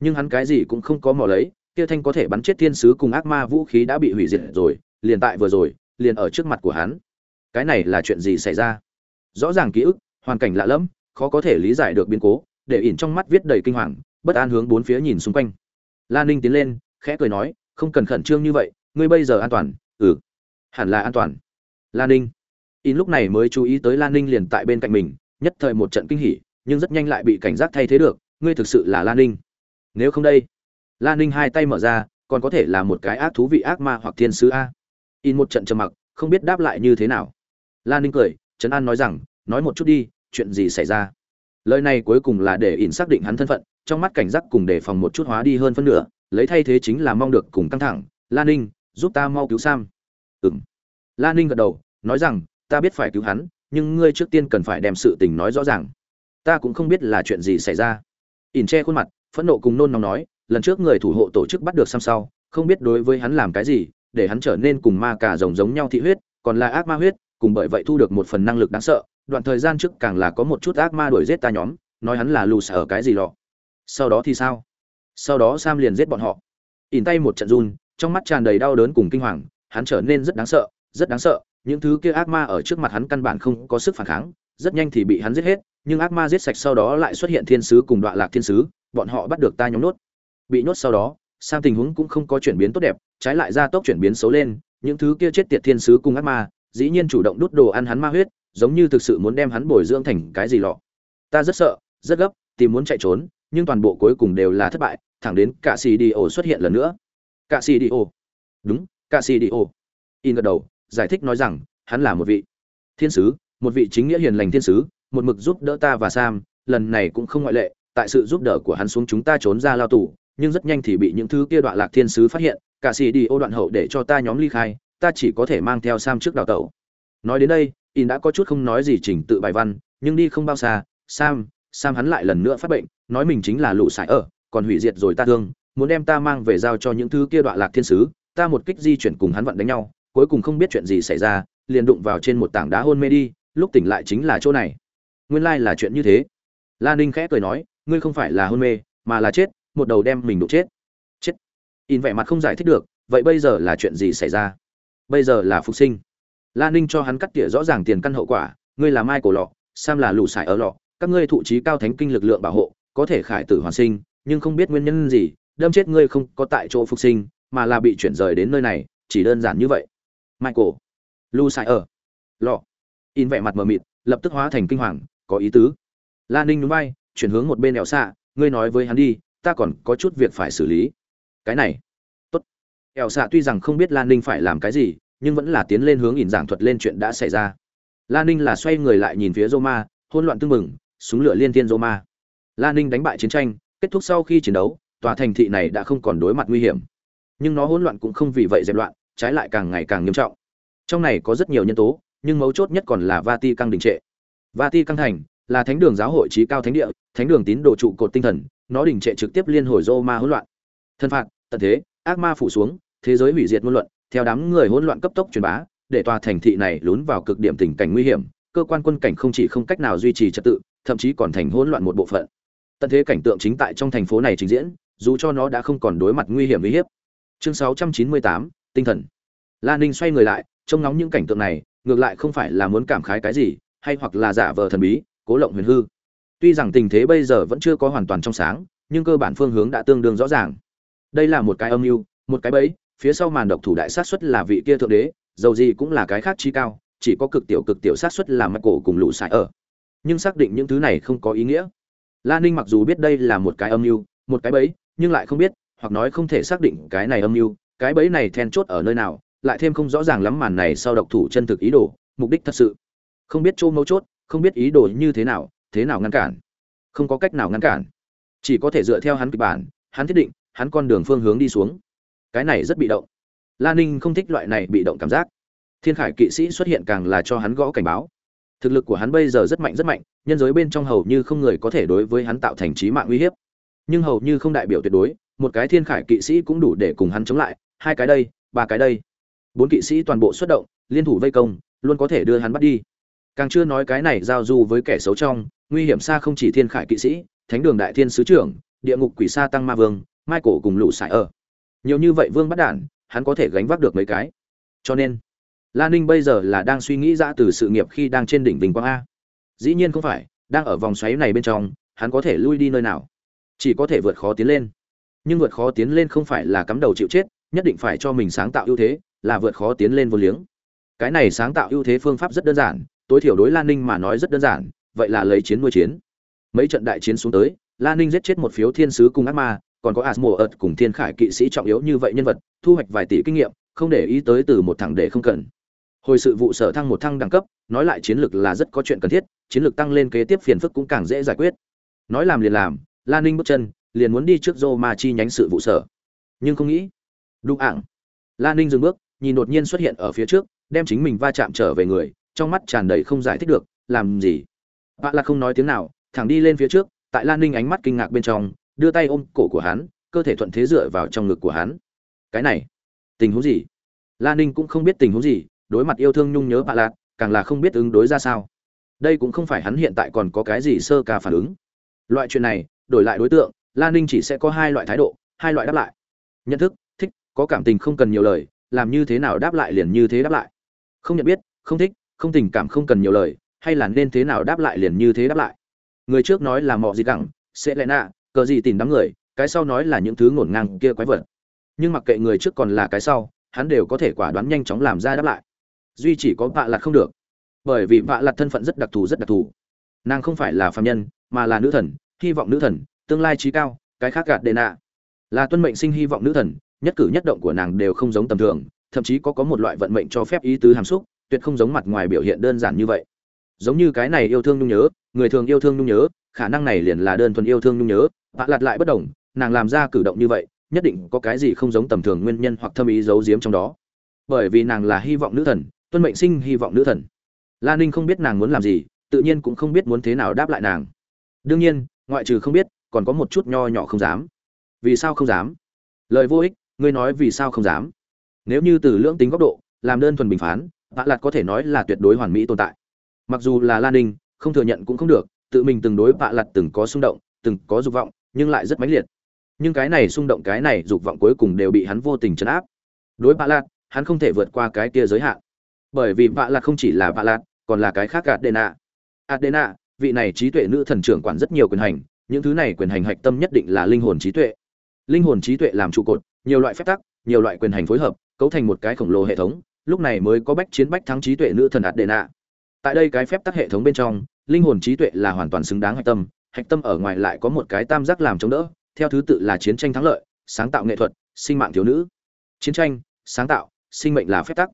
nhưng hắn cái gì cũng không có mò lấy, kia thanh có thể bắn chết thiên sứ cùng ác ma vũ khí đã bị hủy diệt rồi, liền tại vừa rồi, liền ở trước mặt của hắn. Cái này là chuyện gì xảy ra? Rõ ràng ký ức, hoàn cảnh lạ lẫm, khó có thể lý giải được biến cố, để ỉn trong mắt viết đầy kinh hoàng, bất an hướng bốn phía nhìn xung quanh. Lan ninh tiến lên, khẽ cười nói, không cần khẩn trương như vậy, ngươi bây giờ an toàn. Ừ hẳn là an toàn. Lan ninh. In lúc này mới chú ý tới lan ninh liền tại bên cạnh mình, nhất thời một trận kinh hỉ, nhưng rất nhanh lại bị cảnh giác thay thế được, ngươi thực sự là lan ninh nếu không đây. Lan ninh hai tay mở ra, còn có thể là một cái ác thú vị ác ma hoặc thiên sứ a. In một trận trầm mặc, không biết đáp lại như thế nào. Lan ninh cười, trấn an nói rằng, nói một chút đi, chuyện gì xảy ra? Lời này cuối cùng là để in xác định hắn thân phận, trong mắt cảnh giác cùng đề phòng một chút hóa đi hơn phân nửa, lấy thay thế chính là mong được cùng căng thẳng. Lan ninh, giúp ta mau cứu sam. Ừ m lan ninh gật đầu, nói rằng, ta biết phải cứu hắn, nhưng ngươi trước tiên cần phải đem sự tình nói rõ ràng. Ta cũng không biết là chuyện gì xảy ra. Ỉn che khuôn mặt phẫn nộ cùng nôn nóng nói, lần trước người thủ hộ tổ chức bắt được sam sau, không biết đối với hắn làm cái gì, để hắn trở nên cùng ma cả rồng giống nhau thị huyết, còn là ác ma huyết, cùng bởi vậy thu được một phần năng lực đáng sợ, đoạn thời gian trước càng là có một chút ác ma đuổi giết ta nhóm, nói hắn là lù ở cái gì lọ. Sau đó thì sao? Sau đó sam liền giết bọn họ. Ỉn tay một trận run, trong mắt tràn đầy đau đớn cùng kinh hoàng, hắn trở nên rất đáng sợ, rất đáng sợ, những thứ kia ác ma ở trước mặt hắn căn bản không có sức phản kháng, rất nhanh thì bị hắn giết hết, nhưng ác ma giết sạch sau đó lại xuất hiện thiên sứ cùng đoạn lạc thiên sứ bọn họ bắt được ta nhóm nốt. Bị nhốt sau đó sang tình huống cũng không có chuyển biến tốt đẹp, trái lại gia tốc chuyển biến xấu lên, những thứ kia chết tiệt thiên sứ cùng ác ma, dĩ nhiên chủ động đút đồ ăn hắn ma huyết, giống như thực sự muốn đem hắn bồi dưỡng thành cái gì lọ. Ta rất sợ, rất gấp, tìm muốn chạy trốn, nhưng toàn bộ cuối cùng đều là thất bại, thẳng đến cả xì đi ổ xuất hiện lần nữa. Cả xì đi ổ đúng cả xì đi ổ in gật đầu, giải thích nói rằng, hắn là một vị thiên sứ, một vị chính nghĩa hiền lành thiên sứ, một mực giúp đỡ ta và sam, lần này cũng không ngoại lệ tại sự giúp đỡ của hắn xuống chúng ta trốn ra lao tù, nhưng rất nhanh thì bị những thứ kia đoạn lạc thiên sứ phát hiện, cả xì đi ô đoạn hậu để cho ta nhóm ly khai, ta chỉ có thể mang theo sam trước đào tẩu. Nói đến đây in đã có chút không nói gì chỉnh tự bài văn, nhưng đi không bao xa, sam sam hắn lại lần nữa phát bệnh, nói mình chính là lũ sải ở, còn hủy diệt rồi ta thương, muốn đem ta mang về giao cho những thứ kia đoạn lạc thiên sứ, ta một kích di chuyển cùng hắn vận đánh nhau, cuối cùng không biết chuyện gì xảy ra, liền đụng vào trên một tảng đá hôn mê đi, lúc tỉnh lại chính là chỗ này. Nguyên lai là chuyện như thế. La ninh khẽ cười nói ngươi không phải là hôn mê, mà là chết, một đầu đem mình đụng chết. Chết. In vẻ mặt không giải thích được, vậy bây giờ là chuyện gì xảy ra? Bây giờ là phục sinh. La ninh cho hắn cắt tỉa rõ ràng tiền căn hậu quả, ngươi là mai cổ lọ, sam là lù sải ở lọ, các ngươi thụ trí cao thánh kinh lực lượng bảo hộ, có thể khải tử hoàn sinh, nhưng không biết nguyên nhân gì, đâm chết ngươi không có tại chỗ phục sinh, mà là bị chuyển rời đến nơi này, chỉ đơn giản như vậy. Michael. Lu sai ở lọ. In vẻ mặt mờ mịt, lập tức hóa thành kinh hoàng, có ý tứ. Lan ninh núi bay chuyển hướng một bên Eo xạ, ngươi nói với hắn đi, ta còn có chút việc phải xử lý. Cái này. Tốt. Eo xạ tuy rằng không biết lan ninh phải làm cái gì, nhưng vẫn là tiến lên hướng ỉn giảng thuật lên chuyện đã xảy ra. Lan ninh là xoay người lại nhìn phía roma hôn loạn tưng mừng súng lửa liên thiên roma. Lan ninh đánh bại chiến tranh, kết thúc sau khi chiến đấu, tòa thành thị này đã không còn đối mặt nguy hiểm. Nhưng nó hỗn loạn cũng không vì vậy dẹp loạn, trái lại càng ngày càng nghiêm trọng. Trong này có rất nhiều nhân tố, nhưng mấu chốt nhất còn là vati căng đình trệ. Vati căng thành là thánh đường giáo hội trí cao thánh địa thánh đường tín đồ trụ cột tinh thần nó đình trệ trực tiếp liên hồi rô ma hỗn loạn. Thân phạt tận thế ác ma phủ xuống thế giới hủy diệt ngôn luận theo đám người hỗn loạn cấp tốc truyền bá để tòa thành thị này lún vào cực điểm tình cảnh nguy hiểm cơ quan quân cảnh không chỉ không cách nào duy trì trật tự thậm chí còn thành hỗn loạn một bộ phận. Tận thế cảnh tượng chính tại trong thành phố này trình diễn dù cho nó đã không còn đối mặt nguy hiểm uy hiếp. Chương 698, tinh thần. La ninh xoay người lại trông ngóng những cảnh tượng này ngược lại không phải là muốn cảm khái cái gì hay hoặc là giả vờ thần bí cố lộng huyền hư. Tuy rằng tình thế bây giờ vẫn chưa có hoàn toàn trong sáng, nhưng cơ bản phương hướng đã tương đương rõ ràng. Đây là một cái âm mưu, một cái bẫy, phía sau màn độc thủ đại sát xuất là vị kia thượng đế, dầu gì cũng là cái khác chi cao, chỉ có cực tiểu cực tiểu sát xuất là mặt cổ cùng lũ sải ở. Nhưng xác định những thứ này không có ý nghĩa. La ninh mặc dù biết đây là một cái âm mưu, một cái bẫy, nhưng lại không biết, hoặc nói không thể xác định cái này âm mưu, cái bẫy này then chốt ở nơi nào, lại thêm không rõ ràng lắm màn này sau độc thủ chân thực ý đồ, mục đích thật sự. Không biết chỗ mấu chốt không biết ý đồ như thế nào thế nào ngăn cản. Không có cách nào ngăn cản. Chỉ có thể dựa theo hắn kịch bản, hắn thiết định, hắn con đường phương hướng đi xuống. Cái này rất bị động. Lan ninh không thích loại này bị động cảm giác. Thiên khải kỵ sĩ xuất hiện càng là cho hắn gõ cảnh báo. Thực lực của hắn bây giờ rất mạnh rất mạnh, nhân giới bên trong hầu như không người có thể đối với hắn tạo thành trí mạng uy hiếp. Nhưng hầu như không đại biểu tuyệt đối, một cái thiên khải kỵ sĩ cũng đủ để cùng hắn chống lại, hai cái đây, ba cái đây. Bốn kỵ sĩ toàn bộ xuất động, liên thủ vây công, luôn có thể đưa hắn bắt đi càng chưa nói cái này giao du với kẻ xấu trong, nguy hiểm xa không chỉ thiên khải kỵ sĩ, thánh đường đại thiên sứ trưởng, địa ngục quỷ sa tăng ma vương mai cổ cùng lũ sải ở. Nhiều như vậy vương bắt đản, hắn có thể gánh vác được mấy cái. Cho nên Lan ninh bây giờ là đang suy nghĩ ra từ sự nghiệp khi đang trên đỉnh vinh quang a. Dĩ nhiên không phải, đang ở vòng xoáy này bên trong, hắn có thể lui đi nơi nào. Chỉ có thể vượt khó tiến lên. Nhưng vượt khó tiến lên không phải là cắm đầu chịu chết, nhất định phải cho mình sáng tạo ưu thế, là vượt khó tiến lên vô liếng. Cái này sáng tạo ưu thế phương pháp rất đơn giản tối thiểu đối lan ninh mà nói rất đơn giản, vậy là lấy chiến nuôi chiến. Mấy trận đại chiến xuống tới lan ninh giết chết một phiếu thiên sứ cùng ác ma, còn có asmo ợt cùng thiên khải kỵ sĩ trọng yếu như vậy nhân vật, thu hoạch vài tỷ kinh nghiệm, không để ý tới từ một thằng để không cần. Hồi sự vụ sở thăng một thăng đẳng cấp, nói lại chiến lược là rất có chuyện cần thiết, chiến lược tăng lên kế tiếp phiền phức cũng càng dễ giải quyết. Nói làm liền làm lan ninh bước chân, liền muốn đi trước Roma ma chi nhánh sự vụ sở. Nhưng không nghĩ, đụng ảng lan ninh dừng bước, nhìn đột nhiên xuất hiện ở phía trước, đem chính mình va chạm trở về người trong mắt tràn đầy không giải thích được, làm gì? Bạn là không nói tiếng nào, thẳng đi lên phía trước, tại lan ninh ánh mắt kinh ngạc bên trong, đưa tay ôm cổ của hắn, cơ thể thuận thế dựa vào trong ngực của hắn. Cái này, tình huống gì? Lan ninh cũng không biết tình huống gì, đối mặt yêu thương nhung nhớ bạn lạc, càng là không biết ứng đối ra sao. Đây cũng không phải hắn hiện tại còn có cái gì sơ ca phản ứng. Loại chuyện này, đổi lại đối tượng, lan ninh chỉ sẽ có hai loại thái độ, hai loại đáp lại. Nhận thức, thích, có cảm tình không cần nhiều lời, làm như thế nào đáp lại liền như thế đáp lại. Không nhận biết, không thích không tình cảm không cần nhiều lời, hay là nên thế nào đáp lại liền như thế đáp lại. Người trước nói là mọ gì gẳng, sẽ lẽ nạ, cờ gì tìm đám người, cái sau nói là những thứ ngổn ngang kia quái vật. Nhưng mặc kệ người trước còn là cái sau, hắn đều có thể quả đoán nhanh chóng làm ra đáp lại. Duy chỉ có vạ lặt không được. Bởi vì vạ lặt thân phận rất đặc thù, rất đặc thù. Nàng không phải là phạm nhân, mà là nữ thần, hy vọng nữ thần, tương lai trí cao, cái khác gạt đệ nạ. Là tuân mệnh sinh hy vọng nữ thần, nhất cử nhất động của nàng đều không giống tầm thường, thậm chí có có một loại vận mệnh cho phép ý tứ hàm xúc tuyệt không giống mặt ngoài biểu hiện đơn giản như vậy. Giống như cái này yêu thương nhung nhớ, người thường yêu thương nhung nhớ, khả năng này liền là đơn thuần yêu thương nhung nhớ, vạ lặt lại bất đồng, nàng làm ra cử động như vậy, nhất định có cái gì không giống tầm thường nguyên nhân hoặc thâm ý giấu giếm trong đó. Bởi vì nàng là hy vọng nữ thần, tuân mệnh sinh hy vọng nữ thần. La ninh không biết nàng muốn làm gì, tự nhiên cũng không biết muốn thế nào đáp lại nàng. Đương nhiên, ngoại trừ không biết, còn có một chút nho nhỏ không dám. Vì sao không dám? Lời vô ích, ngươi nói vì sao không dám? Nếu như từ lưỡng tính góc độ, làm đơn thuần bình phán vạ lạt có thể nói là tuyệt đối hoàn mỹ tồn tại. Mặc dù là lan ninh, không thừa nhận cũng không được, tự mình từng đối vạ lạt từng có xung động, từng có dục vọng, nhưng lại rất mãnh liệt. Nhưng cái này xung động, cái này dục vọng cuối cùng đều bị hắn vô tình chấn áp. Đối vạ lạt, hắn không thể vượt qua cái kia giới hạn. Bởi vì vạ lạt không chỉ là vạ lạt, còn là cái khác adena. Adena, vị này trí tuệ nữ thần trưởng quản rất nhiều quyền hành, những thứ này quyền hành hạch tâm nhất định là linh hồn trí tuệ. Linh hồn trí tuệ làm trụ cột, nhiều loại phép tắc, nhiều loại quyền hành phối hợp, cấu thành một cái khổng lồ hệ thống lúc này mới có bách chiến bách thắng trí tuệ nữ thần ạt đệ nạ. Tại đây cái phép tắc hệ thống bên trong, linh hồn trí tuệ là hoàn toàn xứng đáng hạch tâm hạch tâm ở ngoài lại có một cái tam giác làm chống đỡ, theo thứ tự là chiến tranh thắng lợi, sáng tạo nghệ thuật, sinh mạng thiếu nữ. Chiến tranh, sáng tạo, sinh mệnh là phép tắc.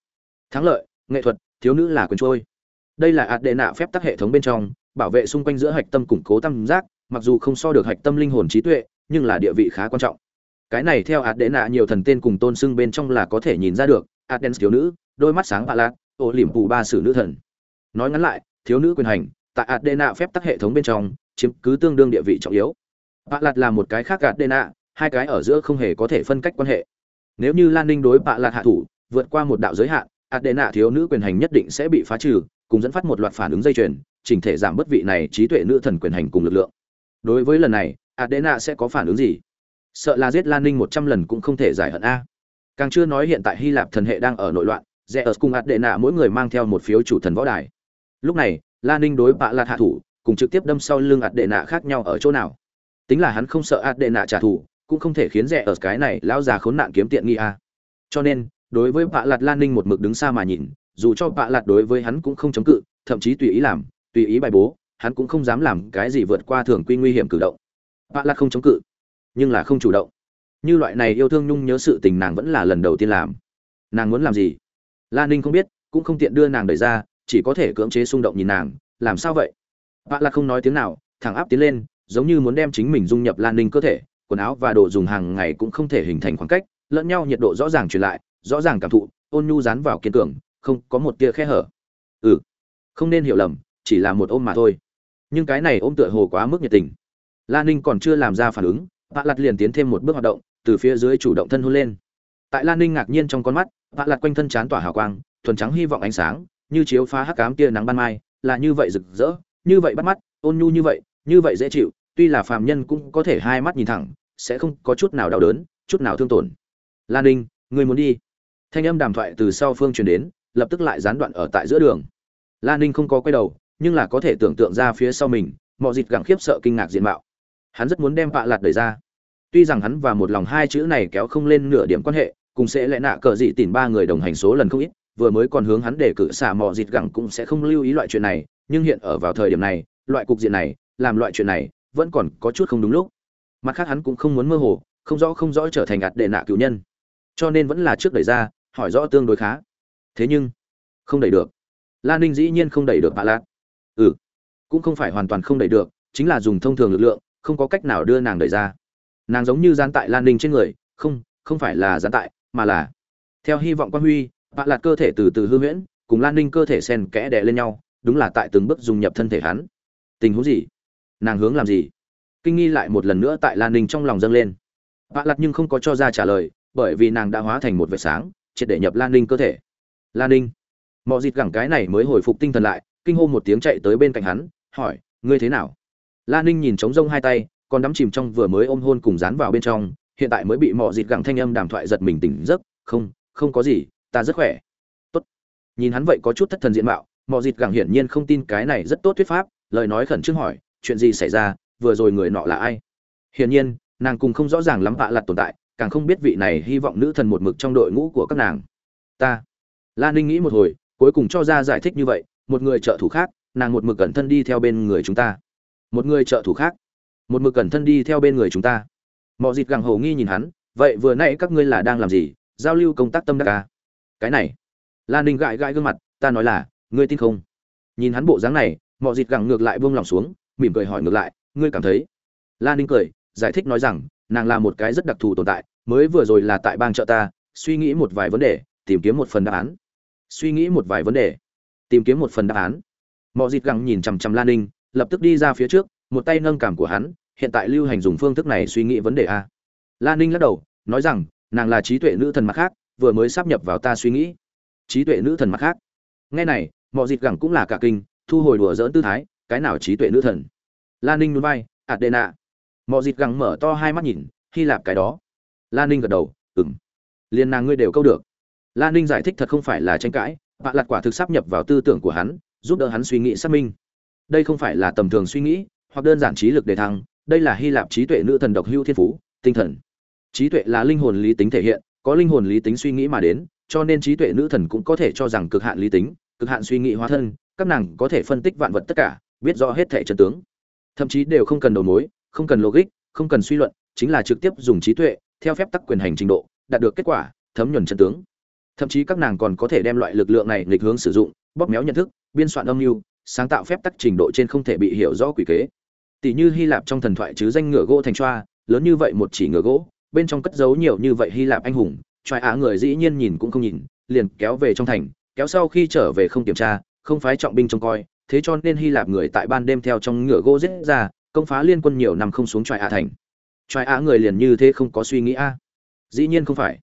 Thắng lợi, nghệ thuật, thiếu nữ là quyền trôi. Đây là ạt đệ nạ phép tắc hệ thống bên trong, bảo vệ xung quanh giữa hạch tâm củng cố tam giác, mặc dù không so được hạch tâm linh hồn trí tuệ, nhưng là địa vị khá quan trọng. Cái này theo ạt đệ nạ nhiều thần tên cùng tôn xưng bên trong là có thể nhìn ra được ạt thiếu nữ đôi mắt sáng bạ lạt, ô liềm phù ba sử nữ thần. Nói ngắn lại thiếu nữ quyền hành tại Adena phép tắc hệ thống bên trong chiếm cứ tương đương địa vị trọng yếu. Bạ lạt là một cái khác Adena, hai cái ở giữa không hề có thể phân cách quan hệ. Nếu như lan ninh đối bạ lạt hạ thủ vượt qua một đạo giới hạn Adena thiếu nữ quyền hành nhất định sẽ bị phá trừ cùng dẫn phát một loạt phản ứng dây chuyền chỉnh thể giảm bất vị này trí tuệ nữ thần quyền hành cùng lực lượng. Đối với lần này adena sẽ có phản ứng gì? Sợ là giết lan ninh một trăm lần cũng không thể giải hận a càng chưa nói hiện tại hy lạp thần hệ đang ở nội loạn, rẽ ở cùng adena mỗi người mang theo một phiếu chủ thần võ đài. Lúc này lan ninh đối bạ lạt hạ thủ, cùng trực tiếp đâm sau lưng ạt đệ nạ khác nhau ở chỗ nào? Tính là hắn không sợ ạt đệ nạ trả thù, cũng không thể khiến rẻ ở cái này lão già khốn nạn kiếm tiện nghi a cho nên, đối với bạ lạt lan ninh một mực đứng xa mà nhìn, dù cho bạ lạt đối với hắn cũng không chống cự, thậm chí tùy ý làm, tùy ý bài bố, hắn cũng không dám làm cái gì vượt qua thường quy nguy hiểm cử động. Bạ lạt không chống cự, nhưng là không chủ động như loại này yêu thương nhung nhớ sự tình nàng vẫn là lần đầu tiên làm. Nàng muốn làm gì? Lan ninh không biết, cũng không tiện đưa nàng đẩy ra, chỉ có thể cưỡng chế xung động nhìn nàng. Làm sao vậy? Bạn là không nói tiếng nào, thẳng áp tiến lên, giống như muốn đem chính mình dung nhập lan ninh cơ thể. Quần áo và đồ dùng hàng ngày cũng không thể hình thành khoảng cách, lẫn nhau nhiệt độ rõ ràng truyền lại, rõ ràng cảm thụ, ôn nhu dán vào kiên cường, không có một tia khe hở. Ừ không nên hiểu lầm, chỉ là một ôm mà thôi. Nhưng cái này ôm tựa hồ quá mức nhiệt tình. Lan ninh còn chưa làm ra phản ứng bạn lặt liền tiến thêm một bước hoạt động từ phía dưới chủ động thân hôn lên. Tại lan ninh ngạc nhiên trong con mắt, vạ lặt quanh thân chán tỏa hào quang, thuần trắng hy vọng ánh sáng, như chiếu phá hắc cám tia nắng ban mai, là như vậy rực rỡ, như vậy bắt mắt, ôn nhu như vậy như vậy dễ chịu, tuy là phàm nhân cũng có thể hai mắt nhìn thẳng, sẽ không có chút nào đau đớn, chút nào thương tổn. Lan ninh người muốn đi. Thanh âm đàm thoại từ sau phương truyền đến, lập tức lại gián đoạn ở tại giữa đường. Lan ninh không có quay đầu, nhưng là có thể tưởng tượng ra phía sau mình, mọi dịt gẳng khiếp sợ kinh ngạc diện mạo. Hắn rất muốn đem vạ lạt đẩy ra tuy rằng hắn và một lòng hai chữ này kéo không lên nửa điểm quan hệ, cùng sẽ lại nạ cờ dị tìm ba người đồng hành số lần không ít, vừa mới còn hướng hắn để cử xả mò dịt gẳng cũng sẽ không lưu ý loại chuyện này, nhưng hiện ở vào thời điểm này, loại cục diện này, làm loại chuyện này, vẫn còn có chút không đúng lúc. Mặt khác hắn cũng không muốn mơ hồ, không rõ không rõ trở thành ạt đệ nạ cựu nhân. Cho nên vẫn là trước đẩy ra, hỏi rõ tương đối khá. Thế nhưng, không đẩy được. Lan ninh dĩ nhiên không đẩy được bà lạt ừ cũng không phải hoàn toàn không đẩy được, chính là dùng thông thường lực lượng, không có cách nào đưa nàng đẩy ra nàng giống như gián tại lan ninh trên người, không không phải là gián tại, mà là theo hy vọng quan huy, vạ lạt cơ thể từ từ hư huyễn, cùng lan ninh cơ thể sen kẽ đè lên nhau, đúng là tại từng bước dùng nhập thân thể hắn. Tình huống gì? Nàng hướng làm gì? Kinh nghi lại một lần nữa tại lan ninh trong lòng dâng lên. Vạ lạt nhưng không có cho ra trả lời, bởi vì nàng đã hóa thành một vệt sáng, triệt để nhập lan ninh cơ thể. Lan ninh. Mọi dịt gẳng cái này mới hồi phục tinh thần lại, kinh hô một tiếng chạy tới bên cạnh hắn, hỏi, ngươi thế nào? Lan ninh nhìn trống rông hai tay còn đắm chìm trong vừa mới ôm hôn cùng dán vào bên trong, hiện tại mới bị mỏ dịt gẳng thanh âm đàm thoại giật mình tỉnh giấc, không không có gì, ta rất khỏe. Tốt. Nhìn hắn vậy có chút thất thần diện mạo mỏ dịt gẳng hiển nhiên không tin cái này rất tốt thuyết pháp, lời nói khẩn trương hỏi, chuyện gì xảy ra, vừa rồi người nọ là ai? Hiển nhiên, nàng cùng không rõ ràng lắm vạ lặt tồn tại, càng không biết vị này hy vọng nữ thần một mực trong đội ngũ của các nàng. Ta. La ninh nghĩ một hồi, cuối cùng cho ra giải thích như vậy, một người trợ thủ khác, nàng một mực cẩn thân đi theo bên người chúng ta. Một người trợ thủ khác? Một mực cẩn thân đi theo bên người chúng ta. Mọi dịp gẳng hầu nghi nhìn hắn, vậy vừa nãy các ngươi là đang làm gì? Giao lưu công tác tâm đắc ca cái này. Lan ninh gãi gãi gương mặt, ta nói là, ngươi tin không? Nhìn hắn bộ dáng này mọi dịp gẳng ngược lại buông lòng xuống, mỉm cười hỏi ngược lại, ngươi cảm thấy? Lan ninh cười, giải thích nói rằng, nàng là một cái rất đặc thù tồn tại, mới vừa rồi là tại bang chợ ta, suy nghĩ một vài vấn đề, tìm kiếm một phần đáp án. Suy nghĩ một vài vấn đề, tìm kiếm một phần đáp án. Mọi dịp gẳng nhìn chằm chằm lan ninh, lập tức đi ra phía trước một tay nâng cảm của hắn, hiện tại lưu hành dùng phương thức này suy nghĩ vấn đề a. Lan ninh lắc đầu, nói rằng, nàng là trí tuệ nữ thần mặt khác, vừa mới sắp nhập vào ta suy nghĩ. Trí tuệ nữ thần mặt khác. Nghe này mọi dịp gẳng cũng là cả kinh, thu hồi đùa dỡn tư thái, cái nào trí tuệ nữ thần? Lan ninh núi bay nạ mọi dịp gẳng mở to hai mắt nhìn, hy lạp cái đó. Lan ninh gật đầu ừng liền nàng ngươi đều câu được. Lan ninh giải thích thật không phải là tranh cãi bạn lặt quả thực sắp nhập vào tư tưởng của hắn, giúp đỡ hắn suy nghĩ xác minh. Đây không phải là tầm thường suy nghĩ hoặc đơn giản trí lực đề thăng, đây là hy lạp trí tuệ nữ thần độc hưu thiên phú, tinh thần. Trí tuệ là linh hồn lý tính thể hiện, có linh hồn lý tính suy nghĩ mà đến, cho nên trí tuệ nữ thần cũng có thể cho rằng cực hạn lý tính, cực hạn suy nghĩ hóa thân, các nàng có thể phân tích vạn vật tất cả, biết rõ hết thể chân tướng. Thậm chí đều không cần đầu mối, không cần logic, không cần suy luận, chính là trực tiếp dùng trí tuệ, theo phép tắc quyền hành trình độ, đạt được kết quả, thấm nhuần chân tướng. Thậm chí các nàng còn có thể đem loại lực lượng này nghịch hướng sử dụng, bóp méo nhận thức, biên soạn âm mưu, sáng tạo phép tắc trình độ trên không thể bị hiểu rõ quỷ kế tỷ như hy lạp trong thần thoại chứ danh ngựa gỗ thành choa, lớn như vậy một chỉ ngựa gỗ, bên trong cất giấu nhiều như vậy hy lạp anh hùng choai á người dĩ nhiên nhìn cũng không nhìn, liền kéo về trong thành, kéo sau khi trở về không kiểm tra, không phái trọng binh trông coi, thế cho nên hy lạp người tại ban đêm theo trong ngựa gỗ giết ra, công phá liên quân nhiều năm không xuống choai á thành. Choai á người liền như thế không có suy nghĩ a. Dĩ nhiên không phải.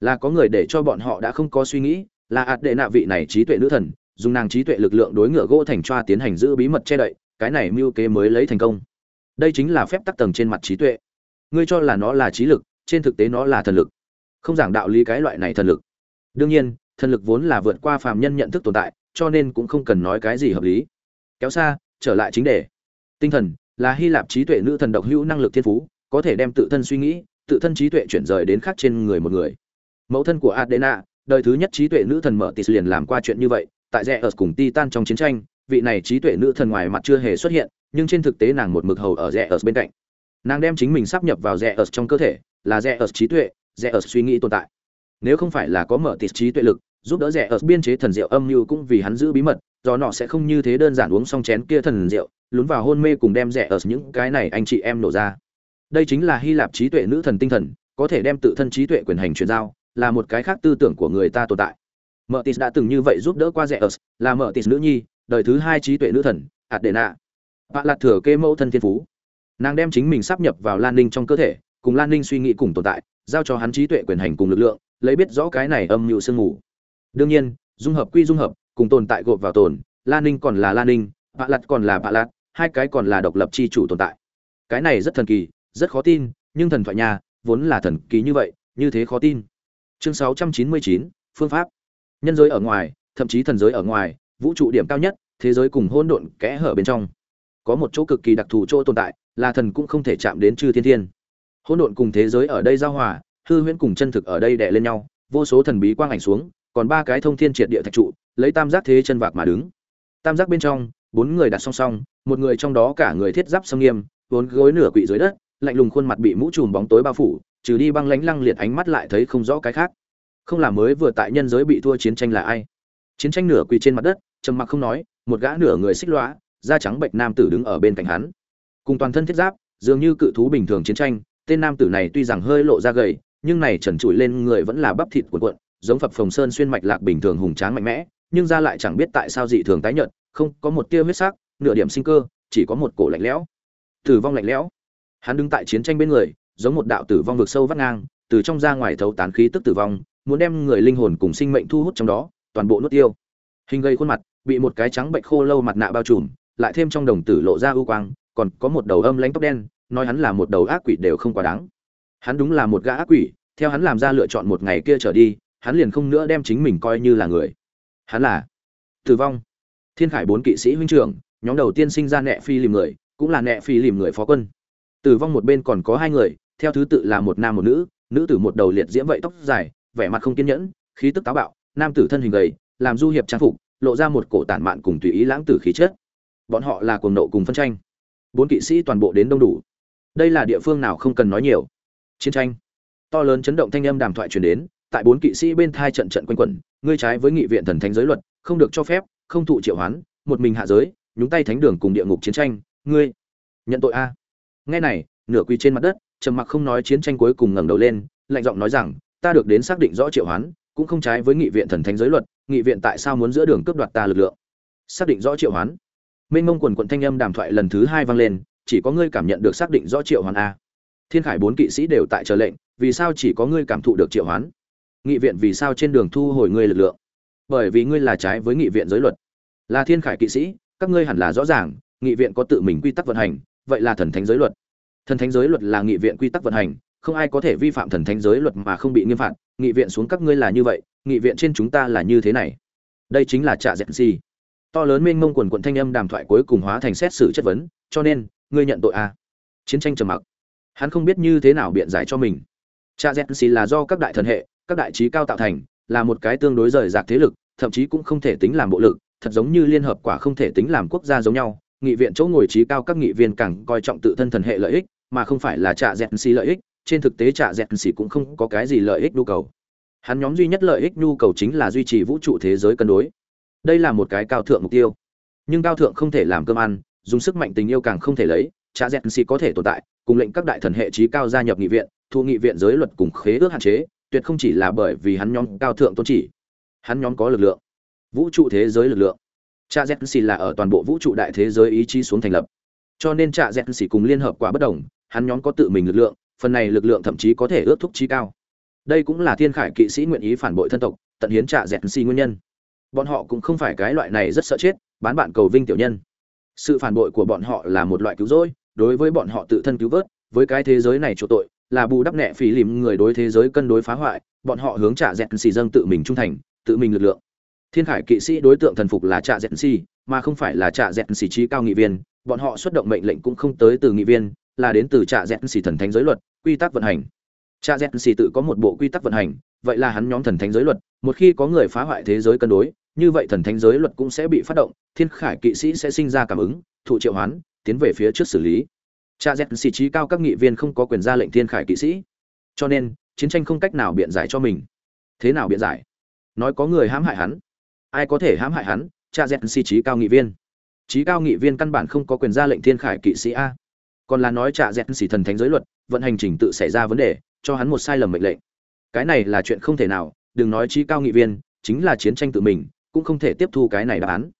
Là có người để cho bọn họ đã không có suy nghĩ, là ạt đệ nạ vị này trí tuệ nữ thần, dùng nàng trí tuệ lực lượng đối ngựa gỗ thành choa tiến hành giữ bí mật che đậy cái này mưu kế mới lấy thành công. Đây chính là phép tắc tầng trên mặt trí tuệ. Ngươi cho là nó là trí lực, trên thực tế nó là thần lực. Không giảng đạo lý cái loại này thần lực. Đương nhiên, thần lực vốn là vượt qua phàm nhân nhận thức tồn tại, cho nên cũng không cần nói cái gì hợp lý. Kéo xa, trở lại chính đề. Tinh thần, là hy lạp trí tuệ nữ thần độc hữu năng lực thiên phú, có thể đem tự thân suy nghĩ, tự thân trí tuệ chuyển rời đến khác trên người một người. Mẫu thân của adena, đời thứ nhất trí tuệ nữ thần mở tis liền làm qua chuyện như vậy, tại rẽ ở cùng titan trong chiến tranh vị này trí tuệ nữ thần ngoài mặt chưa hề xuất hiện nhưng trên thực tế nàng một mực hầu ở rẽ ở bên cạnh. Nàng đem chính mình sắp nhập vào rẽ ở trong cơ thể là rẽ ở trí tuệ rẽ ở suy nghĩ tồn tại. Nếu không phải là có mở tịt trí tuệ lực giúp đỡ rẻ ở biên chế thần rượu âm mưu cũng vì hắn giữ bí mật do nọ sẽ không như thế đơn giản uống xong chén kia thần rượu lún vào hôn mê cùng đem rẻ ở những cái này anh chị em nổ ra. Đây chính là hy lạp trí tuệ nữ thần tinh thần có thể đem tự thân trí tuệ quyền hành chuyển giao là một cái khác tư tưởng của người ta tồn tại. Mở đã từng như vậy giúp đỡ qua rẻ là Mở nữ nhi, đời thứ hai trí tuệ nữ thần, ạt đệ nạ Bạ Lạt thừa kê mẫu thân thiên phú. Nàng đem chính mình sắp nhập vào Lan Ninh trong cơ thể, cùng Lan Ninh suy nghĩ cùng tồn tại, giao cho hắn trí tuệ quyền hành cùng lực lượng, lấy biết rõ cái này âm mưu sương ngủ. Đương nhiên, dung hợp quy dung hợp, cùng tồn tại gộp vào tồn, Lan Ninh còn là Lan Ninh, Bạ Lạt còn là Bạ Lạt, hai cái còn là độc lập chi chủ tồn tại. Cái này rất thần kỳ, rất khó tin, nhưng thần thoại nhà, vốn là thần kỳ như vậy, như thế khó tin. Chương 699, phương pháp nhân giới ở ngoài thậm chí thần giới ở ngoài vũ trụ điểm cao nhất, thế giới cùng hôn độn kẽ hở bên trong. Có một chỗ cực kỳ đặc thù chỗ tồn tại, là thần cũng không thể chạm đến chư thiên thiên. Hôn độn cùng thế giới ở đây giao hòa, hư huyễn cùng chân thực ở đây đè lên nhau, vô số thần bí quang ảnh xuống, còn ba cái thông thiên triệt địa thạch trụ, lấy tam giác thế chân vạc mà đứng. Tam giác bên trong, bốn người đặt song song, một người trong đó cả người thiết giáp sông nghiêm vốn gối nửa quỵ dưới đất, lạnh lùng khuôn mặt bị mũ trùm bóng tối bao phủ, trừ đi băng lánh lăng liệt ánh mắt lại thấy không rõ cái khác. Không là mới vừa tại nhân giới bị thua chiến tranh là ai? Chiến tranh nửa quỳ trên mặt đất, trầm mặc không nói, một gã nửa người xích lõa da trắng bệnh nam tử đứng ở bên cạnh hắn. Cùng toàn thân thiết giáp, dường như cự thú bình thường chiến tranh, tên nam tử này tuy rằng hơi lộ ra gầy, nhưng này trần trụi lên người vẫn là bắp thịt cuộn cuộn, giống phập phồng sơn xuyên mạch lạc bình thường hùng tráng mạnh mẽ, nhưng ra lại chẳng biết tại sao dị thường tái nhợt, không có một tia huyết sắc, nửa điểm sinh cơ, chỉ có một cổ lạnh lẽo. Tử vong lạnh lẽo. Hắn đứng tại chiến tranh bên người, giống một đạo tử vong vực sâu vắt ngang, từ trong ra ngoài thấu tán khí tức tử vong, muốn đem người linh hồn cùng sinh mệnh thu hút trong đó toàn bộ nuốt tiêu. Hình gây khuôn mặt, bị một cái trắng bệnh khô lâu mặt nạ bao trùm, lại thêm trong đồng tử lộ ra ưu quang, còn có một đầu âm lãnh tóc đen, nói hắn là một đầu ác quỷ đều không quá đáng. Hắn đúng là một gã ác quỷ, theo hắn làm ra lựa chọn một ngày kia trở đi, hắn liền không nữa đem chính mình coi như là người. Hắn là tử vong. Thiên khải bốn kỵ sĩ huynh trưởng, nhóm đầu tiên sinh ra nẹ phi lìm người, cũng là nẹ phi lìm người phó quân. Tử vong một bên còn có hai người, theo thứ tự là một nam một nữ nữ tử một đầu liệt diễm vậy tóc dài, vẻ mặt không kiên nhẫn, khí tức táo bạo nam tử thân hình gầy, làm du hiệp trang phục, lộ ra một cổ tản mạn cùng tùy ý lãng tử khí chất. Bọn họ là cuồng nộ cùng phân tranh. Bốn kỵ sĩ toàn bộ đến đông đủ. Đây là địa phương nào không cần nói nhiều. Chiến tranh. To lớn chấn động thanh âm đàm thoại truyền đến, tại bốn kỵ sĩ bên thai trận trận quanh quẩn, ngươi trái với nghị viện thần thánh giới luật, không được cho phép, không thụ triệu hoán, một mình hạ giới, nhúng tay thánh đường cùng địa ngục chiến tranh, ngươi nhận tội a. Nghe này, nửa quỳ trên mặt đất, trầm mặc không nói chiến tranh cuối cùng ngẩng đầu lên, lạnh giọng nói rằng, ta được đến xác định rõ triệu hoán cũng không trái với nghị viện thần thánh giới luật, nghị viện tại sao muốn giữa đường cướp đoạt ta lực lượng? Xác định rõ triệu hoán. Mênh mông quần quận thanh âm đàm thoại lần thứ hai vang lên, chỉ có ngươi cảm nhận được xác định rõ triệu hoán a. Thiên khải bốn kỵ sĩ đều tại chờ lệnh, vì sao chỉ có ngươi cảm thụ được triệu hoán? Nghị viện vì sao trên đường thu hồi ngươi lực lượng? Bởi vì ngươi là trái với nghị viện giới luật. Là thiên khải kỵ sĩ, các ngươi hẳn là rõ ràng, nghị viện có tự mình quy tắc vận hành, vậy là thần thánh giới luật. Thần thánh giới luật là nghị viện quy tắc vận hành không ai có thể vi phạm thần thánh giới luật mà không bị nghiêm phạt, nghị viện xuống các ngươi là như vậy, nghị viện trên chúng ta là như thế này. Đây chính là trạ dẹp gì to lớn mênh mông quần quận thanh âm đàm thoại cuối cùng hóa thành xét xử chất vấn, cho nên, ngươi nhận tội à. chiến tranh trầm mặc. Hắn không biết như thế nào biện giải cho mình. Trạ dẹp gì là do các đại thần hệ, các đại trí cao tạo thành, là một cái tương đối rời rạc thế lực, thậm chí cũng không thể tính làm bộ lực, thật giống như liên hợp quả không thể tính làm quốc gia giống nhau. Nghị viện chỗ ngồi trí cao các nghị viên càng coi trọng tự thân thần hệ lợi ích, mà không phải là trạ dẹp gì lợi ích trên thực tế trả dẹt xỉ cũng không có cái gì lợi ích nhu cầu. Hắn nhóm duy nhất lợi ích nhu cầu chính là duy trì vũ trụ thế giới cân đối. Đây là một cái cao thượng mục tiêu. Nhưng cao thượng không thể làm cơm ăn, dùng sức mạnh tình yêu càng không thể lấy, trạ dẹt xì có thể tồn tại, cùng lệnh các đại thần hệ trí cao gia nhập nghị viện, thu nghị viện giới luật cùng khế ước hạn chế, tuyệt không chỉ là bởi vì hắn nhóm cao thượng tôn chỉ. Hắn nhóm có lực lượng. Vũ trụ thế giới lực lượng. Cha z xì là ở toàn bộ vũ trụ đại thế giới ý chí xuống thành lập. Cho nên cha z xì cùng liên hợp quả bất đồng, hắn nhóm có tự mình lực lượng phần này lực lượng thậm chí có thể ước thúc trí cao. Đây cũng là thiên khải kỵ sĩ nguyện ý phản bội thân tộc, tận hiến trả dẹn xi nguyên nhân. Bọn họ cũng không phải cái loại này rất sợ chết, bán bạn cầu vinh tiểu nhân. Sự phản bội của bọn họ là một loại cứu rỗi, đối với bọn họ tự thân cứu vớt, với cái thế giới này chỗ tội, là bù đắp nhẹ phí lìm người đối thế giới cân đối phá hoại, bọn họ hướng trả dẹn xì dâng tự mình trung thành, tự mình lực lượng. Thiên khải kỵ sĩ đối tượng thần phục là trả dẹn xì, mà không phải là trả dẹn xì trí cao nghị viên, bọn họ xuất động mệnh lệnh cũng không tới từ nghị viên là đến từ trạ dẹn xì thần thánh giới luật, quy tắc vận hành. Trạ dẹn xì tự có một bộ quy tắc vận hành, vậy là hắn nhóm thần thánh giới luật. Một khi có người phá hoại thế giới cân đối, như vậy thần thánh giới luật cũng sẽ bị phát động, thiên khải kỵ sĩ sẽ sinh ra cảm ứng, thụ triệu hoán, tiến về phía trước xử lý. Trạ dẹn xì trí cao các nghị viên không có quyền ra lệnh thiên khải kỵ sĩ. Cho nên, chiến tranh không cách nào biện giải cho mình. Thế nào biện giải? Nói có người hãm hại hắn. Ai có thể hãm hại hắn? Cha dẹn si trí cao nghị viên. Trí cao nghị viên căn bản không có quyền ra lệnh thiên khải kỵ sĩ a còn là nói trả dẹn xỉ thần thánh giới luật, vận hành trình tự xảy ra vấn đề, cho hắn một sai lầm mệnh lệnh. Cái này là chuyện không thể nào, đừng nói trí cao nghị viên, chính là chiến tranh tự mình, cũng không thể tiếp thu cái này đáp án.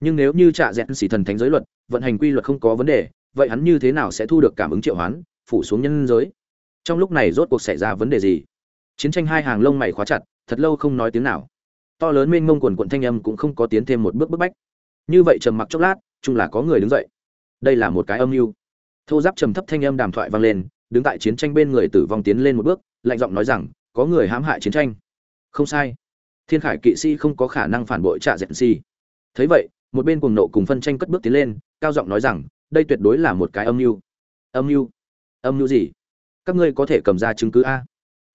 Nhưng nếu như trả dẹn xỉ thần thánh giới luật, vận hành quy luật không có vấn đề, vậy hắn như thế nào sẽ thu được cảm ứng triệu hoán, phủ xuống nhân giới? Trong lúc này rốt cuộc xảy ra vấn đề gì? Chiến tranh hai hàng lông mày khóa chặt, thật lâu không nói tiếng nào. To lớn mênh mông quần quận thanh âm cũng không có tiến thêm một bước bức bách. Như vậy trầm mặc chốc lát, chung là có người đứng dậy. Đây là một cái âm mưu thô giáp trầm thấp thanh âm đàm thoại vang lên, đứng tại chiến tranh bên người tử vong tiến lên một bước, lạnh giọng nói rằng, có người hãm hại chiến tranh. Không sai. Thiên khải kỵ sĩ không có khả năng phản bội Trả dẹn si. Thấy vậy, một bên cuồng nộ cùng phân tranh cất bước tiến lên, cao giọng nói rằng, đây tuyệt đối là một cái âm mưu. Âm mưu? Âm mưu gì? Các ngươi có thể cầm ra chứng cứ a?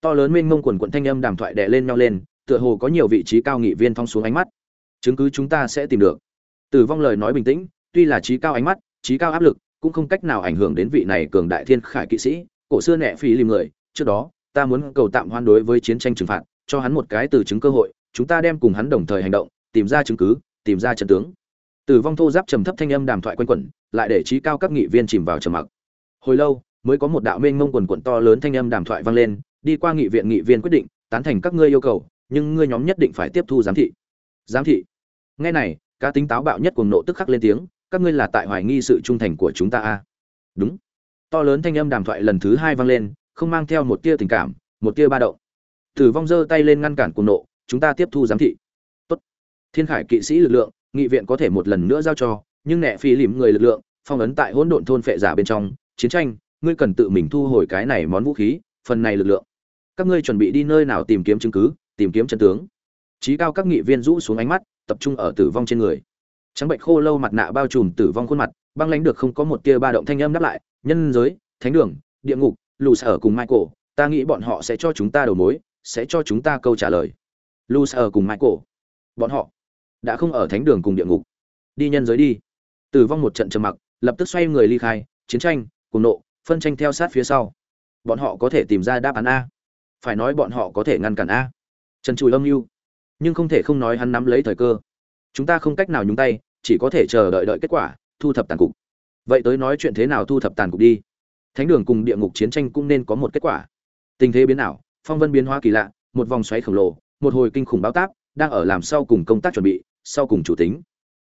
To lớn mênh mông quần quận thanh âm đàm thoại đè lên nhau lên, tựa hồ có nhiều vị trí cao nghị viên phong xuống ánh mắt. Chứng cứ chúng ta sẽ tìm được. Tử vong lời nói bình tĩnh, tuy là trí cao ánh mắt, trí cao áp lực cũng không cách nào ảnh hưởng đến vị này cường đại thiên khải kỵ sĩ, cổ xưa nẹ phi lìm người, trước đó, ta muốn cầu tạm hoan đối với chiến tranh trừng phạt, cho hắn một cái từ chứng cơ hội, chúng ta đem cùng hắn đồng thời hành động, tìm ra chứng cứ, tìm ra trận tướng. Tử vong thô giáp trầm thấp thanh âm đàm thoại quanh quẩn, lại để trí cao các nghị viên chìm vào trầm mặc. Hồi lâu, mới có một đạo mênh mông quần quận to lớn thanh âm đàm thoại vang lên, đi qua nghị viện nghị viên quyết định, tán thành các ngươi yêu cầu, nhưng ngươi nhóm nhất định phải tiếp thu giám thị. Giám thị? Nghe này, cá tính táo bạo nhất cuồng nộ tức khắc lên tiếng các ngươi là tại hoài nghi sự trung thành của chúng ta à? đúng. To lớn thanh âm đàm thoại lần thứ hai vang lên, không mang theo một tia tình cảm, một tia ba động. Tử vong giơ tay lên ngăn cản cuồng nộ, chúng ta tiếp thu giám thị. Tốt. Thiên khải kỵ sĩ lực lượng, nghị viện có thể một lần nữa giao cho, nhưng nẹ phi lìm người lực lượng, phong ấn tại hỗn độn thôn phệ giả bên trong. Chiến tranh, ngươi cần tự mình thu hồi cái này món vũ khí, phần này lực lượng. Các ngươi chuẩn bị đi nơi nào tìm kiếm chứng cứ, tìm kiếm chân tướng. Trí cao các nghị viên rũ xuống ánh mắt, tập trung ở tử vong trên người trắng bệnh khô lâu mặt nạ bao trùm tử vong khuôn mặt, băng lãnh được không có một tia ba động thanh âm đáp lại, nhân giới, thánh đường, địa ngục lù sở cùng michael, ta nghĩ bọn họ sẽ cho chúng ta đầu mối, sẽ cho chúng ta câu trả lời. Lù sở cùng michael, bọn họ đã không ở thánh đường cùng địa ngục. Đi nhân giới đi. Tử vong một trận trầm mặc, lập tức xoay người ly khai, chiến tranh cùng nộ, phân tranh theo sát phía sau. Bọn họ có thể tìm ra đáp án a. Phải nói bọn họ có thể ngăn cản a. Trần trùi âm mưu, nhưng không thể không nói hắn nắm lấy thời cơ chúng ta không cách nào nhúng tay, chỉ có thể chờ đợi đợi kết quả, thu thập tàn cục. Vậy tới nói chuyện thế nào thu thập tàn cục đi? Thánh đường cùng địa ngục chiến tranh cũng nên có một kết quả. Tình thế biến ảo, phong vân biến hóa kỳ lạ, một vòng xoáy khổng lồ, một hồi kinh khủng báo táp đang ở làm sau cùng công tác chuẩn bị, sau cùng chủ tính.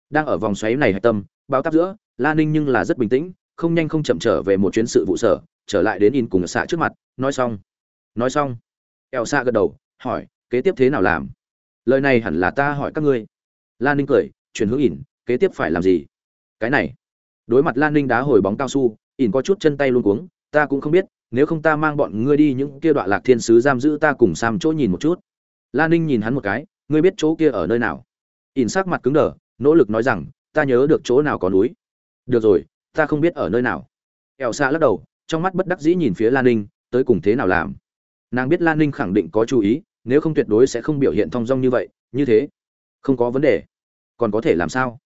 Đang ở vòng xoáy này hạch tâm báo táp giữa, la ninh nhưng là rất bình tĩnh, không nhanh không chậm trở về một chuyến sự vụ sở, trở lại đến in cùng xạ trước mặt, nói xong. Nói xong. Eo xạ gật đầu, hỏi, kế tiếp thế nào làm? Lời này hẳn là ta hỏi các ngươi lan ninh cười, chuyển hướng ỉn, kế tiếp phải làm gì? Cái này. Đối mặt lan ninh đá hồi bóng cao su, ỉn có chút chân tay luôn cuống, ta cũng không biết, nếu không ta mang bọn ngươi đi những kia đoạn lạc thiên sứ giam giữ ta cùng sam chỗ nhìn một chút. Lan ninh nhìn hắn một cái, ngươi biết chỗ kia ở nơi nào? Ỉn sắc mặt cứng đờ, nỗ lực nói rằng, ta nhớ được chỗ nào có núi. Được rồi, ta không biết ở nơi nào. Ẻo xa lắc đầu, trong mắt bất đắc dĩ nhìn phía lan ninh, tới cùng thế nào làm? Nàng biết lan ninh khẳng định có chú ý, nếu không tuyệt đối sẽ không biểu hiện thong dong như vậy, như thế không có vấn đề. Còn có thể làm sao?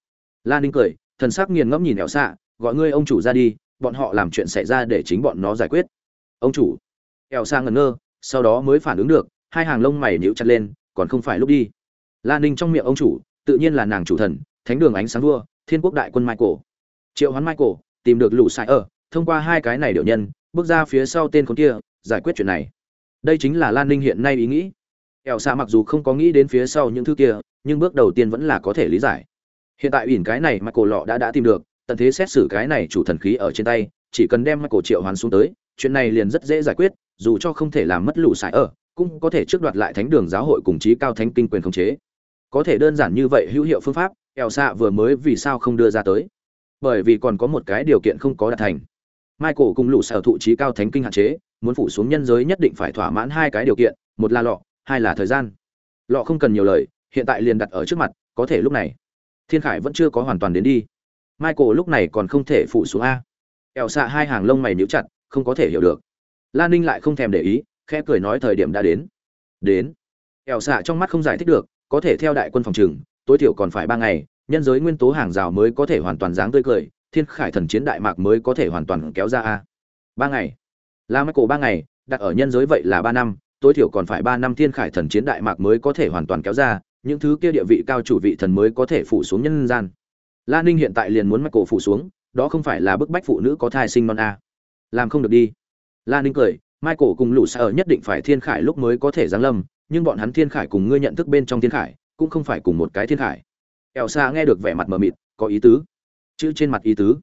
Lan ninh cười, thần sắc nghiền ngẫm nhìn ẻo xạ gọi ngươi ông chủ ra đi, bọn họ làm chuyện xảy ra để chính bọn nó giải quyết. Ông chủ. Ẻo xạ ngẩn ngơ, sau đó mới phản ứng được, hai hàng lông mày nhíu chặt lên, còn không phải lúc đi. Lan ninh trong miệng ông chủ, tự nhiên là nàng chủ thần, thánh đường ánh sáng vua, thiên quốc đại quân michael. Triệu hoán michael, tìm được lũ sai ở, thông qua hai cái này điệu nhân, bước ra phía sau tên con kia, giải quyết chuyện này. Đây chính là lan ninh hiện nay ý nghĩ ẻo xạ mặc dù không có nghĩ đến phía sau những thứ kia, nhưng bước đầu tiên vẫn là có thể lý giải. Hiện tại ỉn cái này mà cổ lọ đã đã tìm được, tận thế xét xử cái này chủ thần khí ở trên tay, chỉ cần đem cổ triệu hoàn xuống tới, chuyện này liền rất dễ giải quyết, dù cho không thể làm mất lũ sải ở, cũng có thể trước đoạt lại thánh đường giáo hội cùng chí cao thánh kinh quyền khống chế. Có thể đơn giản như vậy hữu hiệu phương pháp ẻo xạ vừa mới vì sao không đưa ra tới? Bởi vì còn có một cái điều kiện không có đạt thành. Michael cùng lũ sở thụ trí cao thánh kinh hạn chế, muốn phủ xuống nhân giới nhất định phải thỏa mãn hai cái điều kiện, một là lọ hai là thời gian. Lọ không cần nhiều lời, hiện tại liền đặt ở trước mặt, có thể lúc này. Thiên khải vẫn chưa có hoàn toàn đến đi. Michael lúc này còn không thể phủ xuống a. Ẻo xạ hai hàng lông mày níu chặt, không có thể hiểu được. Lan ninh lại không thèm để ý, khẽ cười nói thời điểm đã đến. Đến. Ẻo xạ trong mắt không giải thích được, có thể theo đại quân phòng trừng tối thiểu còn phải ba ngày, nhân giới nguyên tố hàng rào mới có thể hoàn toàn dáng tươi cười, thiên khải thần chiến đại mạc mới có thể hoàn toàn kéo ra a. Ba ngày. Là michael ba ngày, đặt ở nhân giới vậy là ba năm tối thiểu còn phải ba năm thiên khải thần chiến đại mạc mới có thể hoàn toàn kéo ra, những thứ kia địa vị cao chủ vị thần mới có thể phủ xuống nhân gian. La ninh hiện tại liền muốn mắt cổ phủ xuống, đó không phải là bức bách phụ nữ có thai sinh non a. Làm không được đi. La ninh cười, michael cùng lũ Sở nhất định phải thiên khải lúc mới có thể giáng lâm, nhưng bọn hắn thiên khải cùng ngươi nhận thức bên trong thiên khải, cũng không phải cùng một cái thiên khải. Ẻo xa nghe được vẻ mặt mờ mịt, có ý tứ. Chữ trên mặt ý tứ.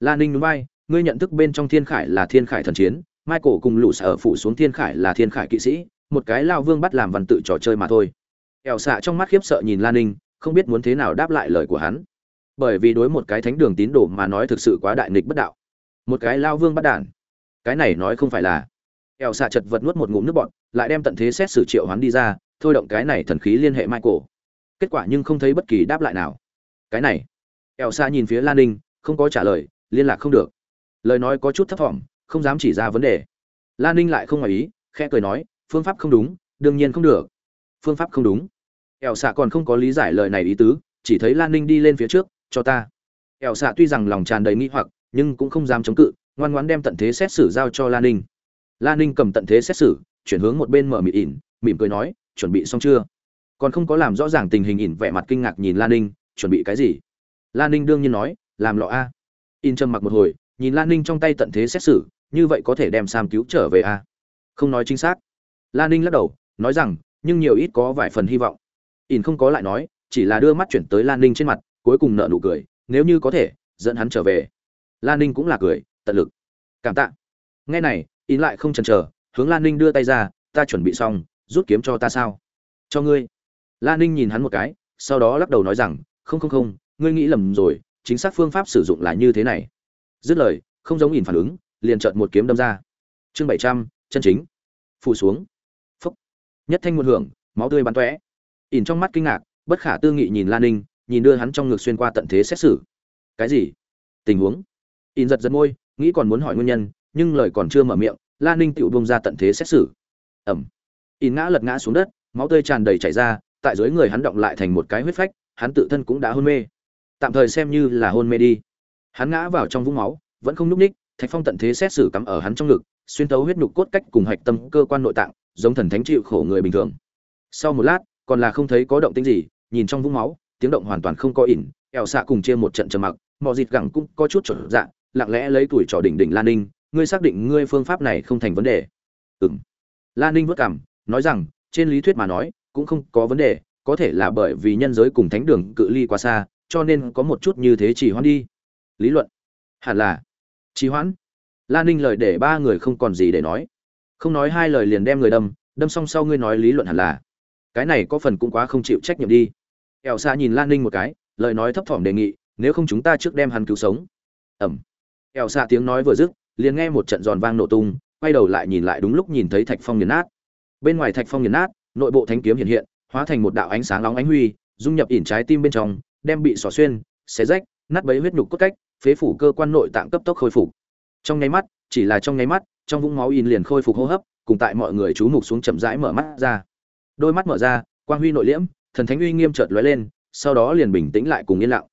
La ninh núi vai, ngươi nhận thức bên trong thiên khải là thiên khải thần chiến michael cùng lũ sở phủ xuống thiên khải là thiên khải kỵ sĩ một cái lao vương bắt làm văn tự trò chơi mà thôi. Eo xạ trong mắt khiếp sợ nhìn lan ninh không biết muốn thế nào đáp lại lời của hắn. Bởi vì đối một cái thánh đường tín đồ mà nói thực sự quá đại nghịch bất đạo. Một cái lao vương bắt đạn, cái này nói không phải là. Eo xạ chật vật nuốt một ngụm nước bọn lại đem tận thế xét xử triệu hoán đi ra thôi động cái này thần khí liên hệ michael. Kết quả nhưng không thấy bất kỳ đáp lại nào. Cái này. Eo xạ nhìn phía lan ninh không có trả lời liên lạc không được. Lời nói có chút thấp thỏm không dám chỉ ra vấn đề. Lan ninh lại không ngoài ý, khẽ cười nói, phương pháp không đúng, đương nhiên không được. Phương pháp không đúng. Ẻo xạ còn không có lý giải lời này ý tứ, chỉ thấy lan ninh đi lên phía trước, cho ta. Ẻo xạ tuy rằng lòng tràn đầy nghi hoặc, nhưng cũng không dám chống cự, ngoan ngoãn đem tận thế xét xử giao cho lan ninh. Lan ninh cầm tận thế xét xử, chuyển hướng một bên mở mịt ỉn, mỉm cười nói, chuẩn bị xong chưa? Còn không có làm rõ ràng tình hình ỉn vẻ mặt kinh ngạc nhìn lan ninh, chuẩn bị cái gì? Lan ninh đương nhiên nói, làm lọ a. In trầm mặc một hồi, nhìn lan ninh trong tay tận thế xét xử như vậy có thể đem sam cứu trở về à? không nói chính xác. Lan ninh lắc đầu, nói rằng, nhưng nhiều ít có vài phần hy vọng. Ỉn không có lại nói, chỉ là đưa mắt chuyển tới lan ninh trên mặt, cuối cùng nợ nụ cười, nếu như có thể, dẫn hắn trở về. Lan ninh cũng là cười, tận lực. Cảm tạ. Nghe này ỉn lại không chần chờ, hướng lan ninh đưa tay ra, ta chuẩn bị xong, rút kiếm cho ta sao? Cho ngươi. Lan ninh nhìn hắn một cái, sau đó lắc đầu nói rằng, không không không, ngươi nghĩ lầm rồi, chính xác phương pháp sử dụng là như thế này. Dứt lời, không giống ỉn phản ứng liền chợt một kiếm đâm ra. Chương bảy trăm, chân chính. Phủ xuống. Phúc. Nhất thanh một hưởng, máu tươi bắn tóe. Ỉn trong mắt kinh ngạc, bất khả tư nghị nhìn lan ninh, nhìn đưa hắn trong ngực xuyên qua tận thế xét xử. Cái gì? Tình huống? In giật giật môi, nghĩ còn muốn hỏi nguyên nhân, nhưng lời còn chưa mở miệng, lan ninh tựu buông ra tận thế xét xử. Ẩm. In ngã lật ngã xuống đất, máu tươi tràn đầy chảy ra, tại dưới người hắn động lại thành một cái huyết phách, hắn tự thân cũng đã hôn mê. Tạm thời xem như là hôn mê đi. Hắn ngã vào trong vũng máu, vẫn không nhúc ních thạch phong tận thế xét xử cắm ở hắn trong ngực, xuyên tấu huyết nhục cốt cách cùng hạch tâm cơ quan nội tạng, giống thần thánh chịu khổ người bình thường. Sau một lát, còn là không thấy có động tĩnh gì, nhìn trong vũng máu, tiếng động hoàn toàn không có ỉn, ẻo xạ cùng chia một trận trầm mặc mọi dịt gẳng cũng có chút trở dạ lặng lẽ lấy tuổi trò đỉnh đỉnh lan ninh, ngươi xác định ngươi phương pháp này không thành vấn đề? Ừng lan ninh vất cảm nói rằng, trên lý thuyết mà nói, cũng không có vấn đề, có thể là bởi vì nhân giới cùng thánh đường cự ly quá xa, cho nên có một chút như thế chỉ hoãn đi. Lý luận. Hẳn là trì hoãn. Lan ninh lời để ba người không còn gì để nói. Không nói hai lời liền đem người đâm đâm xong sau ngươi nói lý luận hẳn là. Cái này có phần cũng quá không chịu trách nhiệm đi. Ẻo xa nhìn lan ninh một cái, lời nói thấp thỏm đề nghị, nếu không chúng ta trước đem hắn cứu sống. Ẩm. Ẻo xa tiếng nói vừa dứt, liền nghe một trận giòn vang nổ tung, quay đầu lại nhìn lại đúng lúc nhìn thấy thạch phong nghiền nát. Bên ngoài thạch phong nghiền nát, nội bộ thanh kiếm hiện hiện, hóa thành một đạo ánh sáng nóng ánh huy, dung nhập ỉn trái tim bên trong, đem bị xỏ xuyên, xé rách, nát bấy huyết nhục cốt cách phế phủ cơ quan nội tạng cấp tốc khôi phục. Trong nháy mắt, chỉ là trong nháy mắt, trong vũng máu in liền khôi phục hô hấp, cùng tại mọi người chú mục xuống chậm rãi mở mắt ra. Đôi mắt mở ra, quang huy nội liễm, thần thánh uy nghiêm chợt lóe lên, sau đó liền bình tĩnh lại cùng yên lặng.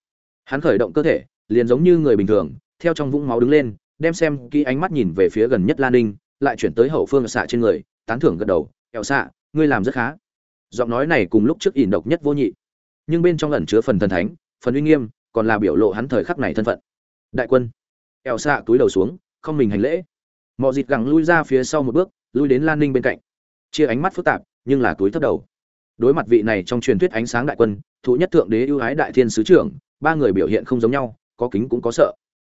Hắn khởi động cơ thể, liền giống như người bình thường, theo trong vũng máu đứng lên, đem xem kỹ ánh mắt nhìn về phía gần nhất lan ninh, lại chuyển tới hậu phương xạ trên người, tán thưởng gật đầu, kẹo xạ, ngươi làm rất khá. Giọng nói này cùng lúc trước ỉn độc nhất vô nhị, nhưng bên trong ẩn chứa phần thần thánh, phần uy nghiêm, còn là biểu lộ hắn thời khắc này thân phận đại quân. Eo xạ túi đầu xuống, không mình hành lễ. Mọi dịt gẳng lui ra phía sau một bước, lui đến lan ninh bên cạnh. Chia ánh mắt phức tạp, nhưng là túi thấp đầu. Đối mặt vị này trong truyền thuyết ánh sáng đại quân, thụ nhất thượng đế ưu ái đại thiên sứ trưởng, ba người biểu hiện không giống nhau, có kính cũng có sợ.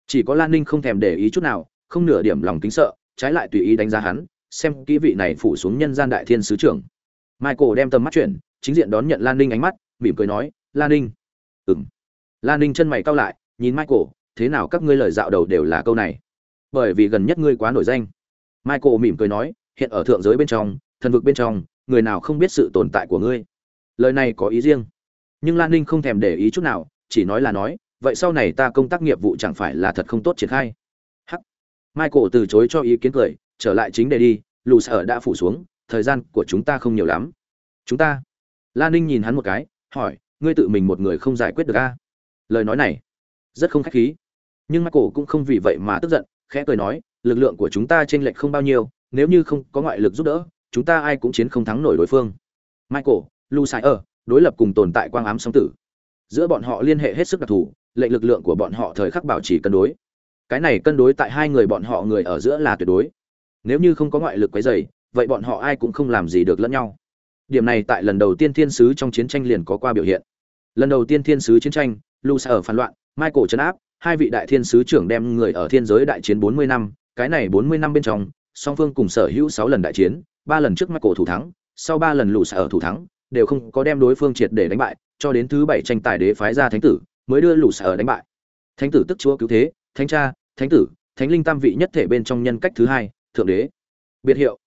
Chỉ có lan ninh không thèm để ý chút nào, không nửa điểm lòng kính sợ, trái lại tùy ý đánh giá hắn, xem kỹ vị này phủ xuống nhân gian đại thiên sứ trưởng. Michael đem tầm mắt chuyển, chính diện đón nhận lan ninh ánh mắt, mỉm cười nói, lan ninh. Ừng lan ninh chân mày cau lại, nhìn michael thế nào các ngươi lời dạo đầu đều là câu này? Bởi vì gần nhất ngươi quá nổi danh. Michael mỉm cười nói, hiện ở thượng giới bên trong, thần vực bên trong, người nào không biết sự tồn tại của ngươi? Lời này có ý riêng. Nhưng lan ninh không thèm để ý chút nào, chỉ nói là nói, vậy sau này ta công tác nghiệp vụ chẳng phải là thật không tốt triển khai? Hắc. Michael từ chối cho ý kiến cười, trở lại chính đề đi, lù sở đã phủ xuống, thời gian của chúng ta không nhiều lắm. Chúng ta. Lan ninh nhìn hắn một cái, hỏi, ngươi tự mình một người không giải quyết được a lời nói này, rất không khách khí nhưng michael cũng không vì vậy mà tức giận, khẽ cười nói, lực lượng của chúng ta t r ê n lệch không bao nhiêu, nếu như không có ngoại lực giúp đỡ, chúng ta ai cũng chiến không thắng nổi đối phương. Michael, lu sai ở đối lập cùng tồn tại quang ám song tử. Giữa bọn họ liên hệ hết sức đặc thù, lệnh lực lượng của bọn họ thời khắc bảo trì cân đối. Cái này cân đối tại hai người bọn họ người ở giữa là tuyệt đối. Nếu như không có ngoại lực quấy dày vậy bọn họ ai cũng không làm gì được lẫn nhau. Điểm này tại lần đầu tiên thiên sứ trong chiến tranh liền có qua biểu hiện. Lần đầu tiên thiên sứ chiến tranh, lu sa ở phản loạn, michael chấn áp hai vị đại thiên sứ trưởng đem người ở thiên giới đại chiến 40 năm cái này 40 năm bên trong song phương cùng sở hữu 6 lần đại chiến ba lần trước mắt cổ thủ thắng, sau ba lần lũ sở thủ thắng, đều không có đem đối phương triệt để đánh bại, cho đến thứ bảy tranh tài đế phái ra thánh tử, mới đưa lũ sở đánh bại. Thánh tử tức chúa cứu thế, thánh cha, thánh tử, thánh linh tam vị nhất thể bên trong nhân cách thứ hai, thượng đế. Biệt hiệu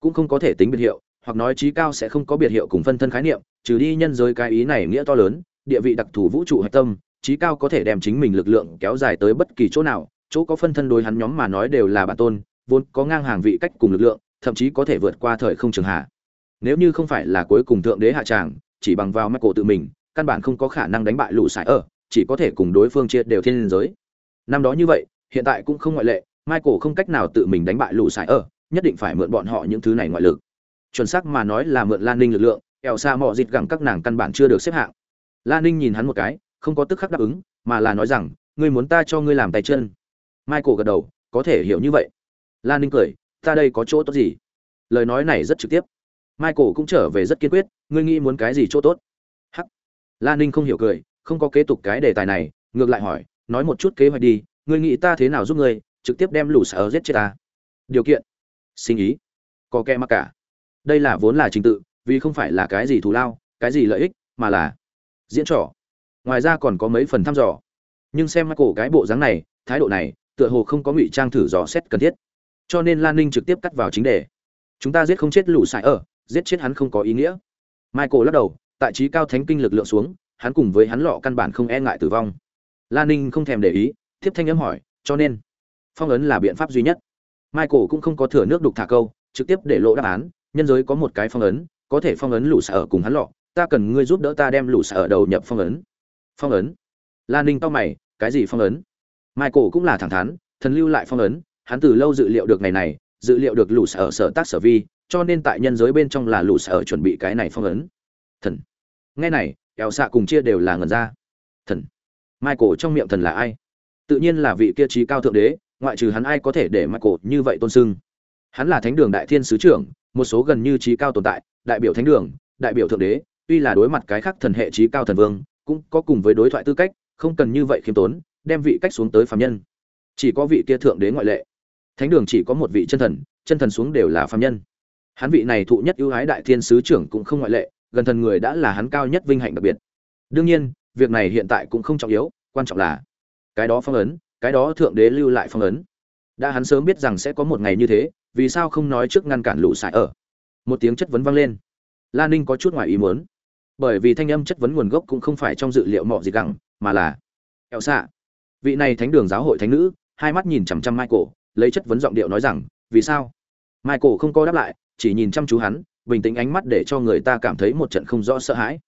cũng không có thể tính biệt hiệu, hoặc nói trí cao sẽ không có biệt hiệu cùng phân thân khái niệm, trừ đi nhân giới cái ý này nghĩa to lớn, địa vị đặc thù vũ trụ hạch tâm, trí cao có thể đem chính mình lực lượng kéo dài tới bất kỳ chỗ nào, chỗ có phân thân đối hắn nhóm mà nói đều là bản tôn, vốn có ngang hàng vị cách cùng lực lượng, thậm chí có thể vượt qua thời không trường hạ. Nếu như không phải là cuối cùng thượng đế hạ tràng chỉ bằng vào mắt cổ tự mình căn bản không có khả năng đánh bại lũ sải ở chỉ có thể cùng đối phương chia đều thiên liên giới. Năm đó như vậy hiện tại cũng không ngoại lệ michael không cách nào tự mình đánh bại lũ sải ở nhất định phải mượn bọn họ những thứ này ngoại lực. Chuẩn xác mà nói là mượn lan ninh lực lượng eo xa mọ dịt gẳng các nàng căn bản chưa được xếp hạng. Lan ninh nhìn hắn một cái không có tức khắc đáp ứng, mà là nói rằng, ngươi muốn ta cho ngươi làm tay chân. Michael gật đầu, có thể hiểu như vậy. Lan ninh cười, ta đây có chỗ tốt gì? Lời nói này rất trực tiếp. Michael cũng trở về rất kiên quyết, ngươi nghĩ muốn cái gì chỗ tốt? Hắc. Lan ninh không hiểu cười, không có kế tục cái đề tài này, ngược lại hỏi, nói một chút kế hoạch đi, ngươi nghĩ ta thế nào giúp ngươi, trực tiếp đem lũ sở giết chết ta? Điều kiện. Sinh ý. Có kẻ mặc cả. Đây là vốn là trình tự, vì không phải là cái gì thù lao, cái gì lợi ích, mà là diễn trò ngoài ra còn có mấy phần thăm dò. Nhưng xem cổ cái bộ dáng này, thái độ này, tựa hồ không có ngụy trang thử dò xét cần thiết. Cho nên lan ninh trực tiếp cắt vào chính đề. Chúng ta giết không chết lũ sải ở, giết chết hắn không có ý nghĩa. Michael lắc đầu, tại trí cao thánh kinh lực lượng xuống, hắn cùng với hắn lọ căn bản không e ngại tử vong. Lan ninh không thèm để ý, tiếp thanh âm hỏi, cho nên, phong ấn là biện pháp duy nhất. Michael cũng không có thừa nước đục thả câu, trực tiếp để lộ đáp án, nhân giới có một cái phong ấn, có thể phong ấn lũ sở cùng hắn lọ, ta cần ngươi giúp đỡ ta đem lũ sở đầu nhập phong ấn phong ấn. Lan ninh to mày, cái gì phong ấn? Michael cũng là thẳng thắn, thần lưu lại phong ấn, hắn từ lâu dự liệu được ngày này, dự liệu được lũ sở sở tác sở vi, cho nên tại nhân giới bên trong là lũ sở chuẩn bị cái này phong ấn. Thần. Nghe này, eo xạ cùng chia đều là ngần ra. Thần. Michael trong miệng thần là ai? Tự nhiên là vị kia trí cao thượng đế, ngoại trừ hắn ai có thể để michael như vậy tôn sưng? Hắn là thánh đường đại thiên sứ trưởng, một số gần như trí cao tồn tại, đại biểu thánh đường, đại biểu thượng đế, tuy là đối mặt cái khác thần hệ trí cao thần vương cũng có cùng với đối thoại tư cách, không cần như vậy khiêm tốn, đem vị cách xuống tới phàm nhân. Chỉ có vị kia thượng đế ngoại lệ. Thánh đường chỉ có một vị chân thần chân thần xuống đều là phàm nhân. Hắn vị này thụ nhất ưu ái đại thiên sứ trưởng cũng không ngoại lệ, gần thần người đã là hắn cao nhất vinh hạnh đặc biệt. Đương nhiên, việc này hiện tại cũng không trọng yếu, quan trọng là cái đó phong ấn, cái đó thượng đế lưu lại phong ấn. Đã hắn sớm biết rằng sẽ có một ngày như thế, vì sao không nói trước ngăn cản lũ sải ở? Một tiếng chất vấn vang lên. Lan ninh có chút ngoài ý muốn bởi vì thanh âm chất vấn nguồn gốc cũng không phải trong dự liệu mọ gì gẳng, mà là eo xạ. Vị này thánh đường giáo hội thánh nữ, hai mắt nhìn chằm chằm michael, lấy chất vấn giọng điệu nói rằng, vì sao? Michael không có đáp lại, chỉ nhìn chăm chú hắn, bình tĩnh ánh mắt để cho người ta cảm thấy một trận không rõ sợ hãi.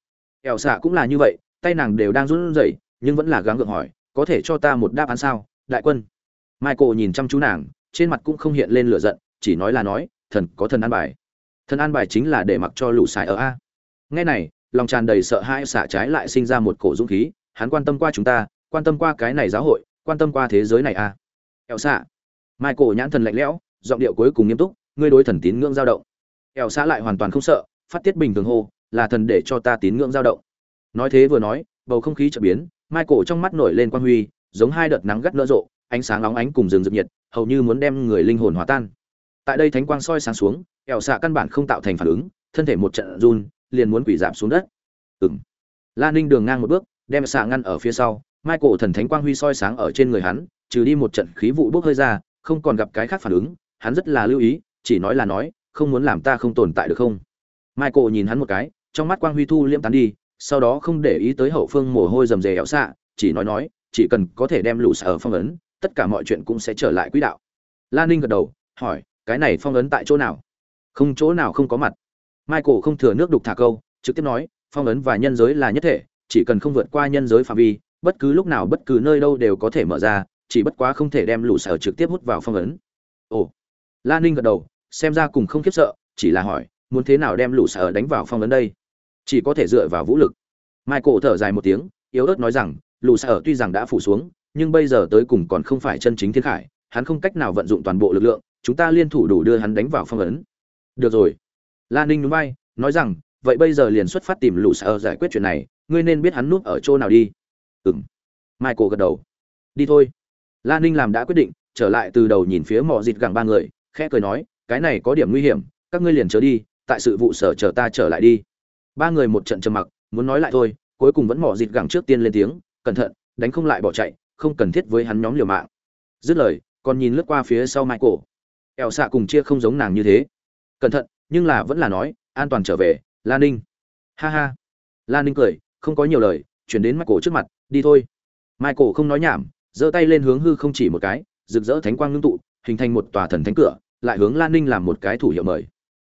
Eo xạ cũng là như vậy, tay nàng đều đang run rẩy, nhưng vẫn là gắng gượng hỏi, có thể cho ta một đáp án sao, đại quân? Michael nhìn chăm chú nàng, trên mặt cũng không hiện lên lửa giận, chỉ nói là nói, thần có thần an bài. Thần an bài chính là để mặc cho lũ xài ở a. Nghe này lòng tràn đầy sợ hãi xả trái lại sinh ra một cổ dũng khí, hắn quan tâm qua chúng ta, quan tâm qua cái này giáo hội, quan tâm qua thế giới này à. Ẹo xạ. Mai cổ nhãn thần lạnh lẽo, giọng điệu cuối cùng nghiêm túc, ngươi đối thần tín ngưỡng dao động. Ẹo xạ lại hoàn toàn không sợ, phát tiết bình thường hô, là thần để cho ta tín ngưỡng dao động. Nói thế vừa nói, bầu không khí chợt biến mai cổ trong mắt nổi lên quan huy, giống hai đợt nắng gắt nở rộ, ánh sáng nóng ánh cùng rừng rực nhiệt, hầu như muốn đem người linh hồn hòa tan. Tại đây thánh quang soi sáng xuống ẻo xạ căn bản không tạo thành phản ứng, thân thể một trận run liền muốn quỷ giảm xuống đất. Ừng la ninh đường ngang một bước, đem xạ ngăn ở phía sau, michael thần thánh quang huy soi sáng ở trên người hắn, trừ đi một trận khí vụ bốc hơi ra, không còn gặp cái khác phản ứng, hắn rất là lưu ý, chỉ nói là nói, không muốn làm ta không tồn tại được không? Michael nhìn hắn một cái, trong mắt quang huy thu liễm tán đi, sau đó không để ý tới hậu phương mồ hôi rầm rề ẻo xạ, chỉ nói nói, chỉ cần có thể đem lũ sở phong ấn, tất cả mọi chuyện cũng sẽ trở lại quỹ đạo. Lan ninh gật đầu, hỏi, cái này phong ấn tại chỗ nào? Không, chỗ nào không có mặt michael không thừa nước đục thả câu, trực tiếp nói, phong ấn và nhân giới là nhất thể, chỉ cần không vượt qua nhân giới phạm vi, bất cứ lúc nào bất cứ nơi đâu đều có thể mở ra, chỉ bất quá không thể đem lũ sở trực tiếp hút vào phong ấn. Ồ. Lan ninh gật đầu, xem ra cùng không khiếp sợ, chỉ là hỏi, muốn thế nào đem lũ sở đánh vào phong ấn đây? Chỉ có thể dựa vào vũ lực. Michael thở dài một tiếng, yếu ớt nói rằng, lũ sở tuy rằng đã phủ xuống, nhưng bây giờ tới cùng còn không phải chân chính thiên khải, hắn không cách nào vận dụng toàn bộ lực lượng, chúng ta liên thủ đủ đưa hắn đánh vào phong ấn. Được rồi. Lan ninh núi bay nói rằng, vậy bây giờ liền xuất phát tìm lũ sở giải quyết chuyện này, ngươi nên biết hắn núp ở chỗ nào đi. Ừ m michael gật đầu. Đi thôi. Lan ninh làm đã quyết định, trở lại từ đầu nhìn phía mỏ dịt gẳng ba người, khẽ cười nói, cái này có điểm nguy hiểm, các ngươi liền trở đi, tại sự vụ sở chờ ta trở lại đi. Ba người một trận trầm mặc, muốn nói lại thôi, cuối cùng vẫn mỏ dịt gẳng trước tiên lên tiếng, cẩn thận, đánh không lại bỏ chạy, không cần thiết với hắn nhóm liều mạng. Dứt lời, còn nhìn lướt qua phía sau michael. Eo xạ cùng chia không giống nàng như thế. Cẩn thận nhưng là vẫn là nói, an toàn trở về lan ninh. Ha ha. Lan ninh cười, không có nhiều lời, chuyển đến michael trước mặt, đi thôi. Michael không nói nhảm, giơ tay lên hướng hư không chỉ một cái, rực rỡ thánh quang ngưng tụ, hình thành một tòa thần thánh cửa, lại hướng lan ninh làm một cái thủ hiệu mời.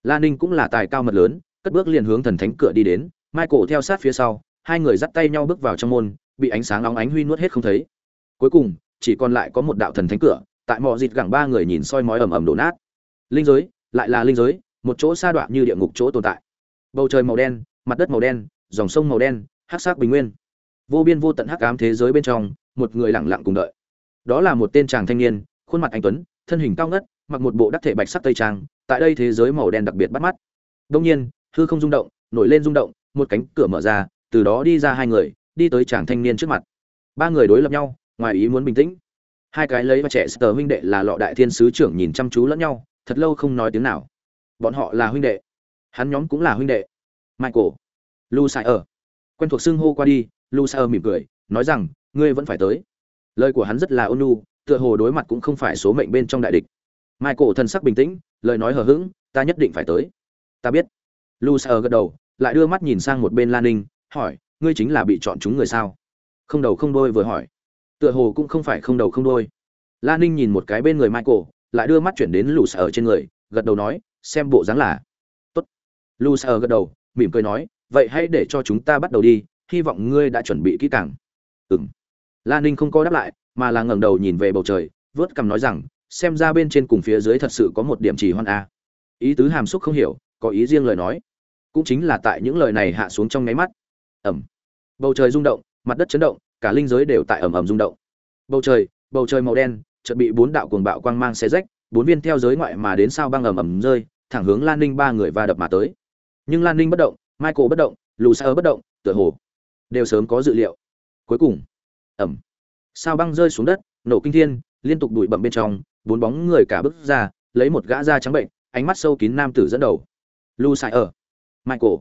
Lan ninh cũng là tài cao mật lớn, cất bước liền hướng thần thánh cửa đi đến. Michael theo sát phía sau, hai người dắt tay nhau bước vào trong môn, bị ánh sáng nóng ánh huy nuốt hết không thấy. Cuối cùng, chỉ còn lại có một đạo thần thánh cửa, tại mọi dịt gẳng ba người nhìn soi mói ầm ầm đổ nát. Linh giới, lại là linh giới một chỗ sa đoạn như địa ngục chỗ tồn tại. Bầu trời màu đen, mặt đất màu đen, dòng sông màu đen, hắc sắc bình nguyên. Vô biên vô tận hắc ám thế giới bên trong, một người lặng lặng cùng đợi. Đó là một tên chàng thanh niên, khuôn mặt anh tuấn, thân hình cao ngất, mặc một bộ đắc thể bạch sắc tây trang, tại đây thế giới màu đen đặc biệt bắt mắt. Đông nhiên, hư không rung động, nổi lên rung động, một cánh cửa mở ra, từ đó đi ra hai người, đi tới chàng thanh niên trước mặt. Ba người đối lập nhau, ngoài ý muốn bình tĩnh. Hai cái lấy và trẻ sờ huynh đệ là lọ đại thiên sứ trưởng nhìn chăm chú lẫn nhau, thật lâu không nói tiếng nào bọn họ là huynh đệ. Hắn nhóm cũng là huynh đệ. Michael lu sai ở quen thuộc xưng hô qua đi lu sai ở mỉm cười, nói rằng, ngươi vẫn phải tới. Lời của hắn rất là ôn nhu, tựa hồ đối mặt cũng không phải số mệnh bên trong đại địch. Michael thân sắc bình tĩnh, lời nói hờ hững, ta nhất định phải tới. Ta biết. Lu sai ở gật đầu, lại đưa mắt nhìn sang một bên lan ninh, hỏi, ngươi chính là bị chọn chúng người sao? Không đầu không đôi vừa hỏi. Tựa hồ cũng không phải không đầu không đôi lan ninh nhìn một cái bên người michael, lại đưa mắt chuyển đến lù sở trên người, gật đầu nói xem bộ dáng là. Tốt. Lù gật đầu, mỉm cười nói, vậy hãy để cho chúng ta bắt đầu đi, hy vọng ngươi đã chuẩn bị kỹ càng. Ừng lan ninh không có đáp lại, mà là ngẩng đầu nhìn về bầu trời, vớt cằm nói rằng, xem ra bên trên cùng phía dưới thật sự có một điểm chỉ hoan a. Ý tứ hàm xúc không hiểu, có ý riêng lời nói. Cũng chính là tại những lời này hạ xuống trong nháy mắt. Ẩm. Bầu trời rung động, mặt đất chấn động, cả linh giới đều tại ẩm ẩm rung động. Bầu trời bầu trời màu đen, chợt bị bốn đạo cuồng bạo quang mang xé rách, bốn viên theo giới ngoại mà đến sao băng ẩm ẩm rơi thẳng hướng lan ninh ba người va đập mà tới. Nhưng lan ninh bất động michael bất động Lucifer bất động tựa hồ đều sớm có dự liệu. Cuối cùng ầm, sao băng rơi xuống đất nổ kinh thiên liên tục đuổi bậm bên trong bốn bóng người cả bước ra lấy một gã da trắng bệnh ánh mắt sâu kín nam tử dẫn đầu. Lucifer, ở. Michael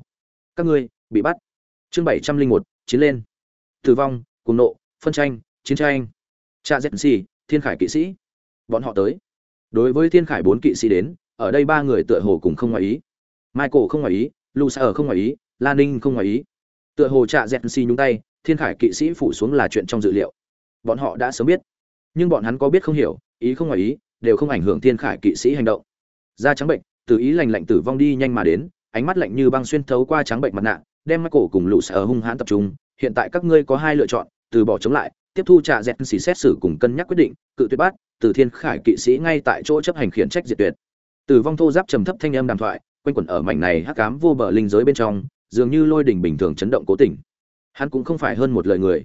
các ngươi bị bắt. Chương bảy trăm linh một chiến lên. Tử vong cùng nộ phân tranh chiến tranh. Cha dẹn xì thiên khải kỵ sĩ. Bọn họ tới. Đối với thiên khải bốn kỵ sĩ đến ở đây ba người tựa hồ cùng không ngoài ý. Michael không ngoài ý lu sa ở không ngoài ý lan ninh không ngoài ý. Tựa hồ cha dẹn xì nhúng tay, thiên khải kỵ sĩ phủ xuống là chuyện trong dự liệu. Bọn họ đã sớm biết. Nhưng bọn hắn có biết không hiểu, ý không ngoài ý, đều không ảnh hưởng thiên khải kỵ sĩ hành động. Da trắng bệnh, từ ý lành lạnh tử vong đi nhanh mà đến, ánh mắt lạnh như băng xuyên thấu qua trắng bệnh mặt nạ, đem mắt cổ cùng lũ sở hung hãn tập trung. Hiện tại các ngươi có hai lựa chọn, từ bỏ chống lại, tiếp thu trả dẹt xì xét xử cùng cân nhắc quyết định, cự tuyệt bắt, từ thiên khải kỵ sĩ ngay tại chỗ chấp hành khiển trách diệt tuyệt tử vong thô giáp trầm thấp thanh âm đàm thoại, quanh quẩn ở mảnh này hắc cám vô bờ linh giới bên trong, dường như lôi đỉnh bình thường chấn động cố tình. Hắn cũng không phải hơn một lời người.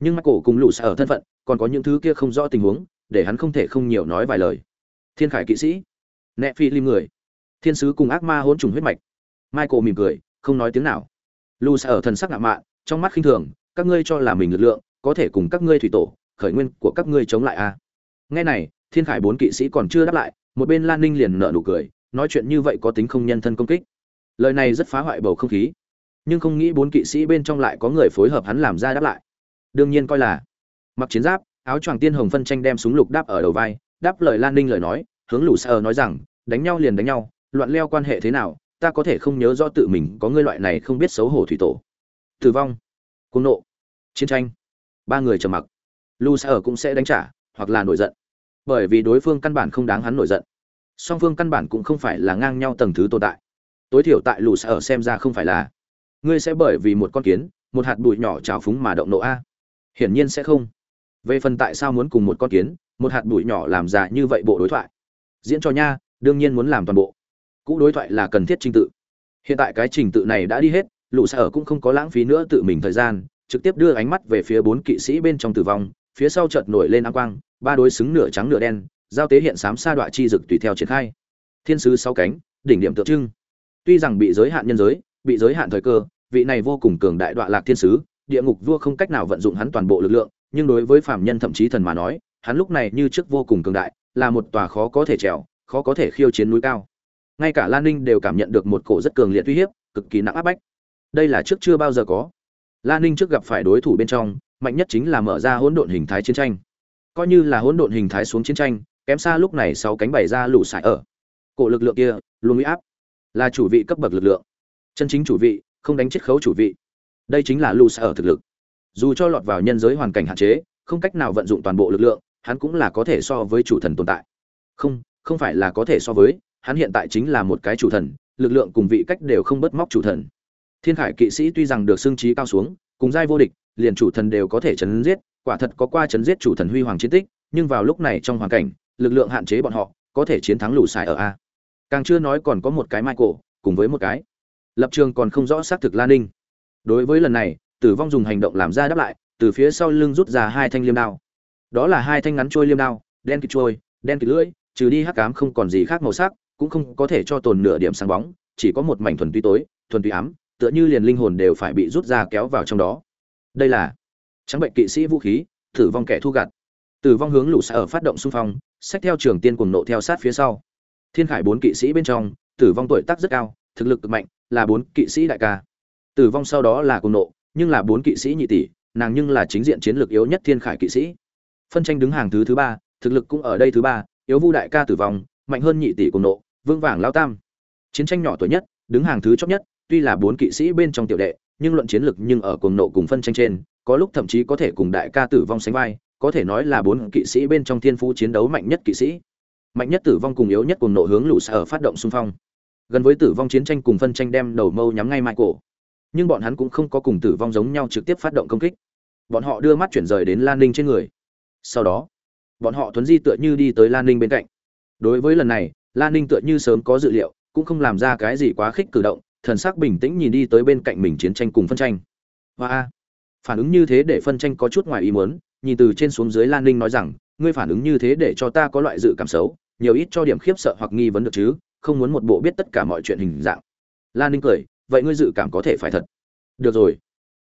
Nhưng mắt cổ cùng lũ sở thân phận, còn có những thứ kia không rõ tình huống, để hắn không thể không nhiều nói vài lời. Thiên khải kỵ sĩ. Nẹ phi lim người. Thiên sứ cùng ác ma hỗn trùng huyết mạch. Michael mỉm cười, không nói tiếng nào. Lu ở thần sắc ngạo mạn, trong mắt khinh thường, các ngươi cho là mình lực lượng, có thể cùng các ngươi thủy tổ, khởi nguyên của các ngươi chống lại a à? nghe này, thiên khải bốn kỵ sĩ còn chưa đáp lại một bên lan ninh liền nở nụ cười, nói chuyện như vậy có tính không nhân thân công kích. Lời này rất phá hoại bầu không khí, nhưng không nghĩ bốn kỵ sĩ bên trong lại có người phối hợp hắn làm ra đáp lại. Đương nhiên coi là, mặc chiến giáp, áo choàng tiên hồng phân tranh đem súng lục đáp ở đầu vai, đáp lời lan ninh lời nói, hướng lù sơ nói rằng, đánh nhau liền đánh nhau, loạn leo quan hệ thế nào, ta có thể không nhớ rõ tự mình có ngươi loại này không biết xấu hổ thủy tổ. Tử vong côn nộ, chiến tranh, ba người trầm mặc. Lù sơ cũng sẽ đánh trả, hoặc là nổi giận bởi vì đối phương căn bản không đáng hắn nổi giận. Song phương căn bản cũng không phải là ngang nhau tầng thứ tồn tại. Tối thiểu tại lù sở xem ra không phải là. Ngươi sẽ bởi vì một con kiến, một hạt bụi nhỏ trào phúng mà động nộ a. Hiển nhiên sẽ không. Về phần tại sao muốn cùng một con kiến, một hạt bụi nhỏ làm giả như vậy bộ đối thoại. Diễn cho nha, đương nhiên muốn làm toàn bộ. Cũ đối thoại là cần thiết trình tự. Hiện tại cái trình tự này đã đi hết, lũ sở cũng không có lãng phí nữa tự mình thời gian, trực tiếp đưa ánh mắt về phía bốn kỵ sĩ bên trong tử vong phía sau chợt nổi lên áng quang, ba đối xứng nửa trắng nửa đen, giao tế hiện sám sa đoạ chi dực tùy theo triển khai. Thiên sứ sáu cánh, đỉnh điểm tượng trưng. Tuy rằng bị giới hạn nhân giới, bị giới hạn thời cơ, vị này vô cùng cường đại đoạn lạc thiên sứ, địa ngục vua không cách nào vận dụng hắn toàn bộ lực lượng, nhưng đối với phạm nhân thậm chí thần mà nói, hắn lúc này như trước vô cùng cường đại, là một tòa khó có thể trèo, khó có thể khiêu chiến núi cao. Ngay cả lan ninh đều cảm nhận được một cổ rất cường liệt uy hiếp, cực kỳ nặng áp bách. Đây là trước chưa bao giờ có. Lan ninh trước gặp phải đối thủ bên trong mạnh nhất chính là mở ra hỗn độn hình thái chiến tranh. Coi như là hỗn độn hình thái xuống chiến tranh, kém xa lúc này sáu cánh bày ra lũ sải ở. Cổ lực lượng kia, luôn uy áp, là chủ vị cấp bậc lực lượng. Chân chính chủ vị, không đánh chiết khấu chủ vị. Đây chính là lũ sải ở thực lực. Dù cho lọt vào nhân giới hoàn cảnh hạn chế, không cách nào vận dụng toàn bộ lực lượng, hắn cũng là có thể so với chủ thần tồn tại. Không không phải là có thể so với, hắn hiện tại chính là một cái chủ thần, lực lượng cùng vị cách đều không bớt móc chủ thần. Thiên khải kỵ sĩ tuy rằng được xưng trí cao xuống, cùng giai vô địch liền chủ thần đều có thể chấn giết, quả thật có qua chấn giết chủ thần huy hoàng chiến tích, nhưng vào lúc này trong hoàn cảnh, lực lượng hạn chế bọn họ, có thể chiến thắng lũ xài ở a. Càng chưa nói còn có một cái michael, cùng với một cái. Lập trường còn không rõ xác thực lan ninh. Đối với lần này, tử vong dùng hành động làm ra đáp lại, từ phía sau lưng rút ra hai thanh liêm đao. Đó là hai thanh ngắn trôi liêm đao, đen kịt trôi, đen kịt lưỡi, trừ đi hắc ám không còn gì khác màu sắc, cũng không có thể cho tồn nửa điểm sáng bóng, chỉ có một mảnh thuần túy tối, thuần túy ám, tựa như liền linh hồn đều phải bị rút ra kéo vào trong đó đây là trắng bệnh kỵ sĩ vũ khí, tử vong kẻ thu gặt. Tử vong hướng lũ xa ở phát động xung phong xét theo trường tiên cùng nộ theo sát phía sau. Thiên khải bốn kỵ sĩ bên trong, tử vong tuổi tác rất cao, thực lực cực mạnh, là bốn kỵ sĩ đại ca. Tử vong sau đó là cùng nộ, nhưng là bốn kỵ sĩ nhị tỷ, nàng nhưng là chính diện chiến lược yếu nhất thiên khải kỵ sĩ. Phân tranh đứng hàng thứ thứ ba, thực lực cũng ở đây thứ ba, yếu vu đại ca tử vong, mạnh hơn nhị tỷ cùng nộ vương vàng lao tam. Chiến tranh nhỏ tuổi nhất, đứng hàng thứ chót nhất, tuy là bốn kỵ sĩ bên trong tiểu đệ nhưng luận chiến lực nhưng ở cuồng nộ cùng phân tranh trên, có lúc thậm chí có thể cùng đại ca tử vong sánh vai, có thể nói là bốn kỵ sĩ bên trong thiên phú chiến đấu mạnh nhất kỵ sĩ. Mạnh nhất tử vong cùng yếu nhất cuồng nộ hướng lũ sở phát động xung phong. Gần với tử vong chiến tranh cùng phân tranh đem đầu mâu nhắm ngay michael. Nhưng bọn hắn cũng không có cùng tử vong giống nhau trực tiếp phát động công kích. Bọn họ đưa mắt chuyển rời đến lan ninh trên người. Sau đó, bọn họ thuấn di tựa như đi tới lan ninh bên cạnh. Đối với lần này, lan ninh tựa như sớm có dự liệu, cũng không làm ra cái gì quá khích cử động thần sắc bình tĩnh nhìn đi tới bên cạnh mình chiến tranh cùng phân tranh. Và phản ứng như thế để phân tranh có chút ngoài ý muốn, nhìn từ trên xuống dưới lan ninh nói rằng, ngươi phản ứng như thế để cho ta có loại dự cảm xấu, nhiều ít cho điểm khiếp sợ hoặc nghi vấn được chứ, không muốn một bộ biết tất cả mọi chuyện hình dạng. Lan ninh cười, vậy ngươi dự cảm có thể phải thật. Được rồi.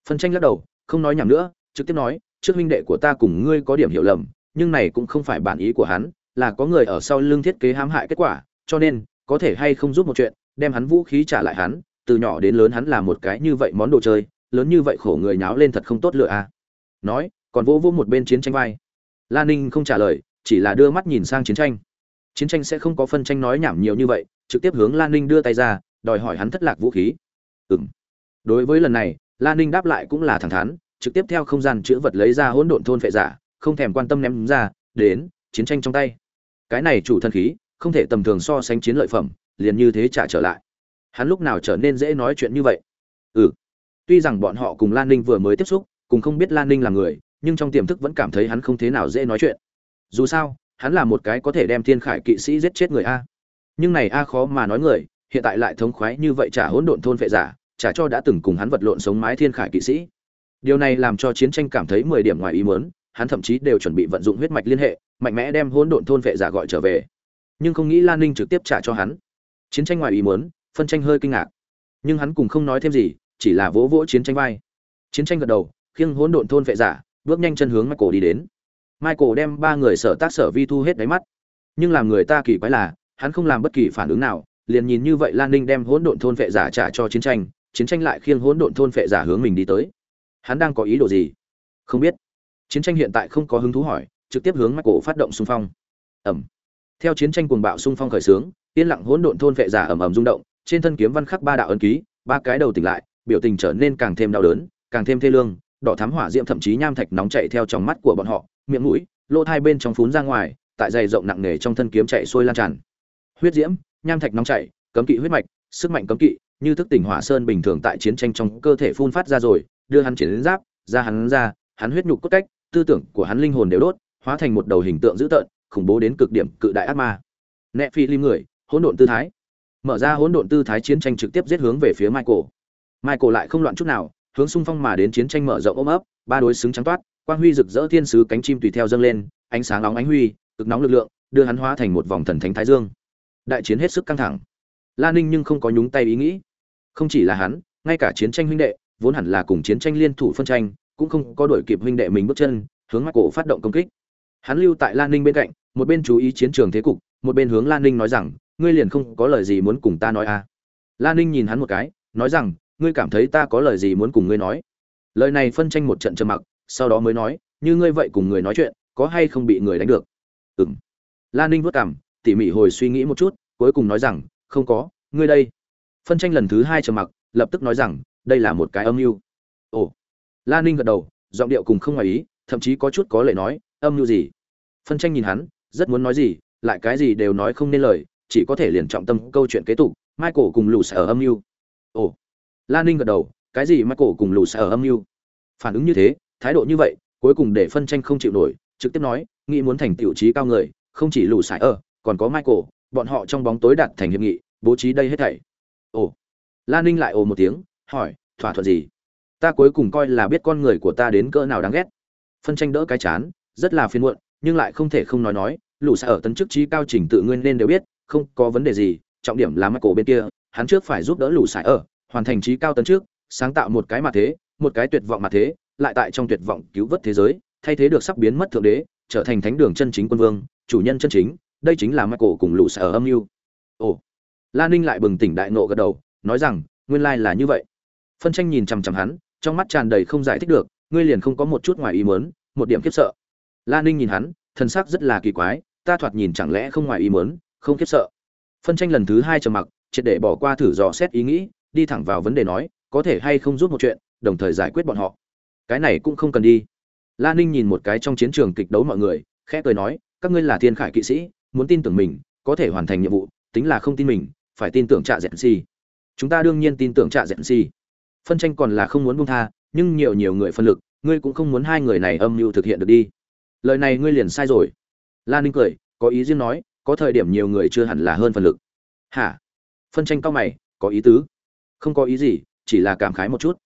Phân tranh lắc đầu, không nói nhảm nữa, trực tiếp nói, trước huynh đệ của ta cùng ngươi có điểm hiểu lầm, nhưng này cũng không phải bản ý của hắn, là có người ở sau lưng thiết kế hãm hại kết quả, cho nên, có thể hay không giúp một chuyện đem hắn vũ khí trả lại hắn, từ nhỏ đến lớn hắn là một cái như vậy món đồ chơi, lớn như vậy khổ người nháo lên thật không tốt lựa à nói, còn vỗ vỗ một bên chiến tranh vai. Lan ninh không trả lời, chỉ là đưa mắt nhìn sang chiến tranh. Chiến tranh sẽ không có phân tranh nói nhảm nhiều như vậy, trực tiếp hướng lan ninh đưa tay ra, đòi hỏi hắn thất lạc vũ khí. Ừ m đối với lần này lan ninh đáp lại cũng là thẳng thắn, trực tiếp theo không gian chữ vật lấy ra hỗn độn thôn phệ giả, không thèm quan tâm ném ra, đến, chiến tranh trong tay. Cái này chủ thần khí, không thể tầm thường so sánh chiến lợi phẩm liền như thế trả trở lại. Hắn lúc nào trở nên dễ nói chuyện như vậy? Ừ. Tuy rằng bọn họ cùng lan ninh vừa mới tiếp xúc, cùng không biết lan ninh là người, nhưng trong tiềm thức vẫn cảm thấy hắn không thế nào dễ nói chuyện. Dù sao, hắn là một cái có thể đem thiên khải kỵ sĩ giết chết người a. Nhưng này a khó mà nói người, hiện tại lại thống khoái như vậy trả hỗn độn thôn vệ giả, trả cho đã từng cùng hắn vật lộn sống mái thiên khải kỵ sĩ. Điều này làm cho chiến tranh cảm thấy mười điểm ngoài ý muốn, hắn thậm chí đều chuẩn bị vận dụng huyết mạch liên hệ, mạnh mẽ đem hỗn độn thôn vệ giả gọi trở về. Nhưng không nghĩ lan ninh trực tiếp trả cho hắn chiến tranh ngoài ý muốn, phân tranh hơi kinh ngạc. Nhưng hắn cùng không nói thêm gì, chỉ là vỗ vỗ chiến tranh vai. Chiến tranh gật đầu, khiêng hỗn độn thôn vệ giả, bước nhanh chân hướng michael đi đến. Michael đem ba người sở tác sở vi thu hết đáy mắt. Nhưng làm người ta kỳ quái là, hắn không làm bất kỳ phản ứng nào, liền nhìn như vậy lan ninh đem hỗn độn thôn vệ giả trả cho chiến tranh chiến tranh lại khiêng hỗn độn thôn vệ giả hướng mình đi tới. Hắn đang có ý đồ gì? Không biết. Chiến tranh hiện tại không có hứng thú hỏi, trực tiếp hướng michael phát động xung phong. Ẩm. Theo chiến tranh cuồng bạo xung phong khởi xướng yên lặng hỗn độn thôn vệ giả ầm ầm rung động, trên thân kiếm văn khắc ba đạo ấn ký, ba cái đầu tỉnh lại, biểu tình trở nên càng thêm đau đớn, càng thêm thê lương, đỏ thắm hỏa diễm thậm chí nham thạch nóng chảy theo trong mắt của bọn họ, miệng mũi, lỗ hai bên trong phún ra ngoài, tại dày rộng nặng nề trong thân kiếm chạy xuôi lan tràn. Huyết diễm, nham thạch nóng chảy cấm kỵ huyết mạch, sức mạnh cấm kỵ, như thức tỉnh hỏa sơn bình thường tại chiến tranh trong cơ thể phun phát ra rồi, đưa hắn triển đến giáp, ra hắn ra, hắn huyết nhục cốt cách, tư tưởng của hắn linh hồn đều đốt, hóa thành một đầu hình tượng dữ tợn, khủng bố đến cực điểm cự đại ác ma. Nẹ phi lim người hỗn độn tư thái. Mở ra hỗn độn tư thái chiến tranh trực tiếp giết hướng về phía michael. Michael lại không loạn chút nào, hướng xung phong mà đến chiến tranh mở rộng ôm ấp, ba đối xứng trắng toát, quang huy rực rỡ thiên sứ cánh chim tùy theo dâng lên, ánh sáng nóng ánh huy, cực nóng lực lượng, đưa hắn hóa thành một vòng thần thánh thái dương. Đại chiến hết sức căng thẳng. La ninh nhưng không có nhúng tay ý nghĩ. Không chỉ là hắn, ngay cả chiến tranh huynh đệ, vốn hẳn là cùng chiến tranh liên thủ phân tranh, cũng không có đổi kịp huynh đệ mình bước chân, hướng michael cổ phát động công kích. Hắn lưu tại lan ninh bên cạnh, một bên chú ý chiến trường thế cục, một bên hướng lan ninh nói rằng ngươi liền không có lời gì muốn cùng ta nói à? Lan ninh nhìn hắn một cái, nói rằng, ngươi cảm thấy ta có lời gì muốn cùng ngươi nói? Lời này phân tranh một trận trầm mặc, sau đó mới nói, như ngươi vậy cùng người nói chuyện, có hay không bị người đánh được? Ừ m lan ninh vất cảm tỉ mỉ hồi suy nghĩ một chút, cuối cùng nói rằng, không có, ngươi đây. Phân tranh lần thứ hai trầm mặc, lập tức nói rằng, đây là một cái âm mưu. Ồ. Lan ninh gật đầu, giọng điệu cùng không ngoài ý, thậm chí có chút có lệ nói, âm mưu gì? Phân tranh nhìn hắn, rất muốn nói gì, lại cái gì đều nói không nên lời chỉ có thể liền trọng tâm câu chuyện kế tục, michael cùng lù sở ở âm mưu. Ồ. Lan ninh gật đầu, cái gì michael cùng lù sở ở âm mưu? Phản ứng như thế, thái độ như vậy, cuối cùng để phân tranh không chịu nổi, trực tiếp nói, nghĩ muốn thành tiểu trí cao người, không chỉ lù sải ở, còn có michael, bọn họ trong bóng tối đặt thành hiệp nghị, bố trí đây hết thảy. Ồ. Lan ninh lại ồ một tiếng, hỏi, thỏa thuận gì? Ta cuối cùng coi là biết con người của ta đến cỡ nào đáng ghét. Phân tranh đỡ cái chán, rất là phiền muộn, nhưng lại không thể không nói nói lũ sẽ ở tấn chức trí cao trình tự nguyên nên đều biết không có vấn đề gì, trọng điểm là cổ bên kia, hắn trước phải giúp đỡ lũ sải ở, hoàn thành trí cao tấn trước, sáng tạo một cái mà thế, một cái tuyệt vọng mà thế, lại tại trong tuyệt vọng cứu vớt thế giới, thay thế được sắp biến mất thượng đế, trở thành thánh đường chân chính quân vương, chủ nhân chân chính, đây chính là cổ cùng lũ ở âm mưu. Ồ. Lan ninh lại bừng tỉnh đại nộ gật đầu, nói rằng, nguyên lai là như vậy. Phân tranh nhìn chằm chằm hắn, trong mắt tràn đầy không giải thích được, ngươi liền không có một chút ngoài ý muốn, một điểm khiếp sợ. Lan ninh nhìn hắn thân xác rất là kỳ quái, ta thoạt nhìn chẳng lẽ không ngoài ý muốn không khiếp sợ. Phân tranh lần thứ hai trầm mặc, triệt để bỏ qua thử dò xét ý nghĩ, đi thẳng vào vấn đề nói, có thể hay không giúp một chuyện, đồng thời giải quyết bọn họ. Cái này cũng không cần đi. La ninh nhìn một cái trong chiến trường kịch đấu mọi người, khẽ cười nói, các ngươi là thiên khải kỵ sĩ, muốn tin tưởng mình, có thể hoàn thành nhiệm vụ, tính là không tin mình, phải tin tưởng trạ dẹn si. Chúng ta đương nhiên tin tưởng trạ dẹn si. Phân tranh còn là không muốn buông tha, nhưng nhiều nhiều người phân lực, ngươi cũng không muốn hai người này âm mưu thực hiện được đi. Lời này ngươi liền sai rồi. La ninh cười, có ý riêng nói có thời điểm nhiều người chưa hẳn là hơn phần lực. Hả? Phân tranh cao mày, có ý tứ. Không có ý gì, chỉ là cảm khái một chút.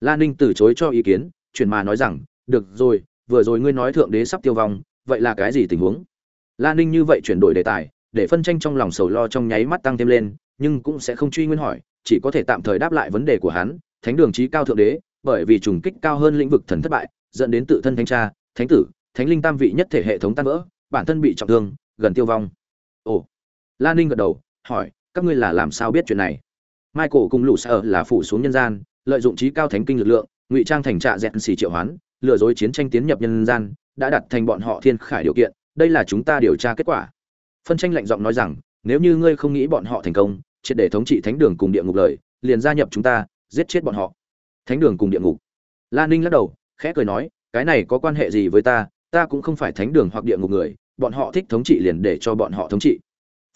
Lan ninh từ chối cho ý kiến chuyển mà nói rằng, được rồi, vừa rồi ngươi nói thượng đế sắp tiêu vong, vậy là cái gì tình huống? Lan ninh như vậy chuyển đổi đề tài, để phân tranh trong lòng sầu lo trong nháy mắt tăng thêm lên, nhưng cũng sẽ không truy nguyên hỏi, chỉ có thể tạm thời đáp lại vấn đề của hắn, thánh đường trí cao thượng đế, bởi vì trùng kích cao hơn lĩnh vực thần thất bại, dẫn đến tự thân thanh tra, thánh tử, thánh linh tam vị nhất thể hệ thống tan vỡ, bản thân bị trọng thương, gần tiêu vong ồ. La ninh gật đầu, hỏi, các ngươi là làm sao biết chuyện này? Michael cùng lũ sợ là phủ xuống nhân gian, lợi dụng trí cao thánh kinh lực lượng, ngụy trang thành trạ dẹn xì triệu hoán, lừa dối chiến tranh tiến nhập nhân gian, đã đặt thành bọn họ thiên khải điều kiện, đây là chúng ta điều tra kết quả. Phân tranh lạnh giọng nói rằng, nếu như ngươi không nghĩ bọn họ thành công, triệt để thống trị thánh đường cùng địa ngục lời, liền gia nhập chúng ta, giết chết bọn họ. Thánh đường cùng địa ngục. Lan ninh lắc đầu, khẽ cười nói, cái này có quan hệ gì với ta? Ta cũng không phải thánh đường hoặc địa ngục người bọn họ thích thống trị liền để cho bọn họ thống trị.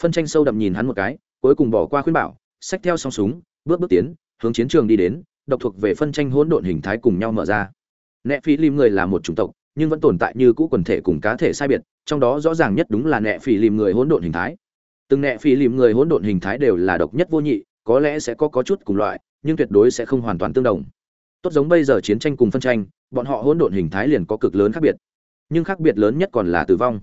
Phân tranh sâu đậm nhìn hắn một cái, cuối cùng bỏ qua khuyên bảo, xách theo song súng, bước bước tiến, hướng chiến trường đi đến, độc thuộc về phân tranh hỗn độn hình thái cùng nhau mở ra. Nẹ phi lim người là một chủng tộc, nhưng vẫn tồn tại như cũ quần thể cùng cá thể sai biệt, trong đó rõ ràng nhất đúng là nẹ phi lim người hỗn độn hình thái. Từng nẹ phi lim người hỗn độn hình thái đều là độc nhất vô nhị, có lẽ sẽ có có chút cùng loại, nhưng tuyệt đối sẽ không hoàn toàn tương đồng. Tốt giống bây giờ chiến tranh cùng phân tranh, bọn họ hỗn độn hình thái liền có cực lớn khác biệt, nhưng khác biệt lớn nhất còn là tử vong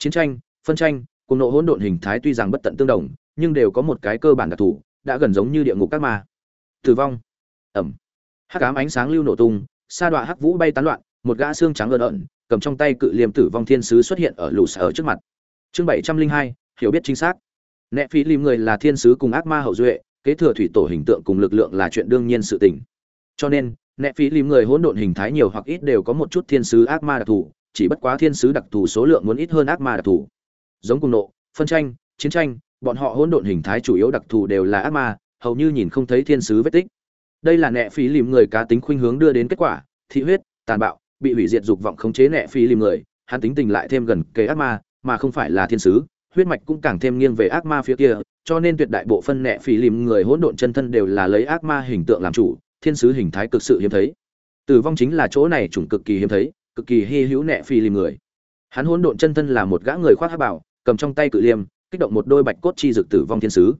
chiến tranh, phân tranh, cùng nộ hỗn độn hình thái tuy rằng bất tận tương đồng, nhưng đều có một cái cơ bản đặc thù, đã gần giống như địa ngục các ma. Tử vong. Ẩm. Hắc ám ánh sáng lưu nổ tung, sa đoạn hắc vũ bay tán loạn, một gã xương trắng ợn ợn cầm trong tay cự liềm tử vong thiên sứ xuất hiện ở lù sở trước mặt. Chương bảy trăm linh hai, hiểu biết chính xác. Nẹ phi lim người là thiên sứ cùng ác ma hậu duệ, kế thừa thủy tổ hình tượng cùng lực lượng là chuyện đương nhiên sự tình. Cho nên, nẹ phi lim người hỗn độn hình thái nhiều hoặc ít đều có một chút thiên sứ ác ma đặc thù chỉ bất quá thiên sứ đặc thù số lượng muốn ít hơn ác ma đặc thù. Giống cùng nộ, phân tranh, chiến tranh, bọn họ hỗn độn hình thái chủ yếu đặc thù đều là ác ma, hầu như nhìn không thấy thiên sứ vết tích. Đây là nẹ phí lìm người cá tính khuynh hướng đưa đến kết quả, thị huyết, tàn bạo, bị hủy diệt dục vọng khống chế nẹ phí lìm người, hắn tính tình lại thêm gần kế ác ma, mà không phải là thiên sứ, huyết mạch cũng càng thêm nghiêng về ác ma phía kia, cho nên tuyệt đại bộ phân nẹ phí lìm người hỗn độn chân thân đều là lấy ác ma hình tượng làm chủ, thiên sứ hình thái cực sự hiếm thấy. Tử vong chính là chỗ này chủng cực kỳ hiếm thấy cực kỳ hy hữu nẹ phi lim người. Hắn hỗn độn chân thân là một gã người khoác hắc bảo, cầm trong tay cự liêm, kích động một đôi bạch cốt chi dực tử vong thiên sứ.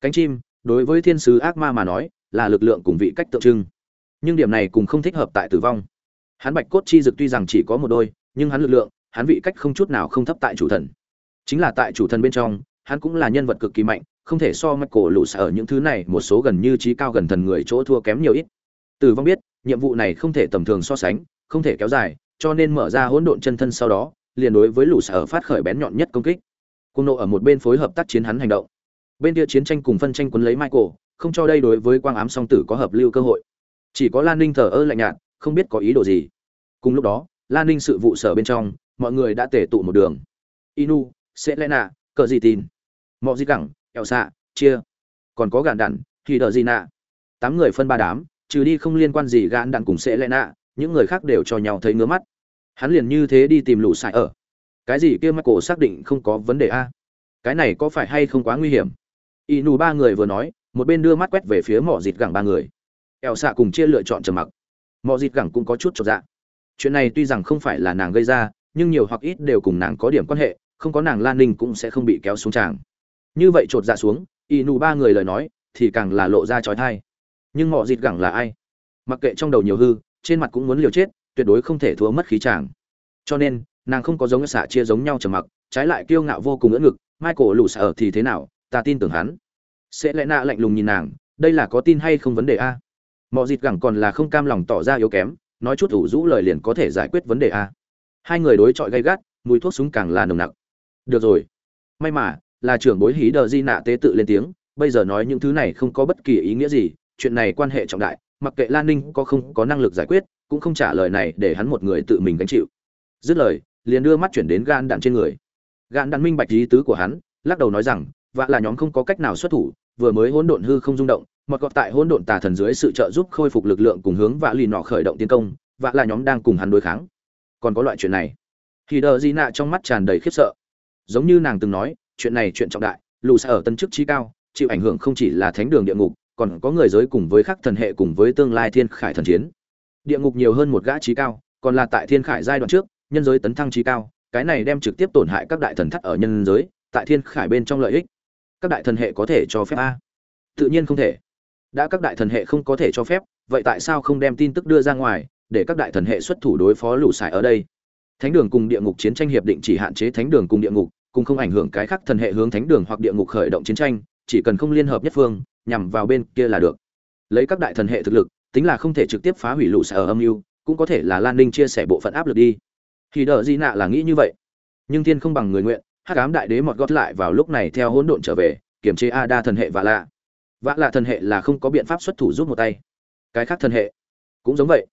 Cánh chim, đối với thiên sứ ác ma mà nói, là lực lượng cùng vị cách tượng trưng. Nhưng điểm này cũng không thích hợp tại tử vong. Hắn bạch cốt chi dực tuy rằng chỉ có một đôi, nhưng hắn lực lượng, hắn vị cách không chút nào không thấp tại chủ thần. Chính là tại chủ thần bên trong, hắn cũng là nhân vật cực kỳ mạnh, không thể so mạch cổ lũ ở những thứ này, một số gần như trí cao gần thần người chỗ thua kém nhiều ít. Tử vong biết, nhiệm vụ này không thể tầm thường so sánh, không thể kéo dài cho nên mở ra hỗn độn chân thân sau đó liền đối với lũ sở phát khởi bén nhọn nhất công kích. Cung nộ ở một bên phối hợp tác chiến hắn hành động. Bên kia chiến tranh cùng phân tranh quấn lấy michael không cho đây đối với quang ám song tử có hợp lưu cơ hội. Chỉ có lan ninh thờ ơ lạnh nhạt không biết có ý đồ gì. Cùng lúc đó lan ninh sự vụ sở bên trong mọi người đã tể tụ một đường. Inu selena cờ gì tin mọi gì cẳng eo xạ chia. Còn có gạn đạn, thì đợi gì nạ tám người phân ba đám trừ đi không liên quan gì gạn đạn cùng selena những người khác đều cho nhau thấy ngứa mắt. Hắn liền như thế đi tìm lũ sải ở. Cái gì kia mắt cổ xác định không có vấn đề a? Cái này có phải hay không quá nguy hiểm? Y nù ba người vừa nói, một bên đưa mắt quét về phía mỏ dịt gẳng ba người. Eo xạ cùng chia lựa chọn trầm mặc. Mỏ dịt gẳng cũng có chút trọn dạ. Chuyện này tuy rằng không phải là nàng gây ra, nhưng nhiều hoặc ít đều cùng nàng có điểm quan hệ, không có nàng lan ninh cũng sẽ không bị kéo xuống tràng. Như vậy trột dạ xuống y nù ba người lời nói thì càng là lộ ra trói thai. Nhưng mỏ dịt gẳng là ai? Mặc kệ trong đầu nhiều hư trên mặt cũng muốn liều chết, tuyệt đối không thể thua mất khí tràng cho nên, nàng không có giống xạ chia giống nhau trầm mặc, trái lại kiêu ngạo vô cùng ngỡ ngực, michael lù sợ thì thế nào, ta tin tưởng hắn. Sẽ lẽ nạ lạnh lùng nhìn nàng, đây là có tin hay không vấn đề a? Mọi dịt gẳng còn là không cam lòng tỏ ra yếu kém, nói chút ủ rũ lời liền có thể giải quyết vấn đề a. Hai người đối chọi gay gắt, mùi thuốc súng càng là nồng nặc. Được rồi. May mà, là trưởng bối hí đờ di nạ tế tự lên tiếng, bây giờ nói những thứ này không có bất kỳ ý nghĩa gì, chuyện này quan hệ trọng đại mặc kệ lan ninh có không có năng lực giải quyết, cũng không trả lời này để hắn một người tự mình gánh chịu. Dứt lời, liền đưa mắt chuyển đến gan đạn trên người. Gan đạn minh bạch ý tứ của hắn, lắc đầu nói rằng, vạ là nhóm không có cách nào xuất thủ, vừa mới hỗn độn hư không rung động, một gọt tại hỗn độn tà thần dưới sự trợ giúp khôi phục lực lượng cùng hướng vạ lì nọ khởi động tiến công, vạ là nhóm đang cùng hắn đối kháng. Còn có loại chuyện này. Thì đờ di nạ trong mắt tràn đầy khiếp sợ. Giống như nàng từng nói, chuyện này chuyện trọng đại, lù xa ở tân chức trí cao, chịu ảnh hưởng không chỉ là thánh đường địa ngục còn có người giới cùng với khắc thần hệ cùng với tương lai thiên khải thần chiến. Địa ngục nhiều hơn một gã trí cao, còn là tại thiên khải giai đoạn trước, nhân giới tấn thăng trí cao, cái này đem trực tiếp tổn hại các đại thần thắt ở nhân giới, tại thiên khải bên trong lợi ích. Các đại thần hệ có thể cho phép a? Tự nhiên không thể. Đã các đại thần hệ không có thể cho phép, vậy tại sao không đem tin tức đưa ra ngoài, để các đại thần hệ xuất thủ đối phó lũ sải ở đây? Thánh đường cùng địa ngục chiến tranh hiệp định chỉ hạn chế thánh đường cùng địa ngục cùng không ảnh hưởng cái khác thần hệ hướng thánh đường hoặc địa ngục khởi động chiến tranh, chỉ cần không liên hợp nhất phương nhằm vào bên kia là được. Lấy các đại thần hệ thực lực, tính là không thể trực tiếp phá hủy lũ sở âm mưu, cũng có thể là lan ninh chia sẻ bộ phận áp lực đi. Thì đỡ di nạ là nghĩ như vậy. Nhưng thiên không bằng người nguyện, hắc ám đại đế mọt gót lại vào lúc này theo hỗn độn trở về, kiểm chế a đa thần hệ vạ lạ. Vạ lạ thần hệ là không có biện pháp xuất thủ giúp một tay. Cái khác thần hệ cũng giống vậy.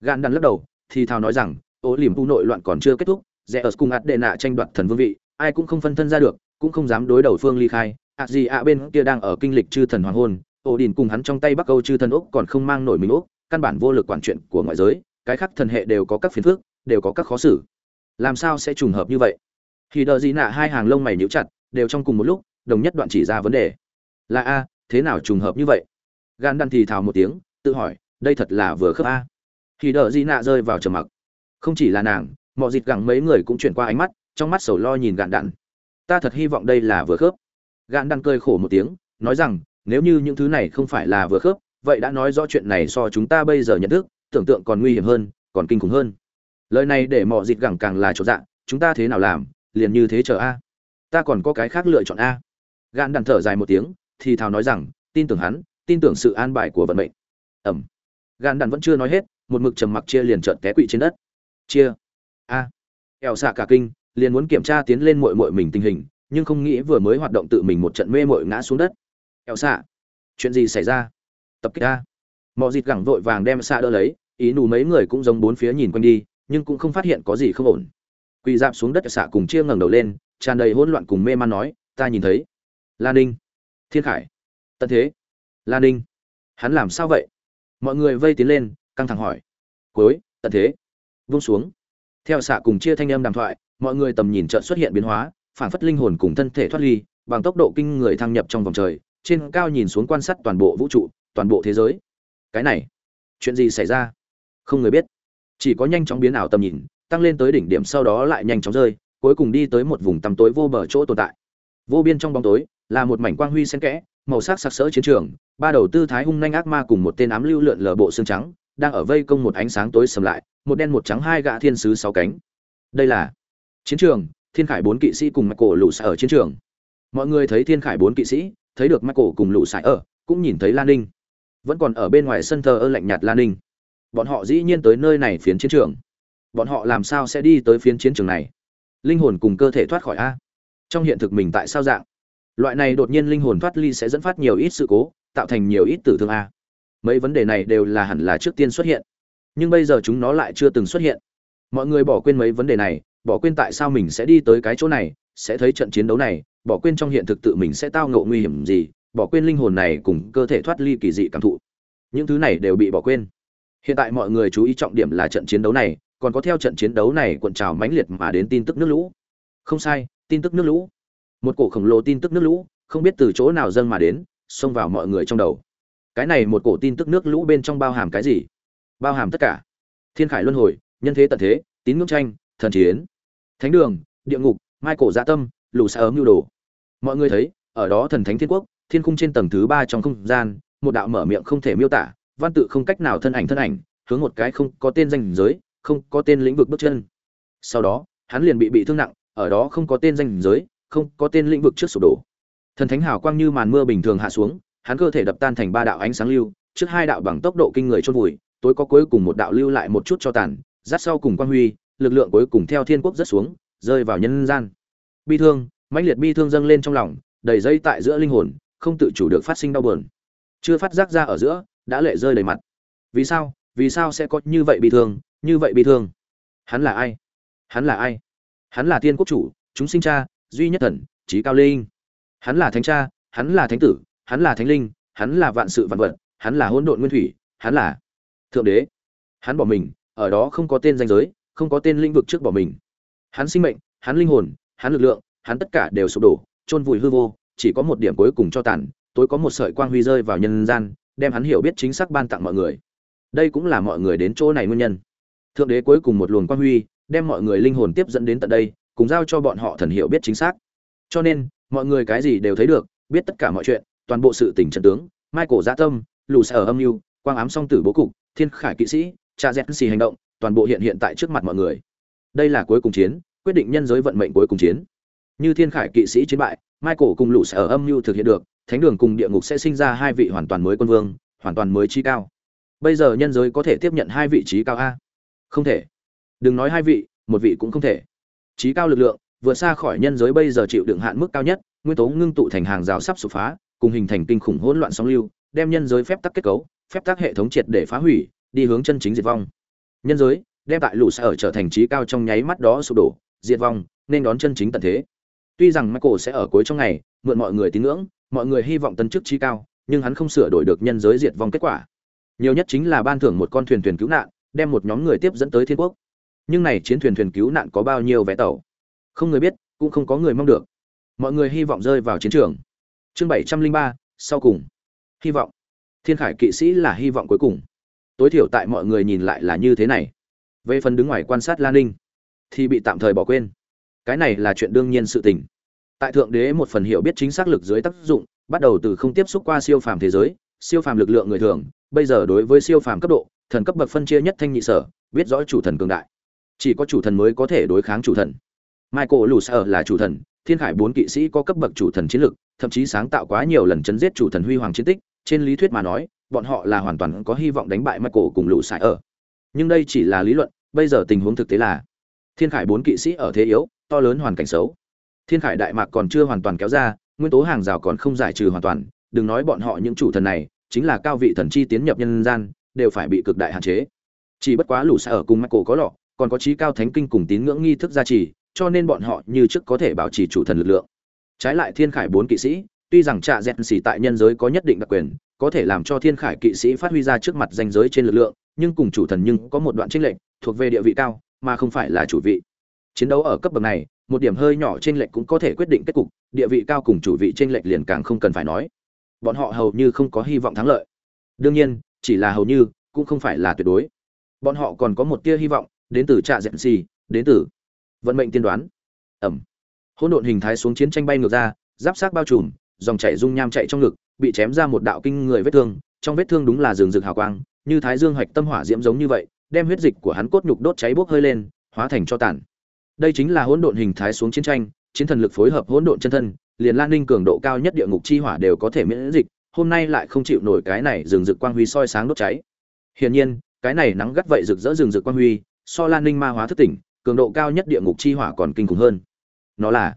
Gan đắn lắc đầu, thì thào nói rằng, ô liềm tu nội loạn còn chưa kết thúc rẽ ở cùng ạt đệ nạ tranh đoạt thần vương vị, ai cũng không phân thân ra được, cũng không dám đối đầu phương ly khai ạ gì ạ bên kia đang ở kinh lịch chư thần hoàng hôn, ổ đình cùng hắn trong tay bắc âu chư thần úc còn không mang nổi mình úc, căn bản vô lực quản chuyện của ngoại giới, cái khác thần hệ đều có các phiền phức, đều có các khó xử. Làm sao sẽ trùng hợp như vậy? Khi đợi gì nạ hai hàng lông mày nhíu chặt, đều trong cùng một lúc, đồng nhất đoạn chỉ ra vấn đề. Là a, thế nào trùng hợp như vậy? Gan đan thì thào một tiếng, tự hỏi, đây thật là vừa khớp a. Khi đợi gì nạ rơi vào trầm mặc. Không chỉ là nàng, mọi dịp gẳng mấy người cũng chuyển qua ánh mắt, trong mắt sầu lo nhìn gạn đạn. Ta thật hy vọng đây là vừa khớp gạn đan cơi khổ một tiếng, nói rằng, nếu như những thứ này không phải là vừa khớp, vậy đã nói rõ chuyện này so chúng ta bây giờ nhận thức, tưởng tượng còn nguy hiểm hơn, còn kinh khủng hơn. Lời này để mọi dịt gẳng càng là chỗ dạng chúng ta thế nào làm, liền như thế chờ a. Ta còn có cái khác lựa chọn a. Gạn đàn thở dài một tiếng, thì thào nói rằng, tin tưởng hắn, tin tưởng sự an bài của vận mệnh. Ẩm. Gạn đàn vẫn chưa nói hết, một mực trầm mặc chia liền trợn té quỵ trên đất. Chia. A. Eo xạ cả kinh, liền muốn kiểm tra tiến lên mội mội mình tình hình nhưng không nghĩ vừa mới hoạt động tự mình một trận mê mội ngã xuống đất. Eo xạ. Chuyện gì xảy ra? Tập kích ta mọi dịt gẳng vội vàng đem xạ đỡ lấy, ý nù mấy người cũng giống bốn phía nhìn quanh đi, nhưng cũng không phát hiện có gì không ổn. Quỳ dạp xuống đất, xạ cùng chia ngẩng đầu lên, tràn đầy hỗn loạn cùng mê man nói, ta nhìn thấy. Lan ninh. Thiên khải. Tận thế. Lan ninh. Hắn làm sao vậy? Mọi người vây tiến lên, căng thẳng hỏi. Cuối, tận thế. Vung xuống. Theo xạ cùng chia thanh âm đàm thoại, mọi người tầm nhìn trận xuất hiện biến hóa phản phất linh hồn cùng thân thể thoát ly, bằng tốc độ kinh người thăng nhập trong vòng trời, trên cao nhìn xuống quan sát toàn bộ vũ trụ, toàn bộ thế giới. Cái này, chuyện gì xảy ra? Không người biết. Chỉ có nhanh chóng biến ảo tầm nhìn, tăng lên tới đỉnh điểm sau đó lại nhanh chóng rơi, cuối cùng đi tới một vùng tăm tối vô bờ chỗ tồn tại. Vô biên trong bóng tối, là một mảnh quang huy xen kẽ, màu sắc sặc sỡ chiến trường, ba đầu tư thái hung nhanh ác ma cùng một tên ám lưu lượn lờ bộ xương trắng, đang ở vây công một ánh sáng tối sầm lại, một đen một trắng hai gã thiên sứ sáu cánh. Đây là chiến trường thiên khải bốn kỵ sĩ cùng mạch cổ lũ xài ở chiến trường. Mọi người thấy thiên khải bốn kỵ sĩ, thấy được mạch cổ cùng lũ xài ở, cũng nhìn thấy lan ninh. Vẫn còn ở bên ngoài sân thờ ơ lạnh nhạt lan ninh. Bọn họ dĩ nhiên tới nơi này phiến chiến trường. Bọn họ làm sao sẽ đi tới phiến chiến trường này? Linh hồn cùng cơ thể thoát khỏi a. Trong hiện thực mình tại sao dạng? Loại này đột nhiên linh hồn thoát ly sẽ dẫn phát nhiều ít sự cố, tạo thành nhiều ít tử thương a. Mấy vấn đề này đều là hẳn là trước tiên xuất hiện. Nhưng bây giờ chúng nó lại chưa từng xuất hiện. Mọi người bỏ quên mấy vấn đề này bỏ quên tại sao mình sẽ đi tới cái chỗ này, sẽ thấy trận chiến đấu này, bỏ quên trong hiện thực tự mình sẽ tao ngộ nguy hiểm gì, bỏ quên linh hồn này cùng cơ thể thoát ly kỳ dị cảm thụ. Những thứ này đều bị bỏ quên. Hiện tại mọi người chú ý trọng điểm là trận chiến đấu này, còn có theo trận chiến đấu này cuộn trào mãnh liệt mà đến tin tức nước lũ. Không sai, tin tức nước lũ. Một cổ khổng lồ tin tức nước lũ, không biết từ chỗ nào dâng mà đến, xông vào mọi người trong đầu. Cái này một cổ tin tức nước lũ bên trong bao hàm cái gì? Bao hàm tất cả. Thiên khải luân hồi, nhân thế tận thế, tín ngưỡng tranh, thần chiến thánh đường, địa ngục mai cổ dạ tâm lù xa ấm nhu đồ. Mọi người thấy, ở đó thần thánh thiên quốc, thiên khung trên tầng thứ ba trong không gian, một đạo mở miệng không thể miêu tả, văn tự không cách nào thân ảnh thân ảnh, hướng một cái không có tên danh giới, không có tên lĩnh vực bước chân. Sau đó, hắn liền bị bị thương nặng, ở đó không có tên danh giới, không có tên lĩnh vực trước sụp đổ. Thần thánh hào quang như màn mưa bình thường hạ xuống, hắn cơ thể đập tan thành ba đạo ánh sáng lưu, trước hai đạo bằng tốc độ kinh người chôn vùi, tối có cuối cùng một đạo lưu lại một chút cho tàn dắt sau cùng quang huy lực lượng cuối cùng theo thiên quốc rất xuống, rơi vào nhân gian. Bi thương, mãnh liệt bi thương dâng lên trong lòng, đầy dây tại giữa linh hồn, không tự chủ được phát sinh đau buồn. Chưa phát giác ra ở giữa, đã lệ rơi đầy mặt. Vì sao? Vì sao sẽ có như vậy bi thương, như vậy bi thương? Hắn là ai? Hắn là ai? Hắn là thiên quốc chủ, chúng sinh cha, duy nhất thần trí cao linh. Hắn là thánh cha, hắn là thánh tử, hắn là thánh linh, hắn là vạn sự vạn vật, hắn là hỗn độn nguyên thủy, hắn là thượng đế. Hắn bỏ mình, ở đó không có tên danh giới không có tên lĩnh vực trước bỏ mình. Hắn sinh mệnh, hắn linh hồn, hắn lực lượng, hắn tất cả đều sụp đổ, chôn vùi hư vô, chỉ có một điểm cuối cùng cho tàn, tối có một sợi quang huy rơi vào nhân gian, đem hắn hiểu biết chính xác ban tặng mọi người. Đây cũng là mọi người đến chỗ này nguyên nhân. Thượng đế cuối cùng một luồng quang huy, đem mọi người linh hồn tiếp dẫn đến tận đây, cùng giao cho bọn họ thần hiểu biết chính xác. Cho nên, mọi người cái gì đều thấy được, biết tất cả mọi chuyện, toàn bộ sự tình trận tướng, michael gia tâm lù sở âm mưu, quang ám song tử bố cục, thiên khải kỵ sĩ, cha dẹt xì hành động toàn bộ hiện hiện tại trước mặt mọi người. Đây là cuối cùng chiến, quyết định nhân giới vận mệnh cuối cùng chiến. Như thiên khải kỵ sĩ chiến bại, michael cùng lũ sở âm mưu thực hiện được, thánh đường cùng địa ngục sẽ sinh ra hai vị hoàn toàn mới quân vương, hoàn toàn mới trí cao. Bây giờ nhân giới có thể tiếp nhận hai vị trí cao a? Không thể. Đừng nói hai vị, một vị cũng không thể. Trí cao lực lượng, vượt xa khỏi nhân giới bây giờ chịu đựng hạn mức cao nhất, nguyên tố ngưng tụ thành hàng rào sắp sụp phá, cùng hình thành kinh khủng hỗn loạn sóng lưu, đem nhân giới phép tắc kết cấu, phép tắc hệ thống triệt để phá hủy, đi hướng chân chính diệt vong nhân giới, đem tại lũ sở trở thành trí cao trong nháy mắt đó sụp đổ, diệt vong, nên đón chân chính tận thế. Tuy rằng michael sẽ ở cuối trong ngày, mượn mọi người tín ngưỡng, mọi người hy vọng tân chức trí cao, nhưng hắn không sửa đổi được nhân giới diệt vong kết quả. Nhiều nhất chính là ban thưởng một con thuyền thuyền cứu nạn, đem một nhóm người tiếp dẫn tới thiên quốc. Nhưng này chiến thuyền thuyền cứu nạn có bao nhiêu vé tàu? Không người biết, cũng không có người mong được. Mọi người hy vọng rơi vào chiến trường. Chương bảy trăm linh ba, sau cùng. Hy vọng. Thiên khải kỵ sĩ là hy vọng cuối cùng tối thiểu tại mọi người nhìn lại là như thế này. Về phần đứng ngoài quan sát lan ninh, thì bị tạm thời bỏ quên. Cái này là chuyện đương nhiên sự tình. Tại thượng đế một phần hiểu biết chính xác lực dưới tác dụng, bắt đầu từ không tiếp xúc qua siêu phàm thế giới, siêu phàm lực lượng người thường, bây giờ đối với siêu phàm cấp độ, thần cấp bậc phân chia nhất thanh nhị sở, biết rõ chủ thần cường đại. Chỉ có chủ thần mới có thể đối kháng chủ thần. Michael lù sở là chủ thần, thiên khải bốn kỵ sĩ có cấp bậc chủ thần chiến lực, thậm chí sáng tạo quá nhiều lần chấn giết chủ thần huy hoàng chiến tích trên lý thuyết mà nói, bọn họ là hoàn toàn có hy vọng đánh bại michael cùng lũ sải ở. Nhưng đây chỉ là lý luận, bây giờ tình huống thực tế là, thiên khải bốn kỵ sĩ ở thế yếu, to lớn hoàn cảnh xấu. Thiên khải đại mạc còn chưa hoàn toàn kéo ra, nguyên tố hàng rào còn không giải trừ hoàn toàn. Đừng nói bọn họ những chủ thần này, chính là cao vị thần chi tiến nhập nhân gian, đều phải bị cực đại hạn chế. Chỉ bất quá lũ sải ở cùng michael có lọ, còn có trí cao thánh kinh cùng tín ngưỡng nghi thức gia trì, cho nên bọn họ như trước có thể bảo trì chủ thần lực lượng. Trái lại thiên khải bốn kỵ sĩ tuy rằng trạ dẹt xỉ tại nhân giới có nhất định đặc quyền, có thể làm cho thiên khải kỵ sĩ phát huy ra trước mặt danh giới trên lực lượng, nhưng cùng chủ thần nhưng có một đoạn trinh lệnh thuộc về địa vị cao, mà không phải là chủ vị. Chiến đấu ở cấp bậc này, một điểm hơi nhỏ trên lệnh cũng có thể quyết định kết cục, địa vị cao cùng chủ vị trên lệnh liền càng không cần phải nói. Bọn họ hầu như không có hy vọng thắng lợi. Đương nhiên, chỉ là hầu như, cũng không phải là tuyệt đối. Bọn họ còn có một tia hy vọng, đến từ trạ dẹn xì đến từ vận mệnh tiên đoán. Ẩm. Hỗn độn hình thái xuống chiến tranh bay ngược ra, giáp sát bao trùm dòng chảy dung nham chạy trong ngực, bị chém ra một đạo kinh người vết thương, trong vết thương đúng là rừng rực hào quang, như thái dương hạch tâm hỏa diễm giống như vậy, đem huyết dịch của hắn cốt nhục đốt cháy bốc hơi lên, hóa thành cho tàn. Đây chính là hỗn độn hình thái xuống chiến tranh, chiến thần lực phối hợp hỗn độn chân thân, liền lan ninh cường độ cao nhất địa ngục chi hỏa đều có thể miễn dịch, hôm nay lại không chịu nổi cái này rừng rực quang huy soi sáng đốt cháy. Hiển nhiên, cái này nắng gắt vậy rực rỡ rừng rực quang huy, so lan ninh ma hóa thức tỉnh, cường độ cao nhất địa ngục chi hỏa còn kinh khủng hơn. Nó là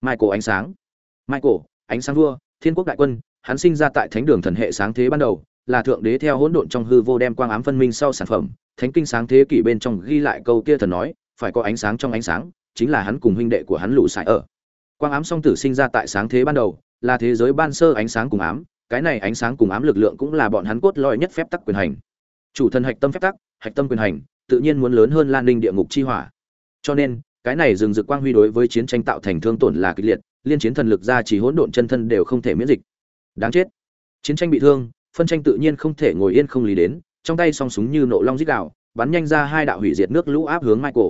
michael ánh sáng. Michael ánh sáng vua, thiên quốc đại quân, hắn sinh ra tại thánh đường thần hệ sáng thế ban đầu, là thượng đế theo hỗn độn trong hư vô đem quang ám phân minh sau sản phẩm. Thánh kinh sáng thế kỷ bên trong ghi lại câu kia thần nói, phải có ánh sáng trong ánh sáng, chính là hắn cùng huynh đệ của hắn lũ sải ở. Quang ám song tử sinh ra tại sáng thế ban đầu, là thế giới ban sơ ánh sáng cùng ám, cái này ánh sáng cùng ám lực lượng cũng là bọn hắn cốt lõi nhất phép tắc quyền hành. Chủ thần hạch tâm phép tắc, hạch tâm quyền hành, tự nhiên muốn lớn hơn lan ninh địa ngục chi hỏa. Cho nên cái này dừng rực quang huy đối với chiến tranh tạo thành thương tổn là kịch liệt, liên chiến thần lực ra chỉ hỗn độn chân thân đều không thể miễn dịch. Đáng chết. Chiến tranh bị thương, phân tranh tự nhiên không thể ngồi yên không lý đến, trong tay song súng như nộ long dích đạo bắn nhanh ra hai đạo hủy diệt nước lũ áp hướng michael.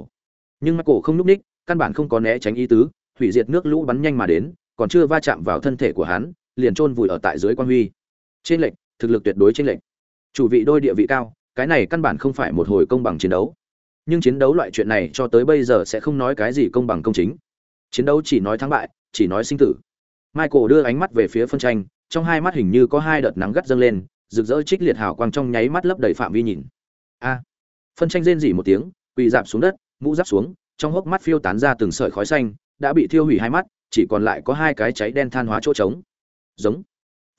Nhưng michael không núp ních, căn bản không có né tránh ý tứ, hủy diệt nước lũ bắn nhanh mà đến, còn chưa va chạm vào thân thể của hắn, liền chôn vùi ở tại dưới quan huy. Trên lệnh thực lực tuyệt đối trên lệnh chủ vị đôi địa vị cao, cái này căn bản không phải một hồi công bằng chiến đấu nhưng chiến đấu loại chuyện này cho tới bây giờ sẽ không nói cái gì công bằng công chính. Chiến đấu chỉ nói thắng bại, chỉ nói sinh tử. Michael đưa ánh mắt về phía phân tranh, trong hai mắt hình như có hai đợt nắng gắt dâng lên, rực rỡ trích liệt hào quang trong nháy mắt lấp đầy phạm vi nhìn. A! Phân tranh rên rỉ một tiếng, quỳ dạp xuống đất, mũ giáp xuống, trong hốc mắt phiêu tán ra từng sợi khói xanh, đã bị thiêu hủy hai mắt, chỉ còn lại có hai cái cháy đen than hóa chỗ trống. Giống!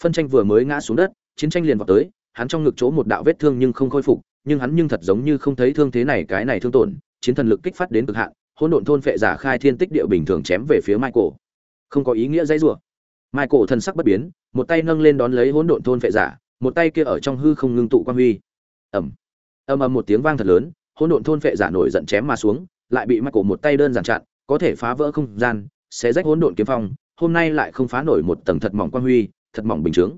Phân tranh vừa mới ngã xuống đất, chiến tranh liền vào tới, hắn trong ngực chỗ một đạo vết thương nhưng không khôi phục nhưng hắn nhưng thật giống như không thấy thương thế này cái này thương tổn chiến thần lực kích phát đến cực hạn hỗn độn thôn phệ giả khai thiên tích địa bình thường chém về phía michael không có ý nghĩa dãy rủa Michael thần sắc bất biến, một tay nâng lên đón lấy hỗn độn thôn phệ giả, một tay kia ở trong hư không ngưng tụ quang huy. Ầm. Ầm ầm một tiếng vang thật lớn, hỗn độn thôn phệ giả nổi giận chém mà xuống, lại bị Michael một tay đơn giản chặn, có thể phá vỡ không gian, xé rách hỗn độn kiếm phong, hôm nay lại không phá nổi một tầng thật mỏng quang huy, thật mỏng bình chứng.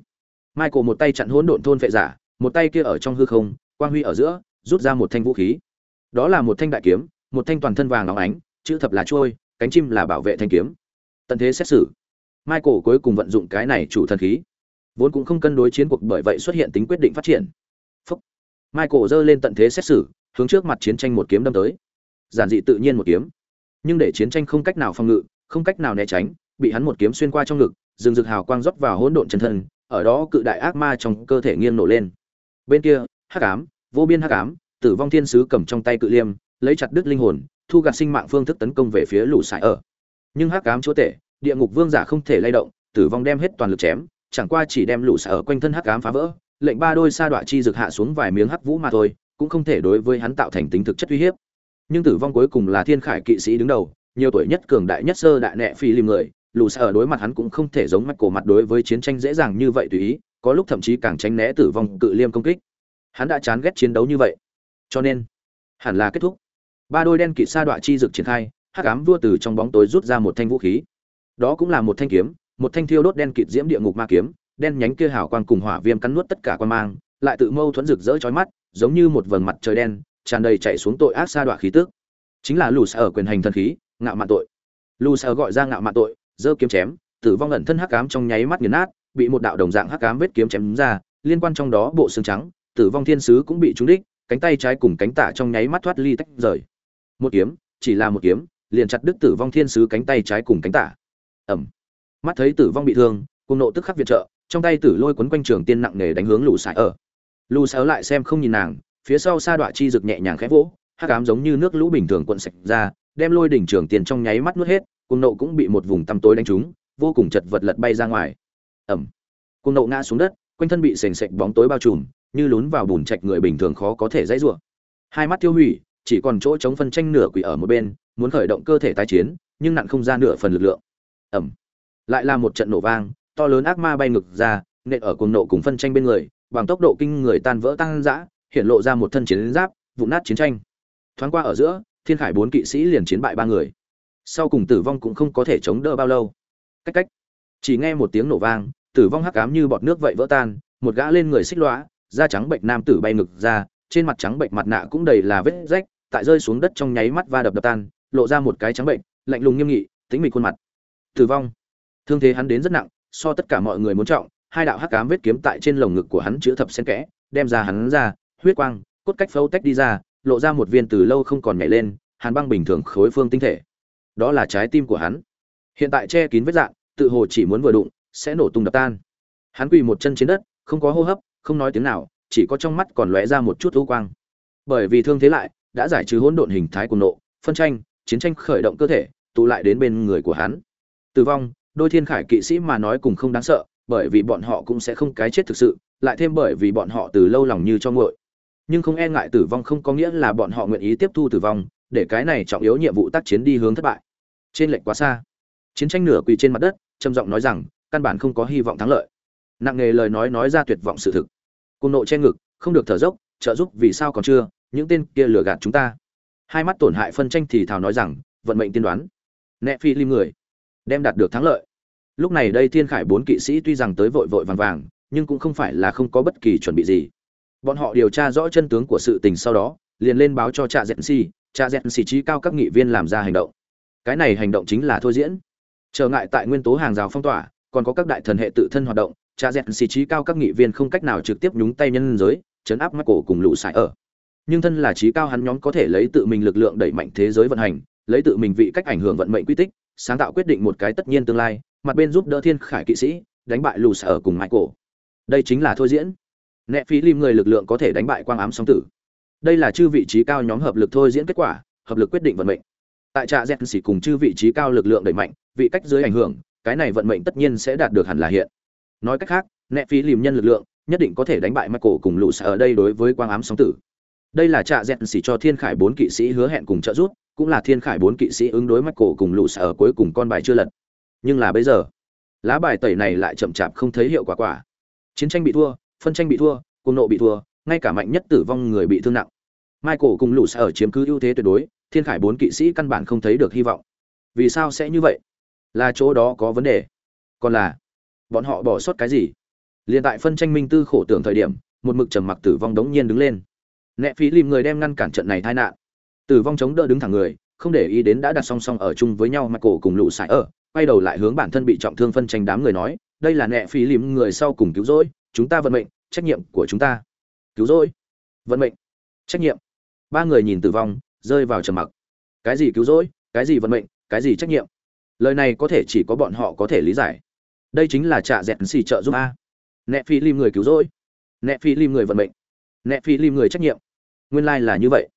Michael một tay chặn hỗn độn thôn phệ giả, một tay kia ở trong hư không, quang huy ở giữa, rút ra một thanh vũ khí. Đó là một thanh đại kiếm, một thanh toàn thân vàng óng ánh, chữ thập là trôi, cánh chim là bảo vệ thanh kiếm. Tận thế xét xử. Michael cuối cùng vận dụng cái này chủ thần khí. Vốn cũng không cân đối chiến cuộc bởi vậy xuất hiện tính quyết định phát triển. Phúc. Michael giơ lên tận thế xét xử, hướng trước mặt chiến tranh một kiếm đâm tới. Giản dị tự nhiên một kiếm. Nhưng để chiến tranh không cách nào phòng ngự, không cách nào né tránh, bị hắn một kiếm xuyên qua trong ngực, rừng rực hào quang rót vào hỗn độn chân thân, ở đó cự đại ác ma trong cơ thể nghiêng nổ lên. Bên kia, hắc ám, vô biên hắc ám, tử vong thiên sứ cầm trong tay cự liêm, lấy chặt đứt linh hồn, thu gạt sinh mạng phương thức tấn công về phía lũ sải ở. Nhưng hắc ám chúa tể, địa ngục vương giả không thể lay động, tử vong đem hết toàn lực chém, chẳng qua chỉ đem lũ sải ở quanh thân hắc ám phá vỡ, lệnh ba đôi sa đọa chi rực hạ xuống vài miếng hắc vũ mà thôi, cũng không thể đối với hắn tạo thành tính thực chất uy hiếp. Nhưng tử vong cuối cùng là thiên khải kỵ sĩ đứng đầu, nhiều tuổi nhất cường đại nhất sơ đại nẹ phi lim người, lũ sải ở đối mặt hắn cũng không thể giống mắt cổ mặt đối với chiến tranh dễ dàng như vậy tùy ý, có lúc thậm chí càng tránh né tử vong cự liêm công kích. Hắn đã chán ghét chiến đấu như vậy, cho nên hẳn là kết thúc. Ba đôi đen kịt sa đọa chi dực triển khai, hắc ám vua từ trong bóng tối rút ra một thanh vũ khí. Đó cũng là một thanh kiếm một thanh thiêu đốt đen kịt diễm địa ngục ma kiếm đen nhánh kia hảo quang cùng hỏa viêm cắn nuốt tất cả quan mang lại tự mâu thuẫn rực rỡ chói mắt giống như một vầng mặt trời đen tràn đầy chạy xuống tội ác sa đọa khí tức. Chính là lù ở quyền hành thần khí ngạo mạn tội. Lù sa gọi ra ngạo mạn tội giơ kiếm chém tử vong ẩn thân hắc ám trong nháy mắt nghiền nát bị một đạo đồng dạng hắc ám vết kiếm chém ra liên quan trong đó bộ xương trắng tử vong thiên sứ cũng bị trúng đích, cánh tay trái cùng cánh tả trong nháy mắt thoát ly tách rời. Một kiếm, chỉ là một kiếm, liền chặt đứt tử vong thiên sứ cánh tay trái cùng cánh tả. Ẩm mắt thấy tử vong bị thương cùng nộ tức khắc viện trợ, trong tay tử lôi quấn quanh trường tiên nặng nề đánh hướng lù sải ở. Lù sải lại xem không nhìn nàng, phía sau sa đoạn chi rực nhẹ nhàng khẽ vỗ, hắc ám giống như nước lũ bình thường cuộn sạch ra, đem lôi đỉnh trường tiền trong nháy mắt nuốt hết cùng nộ cũng bị một vùng tăm tối đánh trúng, vô cùng chật vật lật bay ra ngoài. Ẩm cùng nộ ngã xuống đất, quanh thân bị sền sệt bóng tối bao trùm như lún vào bùn trạch người bình thường khó có thể dãy rủa. Hai mắt tiêu hủy, chỉ còn chỗ chống phân tranh nửa quỷ ở một bên, muốn khởi động cơ thể tái chiến, nhưng nặng không ra nửa phần lực lượng. Ầm. Lại là một trận nổ vang, to lớn ác ma bay ngực ra, nện ở cuồng nộ cùng phân tranh bên người, bằng tốc độ kinh người tan vỡ tăng dã hiện lộ ra một thân chiến giáp, vụn nát chiến tranh. Thoáng qua ở giữa, thiên khải bốn kỵ sĩ liền chiến bại ba người. Sau cùng tử vong cũng không có thể chống đỡ bao lâu. Cách cách. Chỉ nghe một tiếng nổ vang, tử vong hắc ám như bọt nước vậy vỡ tan, một gã lên người xích lõa da trắng bệnh nam tử bay ngực ra, trên mặt trắng bệnh mặt nạ cũng đầy là vết rách, tại rơi xuống đất trong nháy mắt va đập đập tan, lộ ra một cái trắng bệnh, lạnh lùng nghiêm nghị tính mịch khuôn mặt. Tử vong. Thương thế hắn đến rất nặng, so tất cả mọi người muốn trọng, hai đạo hắc ám vết kiếm tại trên lồng ngực của hắn chứa thập xen kẽ, đem ra hắn ra, huyết quang, cốt cách phâu tách đi ra, lộ ra một viên từ lâu không còn nhảy lên, hàn băng bình thường khối phương tinh thể. Đó là trái tim của hắn. Hiện tại che kín vết dạng, tự hồ chỉ muốn vừa đụng, sẽ nổ tung đập tan. Hắn quỳ một chân trên đất, không có hô hấp không nói tiếng nào, chỉ có trong mắt còn lóe ra một chút u quang. Bởi vì thương thế lại, đã giải trừ hỗn độn hình thái của nộ, phân tranh, chiến tranh khởi động cơ thể, tụ lại đến bên người của hắn. Tử vong, đôi thiên khải kỵ sĩ mà nói cùng không đáng sợ, bởi vì bọn họ cũng sẽ không cái chết thực sự, lại thêm bởi vì bọn họ từ lâu lòng như cho nguội. Nhưng không e ngại tử vong không có nghĩa là bọn họ nguyện ý tiếp thu tử vong, để cái này trọng yếu nhiệm vụ tác chiến đi hướng thất bại. Trên lệnh quá xa. Chiến tranh nửa quỳ trên mặt đất, trầm giọng nói rằng, căn bản không có hy vọng thắng lợi. Nặng nề lời nói nói ra tuyệt vọng sự thực cùng nộ che ngực, không được thở dốc, trợ giúp vì sao còn chưa, những tên kia lừa gạt chúng ta. Hai mắt tổn hại phân tranh thì thào nói rằng, vận mệnh tiên đoán. Nẹ phi lim người, đem đạt được thắng lợi. Lúc này đây thiên khải bốn kỵ sĩ tuy rằng tới vội vội vàng vàng, nhưng cũng không phải là không có bất kỳ chuẩn bị gì. Bọn họ điều tra rõ chân tướng của sự tình sau đó, liền lên báo cho cha dẹn si cha dẹn si trí cao các nghị viên làm ra hành động. Cái này hành động chính là thôi diễn. Trở ngại tại nguyên tố hàng rào phong tỏa, còn có các đại thần hệ tự thân hoạt động cha dẹn xì trí cao các nghị viên không cách nào trực tiếp nhúng tay nhân giới, chấn áp mắt cổ cùng lũ sải ở. Nhưng thân là trí cao hắn nhóm có thể lấy tự mình lực lượng đẩy mạnh thế giới vận hành, lấy tự mình vị cách ảnh hưởng vận mệnh quy tích, sáng tạo quyết định một cái tất nhiên tương lai, mặt bên giúp đỡ thiên khải kỵ sĩ, đánh bại lù sở cùng michael. Đây chính là thôi diễn. Nẹ phí lim người lực lượng có thể đánh bại quang ám song tử. Đây là chư vị trí cao nhóm hợp lực thôi diễn kết quả, hợp lực quyết định vận mệnh. Tại trạ z xỉ cùng chư vị trí cao lực lượng đẩy mạnh, vị cách dưới ảnh hưởng, cái này vận mệnh tất nhiên sẽ đạt được hẳn là hiện nói cách khác, nẹ phí liềm nhân lực lượng, nhất định có thể đánh bại michael cùng lũ sở ở đây đối với quang ám sóng tử. Đây là trạ dẹn xỉ cho thiên khải bốn kỵ sĩ hứa hẹn cùng trợ giúp, cũng là thiên khải bốn kỵ sĩ ứng đối michael cổ cùng lũ ở cuối cùng con bài chưa lật. Nhưng là bây giờ, lá bài tẩy này lại chậm chạp không thấy hiệu quả quả. Chiến tranh bị thua, phân tranh bị thua cung nộ bị thua, ngay cả mạnh nhất tử vong người bị thương nặng. Michael cùng lũ sẽ ở chiếm cứ ưu thế tuyệt đối, thiên khải bốn kỵ sĩ căn bản không thấy được hy vọng. Vì sao sẽ như vậy? Là chỗ đó có vấn đề. Còn là bọn họ bỏ sót cái gì? Liền tại phân tranh minh tư khổ tưởng thời điểm, một mực trầm mặc tử vong đống nhiên đứng lên. Nẹ phí lìm người đem ngăn cản trận này tai nạn. Tử vong chống đỡ đứng thẳng người, không để ý đến đã đặt song song ở chung với nhau michael cùng lũ sải ở, quay đầu lại hướng bản thân bị trọng thương phân tranh đám người nói, đây là nẹ phí lìm người sau cùng cứu rỗi, chúng ta vận mệnh, trách nhiệm của chúng ta. Cứu rỗi? Vận mệnh, trách nhiệm? Ba người nhìn tử vong, rơi vào trầm mặc. Cái gì cứu rỗi? Cái gì vận mệnh? Cái gì trách nhiệm? Lời này có thể chỉ có bọn họ có thể lý giải đây chính là trạ dẹn xì trợ giúp a. Nẹ phi lim người cứu rỗi. Nẹ phi lim người vận mệnh. Nẹ phi lim người trách nhiệm. Nguyên lai、like、là như vậy.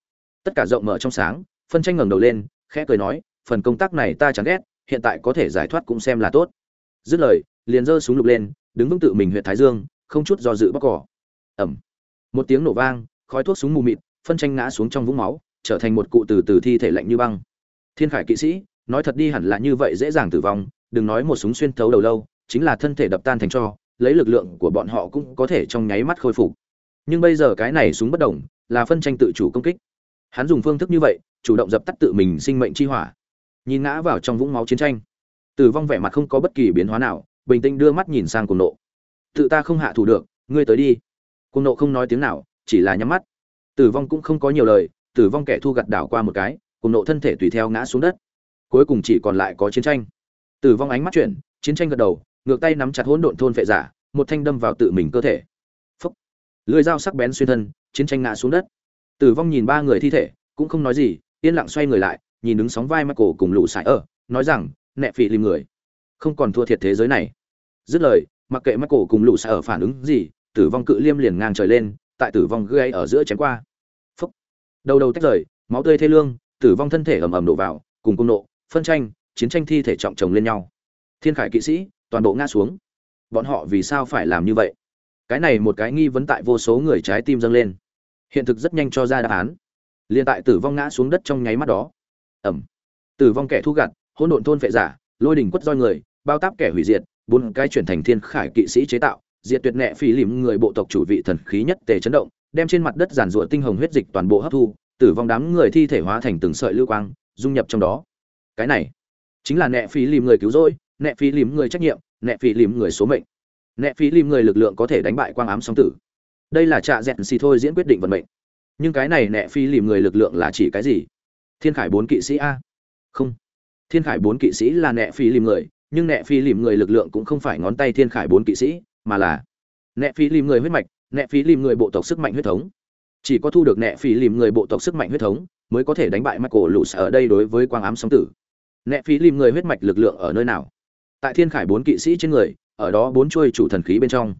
Tất cả rộng mở trong sáng, phân tranh ngẩng đầu lên, khẽ cười nói, phần công tác này ta chẳng ghét, hiện tại có thể giải thoát cũng xem là tốt. Dứt lời, liền giơ súng lục lên, đứng vững tự mình huyện thái dương, không chút do dự bóc cỏ. Ẩm. Một tiếng nổ vang, khói thuốc súng mù mịt, phân tranh ngã xuống trong vũng máu, trở thành một cụ từ từ thi thể lạnh như băng. Thiên khải kỵ sĩ, nói thật đi hẳn là như vậy dễ dàng tử vong, đừng nói một súng xuyên thấu đầu lâu chính là thân thể đập tan thành cho, lấy lực lượng của bọn họ cũng có thể trong nháy mắt khôi phục. Nhưng bây giờ cái này súng bất đồng, là phân tranh tự chủ công kích. Hắn dùng phương thức như vậy, chủ động dập tắt tự mình sinh mệnh chi hỏa. Nhìn ngã vào trong vũng máu chiến tranh, tử vong vẻ mặt không có bất kỳ biến hóa nào, bình tĩnh đưa mắt nhìn sang cùng nộ. Tự ta không hạ thủ được, ngươi tới đi. Cùng nộ không nói tiếng nào, chỉ là nhắm mắt. Tử vong cũng không có nhiều lời, tử vong kẻ thu gặt đảo qua một cái cùng nộ thân thể tùy theo ngã xuống đất. Cuối cùng chỉ còn lại có chiến tranh. Tử vong ánh mắt chuyển, chiến tranh gật đầu ngược tay nắm chặt hỗn độn thôn phệ giả, một thanh đâm vào tự mình cơ thể. Phốc. lưỡi dao sắc bén xuyên thân, chiến tranh ngã xuống đất. Tử vong nhìn ba người thi thể, cũng không nói gì, yên lặng xoay người lại, nhìn đứng sóng vai cổ cùng lũ sải ở nói rằng nệ phỉ lìm người. Không còn thua thiệt thế giới này. Dứt lời, mặc kệ cổ cùng lũ sải ở phản ứng gì, tử vong cự liêm liền ngang trời lên, tại tử vong gây ở giữa chém qua. Phốc. đầu đầu tách rời, máu tươi thê lương, tử vong thân thể ầm ầm đổ vào, cùng cung nộ, phân tranh, chiến tranh thi thể trọng chồng lên nhau. Thiên khải kỵ sĩ toàn bộ ngã xuống. Bọn họ vì sao phải làm như vậy? Cái này một cái nghi vấn tại vô số người trái tim dâng lên. Hiện thực rất nhanh cho ra đáp án. Liền tại tử vong ngã xuống đất trong nháy mắt đó. Ẩm. Tử vong kẻ thu gặt, hỗn độn thôn phệ giả, lôi đỉnh quất roi người, bao táp kẻ hủy diệt, bốn cái chuyển thành thiên khải kỵ sĩ chế tạo, diệt tuyệt nẹ phi lìm người bộ tộc chủ vị thần khí nhất tề chấn động, đem trên mặt đất giàn rụa tinh hồng huyết dịch toàn bộ hấp thu, tử vong đám người thi thể hóa thành từng sợi lưu quang, dung nhập trong đó. Cái này chính là nẹ phí lìm người cứu rỗi nẹ phí lìm người trách nhiệm nẹ phí lìm người số mệnh nẹ phí lìm người lực lượng có thể đánh bại quang ám song tử đây là trạ dẹn xì thôi diễn quyết định vận mệnh nhưng cái này nẹ phi lìm người lực lượng là chỉ cái gì thiên khải bốn kỵ sĩ a không thiên khải bốn kỵ sĩ là nẹ phi lìm người nhưng nẹ phi lìm người lực lượng cũng không phải ngón tay thiên khải bốn kỵ sĩ mà là nẹ phi lìm người huyết mạch nẹ phi lìm người bộ tộc sức mạnh huyết thống chỉ có thu được nẹ phi lìm người bộ tộc sức mạnh huyết thống mới có thể đánh bại michael lũ ở đây đối với quang ám song tử nẹ phi lìm người huyết mạch lực lượng ở nơi nào tại thiên khải bốn kỵ sĩ trên người, ở đó bốn chuôi chủ thần khí bên trong.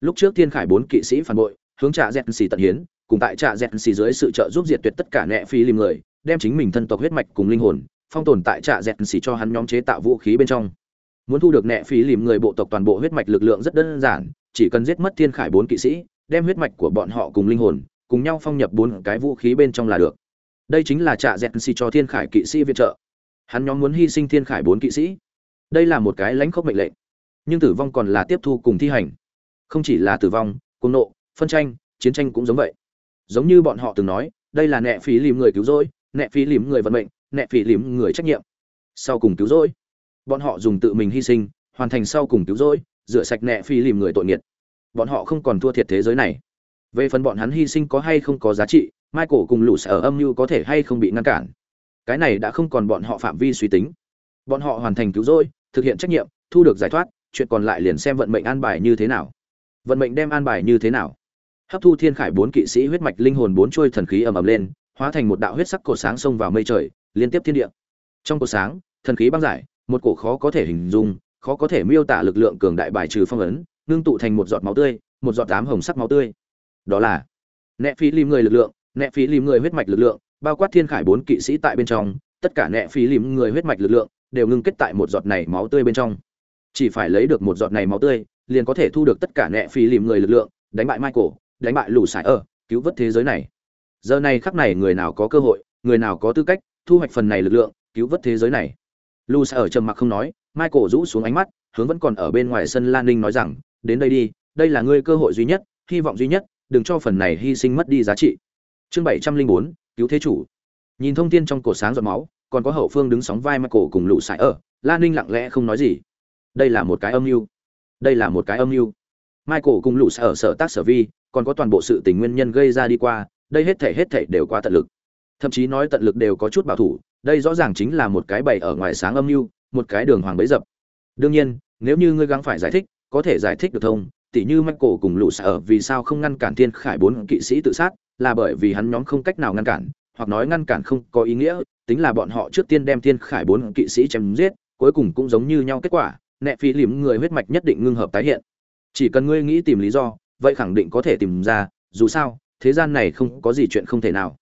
Lúc trước thiên khải bốn kỵ sĩ phản bội, hướng trạ dẹn xì tận hiến, cùng tại trạ dẹn xì dưới sự trợ giúp diệt tuyệt tất cả nẹ phi lìm người, đem chính mình thân tộc huyết mạch cùng linh hồn, phong tồn tại trạ dẹn xì cho hắn nhóm chế tạo vũ khí bên trong. Muốn thu được nẹ phi lìm người bộ tộc toàn bộ huyết mạch lực lượng rất đơn giản, chỉ cần giết mất thiên khải bốn kỵ sĩ, đem huyết mạch của bọn họ cùng linh hồn, cùng nhau phong nhập bốn cái vũ khí bên trong là được. Đây chính là trạ dẹn xì cho thiên khải kỵ sĩ viện trợ. Hắn nhóm muốn hy sinh thiên khải bốn kỵ sĩ đây là một cái lãnh khốc mệnh lệnh. Nhưng tử vong còn là tiếp thu cùng thi hành. Không chỉ là tử vong, cuồng nộ, phân tranh, chiến tranh cũng giống vậy. Giống như bọn họ từng nói, đây là nẹ phí lìm người cứu rỗi, nẹ phí lìm người vận mệnh, nẹ phí lìm người trách nhiệm. Sau cùng cứu rỗi. Bọn họ dùng tự mình hy sinh, hoàn thành sau cùng cứu rỗi, rửa sạch nẹ phí lìm người tội nghiệt bọn họ không còn thua thiệt thế giới này. Về phần bọn hắn hy sinh có hay không có giá trị, michael cùng lũ sở âm mưu có thể hay không bị ngăn cản. Cái này đã không còn bọn họ phạm vi suy tính. Bọn họ hoàn thành cứu rỗi thực hiện trách nhiệm, thu được giải thoát, chuyện còn lại liền xem vận mệnh an bài như thế nào. Vận mệnh đem an bài như thế nào? Hấp thu thiên khải bốn kỵ sĩ huyết mạch linh hồn bốn chuôi thần khí ầm ầm lên, hóa thành một đạo huyết sắc cổ sáng xông vào mây trời, liên tiếp thiên địa. Trong cổ sáng, thần khí băng giải, một cổ khó có thể hình dung, khó có thể miêu tả lực lượng cường đại bài trừ phong ấn, ngưng tụ thành một giọt máu tươi, một giọt tám hồng sắc máu tươi. Đó là nẹ phí lim người lực lượng, nẹ phí lim người huyết mạch lực lượng, bao quát thiên khải bốn kỵ sĩ tại bên trong, tất cả nẹ phí lim người huyết mạch lực lượng đều ngưng kết tại một giọt này máu tươi bên trong. Chỉ phải lấy được một giọt này máu tươi, liền có thể thu được tất cả nẹ phí lìm người lực lượng, đánh bại michael, đánh bại lũ sải ở cứu vớt thế giới này. Giờ này khắc này người nào có cơ hội, người nào có tư cách thu hoạch phần này lực lượng, cứu vớt thế giới này? Lũ sải ở trầm mặc không nói, michael rũ xuống ánh mắt, hướng vẫn còn ở bên ngoài sân lan ninh nói rằng, đến đây đi, đây là ngươi cơ hội duy nhất, hy vọng duy nhất, đừng cho phần này hy sinh mất đi giá trị. Chương bảy trăm linh bốn, cứu thế chủ. Nhìn thông tin trong cổ sáng giọt máu còn có hậu phương đứng sóng vai Michael cổ cùng lũ sải ở. Lan ninh lặng lẽ không nói gì. Đây là một cái âm mưu. Đây là một cái âm mưu. Michael cùng lũ sở sở tác sở vi, còn có toàn bộ sự tình nguyên nhân gây ra đi qua, đây hết thể hết thể đều quá tận lực. Thậm chí nói tận lực đều có chút bảo thủ, đây rõ ràng chính là một cái bày ở ngoài sáng âm mưu, một cái đường hoàng bấy dập. Đương nhiên, nếu như ngươi gắng phải giải thích, có thể giải thích được thông, tỉ như michael cùng lũ sở vì sao không ngăn cản thiên khải bốn kỵ sĩ tự sát, là bởi vì hắn nhóm không cách nào ngăn cản, hoặc nói ngăn cản không có ý nghĩa tính là bọn họ trước tiên đem thiên khải bốn kỵ sĩ chém giết, cuối cùng cũng giống như nhau kết quả, nẹ phi liếm người huyết mạch nhất định ngưng hợp tái hiện. Chỉ cần ngươi nghĩ tìm lý do, vậy khẳng định có thể tìm ra, dù sao, thế gian này không có gì chuyện không thể nào.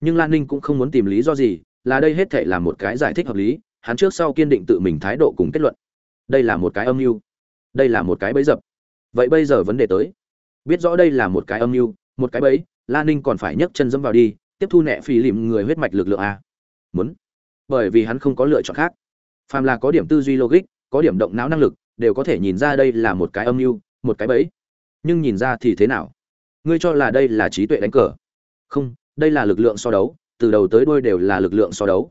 Nhưng lan ninh cũng không muốn tìm lý do gì, là đây hết thể là một cái giải thích hợp lý, hắn trước sau kiên định tự mình thái độ cùng kết luận. Đây là một cái âm mưu. Đây là một cái bẫy dập. Vậy bây giờ vấn đề tới. Biết rõ đây là một cái âm mưu, một cái bẫy, lan ninh còn phải nhấc chân dẫm vào đi, tiếp thu nẹ phi lìm người huyết mạch lực lượng a muốn. Bởi vì hắn không có lựa chọn khác. Phàm là có điểm tư duy logic, có điểm động não năng lực, đều có thể nhìn ra đây là một cái âm mưu, một cái bẫy. Nhưng nhìn ra thì thế nào? Ngươi cho là đây là trí tuệ đánh cờ? Không, đây là lực lượng so đấu, từ đầu tới đuôi đều là lực lượng so đấu.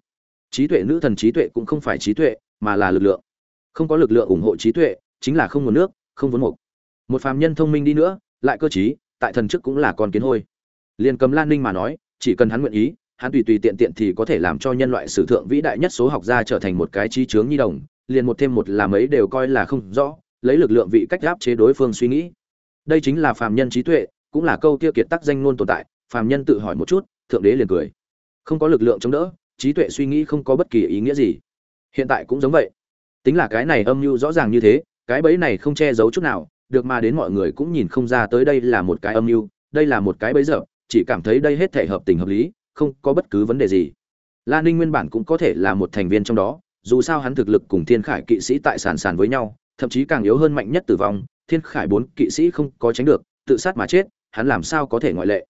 Trí tuệ nữ thần trí tuệ cũng không phải trí tuệ, mà là lực lượng. Không có lực lượng ủng hộ trí tuệ, chính là không nguồn nước, không vốn mục một phàm nhân thông minh đi nữa, lại cơ trí, tại thần chức cũng là con kiến hôi. Liền cầm lan ninh mà nói, chỉ cần hắn nguyện ý hắn tùy tùy tiện tiện thì có thể làm cho nhân loại sử thượng vĩ đại nhất số học gia trở thành một cái trí chướng nhi đồng, liền một thêm một là mấy đều coi là không rõ, lấy lực lượng vị cách áp chế đối phương suy nghĩ. Đây chính là phàm nhân trí tuệ, cũng là câu kia kiệt tác danh ngôn tồn tại, phàm nhân tự hỏi một chút, thượng đế liền cười. Không có lực lượng chống đỡ, trí tuệ suy nghĩ không có bất kỳ ý nghĩa gì. Hiện tại cũng giống vậy. Tính là cái này âm mưu rõ ràng như thế, cái bẫy này không che giấu chút nào, được mà đến mọi người cũng nhìn không ra tới đây là một cái âm mưu, đây là một cái bẫy dở, chỉ cảm thấy đây hết thể hợp tình hợp lý không có bất cứ vấn đề gì. Lan ninh nguyên bản cũng có thể là một thành viên trong đó, dù sao hắn thực lực cùng thiên khải kỵ sĩ tại sàn sàn với nhau, thậm chí càng yếu hơn mạnh nhất tử vong, thiên khải bốn kỵ sĩ không có tránh được, tự sát mà chết, hắn làm sao có thể ngoại lệ?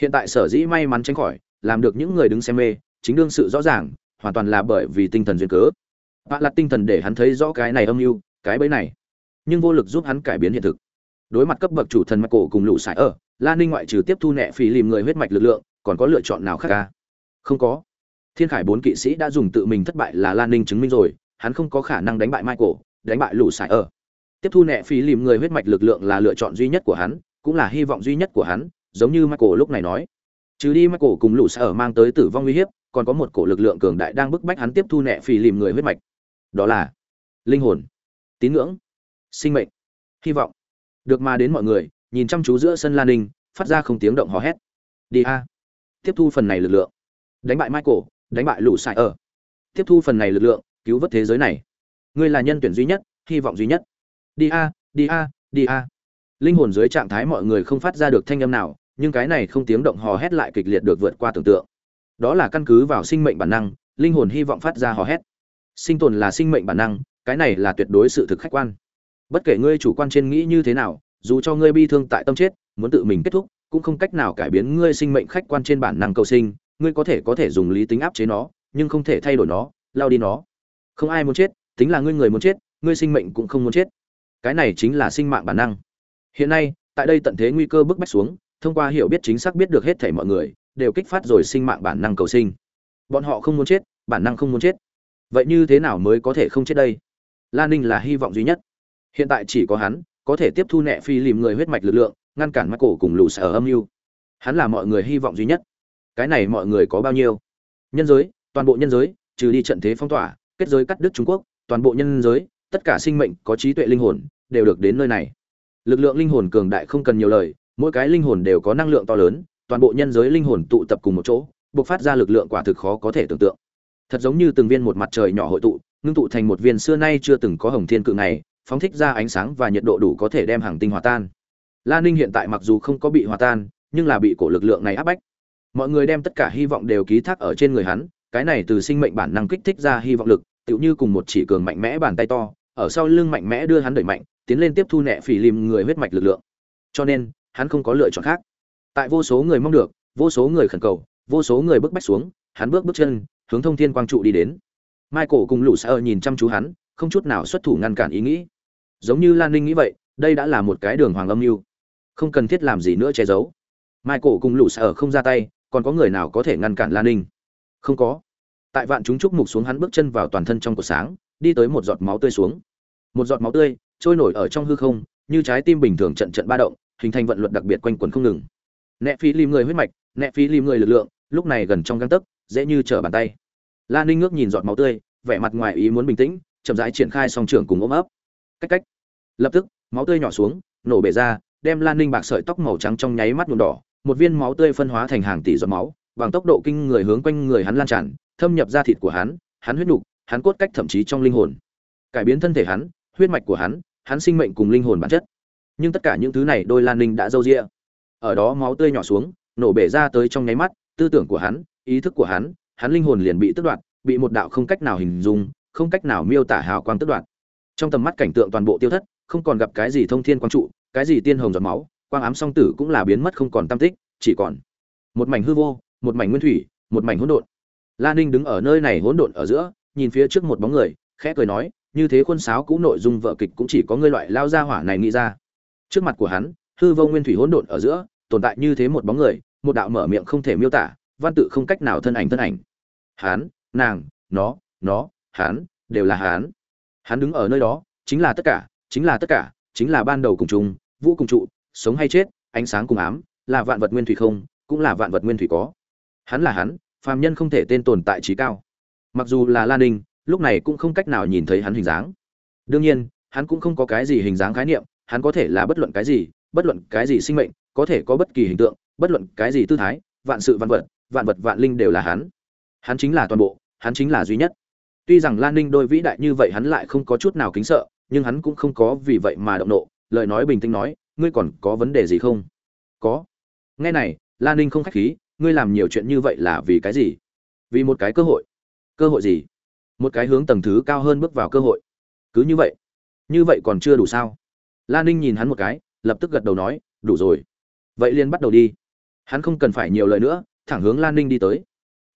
Hiện tại sở dĩ may mắn tránh khỏi, làm được những người đứng xem mê, chính đương sự rõ ràng, hoàn toàn là bởi vì tinh thần duyên cớ. Vạ lặt tinh thần để hắn thấy rõ cái này âm mưu, cái bẫy này, nhưng vô lực giúp hắn cải biến hiện thực. Đối mặt cấp bậc chủ thần mạch cổ cùng lũ sải ở, la ninh ngoại trừ tiếp thu nẹ phì lìm người huyết mạch lực lượng còn có lựa chọn nào khác ca không có. Thiên khải bốn kỵ sĩ đã dùng tự mình thất bại là lan ninh chứng minh rồi, hắn không có khả năng đánh bại michael, đánh bại lũ sải ở. Tiếp thu nẹ phí lìm người huyết mạch lực lượng là lựa chọn duy nhất của hắn, cũng là hy vọng duy nhất của hắn, giống như michael lúc này nói. Trừ đi michael cùng lũ sải ở mang tới tử vong uy hiếp, còn có một cổ lực lượng cường đại đang bức bách hắn tiếp thu nẹ phí lìm người huyết mạch. Đó là linh hồn, tín ngưỡng, sinh mệnh, hy vọng. Được mà đến mọi người, nhìn chăm chú giữa sân lan ninh, phát ra không tiếng động hò hét. Đi a tiếp thu phần này lực lượng. Đánh bại michael, đánh bại lũ sai ở. Tiếp thu phần này lực lượng, cứu vớt thế giới này. Ngươi là nhân tuyển duy nhất, hy vọng duy nhất. Đi a đi a đi a. Linh hồn dưới trạng thái mọi người không phát ra được thanh âm nào, nhưng cái này không tiếng động hò hét lại kịch liệt được vượt qua tưởng tượng. Đó là căn cứ vào sinh mệnh bản năng, linh hồn hy vọng phát ra hò hét. Sinh tồn là sinh mệnh bản năng, cái này là tuyệt đối sự thực khách quan. Bất kể ngươi chủ quan trên nghĩ như thế nào, dù cho ngươi bi thương tại tâm chết, muốn tự mình kết thúc cũng không cách nào cải biến ngươi sinh mệnh khách quan trên bản năng cầu sinh, ngươi có thể có thể dùng lý tính áp chế nó, nhưng không thể thay đổi nó, lao đi nó. Không ai muốn chết, tính là ngươi người muốn chết, ngươi sinh mệnh cũng không muốn chết. Cái này chính là sinh mạng bản năng. Hiện nay, tại đây tận thế nguy cơ bức bách xuống, thông qua hiểu biết chính xác biết được hết thảy mọi người, đều kích phát rồi sinh mạng bản năng cầu sinh. Bọn họ không muốn chết, bản năng không muốn chết. Vậy như thế nào mới có thể không chết đây? Lan ninh là hy vọng duy nhất. Hiện tại chỉ có hắn, có thể tiếp thu nẹ phi lìm người huyết mạch lực lượng ngăn cản mắt cổ cùng lũ sở âm mưu. Hắn là mọi người hy vọng duy nhất. Cái này mọi người có bao nhiêu? Nhân giới, toàn bộ nhân giới, trừ đi trận thế phong tỏa, kết giới cắt đứt trung quốc, toàn bộ nhân giới, tất cả sinh mệnh có trí tuệ linh hồn đều được đến nơi này. Lực lượng linh hồn cường đại không cần nhiều lời, mỗi cái linh hồn đều có năng lượng to lớn, toàn bộ nhân giới linh hồn tụ tập cùng một chỗ, bộc phát ra lực lượng quả thực khó có thể tưởng tượng. Thật giống như từng viên một mặt trời nhỏ hội tụ, ngưng tụ thành một viên xưa nay chưa từng có hồng thiên cự này phóng thích ra ánh sáng và nhiệt độ đủ có thể đem hàng tinh hòa tan la ninh hiện tại mặc dù không có bị hòa tan, nhưng là bị cổ lực lượng này áp bách. Mọi người đem tất cả hy vọng đều ký thác ở trên người hắn, cái này từ sinh mệnh bản năng kích thích ra hy vọng lực, tựu như cùng một chỉ cường mạnh mẽ bàn tay to, ở sau lưng mạnh mẽ đưa hắn đẩy mạnh, tiến lên tiếp thu nẹ phỉ lìm người huyết mạch lực lượng. Cho nên, hắn không có lựa chọn khác. Tại vô số người mong được, vô số người khẩn cầu, vô số người bước bách xuống, hắn bước bước chân, hướng thông thiên quang trụ đi đến. Michael cùng lũ sợ nhìn chăm chú hắn, không chút nào xuất thủ ngăn cản ý nghĩ. Giống như lan ninh nghĩ vậy, đây đã là một cái đường hoàng âm mưu không cần thiết làm gì nữa che giấu. Michael cùng lũ sở không ra tay, còn có người nào có thể ngăn cản lan ninh? Không có. Tại vạn chúng trúc mục xuống hắn bước chân vào toàn thân trong cuộc sáng, đi tới một giọt máu tươi xuống. Một giọt máu tươi trôi nổi ở trong hư không, như trái tim bình thường trận trận ba động, hình thành vận luật đặc biệt quanh quẩn không ngừng. Nẹ phí lim người huyết mạch, nẹ phí lim người lực lượng, lúc này gần trong găng tấc, dễ như trở bàn tay. Lan ninh ngước nhìn giọt máu tươi, vẻ mặt ngoài ý muốn bình tĩnh, chậm rãi triển khai song trưởng cùng ôm ấp. Cách cách. Lập tức, máu tươi nhỏ xuống, nổ bể ra đem lan ninh bạc sợi tóc màu trắng trong nháy mắt nhuộm đỏ, một viên máu tươi phân hóa thành hàng tỷ giọt máu, bằng tốc độ kinh người hướng quanh người hắn lan tràn, thâm nhập ra thịt của hắn hắn huyết nục hắn cốt cách thậm chí trong linh hồn. Cải biến thân thể hắn, huyết mạch của hắn hắn sinh mệnh cùng linh hồn bản chất. Nhưng tất cả những thứ này đôi lan ninh đã dâu dịa. ở đó máu tươi nhỏ xuống, nổ bể ra tới trong nháy mắt, tư tưởng của hắn, ý thức của hắn hắn linh hồn liền bị tước đoạt, bị một đạo không cách nào hình dung, không cách nào miêu tả hào quang tước đoạt. Trong tầm mắt cảnh tượng toàn bộ tiêu thất, không còn gặp cái gì thông thiên quang trụ cái gì tiên hồng giọt máu, quang ám song tử cũng là biến mất không còn tam tích, chỉ còn một mảnh hư vô, một mảnh nguyên thủy, một mảnh hỗn độn. La ninh đứng ở nơi này hỗn độn ở giữa, nhìn phía trước một bóng người, khẽ cười nói, như thế khuôn sáo cũ nội dung vợ kịch cũng chỉ có ngươi loại lao ra hỏa này nghĩ ra. Trước mặt của hắn, hư vô nguyên thủy hỗn độn ở giữa, tồn tại như thế một bóng người, một đạo mở miệng không thể miêu tả, văn tự không cách nào thân ảnh thân ảnh. Hắn nàng, nó nó hắn đều là hắn hắn đứng ở nơi đó, chính là tất cả, chính là tất cả chính là ban đầu cùng chung, vũ cùng trụ, sống hay chết, ánh sáng cùng ám, là vạn vật nguyên thủy không, cũng là vạn vật nguyên thủy có. Hắn là hắn, phàm nhân không thể tên tồn tại trí cao. Mặc dù là lan ninh, lúc này cũng không cách nào nhìn thấy hắn hình dáng. Đương nhiên, hắn cũng không có cái gì hình dáng khái niệm, hắn có thể là bất luận cái gì, bất luận cái gì sinh mệnh, có thể có bất kỳ hình tượng, bất luận cái gì tư thái, vạn sự vạn vật vạn vật vạn linh đều là hắn. Hắn chính là toàn bộ, hắn chính là duy nhất. Tuy rằng lan ninh đôi vĩ đại như vậy hắn lại không có chút nào kính sợ nhưng hắn cũng không có vì vậy mà động nộ, lời nói bình tĩnh nói, ngươi còn có vấn đề gì không? Có. Nghe này lan ninh không khách khí, ngươi làm nhiều chuyện như vậy là vì cái gì? Vì một cái cơ hội. Cơ hội gì? Một cái hướng tầng thứ cao hơn bước vào cơ hội. Cứ như vậy? Như vậy còn chưa đủ sao? Lan ninh nhìn hắn một cái, lập tức gật đầu nói, đủ rồi. Vậy liền bắt đầu đi. Hắn không cần phải nhiều lời nữa, thẳng hướng lan ninh đi tới.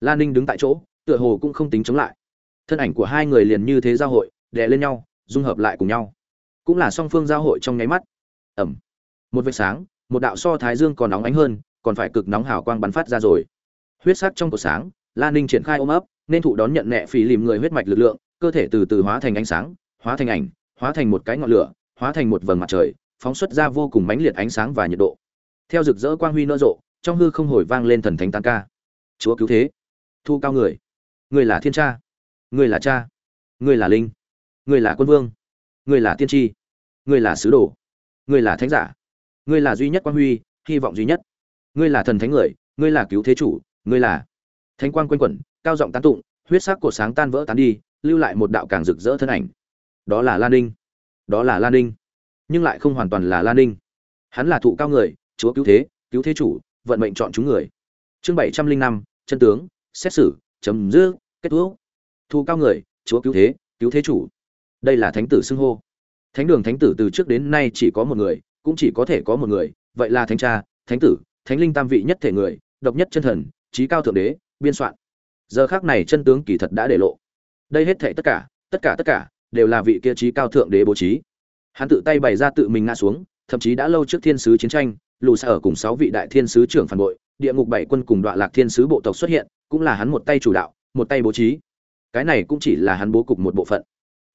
Lan ninh đứng tại chỗ, tựa hồ cũng không tính chống lại. Thân ảnh của hai người liền như thế giao hội, đè lên nhau dung hợp lại cùng nhau. Cũng là song phương giao hội trong nháy mắt. Ẩm. Một vệt sáng, một đạo so thái dương còn nóng ánh hơn, còn phải cực nóng hào quang bắn phát ra rồi. Huyết sắc trong cột sáng lan ninh triển khai ôm ấp, nên thụ đón nhận nhẹ phì lìm người huyết mạch lực lượng, cơ thể từ từ hóa thành ánh sáng, hóa thành ảnh, hóa thành một cái ngọn lửa, hóa thành một vầng mặt trời, phóng xuất ra vô cùng mãnh liệt ánh sáng và nhiệt độ. Theo rực rỡ quang huy nở rộ, trong hư không hồi vang lên thần thánh tăng ca. Chúa cứu thế. Thu cao người. Người là thiên cha. Người là cha. Người là linh. Ngươi là quân vương. Ngươi là tiên tri. Ngươi là sứ đồ. Ngươi là thánh giả. Ngươi là duy nhất quan huy, hy vọng duy nhất. Ngươi là thần thánh người, ngươi là cứu thế chủ, ngươi là thánh quang quanh quẩn, cao giọng tán tụng, huyết sắc của sáng tan vỡ tán đi, lưu lại một đạo càng rực rỡ thân ảnh. Đó là lan ninh. Đó là lan ninh. Nhưng lại không hoàn toàn là lan ninh. Hắn là thụ cao người, chúa cứu thế cứu thế chủ, vận mệnh chọn chúng người. Chương bảy trăm linh năm, chân tướng, xét xử, chấm dứt, kết thúc. Thụ cao người, chúa cứu thế cứu thế chủ đây là thánh tử xưng hô. Thánh đường thánh tử từ trước đến nay chỉ có một người, cũng chỉ có thể có một người, vậy là thánh cha, thánh tử, thánh linh tam vị nhất thể người, độc nhất chân thần, trí cao thượng đế, biên soạn. Giờ khác này chân tướng kỳ thật đã để lộ. Đây hết thể tất cả tất cả tất cả, đều là vị kia trí cao thượng đế bố trí. Hắn tự tay bày ra tự mình ngã xuống, thậm chí đã lâu trước thiên sứ chiến tranh, lù xa ở cùng sáu vị đại thiên sứ trưởng phản bội, địa ngục bảy quân cùng đoạn lạc thiên sứ bộ tộc xuất hiện, cũng là hắn một tay chủ đạo, một tay bố trí. Cái này cũng chỉ là hắn bố cục một bộ phận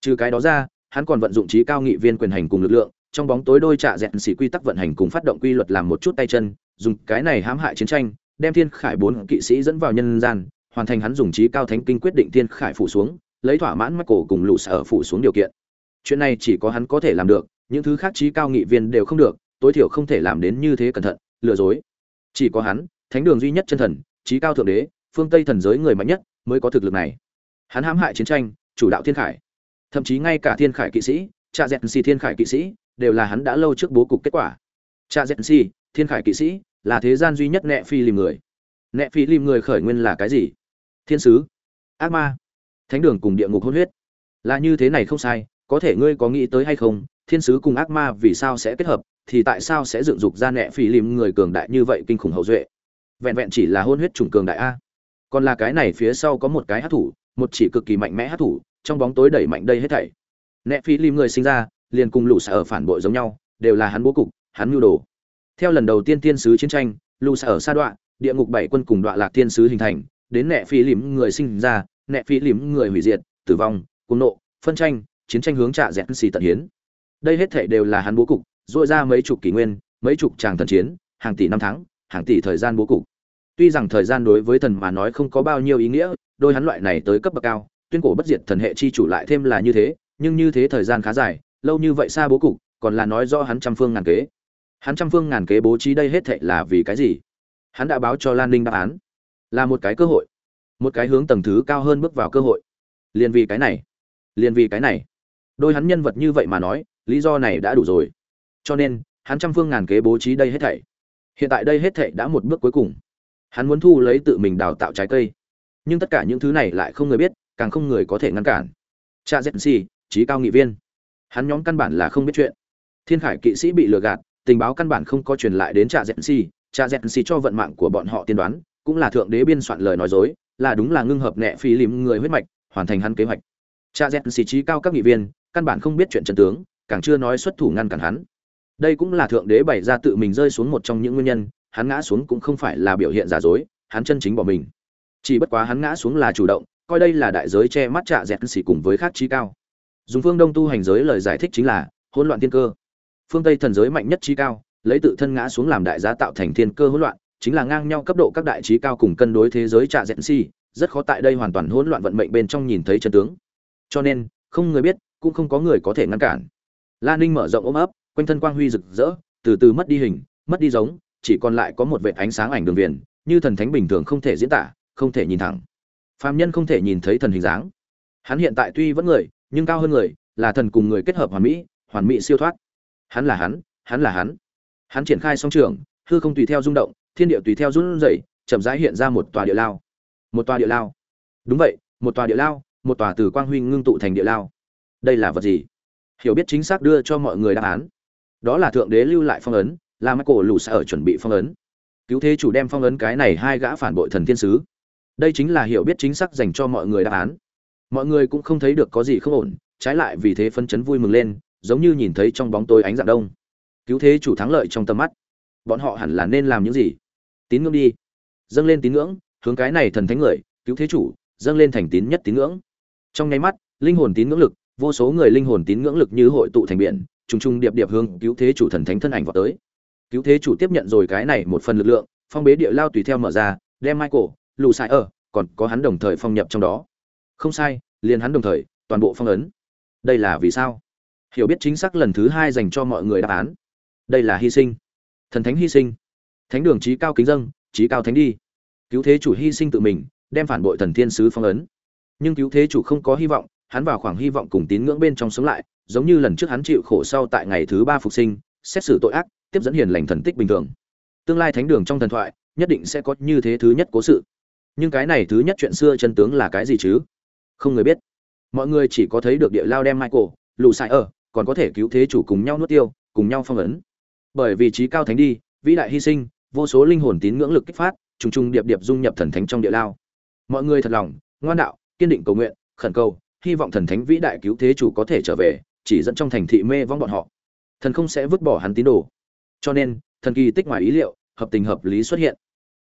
trừ cái đó ra, hắn còn vận dụng trí cao nghị viên quyền hành cùng lực lượng, trong bóng tối đôi trạ dẹn xỉ quy tắc vận hành cùng phát động quy luật làm một chút tay chân, dùng cái này hãm hại chiến tranh, đem thiên khải bốn kỵ sĩ dẫn vào nhân gian, hoàn thành hắn dùng trí cao thánh kinh quyết định thiên khải phủ xuống, lấy thỏa mãn mắt cổ cùng lũ sở phủ xuống điều kiện. Chuyện này chỉ có hắn có thể làm được, những thứ khác trí cao nghị viên đều không được, tối thiểu không thể làm đến như thế cẩn thận, lừa dối. Chỉ có hắn, thánh đường duy nhất chân thần, trí cao thượng đế, phương tây thần giới người mạnh nhất, mới có thực lực này. Hắn hãm hại chiến tranh, chủ đạo thiên khải thậm chí ngay cả thiên khải kỵ sĩ, cha dẹn si thiên khải kỵ sĩ, đều là hắn đã lâu trước bố cục kết quả. Cha dẹn si thiên khải kỵ sĩ, là thế gian duy nhất nẹ phi lìm người. Nẹ phi lìm người khởi nguyên là cái gì? Thiên sứ, ác ma, thánh đường cùng địa ngục hôn huyết. Là như thế này không sai, có thể ngươi có nghĩ tới hay không, thiên sứ cùng ác ma vì sao sẽ kết hợp, thì tại sao sẽ dựng dục ra nẹ phi lìm người cường đại như vậy kinh khủng hậu duệ? Vẹn vẹn chỉ là hôn huyết chủng cường đại a. Còn là cái này phía sau có một cái hát thủ, một chỉ cực kỳ mạnh mẽ hát thủ trong bóng tối đẩy mạnh đây hết thảy. Nẹ phi lim người sinh ra, liền cùng lũ sở phản bội giống nhau, đều là hắn bố cục, hắn mưu đồ. Theo lần đầu tiên tiên sứ chiến tranh, lũ sở sa đoạn địa ngục bảy quân cùng đoạn lạc tiên sứ hình thành, đến nẹ phi lim người sinh ra, nẹ phi lim người hủy diệt, tử vong, cuồng nộ, phân tranh, chiến tranh hướng trả dẹn xì tận hiến. Đây hết thảy đều là hắn bố cục dội ra mấy chục kỷ nguyên, mấy chục tràng thần chiến, hàng tỷ năm tháng, hàng tỷ thời gian bố cục. Tuy rằng thời gian đối với thần mà nói không có bao nhiêu ý nghĩa, đôi hắn loại này tới cấp bậc cao tuyên cổ bất diệt thần hệ chi chủ lại thêm là như thế, nhưng như thế thời gian khá dài, lâu như vậy xa bố cục, còn là nói do hắn trăm phương ngàn kế. Hắn trăm phương ngàn kế bố trí đây hết thảy là vì cái gì? Hắn đã báo cho lan ninh đáp án. Là một cái cơ hội. Một cái hướng tầng thứ cao hơn bước vào cơ hội. Liên vì cái này. Liên vì cái này. Đôi hắn nhân vật như vậy mà nói, lý do này đã đủ rồi. Cho nên, hắn trăm phương ngàn kế bố trí đây hết thảy. Hiện tại đây hết thảy đã một bước cuối cùng. Hắn muốn thu lấy tự mình đào tạo trái cây. Nhưng tất cả những thứ này lại không người biết càng không người có thể ngăn cản. Cha z si trí cao nghị viên. Hắn nhóm căn bản là không biết chuyện. Thiên khải kỵ sĩ bị lừa gạt, tình báo căn bản không có truyền lại đến cha z si cha z si cho vận mạng của bọn họ tiên đoán, cũng là thượng đế biên soạn lời nói dối, là đúng là ngưng hợp nẹ phi lìm người huyết mạch, hoàn thành hắn kế hoạch. Cha z si trí cao các nghị viên, căn bản không biết chuyện trận tướng, càng chưa nói xuất thủ ngăn cản hắn. Đây cũng là thượng đế bày ra tự mình rơi xuống một trong những nguyên nhân, hắn ngã xuống cũng không phải là biểu hiện giả dối, hắn chân chính bỏ mình. Chỉ bất quá hắn ngã xuống là chủ động coi đây là đại giới che mắt trạ dẹt xỉ cùng với khác trí cao. Dùng phương đông tu hành giới lời giải thích chính là, hỗn loạn thiên cơ. Phương tây thần giới mạnh nhất trí cao, lấy tự thân ngã xuống làm đại giá tạo thành thiên cơ hỗn loạn, chính là ngang nhau cấp độ các đại trí cao cùng cân đối thế giới trạ dẹt xỉ, rất khó tại đây hoàn toàn hỗn loạn vận mệnh bên trong nhìn thấy chân tướng. Cho nên, không người biết, cũng không có người có thể ngăn cản. La ninh mở rộng ôm ấp, quanh thân quang huy rực rỡ, từ từ mất đi hình, mất đi giống, chỉ còn lại có một vệt ánh sáng ảnh đường viền, như thần thánh bình thường không thể diễn tả, không thể nhìn thẳng phàm nhân không thể nhìn thấy thần hình dáng. Hắn hiện tại tuy vẫn người, nhưng cao hơn người, là thần cùng người kết hợp hoàn mỹ hoàn mỹ siêu thoát. Hắn là hắn hắn là hắn. Hắn triển khai song trường, hư không tùy theo rung động, thiên địa tùy theo run rẩy, chậm rãi hiện ra một tòa địa lao. Một tòa địa lao. Đúng vậy, một tòa địa lao, một tòa từ quang huy ngưng tụ thành địa lao. Đây là vật gì? Hiểu biết chính xác đưa cho mọi người đáp án. Đó là thượng đế lưu lại phong ấn là michael Lǔ sẽ ở chuẩn bị phong ấn. Cứu thế chủ đem phong ấn cái này hai gã phản bội thần thiên sứ đây chính là hiểu biết chính xác dành cho mọi người đáp án. Mọi người cũng không thấy được có gì không ổn, trái lại vì thế phấn chấn vui mừng lên, giống như nhìn thấy trong bóng tối ánh dạng đông. Cứu thế chủ thắng lợi trong tầm mắt. Bọn họ hẳn là nên làm những gì? Tín ngưỡng đi. Dâng lên tín ngưỡng, hướng cái này thần thánh người, cứu thế chủ, dâng lên thành tín nhất tín ngưỡng. Trong nháy mắt, linh hồn tín ngưỡng lực, vô số người linh hồn tín ngưỡng lực như hội tụ thành biển, trùng trùng điệp điệp hướng cứu thế chủ thần thánh thân ảnh vào tới. Cứu thế chủ tiếp nhận rồi cái này một phần lực lượng, phong bế địa lao tùy theo mở ra, đem michael lù sai ở, còn có hắn đồng thời phong nhập trong đó. Không sai, liền hắn đồng thời, toàn bộ phong ấn. Đây là vì sao? Hiểu biết chính xác lần thứ hai dành cho mọi người đáp án. Đây là hy sinh. Thần thánh hy sinh. Thánh đường trí cao kính dâng trí cao thánh đi. Cứu thế chủ hy sinh tự mình, đem phản bội thần thiên sứ phong ấn. Nhưng cứu thế chủ không có hy vọng, hắn vào khoảng hy vọng cùng tín ngưỡng bên trong sống lại, giống như lần trước hắn chịu khổ sau tại ngày thứ ba phục sinh, xét xử tội ác, tiếp dẫn hiền lành thần tích bình thường. Tương lai thánh đường trong thần thoại, nhất định sẽ có như thế thứ nhất cố sự nhưng cái này thứ nhất chuyện xưa chân tướng là cái gì chứ? Không người biết. Mọi người chỉ có thấy được địa lao đem michael, lù sai ở, còn có thể cứu thế chủ cùng nhau nuốt tiêu, cùng nhau phong ấn. Bởi vì trí cao thánh đi, vĩ đại hy sinh, vô số linh hồn tín ngưỡng lực kích phát, trùng trùng điệp điệp dung nhập thần thánh trong địa lao. Mọi người thật lòng, ngoan đạo, kiên định cầu nguyện, khẩn cầu, hy vọng thần thánh vĩ đại cứu thế chủ có thể trở về, chỉ dẫn trong thành thị mê vong bọn họ. Thần không sẽ vứt bỏ hắn tín đồ. Cho nên, thần kỳ tích ngoài ý liệu, hợp tình hợp lý xuất hiện.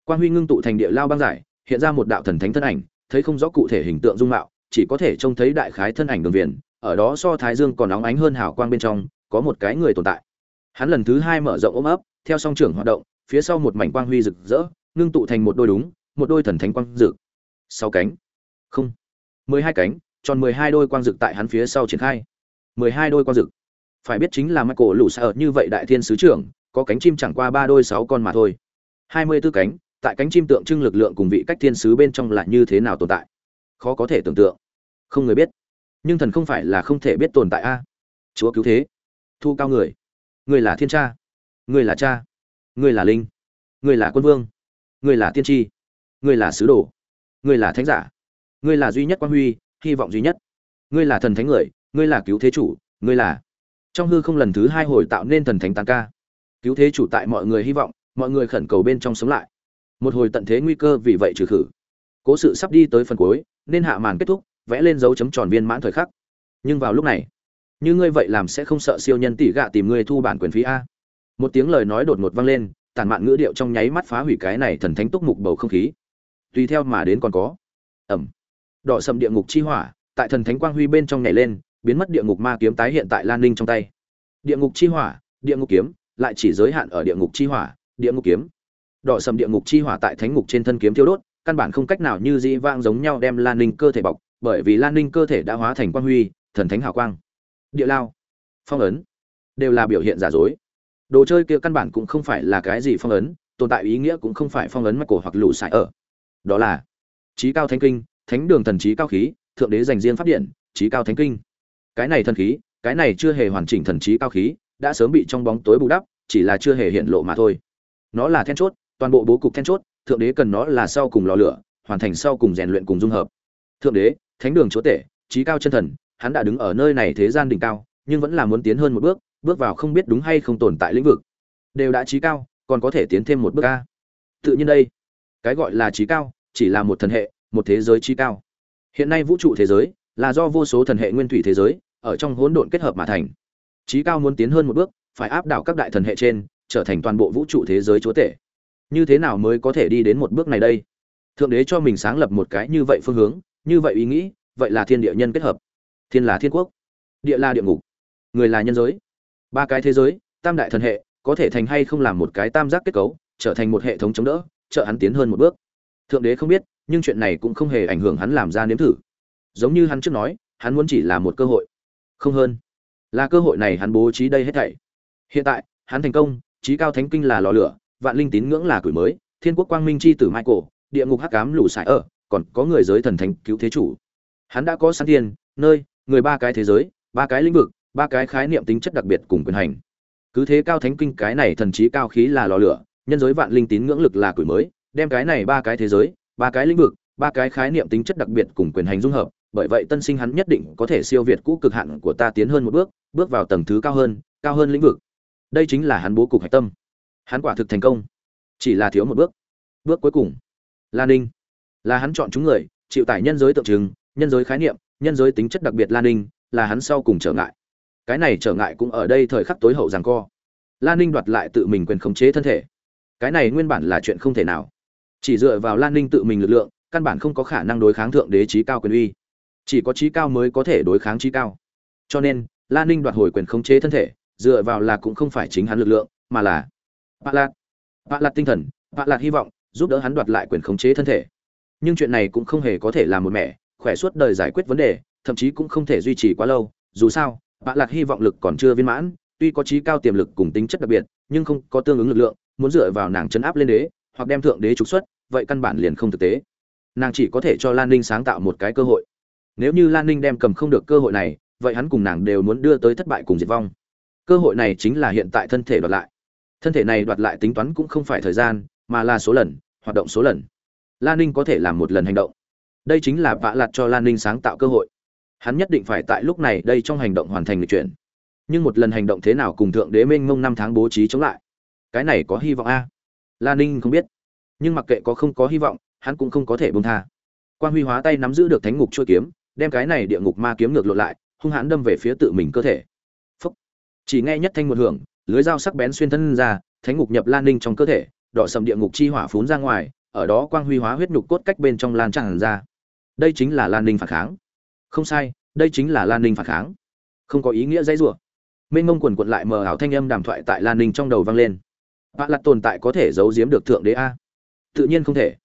Quang huy ngưng tụ thành địa lao băng giải hiện ra một đạo thần thánh thân ảnh thấy không rõ cụ thể hình tượng dung mạo chỉ có thể trông thấy đại khái thân ảnh đường viền ở đó so thái dương còn nóng ánh hơn hào quang bên trong có một cái người tồn tại. Hắn lần thứ hai mở rộng ôm ấp theo song trưởng hoạt động phía sau một mảnh quang huy rực rỡ ngưng tụ thành một đôi đúng một đôi thần thánh quang rực. Sáu cánh. Không. Mười hai cánh tròn mười hai đôi quang rực tại hắn phía sau triển khai. Mười hai đôi quang rực. Phải biết chính là Michael Lǔ ở như vậy đại thiên sứ trưởng, có cánh chim chẳng qua ba đôi sáu con mà thôi. hai mươi 24 cánh, tại cánh chim tượng trưng lực lượng cùng vị cách thiên sứ bên trong là như thế nào tồn tại? Khó có thể tưởng tượng. Không người biết. Nhưng thần không phải là không thể biết tồn tại a. Chúa cứu thế, thu cao người. Người là thiên cha, người là cha, người là linh, người là quân vương, người là tiên tri, người là sứ đồ, người là thánh giả, người là duy nhất quan huy, hy vọng duy nhất. Ngươi là thần thánh người, ngươi là cứu thế chủ, ngươi là trong hư không lần thứ hai hồi tạo nên thần thánh tán ca cứu thế chủ tại mọi người hy vọng mọi người khẩn cầu bên trong sống lại một hồi tận thế nguy cơ vì vậy trừ khử. Cố sự sắp đi tới phần cuối, nên hạ màn kết thúc, vẽ lên dấu chấm tròn viên mãn thời khắc. Nhưng vào lúc này, như ngươi vậy làm sẽ không sợ siêu nhân tỷ gạ tìm ngươi thu bản quyền phí a. Một tiếng lời nói đột ngột vang lên, tàn mạn ngữ điệu trong nháy mắt phá hủy cái này thần thánh túc mục bầu không khí. Tùy theo mà đến còn có ẩm đỏ sầm địa ngục chi hỏa tại thần thánh quang huy bên trong nhảy lên, biến mất địa ngục ma kiếm tái hiện tại lan ninh trong tay. Địa ngục chi hỏa, địa ngục kiếm, lại chỉ giới hạn ở địa ngục chi hỏa, địa ngục kiếm đỏ sầm địa ngục chi hỏa tại thánh ngục trên thân kiếm thiêu đốt, căn bản không cách nào như dĩ vang giống nhau đem lan ninh cơ thể bọc, bởi vì lan ninh cơ thể đã hóa thành quang huy, thần thánh hào quang. Địa lao, phong ấn, đều là biểu hiện giả dối. Đồ chơi kia căn bản cũng không phải là cái gì phong ấn, tồn tại ý nghĩa cũng không phải phong ấn mạch cổ hoặc lũ sải ở. Đó là trí cao thánh kinh, thánh đường thần trí cao khí, thượng đế dành riêng pháp điện, trí cao thánh kinh. Cái này thần khí, cái này chưa hề hoàn chỉnh thần trí cao khí, đã sớm bị trong bóng tối bù đắp, chỉ là chưa hề hiện lộ mà thôi. Nó là then chốt toàn bộ bố cục then chốt, thượng đế cần nó là sau cùng lò lửa, hoàn thành sau cùng rèn luyện cùng dung hợp. Thượng đế, thánh đường chúa tể trí cao chân thần, hắn đã đứng ở nơi này thế gian đỉnh cao, nhưng vẫn là muốn tiến hơn một bước bước vào không biết đúng hay không tồn tại lĩnh vực. Đều đã trí cao, còn có thể tiến thêm một bước ca tự nhiên đây, cái gọi là trí cao, chỉ là một thần hệ, một thế giới trí cao. Hiện nay vũ trụ thế giới, là do vô số thần hệ nguyên thủy thế giới, ở trong hỗn độn kết hợp mà thành. Trí cao muốn tiến hơn một bước, phải áp đảo các đại thần hệ trên, trở thành toàn bộ vũ trụ thế giới chúa tể như thế nào mới có thể đi đến một bước này đây? Thượng đế cho mình sáng lập một cái như vậy phương hướng, như vậy ý nghĩ, vậy là thiên địa nhân kết hợp. Thiên là thiên quốc, địa là địa ngục, người là nhân giới. Ba cái thế giới, tam đại thần hệ, có thể thành hay không làm một cái tam giác kết cấu, trở thành một hệ thống chống đỡ, trợ hắn tiến hơn một bước. Thượng đế không biết, nhưng chuyện này cũng không hề ảnh hưởng hắn làm ra nếm thử. Giống như hắn trước nói, hắn muốn chỉ là một cơ hội. Không hơn. Là cơ hội này hắn bố trí đây hết thảy. Hiện tại, hắn thành công trí cao thánh kinh là lò lửa vạn linh tín ngưỡng là củi mới, thiên quốc quang minh chi tử michael, địa ngục hắc cám lũ sải ở, còn có người giới thần thánh cứu thế chủ. Hắn đã có sẵn tiền, nơi, người ba cái thế giới, ba cái lĩnh vực, ba cái khái niệm tính chất đặc biệt cùng quyền hành. Cứ thế cao thánh kinh cái này thần trí cao khí là lò lửa, nhân giới vạn linh tín ngưỡng lực là củi mới, đem cái này ba cái thế giới, ba cái lĩnh vực, ba cái khái niệm tính chất đặc biệt cùng quyền hành dung hợp, bởi vậy tân sinh hắn nhất định có thể siêu việt cũ cực hạn của ta tiến hơn một bước bước vào tầng thứ cao hơn cao hơn lĩnh vực. Đây chính là hắn bố cục hạch tâm hắn quả thực thành công. Chỉ là thiếu một bước. Bước cuối cùng. Lan ninh. Là hắn chọn chúng người, chịu tải nhân giới tượng trưng, nhân giới khái niệm, nhân giới tính chất đặc biệt lan ninh, là hắn sau cùng trở ngại. Cái này trở ngại cũng ở đây thời khắc tối hậu rằng co. Lan ninh đoạt lại tự mình quyền khống chế thân thể. Cái này nguyên bản là chuyện không thể nào. Chỉ dựa vào lan ninh tự mình lực lượng, căn bản không có khả năng đối kháng thượng đế trí cao quyền uy. Chỉ có trí cao mới có thể đối kháng trí cao. Cho nên, lan ninh đoạt hồi quyền khống chế thân thể, dựa vào là cũng không phải chính hắn lực lượng, mà là bạ lạt. Bạ lạt tinh thần bạ lạt hy vọng, giúp đỡ hắn đoạt lại quyền khống chế thân thể. Nhưng chuyện này cũng không hề có thể làm một mẹ khỏe suốt đời giải quyết vấn đề, thậm chí cũng không thể duy trì quá lâu. Dù sao bạ lạt hy vọng lực còn chưa viên mãn, tuy có trí cao tiềm lực cùng tính chất đặc biệt, nhưng không có tương ứng lực lượng, muốn dựa vào nàng chấn áp lên đế, hoặc đem thượng đế trục xuất, vậy căn bản liền không thực tế. Nàng chỉ có thể cho lan ninh sáng tạo một cái cơ hội. Nếu như lan ninh đem cầm không được cơ hội này, vậy hắn cùng nàng đều muốn đưa tới thất bại cùng diệt vong. Cơ hội này chính là hiện tại thân thể đoạt lại thân thể này đoạt lại tính toán cũng không phải thời gian, mà là số lần, hoạt động số lần. Lan ninh có thể làm một lần hành động. Đây chính là vạ lặt cho lan ninh sáng tạo cơ hội. Hắn nhất định phải tại lúc này đây trong hành động hoàn thành lịch chuyển. Nhưng một lần hành động thế nào cùng thượng đế minh mông năm tháng bố trí chống lại? Cái này có hy vọng a? Lan ninh không biết. Nhưng mặc kệ có không có hy vọng, hắn cũng không có thể bông tha. Quan huy hóa tay nắm giữ được thánh ngục trôi kiếm, đem cái này địa ngục ma kiếm ngược lộn lại, hung hãn đâm về phía tự mình cơ thể. Phúc. chỉ nghe nhất thanh một hưởng lưới dao sắc bén xuyên thân ra, thánh ngục nhập lan ninh trong cơ thể, đỏ sầm địa ngục chi hỏa phún ra ngoài, ở đó quang huy hóa huyết nhục cốt cách bên trong lan tràn ra. Đây chính là lan ninh phản kháng. Không sai, đây chính là lan ninh phản kháng. Không có ý nghĩa dãy rủa. Mên Ngông quần quật lại mờ ảo thanh âm đàm thoại tại lan ninh trong đầu vang lên. Bạn lật tồn tại có thể giấu giếm được thượng đế a? Tự nhiên không thể.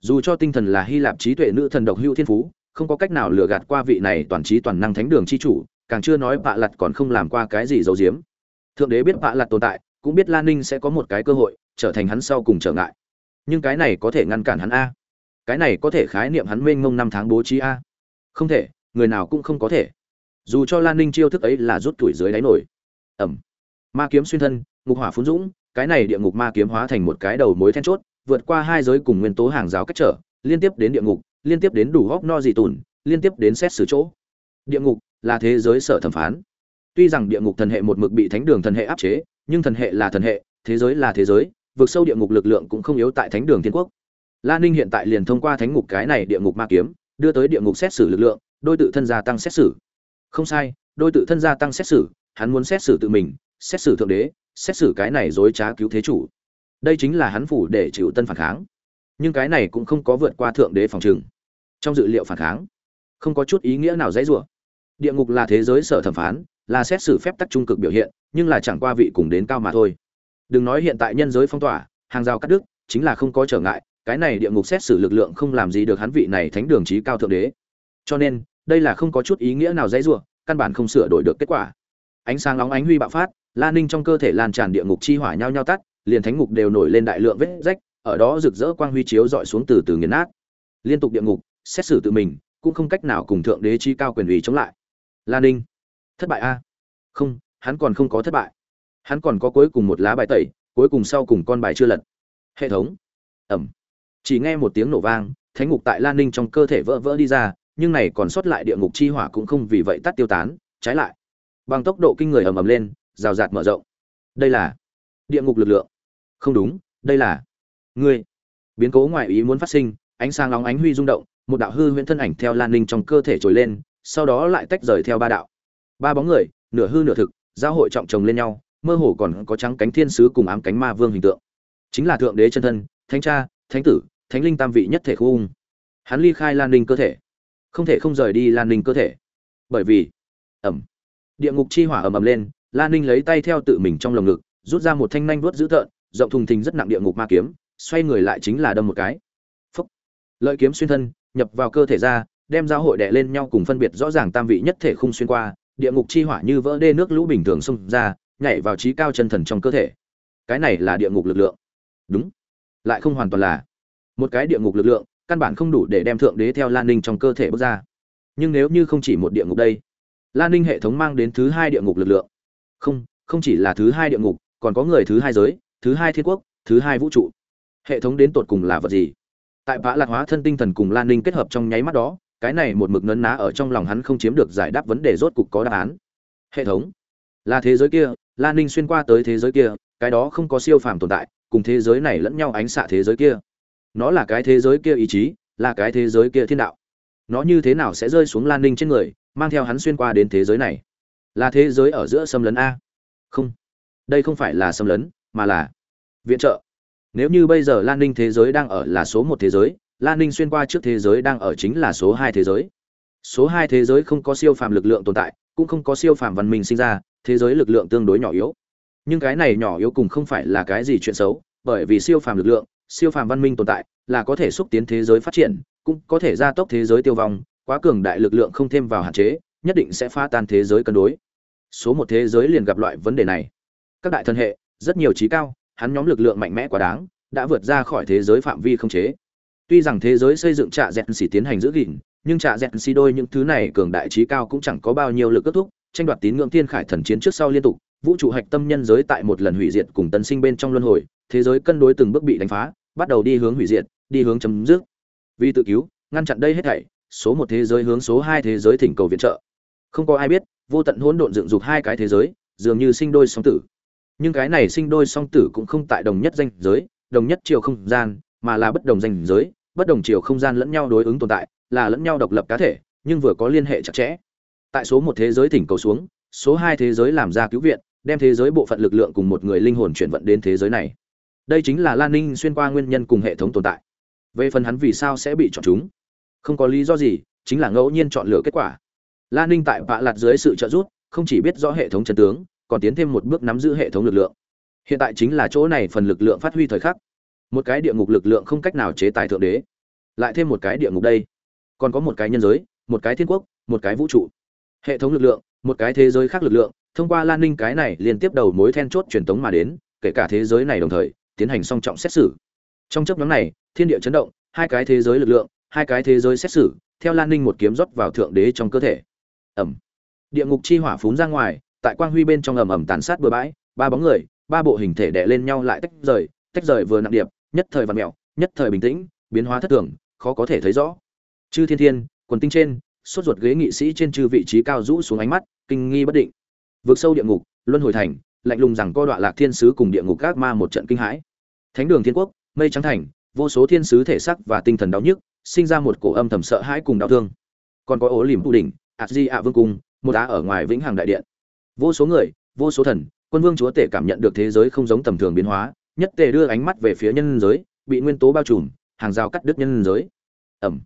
Dù cho tinh thần là hy lạp trí tuệ nữ thần độc hữu thiên phú, không có cách nào lừa gạt qua vị này toàn trí toàn năng thánh đường chi chủ, càng chưa nói bạ lật còn không làm qua cái gì giấu giếm thượng đế biết vạ lặt tồn tại, cũng biết lan ninh sẽ có một cái cơ hội, trở thành hắn sau cùng trở ngại. Nhưng cái này có thể ngăn cản hắn a. Cái này có thể khái niệm hắn mênh mông năm tháng bố trí a. Không thể, người nào cũng không có thể. Dù cho lan ninh chiêu thức ấy là rút tuổi dưới đáy nổi. Ẩm. Ma kiếm xuyên thân, ngục hỏa phun dũng, cái này địa ngục ma kiếm hóa thành một cái đầu mối then chốt, vượt qua hai giới cùng nguyên tố hàng giáo cách trở, liên tiếp đến địa ngục, liên tiếp đến đủ góc no dị tùn, liên tiếp đến xét xử chỗ. Địa ngục là thế giới sở thẩm phán tuy rằng địa ngục thần hệ một mực bị thánh đường thần hệ áp chế, nhưng thần hệ là thần hệ, thế giới là thế giới vượt sâu địa ngục lực lượng cũng không yếu tại thánh đường thiên quốc. Lan ninh hiện tại liền thông qua thánh ngục cái này địa ngục ma kiếm, đưa tới địa ngục xét xử lực lượng, đôi tự thân gia tăng xét xử. Không sai, đôi tự thân gia tăng xét xử, hắn muốn xét xử tự mình, xét xử thượng đế, xét xử cái này dối trá cứu thế chủ. Đây chính là hắn phủ để chịu tân phản kháng. Nhưng cái này cũng không có vượt qua thượng đế phòng trừng. Trong dự liệu phản kháng, không có chút ý nghĩa nào dãy rủa. Địa ngục là thế giới sở thẩm phán là xét xử phép tắc trung cực biểu hiện, nhưng là chẳng qua vị cùng đến cao mà thôi. Đừng nói hiện tại nhân giới phong tỏa, hàng rào cắt đứt, chính là không có trở ngại, cái này địa ngục xét xử lực lượng không làm gì được hắn vị này thánh đường trí cao thượng đế. Cho nên, đây là không có chút ý nghĩa nào dãy rủa, căn bản không sửa đổi được kết quả. Ánh sáng nóng ánh huy bạo phát lan ninh trong cơ thể lan tràn địa ngục chi hỏa nhau nhau tắt, liền thánh ngục đều nổi lên đại lượng vết rách, ở đó rực rỡ quang huy chiếu dọi xuống từ từ nghiền nát. Liên tục địa ngục, xét xử tự mình, cũng không cách nào cùng thượng đế chi cao quyền ủy chống lại. Lan ninh thất bại a? Không, hắn còn không có thất bại. Hắn còn có cuối cùng một lá bài tẩy, cuối cùng sau cùng con bài chưa lật. Hệ thống. Ẩm. Chỉ nghe một tiếng nổ vang, thánh ngục tại lan ninh trong cơ thể vỡ vỡ đi ra, nhưng này còn sót lại địa ngục chi hỏa cũng không vì vậy tắt tiêu tán, trái lại. Bằng tốc độ kinh người ầm ầm lên, rào rạt mở rộng. Đây là địa ngục lực lượng. Không đúng, đây là ngươi biến cố ngoại ý muốn phát sinh, ánh sáng nóng ánh huy rung động, một đạo hư huyễn thân ảnh theo lan ninh trong cơ thể trồi lên, sau đó lại tách rời theo ba đạo ba bóng người, nửa hư nửa thực, giao hội trọng chồng lên nhau, mơ hồ còn có trắng cánh thiên sứ cùng ám cánh ma vương hình tượng. Chính là thượng đế chân thân, thánh cha, thánh tử, thánh linh tam vị nhất thể khu ung. Hắn ly khai lan ninh cơ thể. Không thể không rời đi lan ninh cơ thể. Bởi vì, ẩm, địa ngục chi hỏa ầm ầm lên, lan ninh lấy tay theo tự mình trong lồng ngực, rút ra một thanh nanh vuốt dữ tợn, rộng thùng thình rất nặng địa ngục ma kiếm, xoay người lại chính là đâm một cái. Phúc. Lợi kiếm xuyên thân, nhập vào cơ thể ra, đem giao hội đè lên nhau cùng phân biệt rõ ràng tam vị nhất thể khung xuyên qua địa ngục chi hỏa như vỡ đê nước lũ bình thường xông ra, nhảy vào trí cao chân thần trong cơ thể. Cái này là địa ngục lực lượng. Đúng. Lại không hoàn toàn là một cái địa ngục lực lượng, căn bản không đủ để đem thượng đế theo lan ninh trong cơ thể bước ra. Nhưng nếu như không chỉ một địa ngục đây, lan ninh hệ thống mang đến thứ hai địa ngục lực lượng. Không không chỉ là thứ hai địa ngục, còn có người thứ hai giới, thứ hai thiên quốc, thứ hai vũ trụ. Hệ thống đến tột cùng là vật gì? Tại vã lạc hóa thân tinh thần cùng lan ninh kết hợp trong nháy mắt đó cái này một mực nấn ná ở trong lòng hắn không chiếm được giải đáp vấn đề rốt cục có đáp án. Hệ thống, là thế giới kia, la ninh xuyên qua tới thế giới kia, cái đó không có siêu phàm tồn tại, cùng thế giới này lẫn nhau ánh xạ thế giới kia. Nó là cái thế giới kia ý chí, là cái thế giới kia thiên đạo. Nó như thế nào sẽ rơi xuống lan ninh trên người, mang theo hắn xuyên qua đến thế giới này? Là thế giới ở giữa xâm lấn a? Không. Đây không phải là xâm lấn, mà là viện trợ. Nếu như bây giờ lan ninh thế giới đang ở là số một thế giới lan ninh xuyên qua trước thế giới đang ở chính là số hai thế giới. Số hai thế giới không có siêu phàm lực lượng tồn tại, cũng không có siêu phàm văn minh sinh ra, thế giới lực lượng tương đối nhỏ yếu. Nhưng cái này nhỏ yếu cùng không phải là cái gì chuyện xấu, bởi vì siêu phàm lực lượng, siêu phàm văn minh tồn tại, là có thể xúc tiến thế giới phát triển, cũng có thể gia tốc thế giới tiêu vong, quá cường đại lực lượng không thêm vào hạn chế, nhất định sẽ phá tan thế giới cân đối. Số một thế giới liền gặp loại vấn đề này. Các đại thân hệ, rất nhiều trí cao, hắn nhóm lực lượng mạnh mẽ quá đáng, đã vượt ra khỏi thế giới phạm vi không chế tuy rằng thế giới xây dựng trạ dẹn xỉ tiến hành giữ gìn, nhưng trạ dẹn xỉ đôi những thứ này cường đại trí cao cũng chẳng có bao nhiêu lực kết thúc, tranh đoạt tín ngưỡng thiên khải thần chiến trước sau liên tục, vũ trụ hạch tâm nhân giới tại một lần hủy diệt cùng tân sinh bên trong luân hồi, thế giới cân đối từng bước bị đánh phá, bắt đầu đi hướng hủy diệt, đi hướng chấm dứt. Vì tự cứu, ngăn chặn đây hết thảy, số một thế giới hướng số hai thế giới thỉnh cầu viện trợ. Không có ai biết, vô tận hỗn độn dựng dục hai cái thế giới, dường như sinh đôi song tử. Nhưng cái này sinh đôi song tử cũng không tại đồng nhất danh giới, đồng nhất chiều không gian mà là bất đồng danh giới, bất đồng chiều không gian lẫn nhau đối ứng tồn tại, là lẫn nhau độc lập cá thể, nhưng vừa có liên hệ chặt chẽ. Tại số một thế giới thỉnh cầu xuống, số hai thế giới làm ra cứu viện, đem thế giới bộ phận lực lượng cùng một người linh hồn chuyển vận đến thế giới này. Đây chính là lan ninh xuyên qua nguyên nhân cùng hệ thống tồn tại. Về phần hắn vì sao sẽ bị chọn chúng? Không có lý do gì, chính là ngẫu nhiên chọn lựa kết quả. Lan ninh tại vạ lạt dưới sự trợ giúp, không chỉ biết rõ hệ thống chân tướng, còn tiến thêm một bước nắm giữ hệ thống lực lượng. Hiện tại chính là chỗ này phần lực lượng phát huy thời khắc một cái địa ngục lực lượng không cách nào chế tài thượng đế. Lại thêm một cái địa ngục đây. Còn có một cái nhân giới, một cái thiên quốc, một cái vũ trụ. Hệ thống lực lượng, một cái thế giới khác lực lượng, thông qua lan ninh cái này liên tiếp đầu mối then chốt truyền tống mà đến, kể cả thế giới này đồng thời, tiến hành song trọng xét xử. Trong chấp nhóm này, thiên địa chấn động, hai cái thế giới lực lượng, hai cái thế giới xét xử, theo lan ninh một kiếm rót vào thượng đế trong cơ thể. Ẩm. Địa ngục chi hỏa phún ra ngoài, tại quang huy bên trong ầm ầm tàn sát bừa bãi, ba bóng người, ba bộ hình thể đè lên nhau lại tách rời tách rời vừa nặng điệp nhất thời vặn mẹo, nhất thời bình tĩnh, biến hóa thất thường, khó có thể thấy rõ. Chư thiên thiên, quần tinh trên, sốt ruột ghế nghị sĩ trên chư vị trí cao rũ xuống ánh mắt, kinh nghi bất định. Vượt sâu địa ngục, luân hồi thành, lạnh lùng rằng co đoạn lạc thiên sứ cùng địa ngục các ma một trận kinh hãi. Thánh đường thiên quốc, mây trắng thành, vô số thiên sứ thể sắc và tinh thần đau nhức, sinh ra một cổ âm thầm sợ hãi cùng đau thương. Còn có ố liềm tu đỉnh, ạt di ạ vương cung, một á ở ngoài vĩnh hằng đại điện. Vô số người, vô số thần, quân vương chúa tể cảm nhận được thế giới không giống tầm thường biến hóa nhất tề đưa ánh mắt về phía nhân giới, bị nguyên tố bao trùm, hàng rào cắt đứt nhân giới. Ẩm.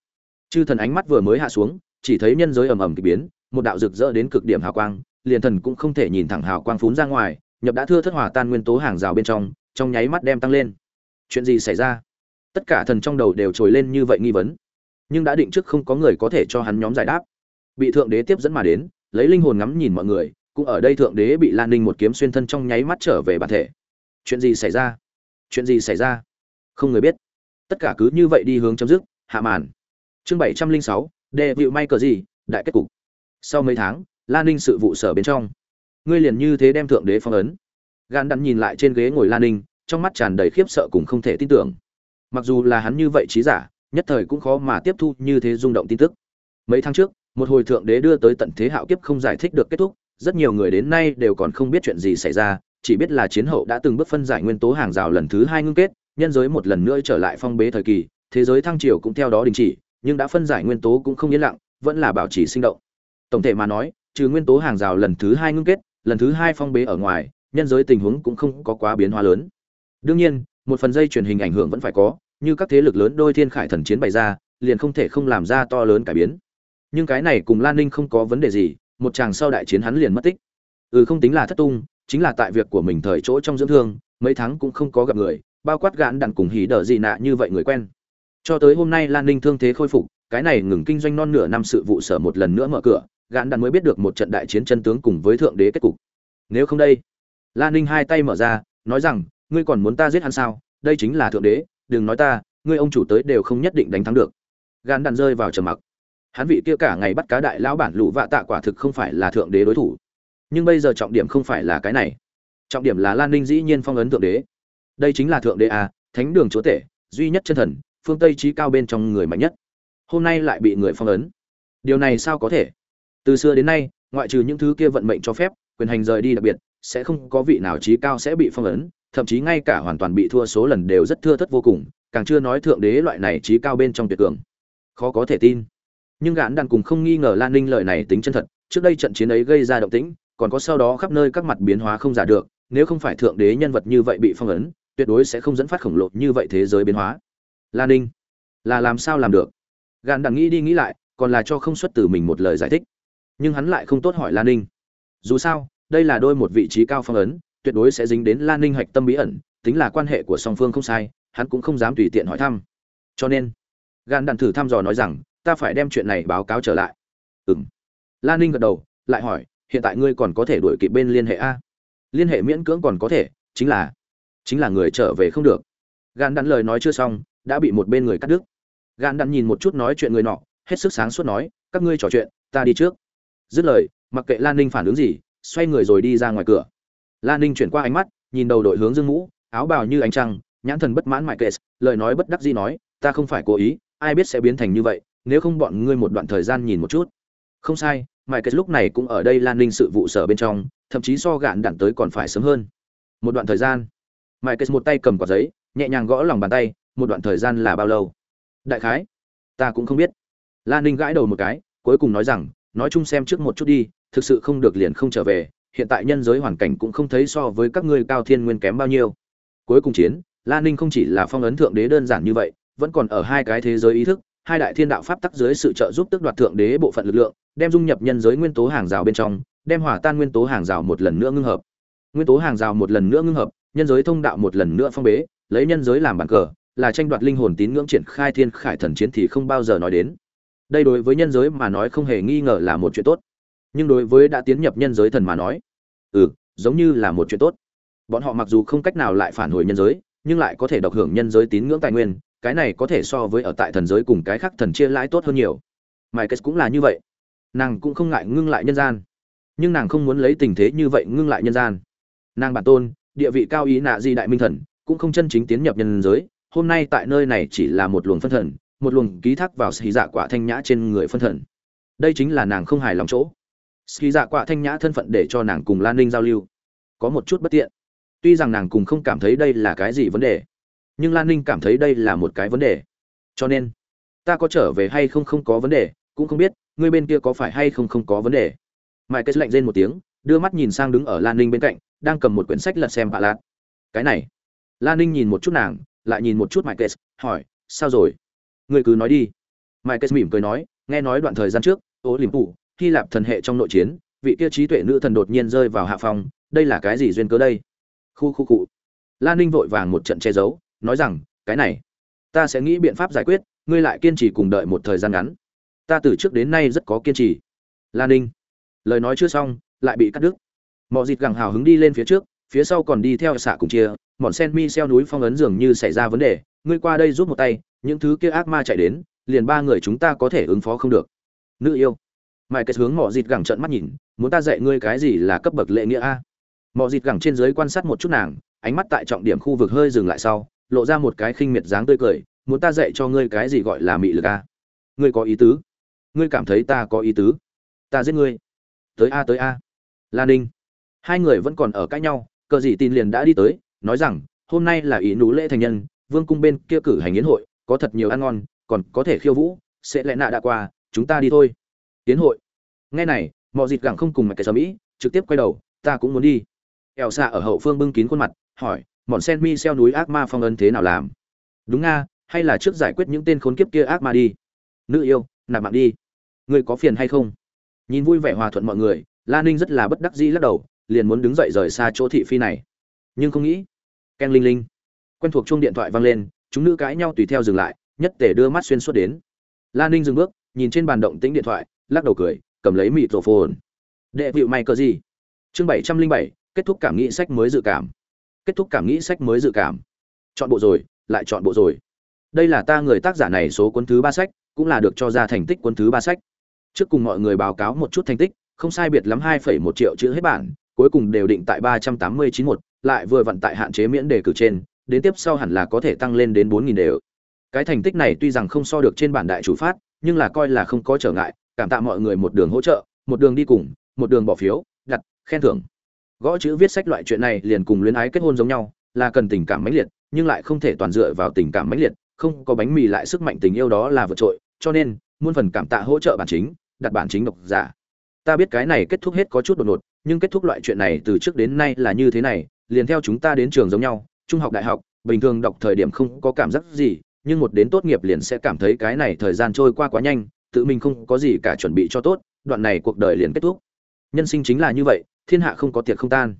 Chư thần ánh mắt vừa mới hạ xuống, chỉ thấy nhân giới ầm ầm kỳ biến, một đạo rực rỡ đến cực điểm hào quang, liền thần cũng không thể nhìn thẳng hào quang phún ra ngoài, nhập đã thưa thất hòa tan nguyên tố hàng rào bên trong trong nháy mắt đem tăng lên. Chuyện gì xảy ra? Tất cả thần trong đầu đều trồi lên như vậy nghi vấn. Nhưng đã định trước không có người có thể cho hắn nhóm giải đáp. Bị thượng đế tiếp dẫn mà đến, lấy linh hồn ngắm nhìn mọi người, cũng ở đây thượng đế bị lan ninh một kiếm xuyên thân trong nháy mắt trở về bản thể chuyện gì xảy ra? Chuyện gì xảy ra? Không người biết. Tất cả cứ như vậy đi hướng chấm dứt, hạ màn. Chương bảy trăm linh sáu đề vịu may cờ gì, đại kết cục. Sau mấy tháng lan ninh sự vụ sở bên trong, ngươi liền như thế đem thượng đế phong ấn. Gan đắn nhìn lại trên ghế ngồi lan ninh, trong mắt tràn đầy khiếp sợ cùng không thể tin tưởng. Mặc dù là hắn như vậy trí giả, nhất thời cũng khó mà tiếp thu như thế rung động tin tức. Mấy tháng trước, một hồi thượng đế đưa tới tận thế hạo kiếp không giải thích được kết thúc, rất nhiều người đến nay đều còn không biết chuyện gì xảy ra chỉ biết là chiến hậu đã từng bước phân giải nguyên tố hàng rào lần thứ hai ngưng kết, nhân giới một lần nữa trở lại phong bế thời kỳ, thế giới thăng triều cũng theo đó đình chỉ, nhưng đã phân giải nguyên tố cũng không yên lặng, vẫn là bảo trì sinh động. Tổng thể mà nói, trừ nguyên tố hàng rào lần thứ hai ngưng kết, lần thứ hai phong bế ở ngoài, nhân giới tình huống cũng không có quá biến hóa lớn. Đương nhiên, một phần dây truyền hình ảnh hưởng vẫn phải có, như các thế lực lớn đôi thiên khải thần chiến bày ra, liền không thể không làm ra to lớn cải biến. Nhưng cái này cùng lan ninh không có vấn đề gì, một chàng sau đại chiến hắn liền mất tích. Ừ không tính là thất tung chính là tại việc của mình thời chỗ trong dưỡng thương, mấy tháng cũng không có gặp người, bao quát gạn đặn cùng hỉ đỡ gì nạ như vậy người quen. Cho tới hôm nay lan ninh thương thế khôi phục, cái này ngừng kinh doanh non nửa năm sự vụ sở một lần nữa mở cửa, gạn đặn mới biết được một trận đại chiến chân tướng cùng với thượng đế kết cục. Nếu không đây, lan ninh hai tay mở ra, nói rằng, ngươi còn muốn ta giết hắn sao? Đây chính là thượng đế, đừng nói ta, ngươi ông chủ tới đều không nhất định đánh thắng được. Gạn đặn rơi vào trầm mặc. Hắn vị kia cả ngày bắt cá đại lão bản lũ vạ tạ quả thực không phải là thượng đế đối thủ nhưng bây giờ trọng điểm không phải là cái này. Trọng điểm là lan ninh dĩ nhiên phong ấn thượng đế. Đây chính là thượng đế à thánh đường chúa tể, duy nhất chân thần, phương tây trí cao bên trong người mạnh nhất. Hôm nay lại bị người phong ấn. Điều này sao có thể? Từ xưa đến nay, ngoại trừ những thứ kia vận mệnh cho phép, quyền hành rời đi đặc biệt, sẽ không có vị nào trí cao sẽ bị phong ấn, thậm chí ngay cả hoàn toàn bị thua số lần đều rất thưa thất vô cùng, càng chưa nói thượng đế loại này trí cao bên trong tuyệt cường. Khó có thể tin. Nhưng gã đàn cùng không nghi ngờ lan ninh lời này tính chân thật, trước đây trận chiến ấy gây ra động tĩnh còn có sau đó khắp nơi các mặt biến hóa không giả được, nếu không phải thượng đế nhân vật như vậy bị phong ấn, tuyệt đối sẽ không dẫn phát khổng lồ như vậy thế giới biến hóa. Lan ninh, là làm sao làm được? Gạn đằng nghĩ đi nghĩ lại, còn là cho không xuất từ mình một lời giải thích. Nhưng hắn lại không tốt hỏi lan ninh. Dù sao, đây là đôi một vị trí cao phong ấn, tuyệt đối sẽ dính đến lan ninh hạch tâm bí ẩn, tính là quan hệ của song phương không sai, hắn cũng không dám tùy tiện hỏi thăm. Cho nên, Gạn đàn thử thăm dò nói rằng, ta phải đem chuyện này báo cáo trở lại. Ừm. lan ninh gật đầu, lại hỏi hiện tại ngươi còn có thể đuổi kịp bên liên hệ a. Liên hệ miễn cưỡng còn có thể, chính là chính là người trở về không được. Gan đắn lời nói chưa xong, đã bị một bên người cắt đứt. Gan đắn nhìn một chút nói chuyện người nọ, hết sức sáng suốt nói, các ngươi trò chuyện, ta đi trước. Dứt lời, mặc kệ lan ninh phản ứng gì, xoay người rồi đi ra ngoài cửa. Lan ninh chuyển qua ánh mắt, nhìn đầu đội hướng dương mũ áo bào như ánh trăng, nhãn thần bất mãn mại kệ. Lời nói bất đắc gì nói, ta không phải cố ý, ai biết sẽ biến thành như vậy, nếu không bọn ngươi một đoạn thời gian nhìn một chút không sai mãi kết lúc này cũng ở đây lan ninh sự vụ sở bên trong thậm chí so gạn đạn tới còn phải sớm hơn. Một đoạn thời gian mãi kết một tay cầm quả giấy nhẹ nhàng gõ lòng bàn tay một đoạn thời gian là bao lâu? Đại khái ta cũng không biết. Lan ninh gãi đầu một cái cuối cùng nói rằng nói chung xem trước một chút đi thực sự không được liền không trở về hiện tại nhân giới hoàn cảnh cũng không thấy so với các ngươi cao thiên nguyên kém bao nhiêu. Cuối cùng chiến lan ninh không chỉ là phong ấn thượng đế đơn giản như vậy vẫn còn ở hai cái thế giới ý thức hai đại thiên đạo pháp tắc dưới sự trợ giúp tức đoạt thượng đế bộ phận lực lượng, đem dung nhập nhân giới nguyên tố hàng rào bên trong, đem hỏa tan nguyên tố hàng rào một lần nữa ngưng hợp. Nguyên tố hàng rào một lần nữa ngưng hợp, nhân giới thông đạo một lần nữa phong bế, lấy nhân giới làm bàn cờ, là tranh đoạt linh hồn tín ngưỡng triển khai thiên khải thần chiến thì không bao giờ nói đến. Đây đối với nhân giới mà nói không hề nghi ngờ là một chuyện tốt. Nhưng đối với đã tiến nhập nhân giới thần mà nói, ừ, giống như là một chuyện tốt. Bọn họ mặc dù không cách nào lại phản hồi nhân giới, nhưng lại có thể độc hưởng nhân giới tín ngưỡng tài nguyên, cái này có thể so với ở tại thần giới cùng cái khác thần chia lãi tốt hơn nhiều mãi kết cũng là như vậy nàng cũng không ngại ngưng lại nhân gian. Nhưng nàng không muốn lấy tình thế như vậy ngưng lại nhân gian. Nàng bản tôn, địa vị cao ý nạ di đại minh thần, cũng không chân chính tiến nhập nhân giới. Hôm nay tại nơi này chỉ là một luồng phân thần, một luồng ký thác vào xì dạ quả thanh nhã trên người phân thần. Đây chính là nàng không hài lòng chỗ. Xì dạ quả thanh nhã thân phận để cho nàng cùng lan ninh giao lưu, có một chút bất tiện. Tuy rằng nàng cùng không cảm thấy đây là cái gì vấn đề, nhưng lan ninh cảm thấy đây là một cái vấn đề. Cho nên, ta có trở về hay không không có vấn đề, cũng không biết ngươi bên kia có phải hay không không có vấn đề Mai Kết lạnh rên một tiếng, đưa mắt nhìn sang đứng ở Lan Ninh bên cạnh, đang cầm một quyển sách lật xem bạ lạt. Cái này. Lan Ninh nhìn một chút nàng, lại nhìn một chút Mai Kết, hỏi, sao rồi? Ngươi cứ nói đi. Mai Kết mỉm cười nói, nghe nói đoạn thời gian trước, Ô Liềm phủ Hy Lạp thần hệ trong nội chiến, vị kia trí tuệ nữ thần đột nhiên rơi vào hạ phòng, đây là cái gì duyên cớ đây? Khu khu cụ. Lan Ninh vội vàng một trận che giấu, nói rằng, cái này, ta sẽ nghĩ biện pháp giải quyết, ngươi lại kiên trì cùng đợi một thời gian ngắn. Ta từ trước đến nay rất có kiên trì. Lan Ninh, lời nói chưa xong, lại bị cắt đứt. Mọi dịt gẳng hào hứng đi lên phía trước, phía sau còn đi theo xạ cùng chia, mọn sen mi xeo núi phong ấn dường như xảy ra vấn đề, ngươi qua đây giúp một tay, những thứ kia ác ma chạy đến, liền ba người chúng ta có thể ứng phó không được. Nữ yêu mãi kết hướng mỏ dịt gẳng trợn mắt nhìn, muốn ta dạy ngươi cái gì là cấp bậc lệ nghĩa a? Mỏ dịt gẳng trên dưới quan sát một chút nàng, ánh mắt tại trọng điểm khu vực hơi dừng lại sau, lộ ra một cái khinh miệt dáng tươi cười, muốn ta dạy cho ngươi cái gì gọi là mị lực a? Ngươi có ý tứ? Ngươi cảm thấy ta có ý tứ? Ta giết ngươi. Tới a tới a. La ninh. Hai người vẫn còn ở cãi nhau, cờ dị tin liền đã đi tới, nói rằng, hôm nay là ý nú lễ thành nhân, vương cung bên kia cử hành yến hội, có thật nhiều ăn ngon, còn có thể khiêu vũ, sẽ lẽ nạ đã qua, chúng ta đi thôi. Yến hội. Nghe này, mọi dịp gẳng không cùng mặt cái sở mỹ trực tiếp quay đầu, ta cũng muốn đi. Ẻo xạ ở hậu phương bưng kín khuôn mặt, hỏi bọn sen mi xeo núi ác ma phong ân thế nào làm? Đúng nga hay là trước giải quyết những tên khốn kiếp kia ác ma đi. Nữ yêu, nạp mạng đi ngươi có phiền hay không? Nhìn vui vẻ hòa thuận mọi người, la ninh rất là bất đắc dĩ lắc đầu, liền muốn đứng dậy rời xa chỗ thị phi này. Nhưng không nghĩ, ken linh linh, quen thuộc chuông điện thoại vang lên, chúng nữ cãi nhau tùy theo dừng lại, nhất tể đưa mắt xuyên suốt đến. La ninh dừng bước, nhìn trên bàn động tĩnh điện thoại, lắc đầu cười, cầm lấy mịt rổ phồn đệ vịu may cờ gì? Chương bảy trăm linh bảy, kết thúc cảm nghĩ sách mới dự cảm. Kết thúc cảm nghĩ sách mới dự cảm. Chọn bộ rồi, lại chọn bộ rồi. Đây là ta người tác giả này số cuốn thứ ba sách, cũng là được cho ra thành tích cuốn thứ ba sách trước cùng mọi người báo cáo một chút thành tích không sai biệt lắm 2,1 triệu chữ hết bản cuối cùng đều định tại 389 một lại vừa vận tại hạn chế miễn đề cử trên đến tiếp sau hẳn là có thể tăng lên đến 4.000 đều. Cái thành tích này tuy rằng không so được trên bản đại chủ phát nhưng là coi là không có trở ngại cảm tạ mọi người một đường hỗ trợ một đường đi cùng một đường bỏ phiếu đặt khen thưởng. Gõ chữ viết sách loại chuyện này liền cùng luyến ái kết hôn giống nhau là cần tình cảm mãnh liệt nhưng lại không thể toàn dựa vào tình cảm mãnh liệt không có bánh mì lại sức mạnh tình yêu đó là vượt trội cho nên muôn phần cảm tạ hỗ trợ bản chính, đặt bản chính độc giả. Ta biết cái này kết thúc hết có chút đột ngột, nhưng kết thúc loại chuyện này từ trước đến nay là như thế này, liền theo chúng ta đến trường giống nhau, trung học, đại học, bình thường đọc thời điểm không có cảm giác gì, nhưng một đến tốt nghiệp liền sẽ cảm thấy cái này thời gian trôi qua quá nhanh, tự mình không có gì cả chuẩn bị cho tốt, đoạn này cuộc đời liền kết thúc. Nhân sinh chính là như vậy, thiên hạ không có tiệc không tan.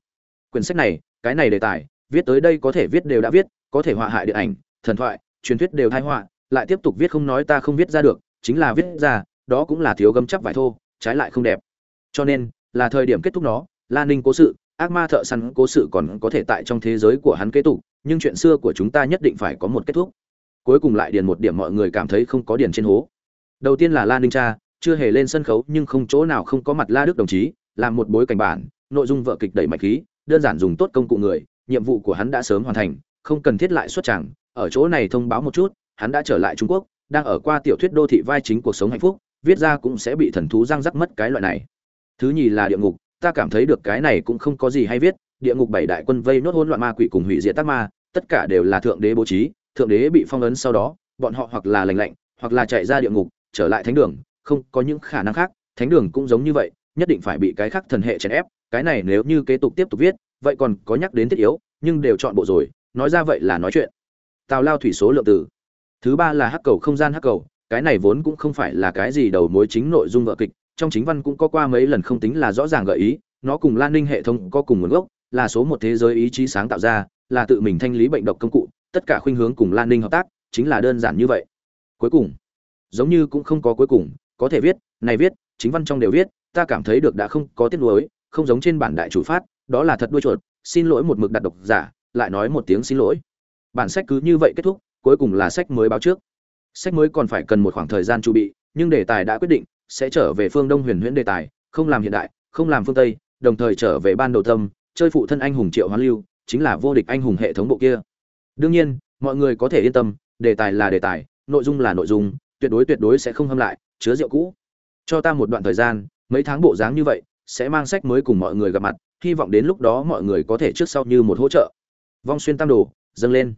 Quyển sách này, cái này đề tài, viết tới đây có thể viết đều đã viết, có thể họa hại điện ảnh, thần thoại, truyền thuyết đều thai họa, lại tiếp tục viết không nói ta không viết ra được chính là viết ra, đó cũng là thiếu gấm chắc vải thô, trái lại không đẹp. Cho nên, là thời điểm kết thúc nó lan ninh cố sự, ác ma thợ săn cố sự còn có thể tại trong thế giới của hắn kế tục, nhưng chuyện xưa của chúng ta nhất định phải có một kết thúc. Cuối cùng lại điền một điểm mọi người cảm thấy không có điền trên hố. Đầu tiên là lan ninh cha, chưa hề lên sân khấu nhưng không chỗ nào không có mặt la đức đồng chí, làm một bối cảnh bản, nội dung vợ kịch đẩy mạch khí, đơn giản dùng tốt công cụ người, nhiệm vụ của hắn đã sớm hoàn thành, không cần thiết lại xuất chẳng ở chỗ này thông báo một chút, hắn đã trở lại trung quốc đang ở qua tiểu thuyết đô thị vai chính cuộc sống hạnh phúc, viết ra cũng sẽ bị thần thú răng rắc mất cái loại này. Thứ nhì là địa ngục, ta cảm thấy được cái này cũng không có gì hay viết, địa ngục bảy đại quân vây nốt hỗn loạn ma quỷ cùng hủy diệt tác ma, tất cả đều là thượng đế bố trí, thượng đế bị phong ấn sau đó, bọn họ hoặc là lành lạnh, hoặc là chạy ra địa ngục, trở lại thánh đường, không có những khả năng khác, thánh đường cũng giống như vậy, nhất định phải bị cái khác thần hệ chèn ép, cái này nếu như kế tục tiếp tục viết, vậy còn có nhắc đến thiết yếu, nhưng đều chọn bộ rồi, nói ra vậy là nói chuyện. Tào lao thủy số lượng từ thứ ba là hắc cầu không gian hắc cầu, cái này vốn cũng không phải là cái gì đầu mối chính nội dung vợ kịch, trong chính văn cũng có qua mấy lần không tính là rõ ràng gợi ý, nó cùng lan ninh hệ thống có cùng nguồn gốc, là số một thế giới ý chí sáng tạo ra, là tự mình thanh lý bệnh độc công cụ, tất cả khuynh hướng cùng lan ninh hợp tác, chính là đơn giản như vậy. Cuối cùng, giống như cũng không có cuối cùng, có thể viết, này viết, chính văn trong đều viết, ta cảm thấy được đã không có tiết nuối, không giống trên bản đại chủ phát, đó là thật đuôi chuột, xin lỗi một mực đặt độc giả, lại nói một tiếng xin lỗi. Bản sách cứ như vậy kết thúc cuối cùng là sách mới báo trước. Sách mới còn phải cần một khoảng thời gian chuẩn bị, nhưng đề tài đã quyết định, sẽ trở về phương đông huyền huyễn đề tài, không làm hiện đại, không làm phương tây, đồng thời trở về ban đầu tâm, chơi phụ thân anh hùng triệu hoán lưu, chính là vô địch anh hùng hệ thống bộ kia. Đương nhiên, mọi người có thể yên tâm, đề tài là đề tài, nội dung là nội dung, tuyệt đối tuyệt đối sẽ không hâm lại, chứa rượu cũ. Cho ta một đoạn thời gian, mấy tháng bộ dáng như vậy, sẽ mang sách mới cùng mọi người gặp mặt, hy vọng đến lúc đó mọi người có thể trước sau như một hỗ trợ. Vong xuyên tam đồ, dâng lên.